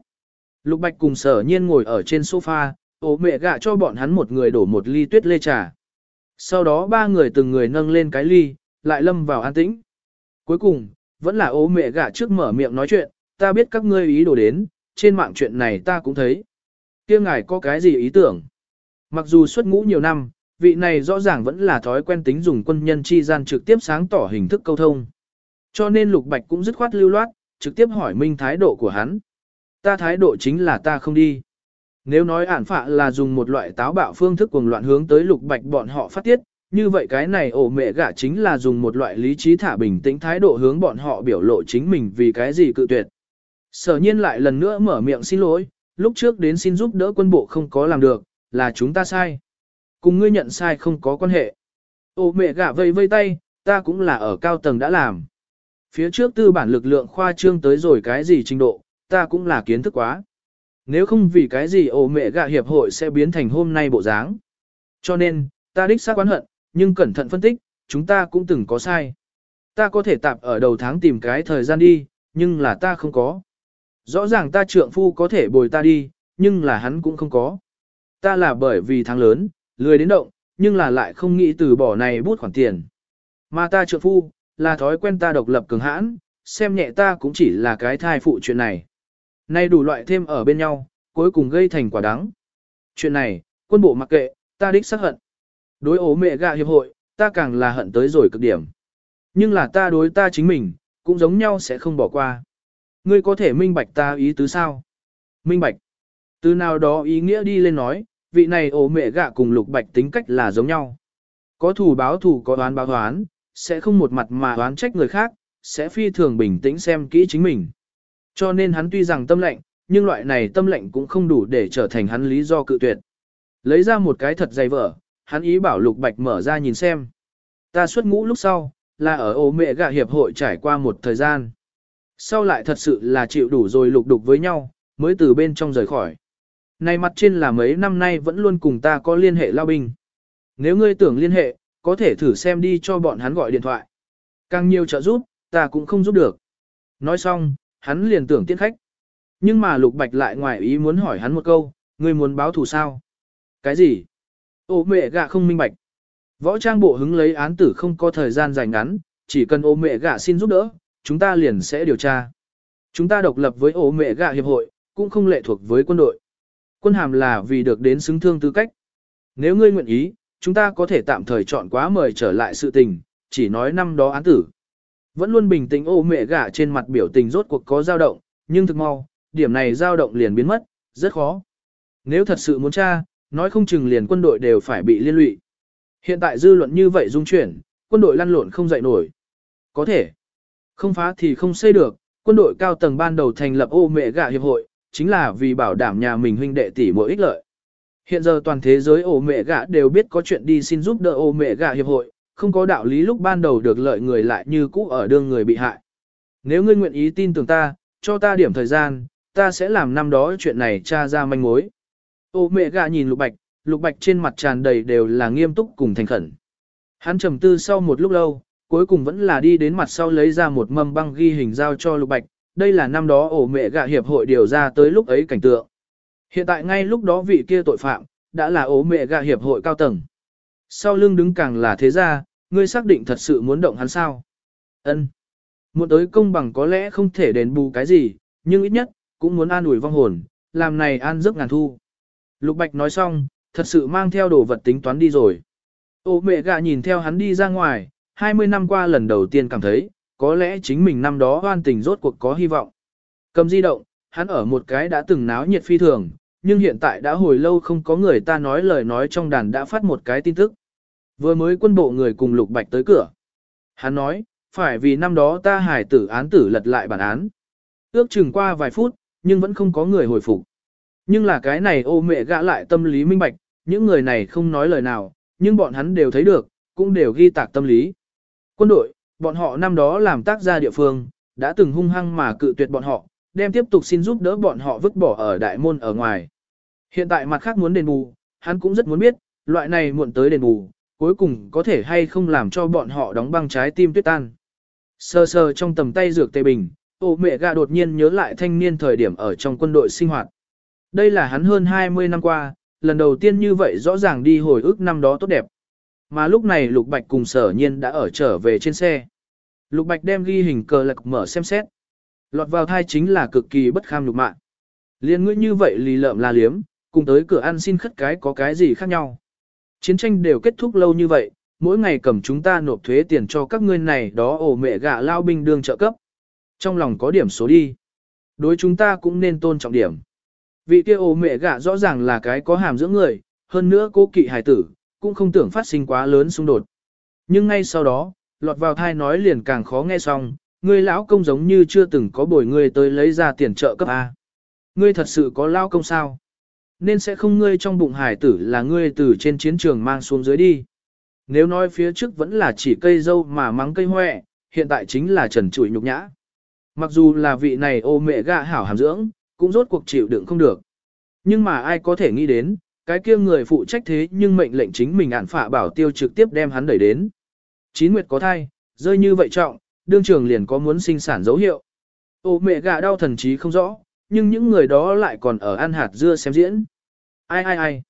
Lục Bạch cùng sở nhiên ngồi ở trên sofa, ố mẹ gạ cho bọn hắn một người đổ một ly tuyết lê trà. Sau đó ba người từng người nâng lên cái ly, lại lâm vào an tĩnh. Cuối cùng, vẫn là ố mẹ gạ trước mở miệng nói chuyện, ta biết các ngươi ý đồ đến, trên mạng chuyện này ta cũng thấy. kia ngài có cái gì ý tưởng? Mặc dù xuất ngũ nhiều năm, vị này rõ ràng vẫn là thói quen tính dùng quân nhân chi gian trực tiếp sáng tỏ hình thức câu thông. Cho nên Lục Bạch cũng dứt khoát lưu loát, trực tiếp hỏi minh thái độ của hắn. Ta thái độ chính là ta không đi. Nếu nói ản phạ là dùng một loại táo bạo phương thức cuồng loạn hướng tới Lục Bạch bọn họ phát tiết, như vậy cái này ổ mẹ gả chính là dùng một loại lý trí thả bình tĩnh thái độ hướng bọn họ biểu lộ chính mình vì cái gì cự tuyệt. Sở nhiên lại lần nữa mở miệng xin lỗi, lúc trước đến xin giúp đỡ quân bộ không có làm được, là chúng ta sai. Cùng ngươi nhận sai không có quan hệ. Ô mẹ gả vây vây tay, ta cũng là ở cao tầng đã làm. Phía trước tư bản lực lượng khoa trương tới rồi cái gì trình độ, ta cũng là kiến thức quá. Nếu không vì cái gì ổ mẹ gạ hiệp hội sẽ biến thành hôm nay bộ dáng. Cho nên, ta đích xác quán hận, nhưng cẩn thận phân tích, chúng ta cũng từng có sai. Ta có thể tạp ở đầu tháng tìm cái thời gian đi, nhưng là ta không có. Rõ ràng ta trượng phu có thể bồi ta đi, nhưng là hắn cũng không có. Ta là bởi vì tháng lớn, lười đến động, nhưng là lại không nghĩ từ bỏ này bút khoản tiền. Mà ta trượng phu, là thói quen ta độc lập cường hãn, xem nhẹ ta cũng chỉ là cái thai phụ chuyện này. Nay đủ loại thêm ở bên nhau, cuối cùng gây thành quả đắng. Chuyện này, quân bộ mặc kệ, ta đích xác hận. Đối ố mẹ gạ hiệp hội, ta càng là hận tới rồi cực điểm. Nhưng là ta đối ta chính mình, cũng giống nhau sẽ không bỏ qua. Ngươi có thể minh bạch ta ý tứ sao? Minh bạch. Từ nào đó ý nghĩa đi lên nói, vị này ổ mẹ gạ cùng lục bạch tính cách là giống nhau. Có thù báo thù có đoán báo đoán, sẽ không một mặt mà đoán trách người khác, sẽ phi thường bình tĩnh xem kỹ chính mình. Cho nên hắn tuy rằng tâm lệnh, nhưng loại này tâm lệnh cũng không đủ để trở thành hắn lý do cự tuyệt. Lấy ra một cái thật dày vở, hắn ý bảo Lục Bạch mở ra nhìn xem. Ta xuất ngũ lúc sau, là ở ổ mẹ gạ hiệp hội trải qua một thời gian. Sau lại thật sự là chịu đủ rồi lục đục với nhau, mới từ bên trong rời khỏi. Này mặt trên là mấy năm nay vẫn luôn cùng ta có liên hệ lao binh. Nếu ngươi tưởng liên hệ, có thể thử xem đi cho bọn hắn gọi điện thoại. Càng nhiều trợ giúp, ta cũng không giúp được. Nói xong, hắn liền tưởng tiễn khách. Nhưng mà Lục Bạch lại ngoài ý muốn hỏi hắn một câu, ngươi muốn báo thù sao? Cái gì? Ô mẹ gạ không minh bạch. Võ trang bộ hứng lấy án tử không có thời gian dài ngắn, chỉ cần ô mẹ gạ xin giúp đỡ, chúng ta liền sẽ điều tra. Chúng ta độc lập với ô mẹ gạ hiệp hội, cũng không lệ thuộc với quân đội. Quân hàm là vì được đến xứng thương tư cách. Nếu ngươi nguyện ý, chúng ta có thể tạm thời chọn quá mời trở lại sự tình, chỉ nói năm đó án tử. Vẫn luôn bình tĩnh ô mẹ gả trên mặt biểu tình rốt cuộc có dao động, nhưng thực mau, điểm này dao động liền biến mất, rất khó. Nếu thật sự muốn tra, nói không chừng liền quân đội đều phải bị liên lụy. Hiện tại dư luận như vậy dung chuyển, quân đội lăn lộn không dậy nổi. Có thể, không phá thì không xây được, quân đội cao tầng ban đầu thành lập ô mẹ gạ hiệp hội, chính là vì bảo đảm nhà mình huynh đệ tỷ mỗi ích lợi. Hiện giờ toàn thế giới ổ mẹ gạ đều biết có chuyện đi xin giúp đỡ ổ mẹ gạ hiệp hội, không có đạo lý lúc ban đầu được lợi người lại như cũ ở đương người bị hại. Nếu ngươi nguyện ý tin tưởng ta, cho ta điểm thời gian, ta sẽ làm năm đó chuyện này tra ra manh mối. Ô mẹ gạ nhìn lục bạch, lục bạch trên mặt tràn đầy đều là nghiêm túc cùng thành khẩn. Hắn trầm tư sau một lúc lâu, cuối cùng vẫn là đi đến mặt sau lấy ra một mâm băng ghi hình giao cho lục bạch, đây là năm đó ổ mẹ gạ hiệp hội điều ra tới lúc ấy cảnh tượng. Hiện tại ngay lúc đó vị kia tội phạm, đã là ổ mẹ gạ hiệp hội cao tầng. Sau lưng đứng càng là thế gia, ngươi xác định thật sự muốn động hắn sao? Ân. Muốn tới công bằng có lẽ không thể đền bù cái gì, nhưng ít nhất, cũng muốn an ủi vong hồn, làm này an giấc ngàn thu. Lục Bạch nói xong, thật sự mang theo đồ vật tính toán đi rồi. Ô mẹ gạ nhìn theo hắn đi ra ngoài, 20 năm qua lần đầu tiên cảm thấy, có lẽ chính mình năm đó hoan tình rốt cuộc có hy vọng. Cầm di động, hắn ở một cái đã từng náo nhiệt phi thường, nhưng hiện tại đã hồi lâu không có người ta nói lời nói trong đàn đã phát một cái tin tức. Vừa mới quân bộ người cùng Lục Bạch tới cửa. Hắn nói, phải vì năm đó ta hải tử án tử lật lại bản án. Ước chừng qua vài phút, nhưng vẫn không có người hồi phục. Nhưng là cái này ô mẹ gã lại tâm lý minh bạch, những người này không nói lời nào, nhưng bọn hắn đều thấy được, cũng đều ghi tạc tâm lý. Quân đội, bọn họ năm đó làm tác gia địa phương, đã từng hung hăng mà cự tuyệt bọn họ, đem tiếp tục xin giúp đỡ bọn họ vứt bỏ ở đại môn ở ngoài. Hiện tại mặt khác muốn đền bù, hắn cũng rất muốn biết, loại này muộn tới đền bù, cuối cùng có thể hay không làm cho bọn họ đóng băng trái tim tuyết tan. Sơ sơ trong tầm tay dược tê bình, ô mẹ gà đột nhiên nhớ lại thanh niên thời điểm ở trong quân đội sinh hoạt. Đây là hắn hơn 20 năm qua, lần đầu tiên như vậy rõ ràng đi hồi ức năm đó tốt đẹp. Mà lúc này Lục Bạch cùng sở nhiên đã ở trở về trên xe. Lục Bạch đem ghi hình cờ lạc mở xem xét. Lọt vào thai chính là cực kỳ bất kham lục mạng. Liên ngươi như vậy lì lợm la liếm, cùng tới cửa ăn xin khất cái có cái gì khác nhau. Chiến tranh đều kết thúc lâu như vậy, mỗi ngày cầm chúng ta nộp thuế tiền cho các ngươi này đó ổ mẹ gạ lao binh đương trợ cấp. Trong lòng có điểm số đi. Đối chúng ta cũng nên tôn trọng điểm. Vị kia ổ mẹ gạ rõ ràng là cái có hàm dưỡng người, hơn nữa cố kỵ hài tử, cũng không tưởng phát sinh quá lớn xung đột. Nhưng ngay sau đó, lọt vào thai nói liền càng khó nghe xong, ngươi lão công giống như chưa từng có bồi ngươi tới lấy ra tiền trợ cấp A. Ngươi thật sự có lao công sao? Nên sẽ không ngươi trong bụng hải tử là ngươi từ trên chiến trường mang xuống dưới đi. Nếu nói phía trước vẫn là chỉ cây dâu mà mắng cây hoẹ, hiện tại chính là trần trụi nhục nhã. Mặc dù là vị này ô mẹ gạ hảo hàm dưỡng, cũng rốt cuộc chịu đựng không được. Nhưng mà ai có thể nghĩ đến, cái kia người phụ trách thế nhưng mệnh lệnh chính mình ản phạ bảo tiêu trực tiếp đem hắn đẩy đến. Chín nguyệt có thai, rơi như vậy trọng, đương trường liền có muốn sinh sản dấu hiệu. Ô mẹ gạ đau thần trí không rõ, nhưng những người đó lại còn ở ăn hạt dưa xem diễn. Ai ai ai,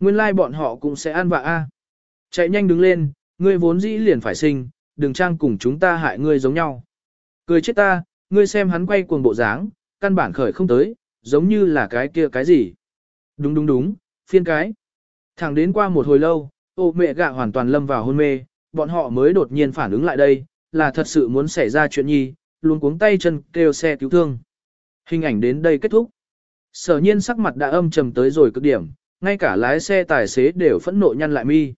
nguyên lai like bọn họ cũng sẽ ăn vạ a. Chạy nhanh đứng lên, ngươi vốn dĩ liền phải sinh, đừng trang cùng chúng ta hại ngươi giống nhau. Cười chết ta, ngươi xem hắn quay cuồng bộ dáng, căn bản khởi không tới, giống như là cái kia cái gì. Đúng đúng đúng, phiên cái. Thẳng đến qua một hồi lâu, ô mẹ gạ hoàn toàn lâm vào hôn mê, bọn họ mới đột nhiên phản ứng lại đây, là thật sự muốn xảy ra chuyện nhi, luôn cuống tay chân kêu xe cứu thương. Hình ảnh đến đây kết thúc. Sở nhiên sắc mặt đã âm trầm tới rồi cực điểm, ngay cả lái xe tài xế đều phẫn nộ nhăn lại mi.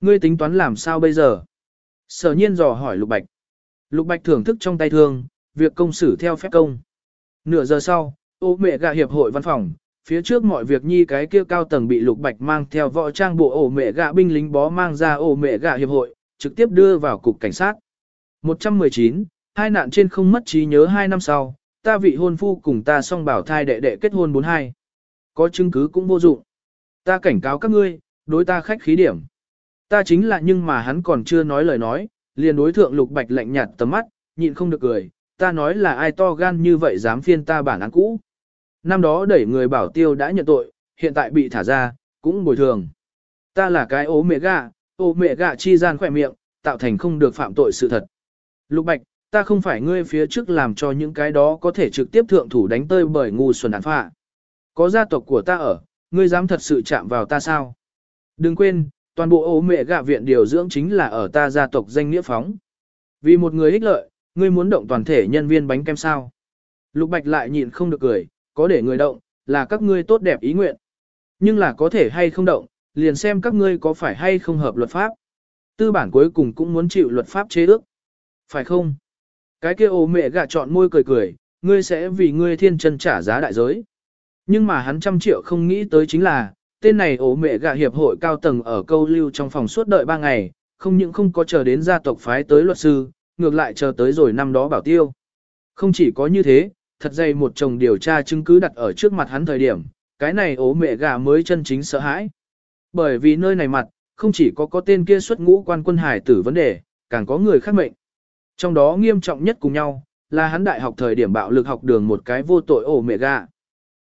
Ngươi tính toán làm sao bây giờ? Sở nhiên dò hỏi Lục Bạch. Lục Bạch thưởng thức trong tay thương, việc công xử theo phép công. Nửa giờ sau, ô mẹ gạ hiệp hội văn phòng, phía trước mọi việc nhi cái kia cao tầng bị Lục Bạch mang theo võ trang bộ ổ mẹ gạ binh lính bó mang ra ổ mẹ gạ hiệp hội, trực tiếp đưa vào cục cảnh sát. 119, hai nạn trên không mất trí nhớ hai năm sau, ta vị hôn phu cùng ta song bảo thai đệ đệ kết hôn 42. Có chứng cứ cũng vô dụng. Ta cảnh cáo các ngươi, đối ta khách khí điểm. Ta chính là nhưng mà hắn còn chưa nói lời nói, liền đối thượng lục bạch lạnh nhạt tầm mắt, nhịn không được cười, ta nói là ai to gan như vậy dám phiên ta bản án cũ. Năm đó đẩy người bảo tiêu đã nhận tội, hiện tại bị thả ra, cũng bồi thường. Ta là cái ố mẹ gà, ố mẹ gà chi gian khỏe miệng, tạo thành không được phạm tội sự thật. Lục bạch, ta không phải ngươi phía trước làm cho những cái đó có thể trực tiếp thượng thủ đánh tơi bởi ngu xuẩn đàn phạ. Có gia tộc của ta ở, ngươi dám thật sự chạm vào ta sao? Đừng quên, toàn bộ ố mẹ gạ viện điều dưỡng chính là ở ta gia tộc danh nghĩa phóng. Vì một người ích lợi, ngươi muốn động toàn thể nhân viên bánh kem sao? Lục Bạch lại nhịn không được cười, có để người động, là các ngươi tốt đẹp ý nguyện. Nhưng là có thể hay không động, liền xem các ngươi có phải hay không hợp luật pháp. Tư bản cuối cùng cũng muốn chịu luật pháp chế ước. Phải không? Cái kia ô mẹ gạ chọn môi cười cười, ngươi sẽ vì ngươi thiên chân trả giá đại giới. Nhưng mà hắn trăm triệu không nghĩ tới chính là, tên này ổ mẹ gạ hiệp hội cao tầng ở câu lưu trong phòng suốt đợi 3 ngày, không những không có chờ đến gia tộc phái tới luật sư, ngược lại chờ tới rồi năm đó bảo tiêu. Không chỉ có như thế, thật dày một chồng điều tra chứng cứ đặt ở trước mặt hắn thời điểm, cái này ố mẹ gà mới chân chính sợ hãi. Bởi vì nơi này mặt, không chỉ có có tên kia xuất ngũ quan quân hải tử vấn đề, càng có người khác mệnh. Trong đó nghiêm trọng nhất cùng nhau, là hắn đại học thời điểm bạo lực học đường một cái vô tội ổ mẹ gà.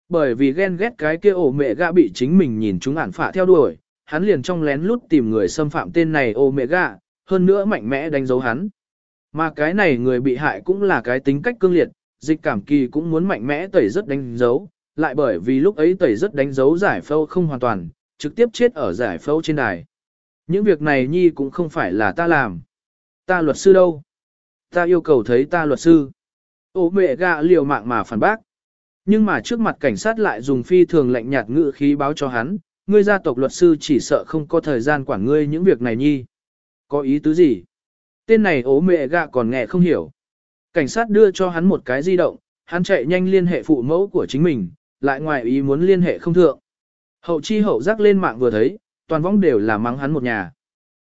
Bởi vì ghen ghét cái kia ổ mẹ gà bị chính mình nhìn chúng ản phả theo đuổi, hắn liền trong lén lút tìm người xâm phạm tên này ổ mẹ gà, hơn nữa mạnh mẽ đánh dấu hắn. Mà cái này người bị hại cũng là cái tính cách cương liệt, dịch cảm kỳ cũng muốn mạnh mẽ tẩy rất đánh dấu, lại bởi vì lúc ấy tẩy rất đánh dấu giải phẫu không hoàn toàn, trực tiếp chết ở giải phẫu trên đài. Những việc này nhi cũng không phải là ta làm. Ta luật sư đâu? Ta yêu cầu thấy ta luật sư. Ô mẹ gạ liều mạng mà phản bác. Nhưng mà trước mặt cảnh sát lại dùng phi thường lạnh nhạt ngữ khí báo cho hắn, ngươi gia tộc luật sư chỉ sợ không có thời gian quản ngươi những việc này nhi. Có ý tứ gì? Tên này ố mẹ gạ còn nghe không hiểu. Cảnh sát đưa cho hắn một cái di động, hắn chạy nhanh liên hệ phụ mẫu của chính mình, lại ngoài ý muốn liên hệ không thượng. Hậu chi hậu giác lên mạng vừa thấy, toàn võng đều là mắng hắn một nhà.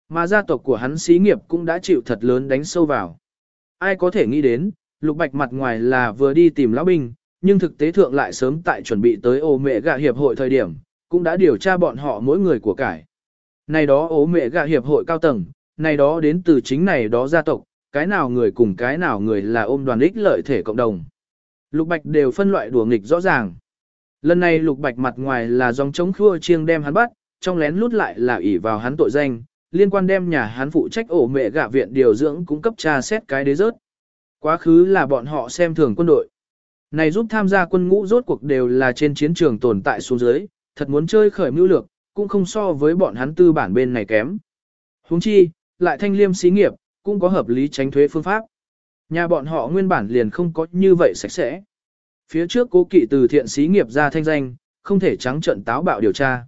Mà gia tộc của hắn xí nghiệp cũng đã chịu thật lớn đánh sâu vào. Ai có thể nghĩ đến, lục bạch mặt ngoài là vừa đi tìm lão binh, nhưng thực tế thượng lại sớm tại chuẩn bị tới ô mẹ gạ hiệp hội thời điểm, cũng đã điều tra bọn họ mỗi người của cải. Này đó ố mẹ gạ hiệp hội cao tầng, này đó đến từ chính này đó gia tộc, cái nào người cùng cái nào người là ôm đoàn ích lợi thể cộng đồng. Lục Bạch đều phân loại đùa nghịch rõ ràng. Lần này Lục Bạch mặt ngoài là dòng chống khua chiêng đem hắn bắt, trong lén lút lại là ỷ vào hắn tội danh, liên quan đem nhà hắn phụ trách ổ mẹ gạ viện điều dưỡng cung cấp tra xét cái đế rớt. Quá khứ là bọn họ xem thường quân đội. Này giúp tham gia quân ngũ rốt cuộc đều là trên chiến trường tồn tại xuống dưới, thật muốn chơi khởi mưu lược, cũng không so với bọn hắn tư bản bên này kém. Huống chi, lại thanh liêm xí nghiệp, cũng có hợp lý tránh thuế phương pháp. Nhà bọn họ nguyên bản liền không có như vậy sạch sẽ. Phía trước cố kỵ từ thiện xí nghiệp ra thanh danh, không thể trắng trận táo bạo điều tra.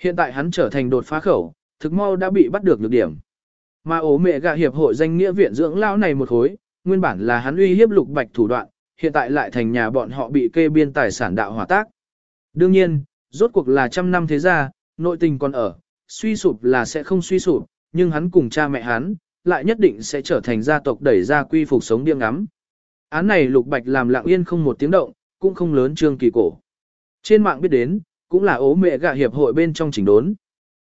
Hiện tại hắn trở thành đột phá khẩu, thực mau đã bị bắt được nhược điểm. Mà ố mẹ gạ hiệp hội danh nghĩa viện dưỡng lão này một hối, nguyên bản là hắn uy hiếp lục bạch thủ đoạn, hiện tại lại thành nhà bọn họ bị kê biên tài sản đạo hỏa tác. Đương nhiên, rốt cuộc là trăm năm thế gia, nội tình còn ở, suy sụp là sẽ không suy sụp, nhưng hắn cùng cha mẹ hắn, lại nhất định sẽ trở thành gia tộc đẩy ra quy phục sống điên ngắm. Án này Lục Bạch làm lặng yên không một tiếng động, cũng không lớn trương kỳ cổ. Trên mạng biết đến, cũng là ố mẹ gạ hiệp hội bên trong chỉnh đốn.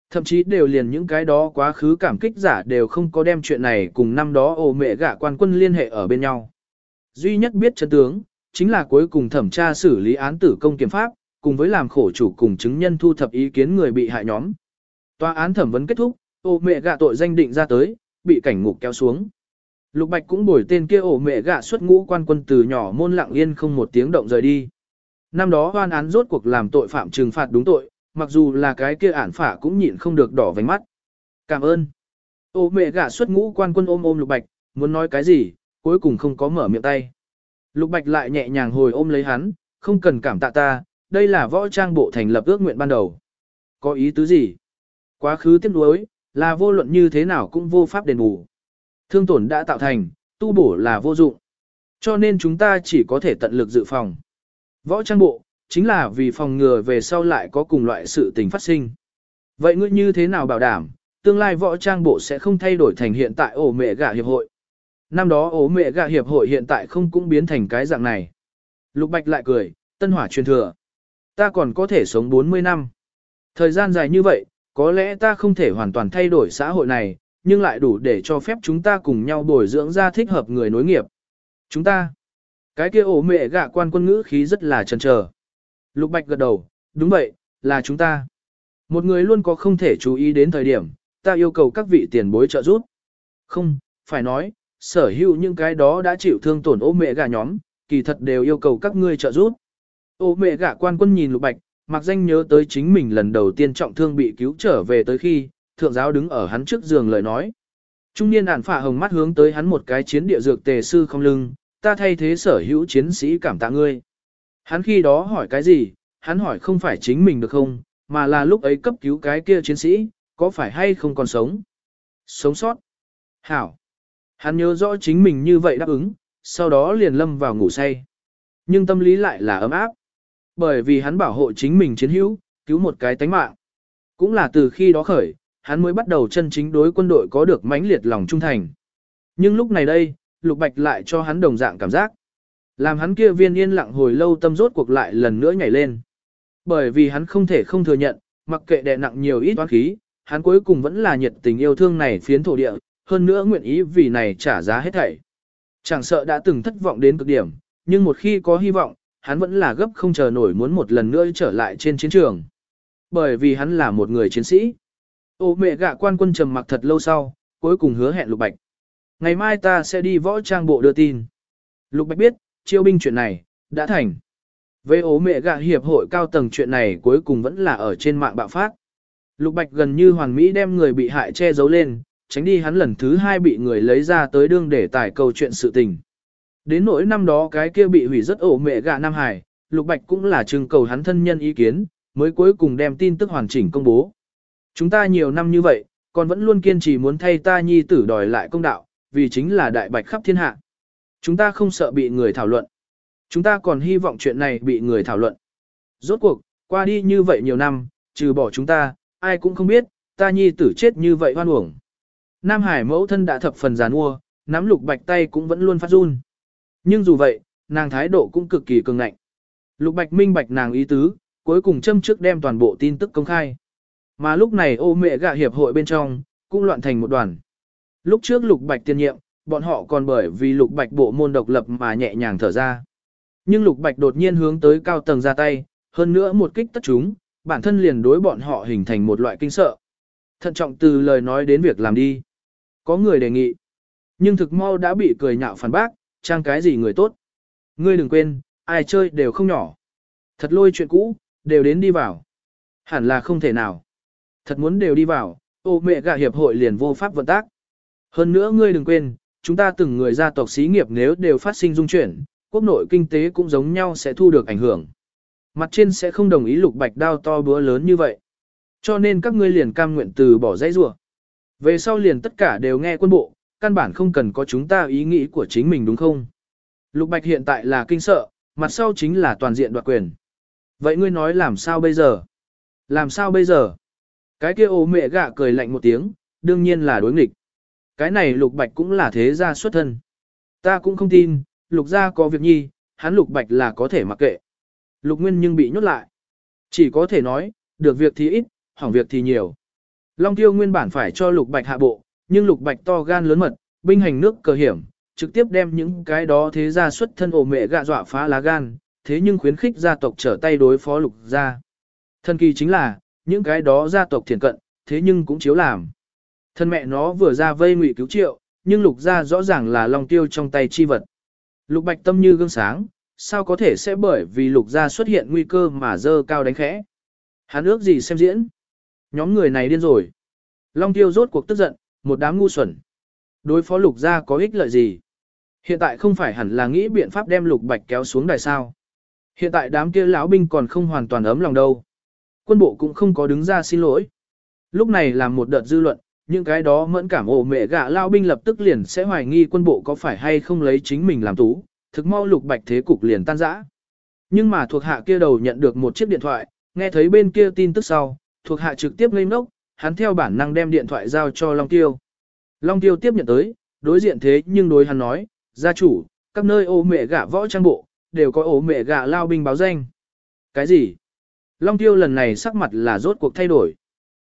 Thậm chí đều liền những cái đó quá khứ cảm kích giả đều không có đem chuyện này cùng năm đó ố mẹ gạ quan quân liên hệ ở bên nhau. Duy nhất biết chân tướng, chính là cuối cùng thẩm tra xử lý án tử công kiểm pháp, cùng với làm khổ chủ cùng chứng nhân thu thập ý kiến người bị hại nhóm. Tòa án thẩm vấn kết thúc, ô mẹ gạ tội danh định ra tới, bị cảnh ngục kéo xuống. Lục Bạch cũng bồi tên kia ổ mẹ gạ xuất ngũ quan quân từ nhỏ môn lặng yên không một tiếng động rời đi. Năm đó hoan án rốt cuộc làm tội phạm trừng phạt đúng tội, mặc dù là cái kia ản phả cũng nhịn không được đỏ vành mắt. Cảm ơn. Ô mẹ gạ xuất ngũ quan quân ôm ôm Lục Bạch, muốn nói cái gì, cuối cùng không có mở miệng tay. Lục Bạch lại nhẹ nhàng hồi ôm lấy hắn, không cần cảm tạ ta, đây là võ trang bộ thành lập ước nguyện ban đầu. Có ý tứ gì? Quá khứ tiếc nuối, là vô luận như thế nào cũng vô pháp đền bù. Thương tổn đã tạo thành, tu bổ là vô dụng. Cho nên chúng ta chỉ có thể tận lực dự phòng. Võ trang bộ, chính là vì phòng ngừa về sau lại có cùng loại sự tình phát sinh. Vậy ngươi như thế nào bảo đảm, tương lai võ trang bộ sẽ không thay đổi thành hiện tại ổ mẹ gà hiệp hội? Năm đó ổ mẹ gà hiệp hội hiện tại không cũng biến thành cái dạng này. Lục Bạch lại cười, tân hỏa truyền thừa. Ta còn có thể sống 40 năm. Thời gian dài như vậy, có lẽ ta không thể hoàn toàn thay đổi xã hội này, nhưng lại đủ để cho phép chúng ta cùng nhau bồi dưỡng ra thích hợp người nối nghiệp. Chúng ta, cái kia ổ mẹ gạ quan quân ngữ khí rất là chần chờ. Lục Bạch gật đầu, đúng vậy, là chúng ta. Một người luôn có không thể chú ý đến thời điểm, ta yêu cầu các vị tiền bối trợ giúp. Không, phải nói, sở hữu những cái đó đã chịu thương tổn ô mẹ gà nhóm, kỳ thật đều yêu cầu các ngươi trợ giúp. Ô mẹ gà quan quân nhìn lục bạch, mặc danh nhớ tới chính mình lần đầu tiên trọng thương bị cứu trở về tới khi, thượng giáo đứng ở hắn trước giường lời nói. Trung niên ản phả hồng mắt hướng tới hắn một cái chiến địa dược tề sư không lưng, ta thay thế sở hữu chiến sĩ cảm tạ ngươi. Hắn khi đó hỏi cái gì, hắn hỏi không phải chính mình được không, mà là lúc ấy cấp cứu cái kia chiến sĩ, có phải hay không còn sống. Sống sót. Hảo. Hắn nhớ rõ chính mình như vậy đáp ứng, sau đó liền lâm vào ngủ say. Nhưng tâm lý lại là ấm áp. Bởi vì hắn bảo hộ chính mình chiến hữu, cứu một cái tánh mạng. Cũng là từ khi đó khởi, hắn mới bắt đầu chân chính đối quân đội có được mãnh liệt lòng trung thành. Nhưng lúc này đây, Lục Bạch lại cho hắn đồng dạng cảm giác. Làm hắn kia viên yên lặng hồi lâu tâm rốt cuộc lại lần nữa nhảy lên. Bởi vì hắn không thể không thừa nhận, mặc kệ đè nặng nhiều ít oán khí, hắn cuối cùng vẫn là nhiệt tình yêu thương này phiến thổ địa, hơn nữa nguyện ý vì này trả giá hết thảy. Chẳng sợ đã từng thất vọng đến cực điểm, nhưng một khi có hy vọng, hắn vẫn là gấp không chờ nổi muốn một lần nữa trở lại trên chiến trường. Bởi vì hắn là một người chiến sĩ. Ô mẹ gạ quan quân trầm mặc thật lâu sau, cuối cùng hứa hẹn Lục Bạch. Ngày mai ta sẽ đi võ trang bộ đưa tin. Lục Bạch biết, chiêu binh chuyện này, đã thành. Về ố mẹ gạ hiệp hội cao tầng chuyện này cuối cùng vẫn là ở trên mạng bạo phát. Lục Bạch gần như hoàn mỹ đem người bị hại che giấu lên, tránh đi hắn lần thứ hai bị người lấy ra tới đương để tải câu chuyện sự tình. Đến nỗi năm đó cái kia bị hủy rất ổ mẹ gạ Nam Hải, Lục Bạch cũng là trưng cầu hắn thân nhân ý kiến, mới cuối cùng đem tin tức hoàn chỉnh công bố. Chúng ta nhiều năm như vậy, còn vẫn luôn kiên trì muốn thay ta nhi tử đòi lại công đạo, vì chính là đại bạch khắp thiên hạ. Chúng ta không sợ bị người thảo luận. Chúng ta còn hy vọng chuyện này bị người thảo luận. Rốt cuộc, qua đi như vậy nhiều năm, trừ bỏ chúng ta, ai cũng không biết, ta nhi tử chết như vậy hoan uổng. Nam Hải mẫu thân đã thập phần giàn ua, nắm lục bạch tay cũng vẫn luôn phát run. Nhưng dù vậy, nàng thái độ cũng cực kỳ cường ngạnh. Lục bạch minh bạch nàng ý tứ, cuối cùng châm trước đem toàn bộ tin tức công khai. Mà lúc này ô mẹ gạ hiệp hội bên trong, cũng loạn thành một đoàn. Lúc trước lục bạch tiên nhiệm, bọn họ còn bởi vì lục bạch bộ môn độc lập mà nhẹ nhàng thở ra. Nhưng lục bạch đột nhiên hướng tới cao tầng ra tay, hơn nữa một kích tất chúng, bản thân liền đối bọn họ hình thành một loại kinh sợ. Thận trọng từ lời nói đến việc làm đi. Có người đề nghị. Nhưng thực mau đã bị cười nhạo phản bác, trang cái gì người tốt. Ngươi đừng quên, ai chơi đều không nhỏ. Thật lôi chuyện cũ, đều đến đi vào. Hẳn là không thể nào. Thật muốn đều đi vào, ô mẹ gạ hiệp hội liền vô pháp vận tác. Hơn nữa ngươi đừng quên, chúng ta từng người gia tộc xí nghiệp nếu đều phát sinh dung chuyển, quốc nội kinh tế cũng giống nhau sẽ thu được ảnh hưởng. Mặt trên sẽ không đồng ý lục bạch đao to búa lớn như vậy. Cho nên các ngươi liền cam nguyện từ bỏ dãy rủa. Về sau liền tất cả đều nghe quân bộ, căn bản không cần có chúng ta ý nghĩ của chính mình đúng không? Lục Bạch hiện tại là kinh sợ, mặt sau chính là toàn diện đoạt quyền. Vậy ngươi nói làm sao bây giờ? Làm sao bây giờ? Cái kia ô mẹ gạ cười lạnh một tiếng, đương nhiên là đối nghịch. Cái này Lục Bạch cũng là thế gia xuất thân. Ta cũng không tin, Lục gia có việc nhi, hắn Lục Bạch là có thể mặc kệ. Lục Nguyên nhưng bị nhốt lại. Chỉ có thể nói, được việc thì ít, hỏng việc thì nhiều. Long Tiêu nguyên bản phải cho Lục Bạch hạ bộ, nhưng Lục Bạch to gan lớn mật, binh hành nước cờ hiểm, trực tiếp đem những cái đó thế gia xuất thân ổ mẹ gạ dọa phá lá gan, thế nhưng khuyến khích gia tộc trở tay đối phó Lục gia. Thân kỳ chính là, những cái đó gia tộc thiền cận, thế nhưng cũng chiếu làm. Thân mẹ nó vừa ra vây ngụy cứu triệu, nhưng Lục gia rõ ràng là Long Tiêu trong tay chi vật. Lục Bạch tâm như gương sáng, sao có thể sẽ bởi vì Lục gia xuất hiện nguy cơ mà dơ cao đánh khẽ. Hắn ước gì xem diễn? Nhóm người này điên rồi. Long tiêu rốt cuộc tức giận, một đám ngu xuẩn. Đối phó lục gia có ích lợi gì? Hiện tại không phải hẳn là nghĩ biện pháp đem lục bạch kéo xuống đài sao. Hiện tại đám kia lão binh còn không hoàn toàn ấm lòng đâu. Quân bộ cũng không có đứng ra xin lỗi. Lúc này là một đợt dư luận, những cái đó mẫn cảm ổ mẹ gạ lao binh lập tức liền sẽ hoài nghi quân bộ có phải hay không lấy chính mình làm tú, thực mau lục bạch thế cục liền tan rã. Nhưng mà thuộc hạ kia đầu nhận được một chiếc điện thoại, nghe thấy bên kia tin tức sau, thuộc hạ trực tiếp ngây ngốc, hắn theo bản năng đem điện thoại giao cho Long Tiêu. Long Tiêu tiếp nhận tới, đối diện thế nhưng đối hắn nói, gia chủ, các nơi ổ mẹ gạ võ trang bộ, đều có ổ mẹ gạ lao binh báo danh. Cái gì? Long Tiêu lần này sắc mặt là rốt cuộc thay đổi.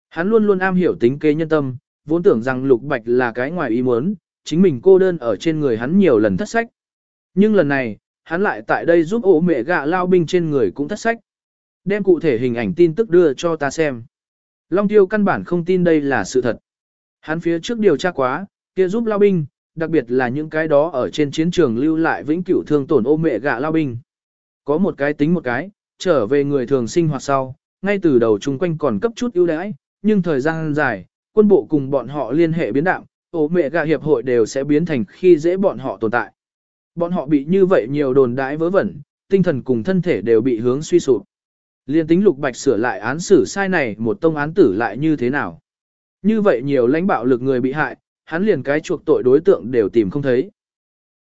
Hắn luôn luôn am hiểu tính kế nhân tâm, vốn tưởng rằng Lục Bạch là cái ngoài ý muốn, chính mình cô đơn ở trên người hắn nhiều lần thất sách. Nhưng lần này, hắn lại tại đây giúp ổ mẹ gạ lao binh trên người cũng thất sách. Đem cụ thể hình ảnh tin tức đưa cho ta xem. Long Tiêu căn bản không tin đây là sự thật. Hắn phía trước điều tra quá, kia giúp lao binh, đặc biệt là những cái đó ở trên chiến trường lưu lại vĩnh cửu thương tổn ô mẹ gạ lao binh. Có một cái tính một cái, trở về người thường sinh hoạt sau, ngay từ đầu chung quanh còn cấp chút ưu đãi, nhưng thời gian dài, quân bộ cùng bọn họ liên hệ biến đạo, ô mẹ gạ hiệp hội đều sẽ biến thành khi dễ bọn họ tồn tại. Bọn họ bị như vậy nhiều đồn đãi vớ vẩn, tinh thần cùng thân thể đều bị hướng suy sụp. Liên tính lục bạch sửa lại án xử sai này một tông án tử lại như thế nào? Như vậy nhiều lãnh bạo lực người bị hại, hắn liền cái chuộc tội đối tượng đều tìm không thấy.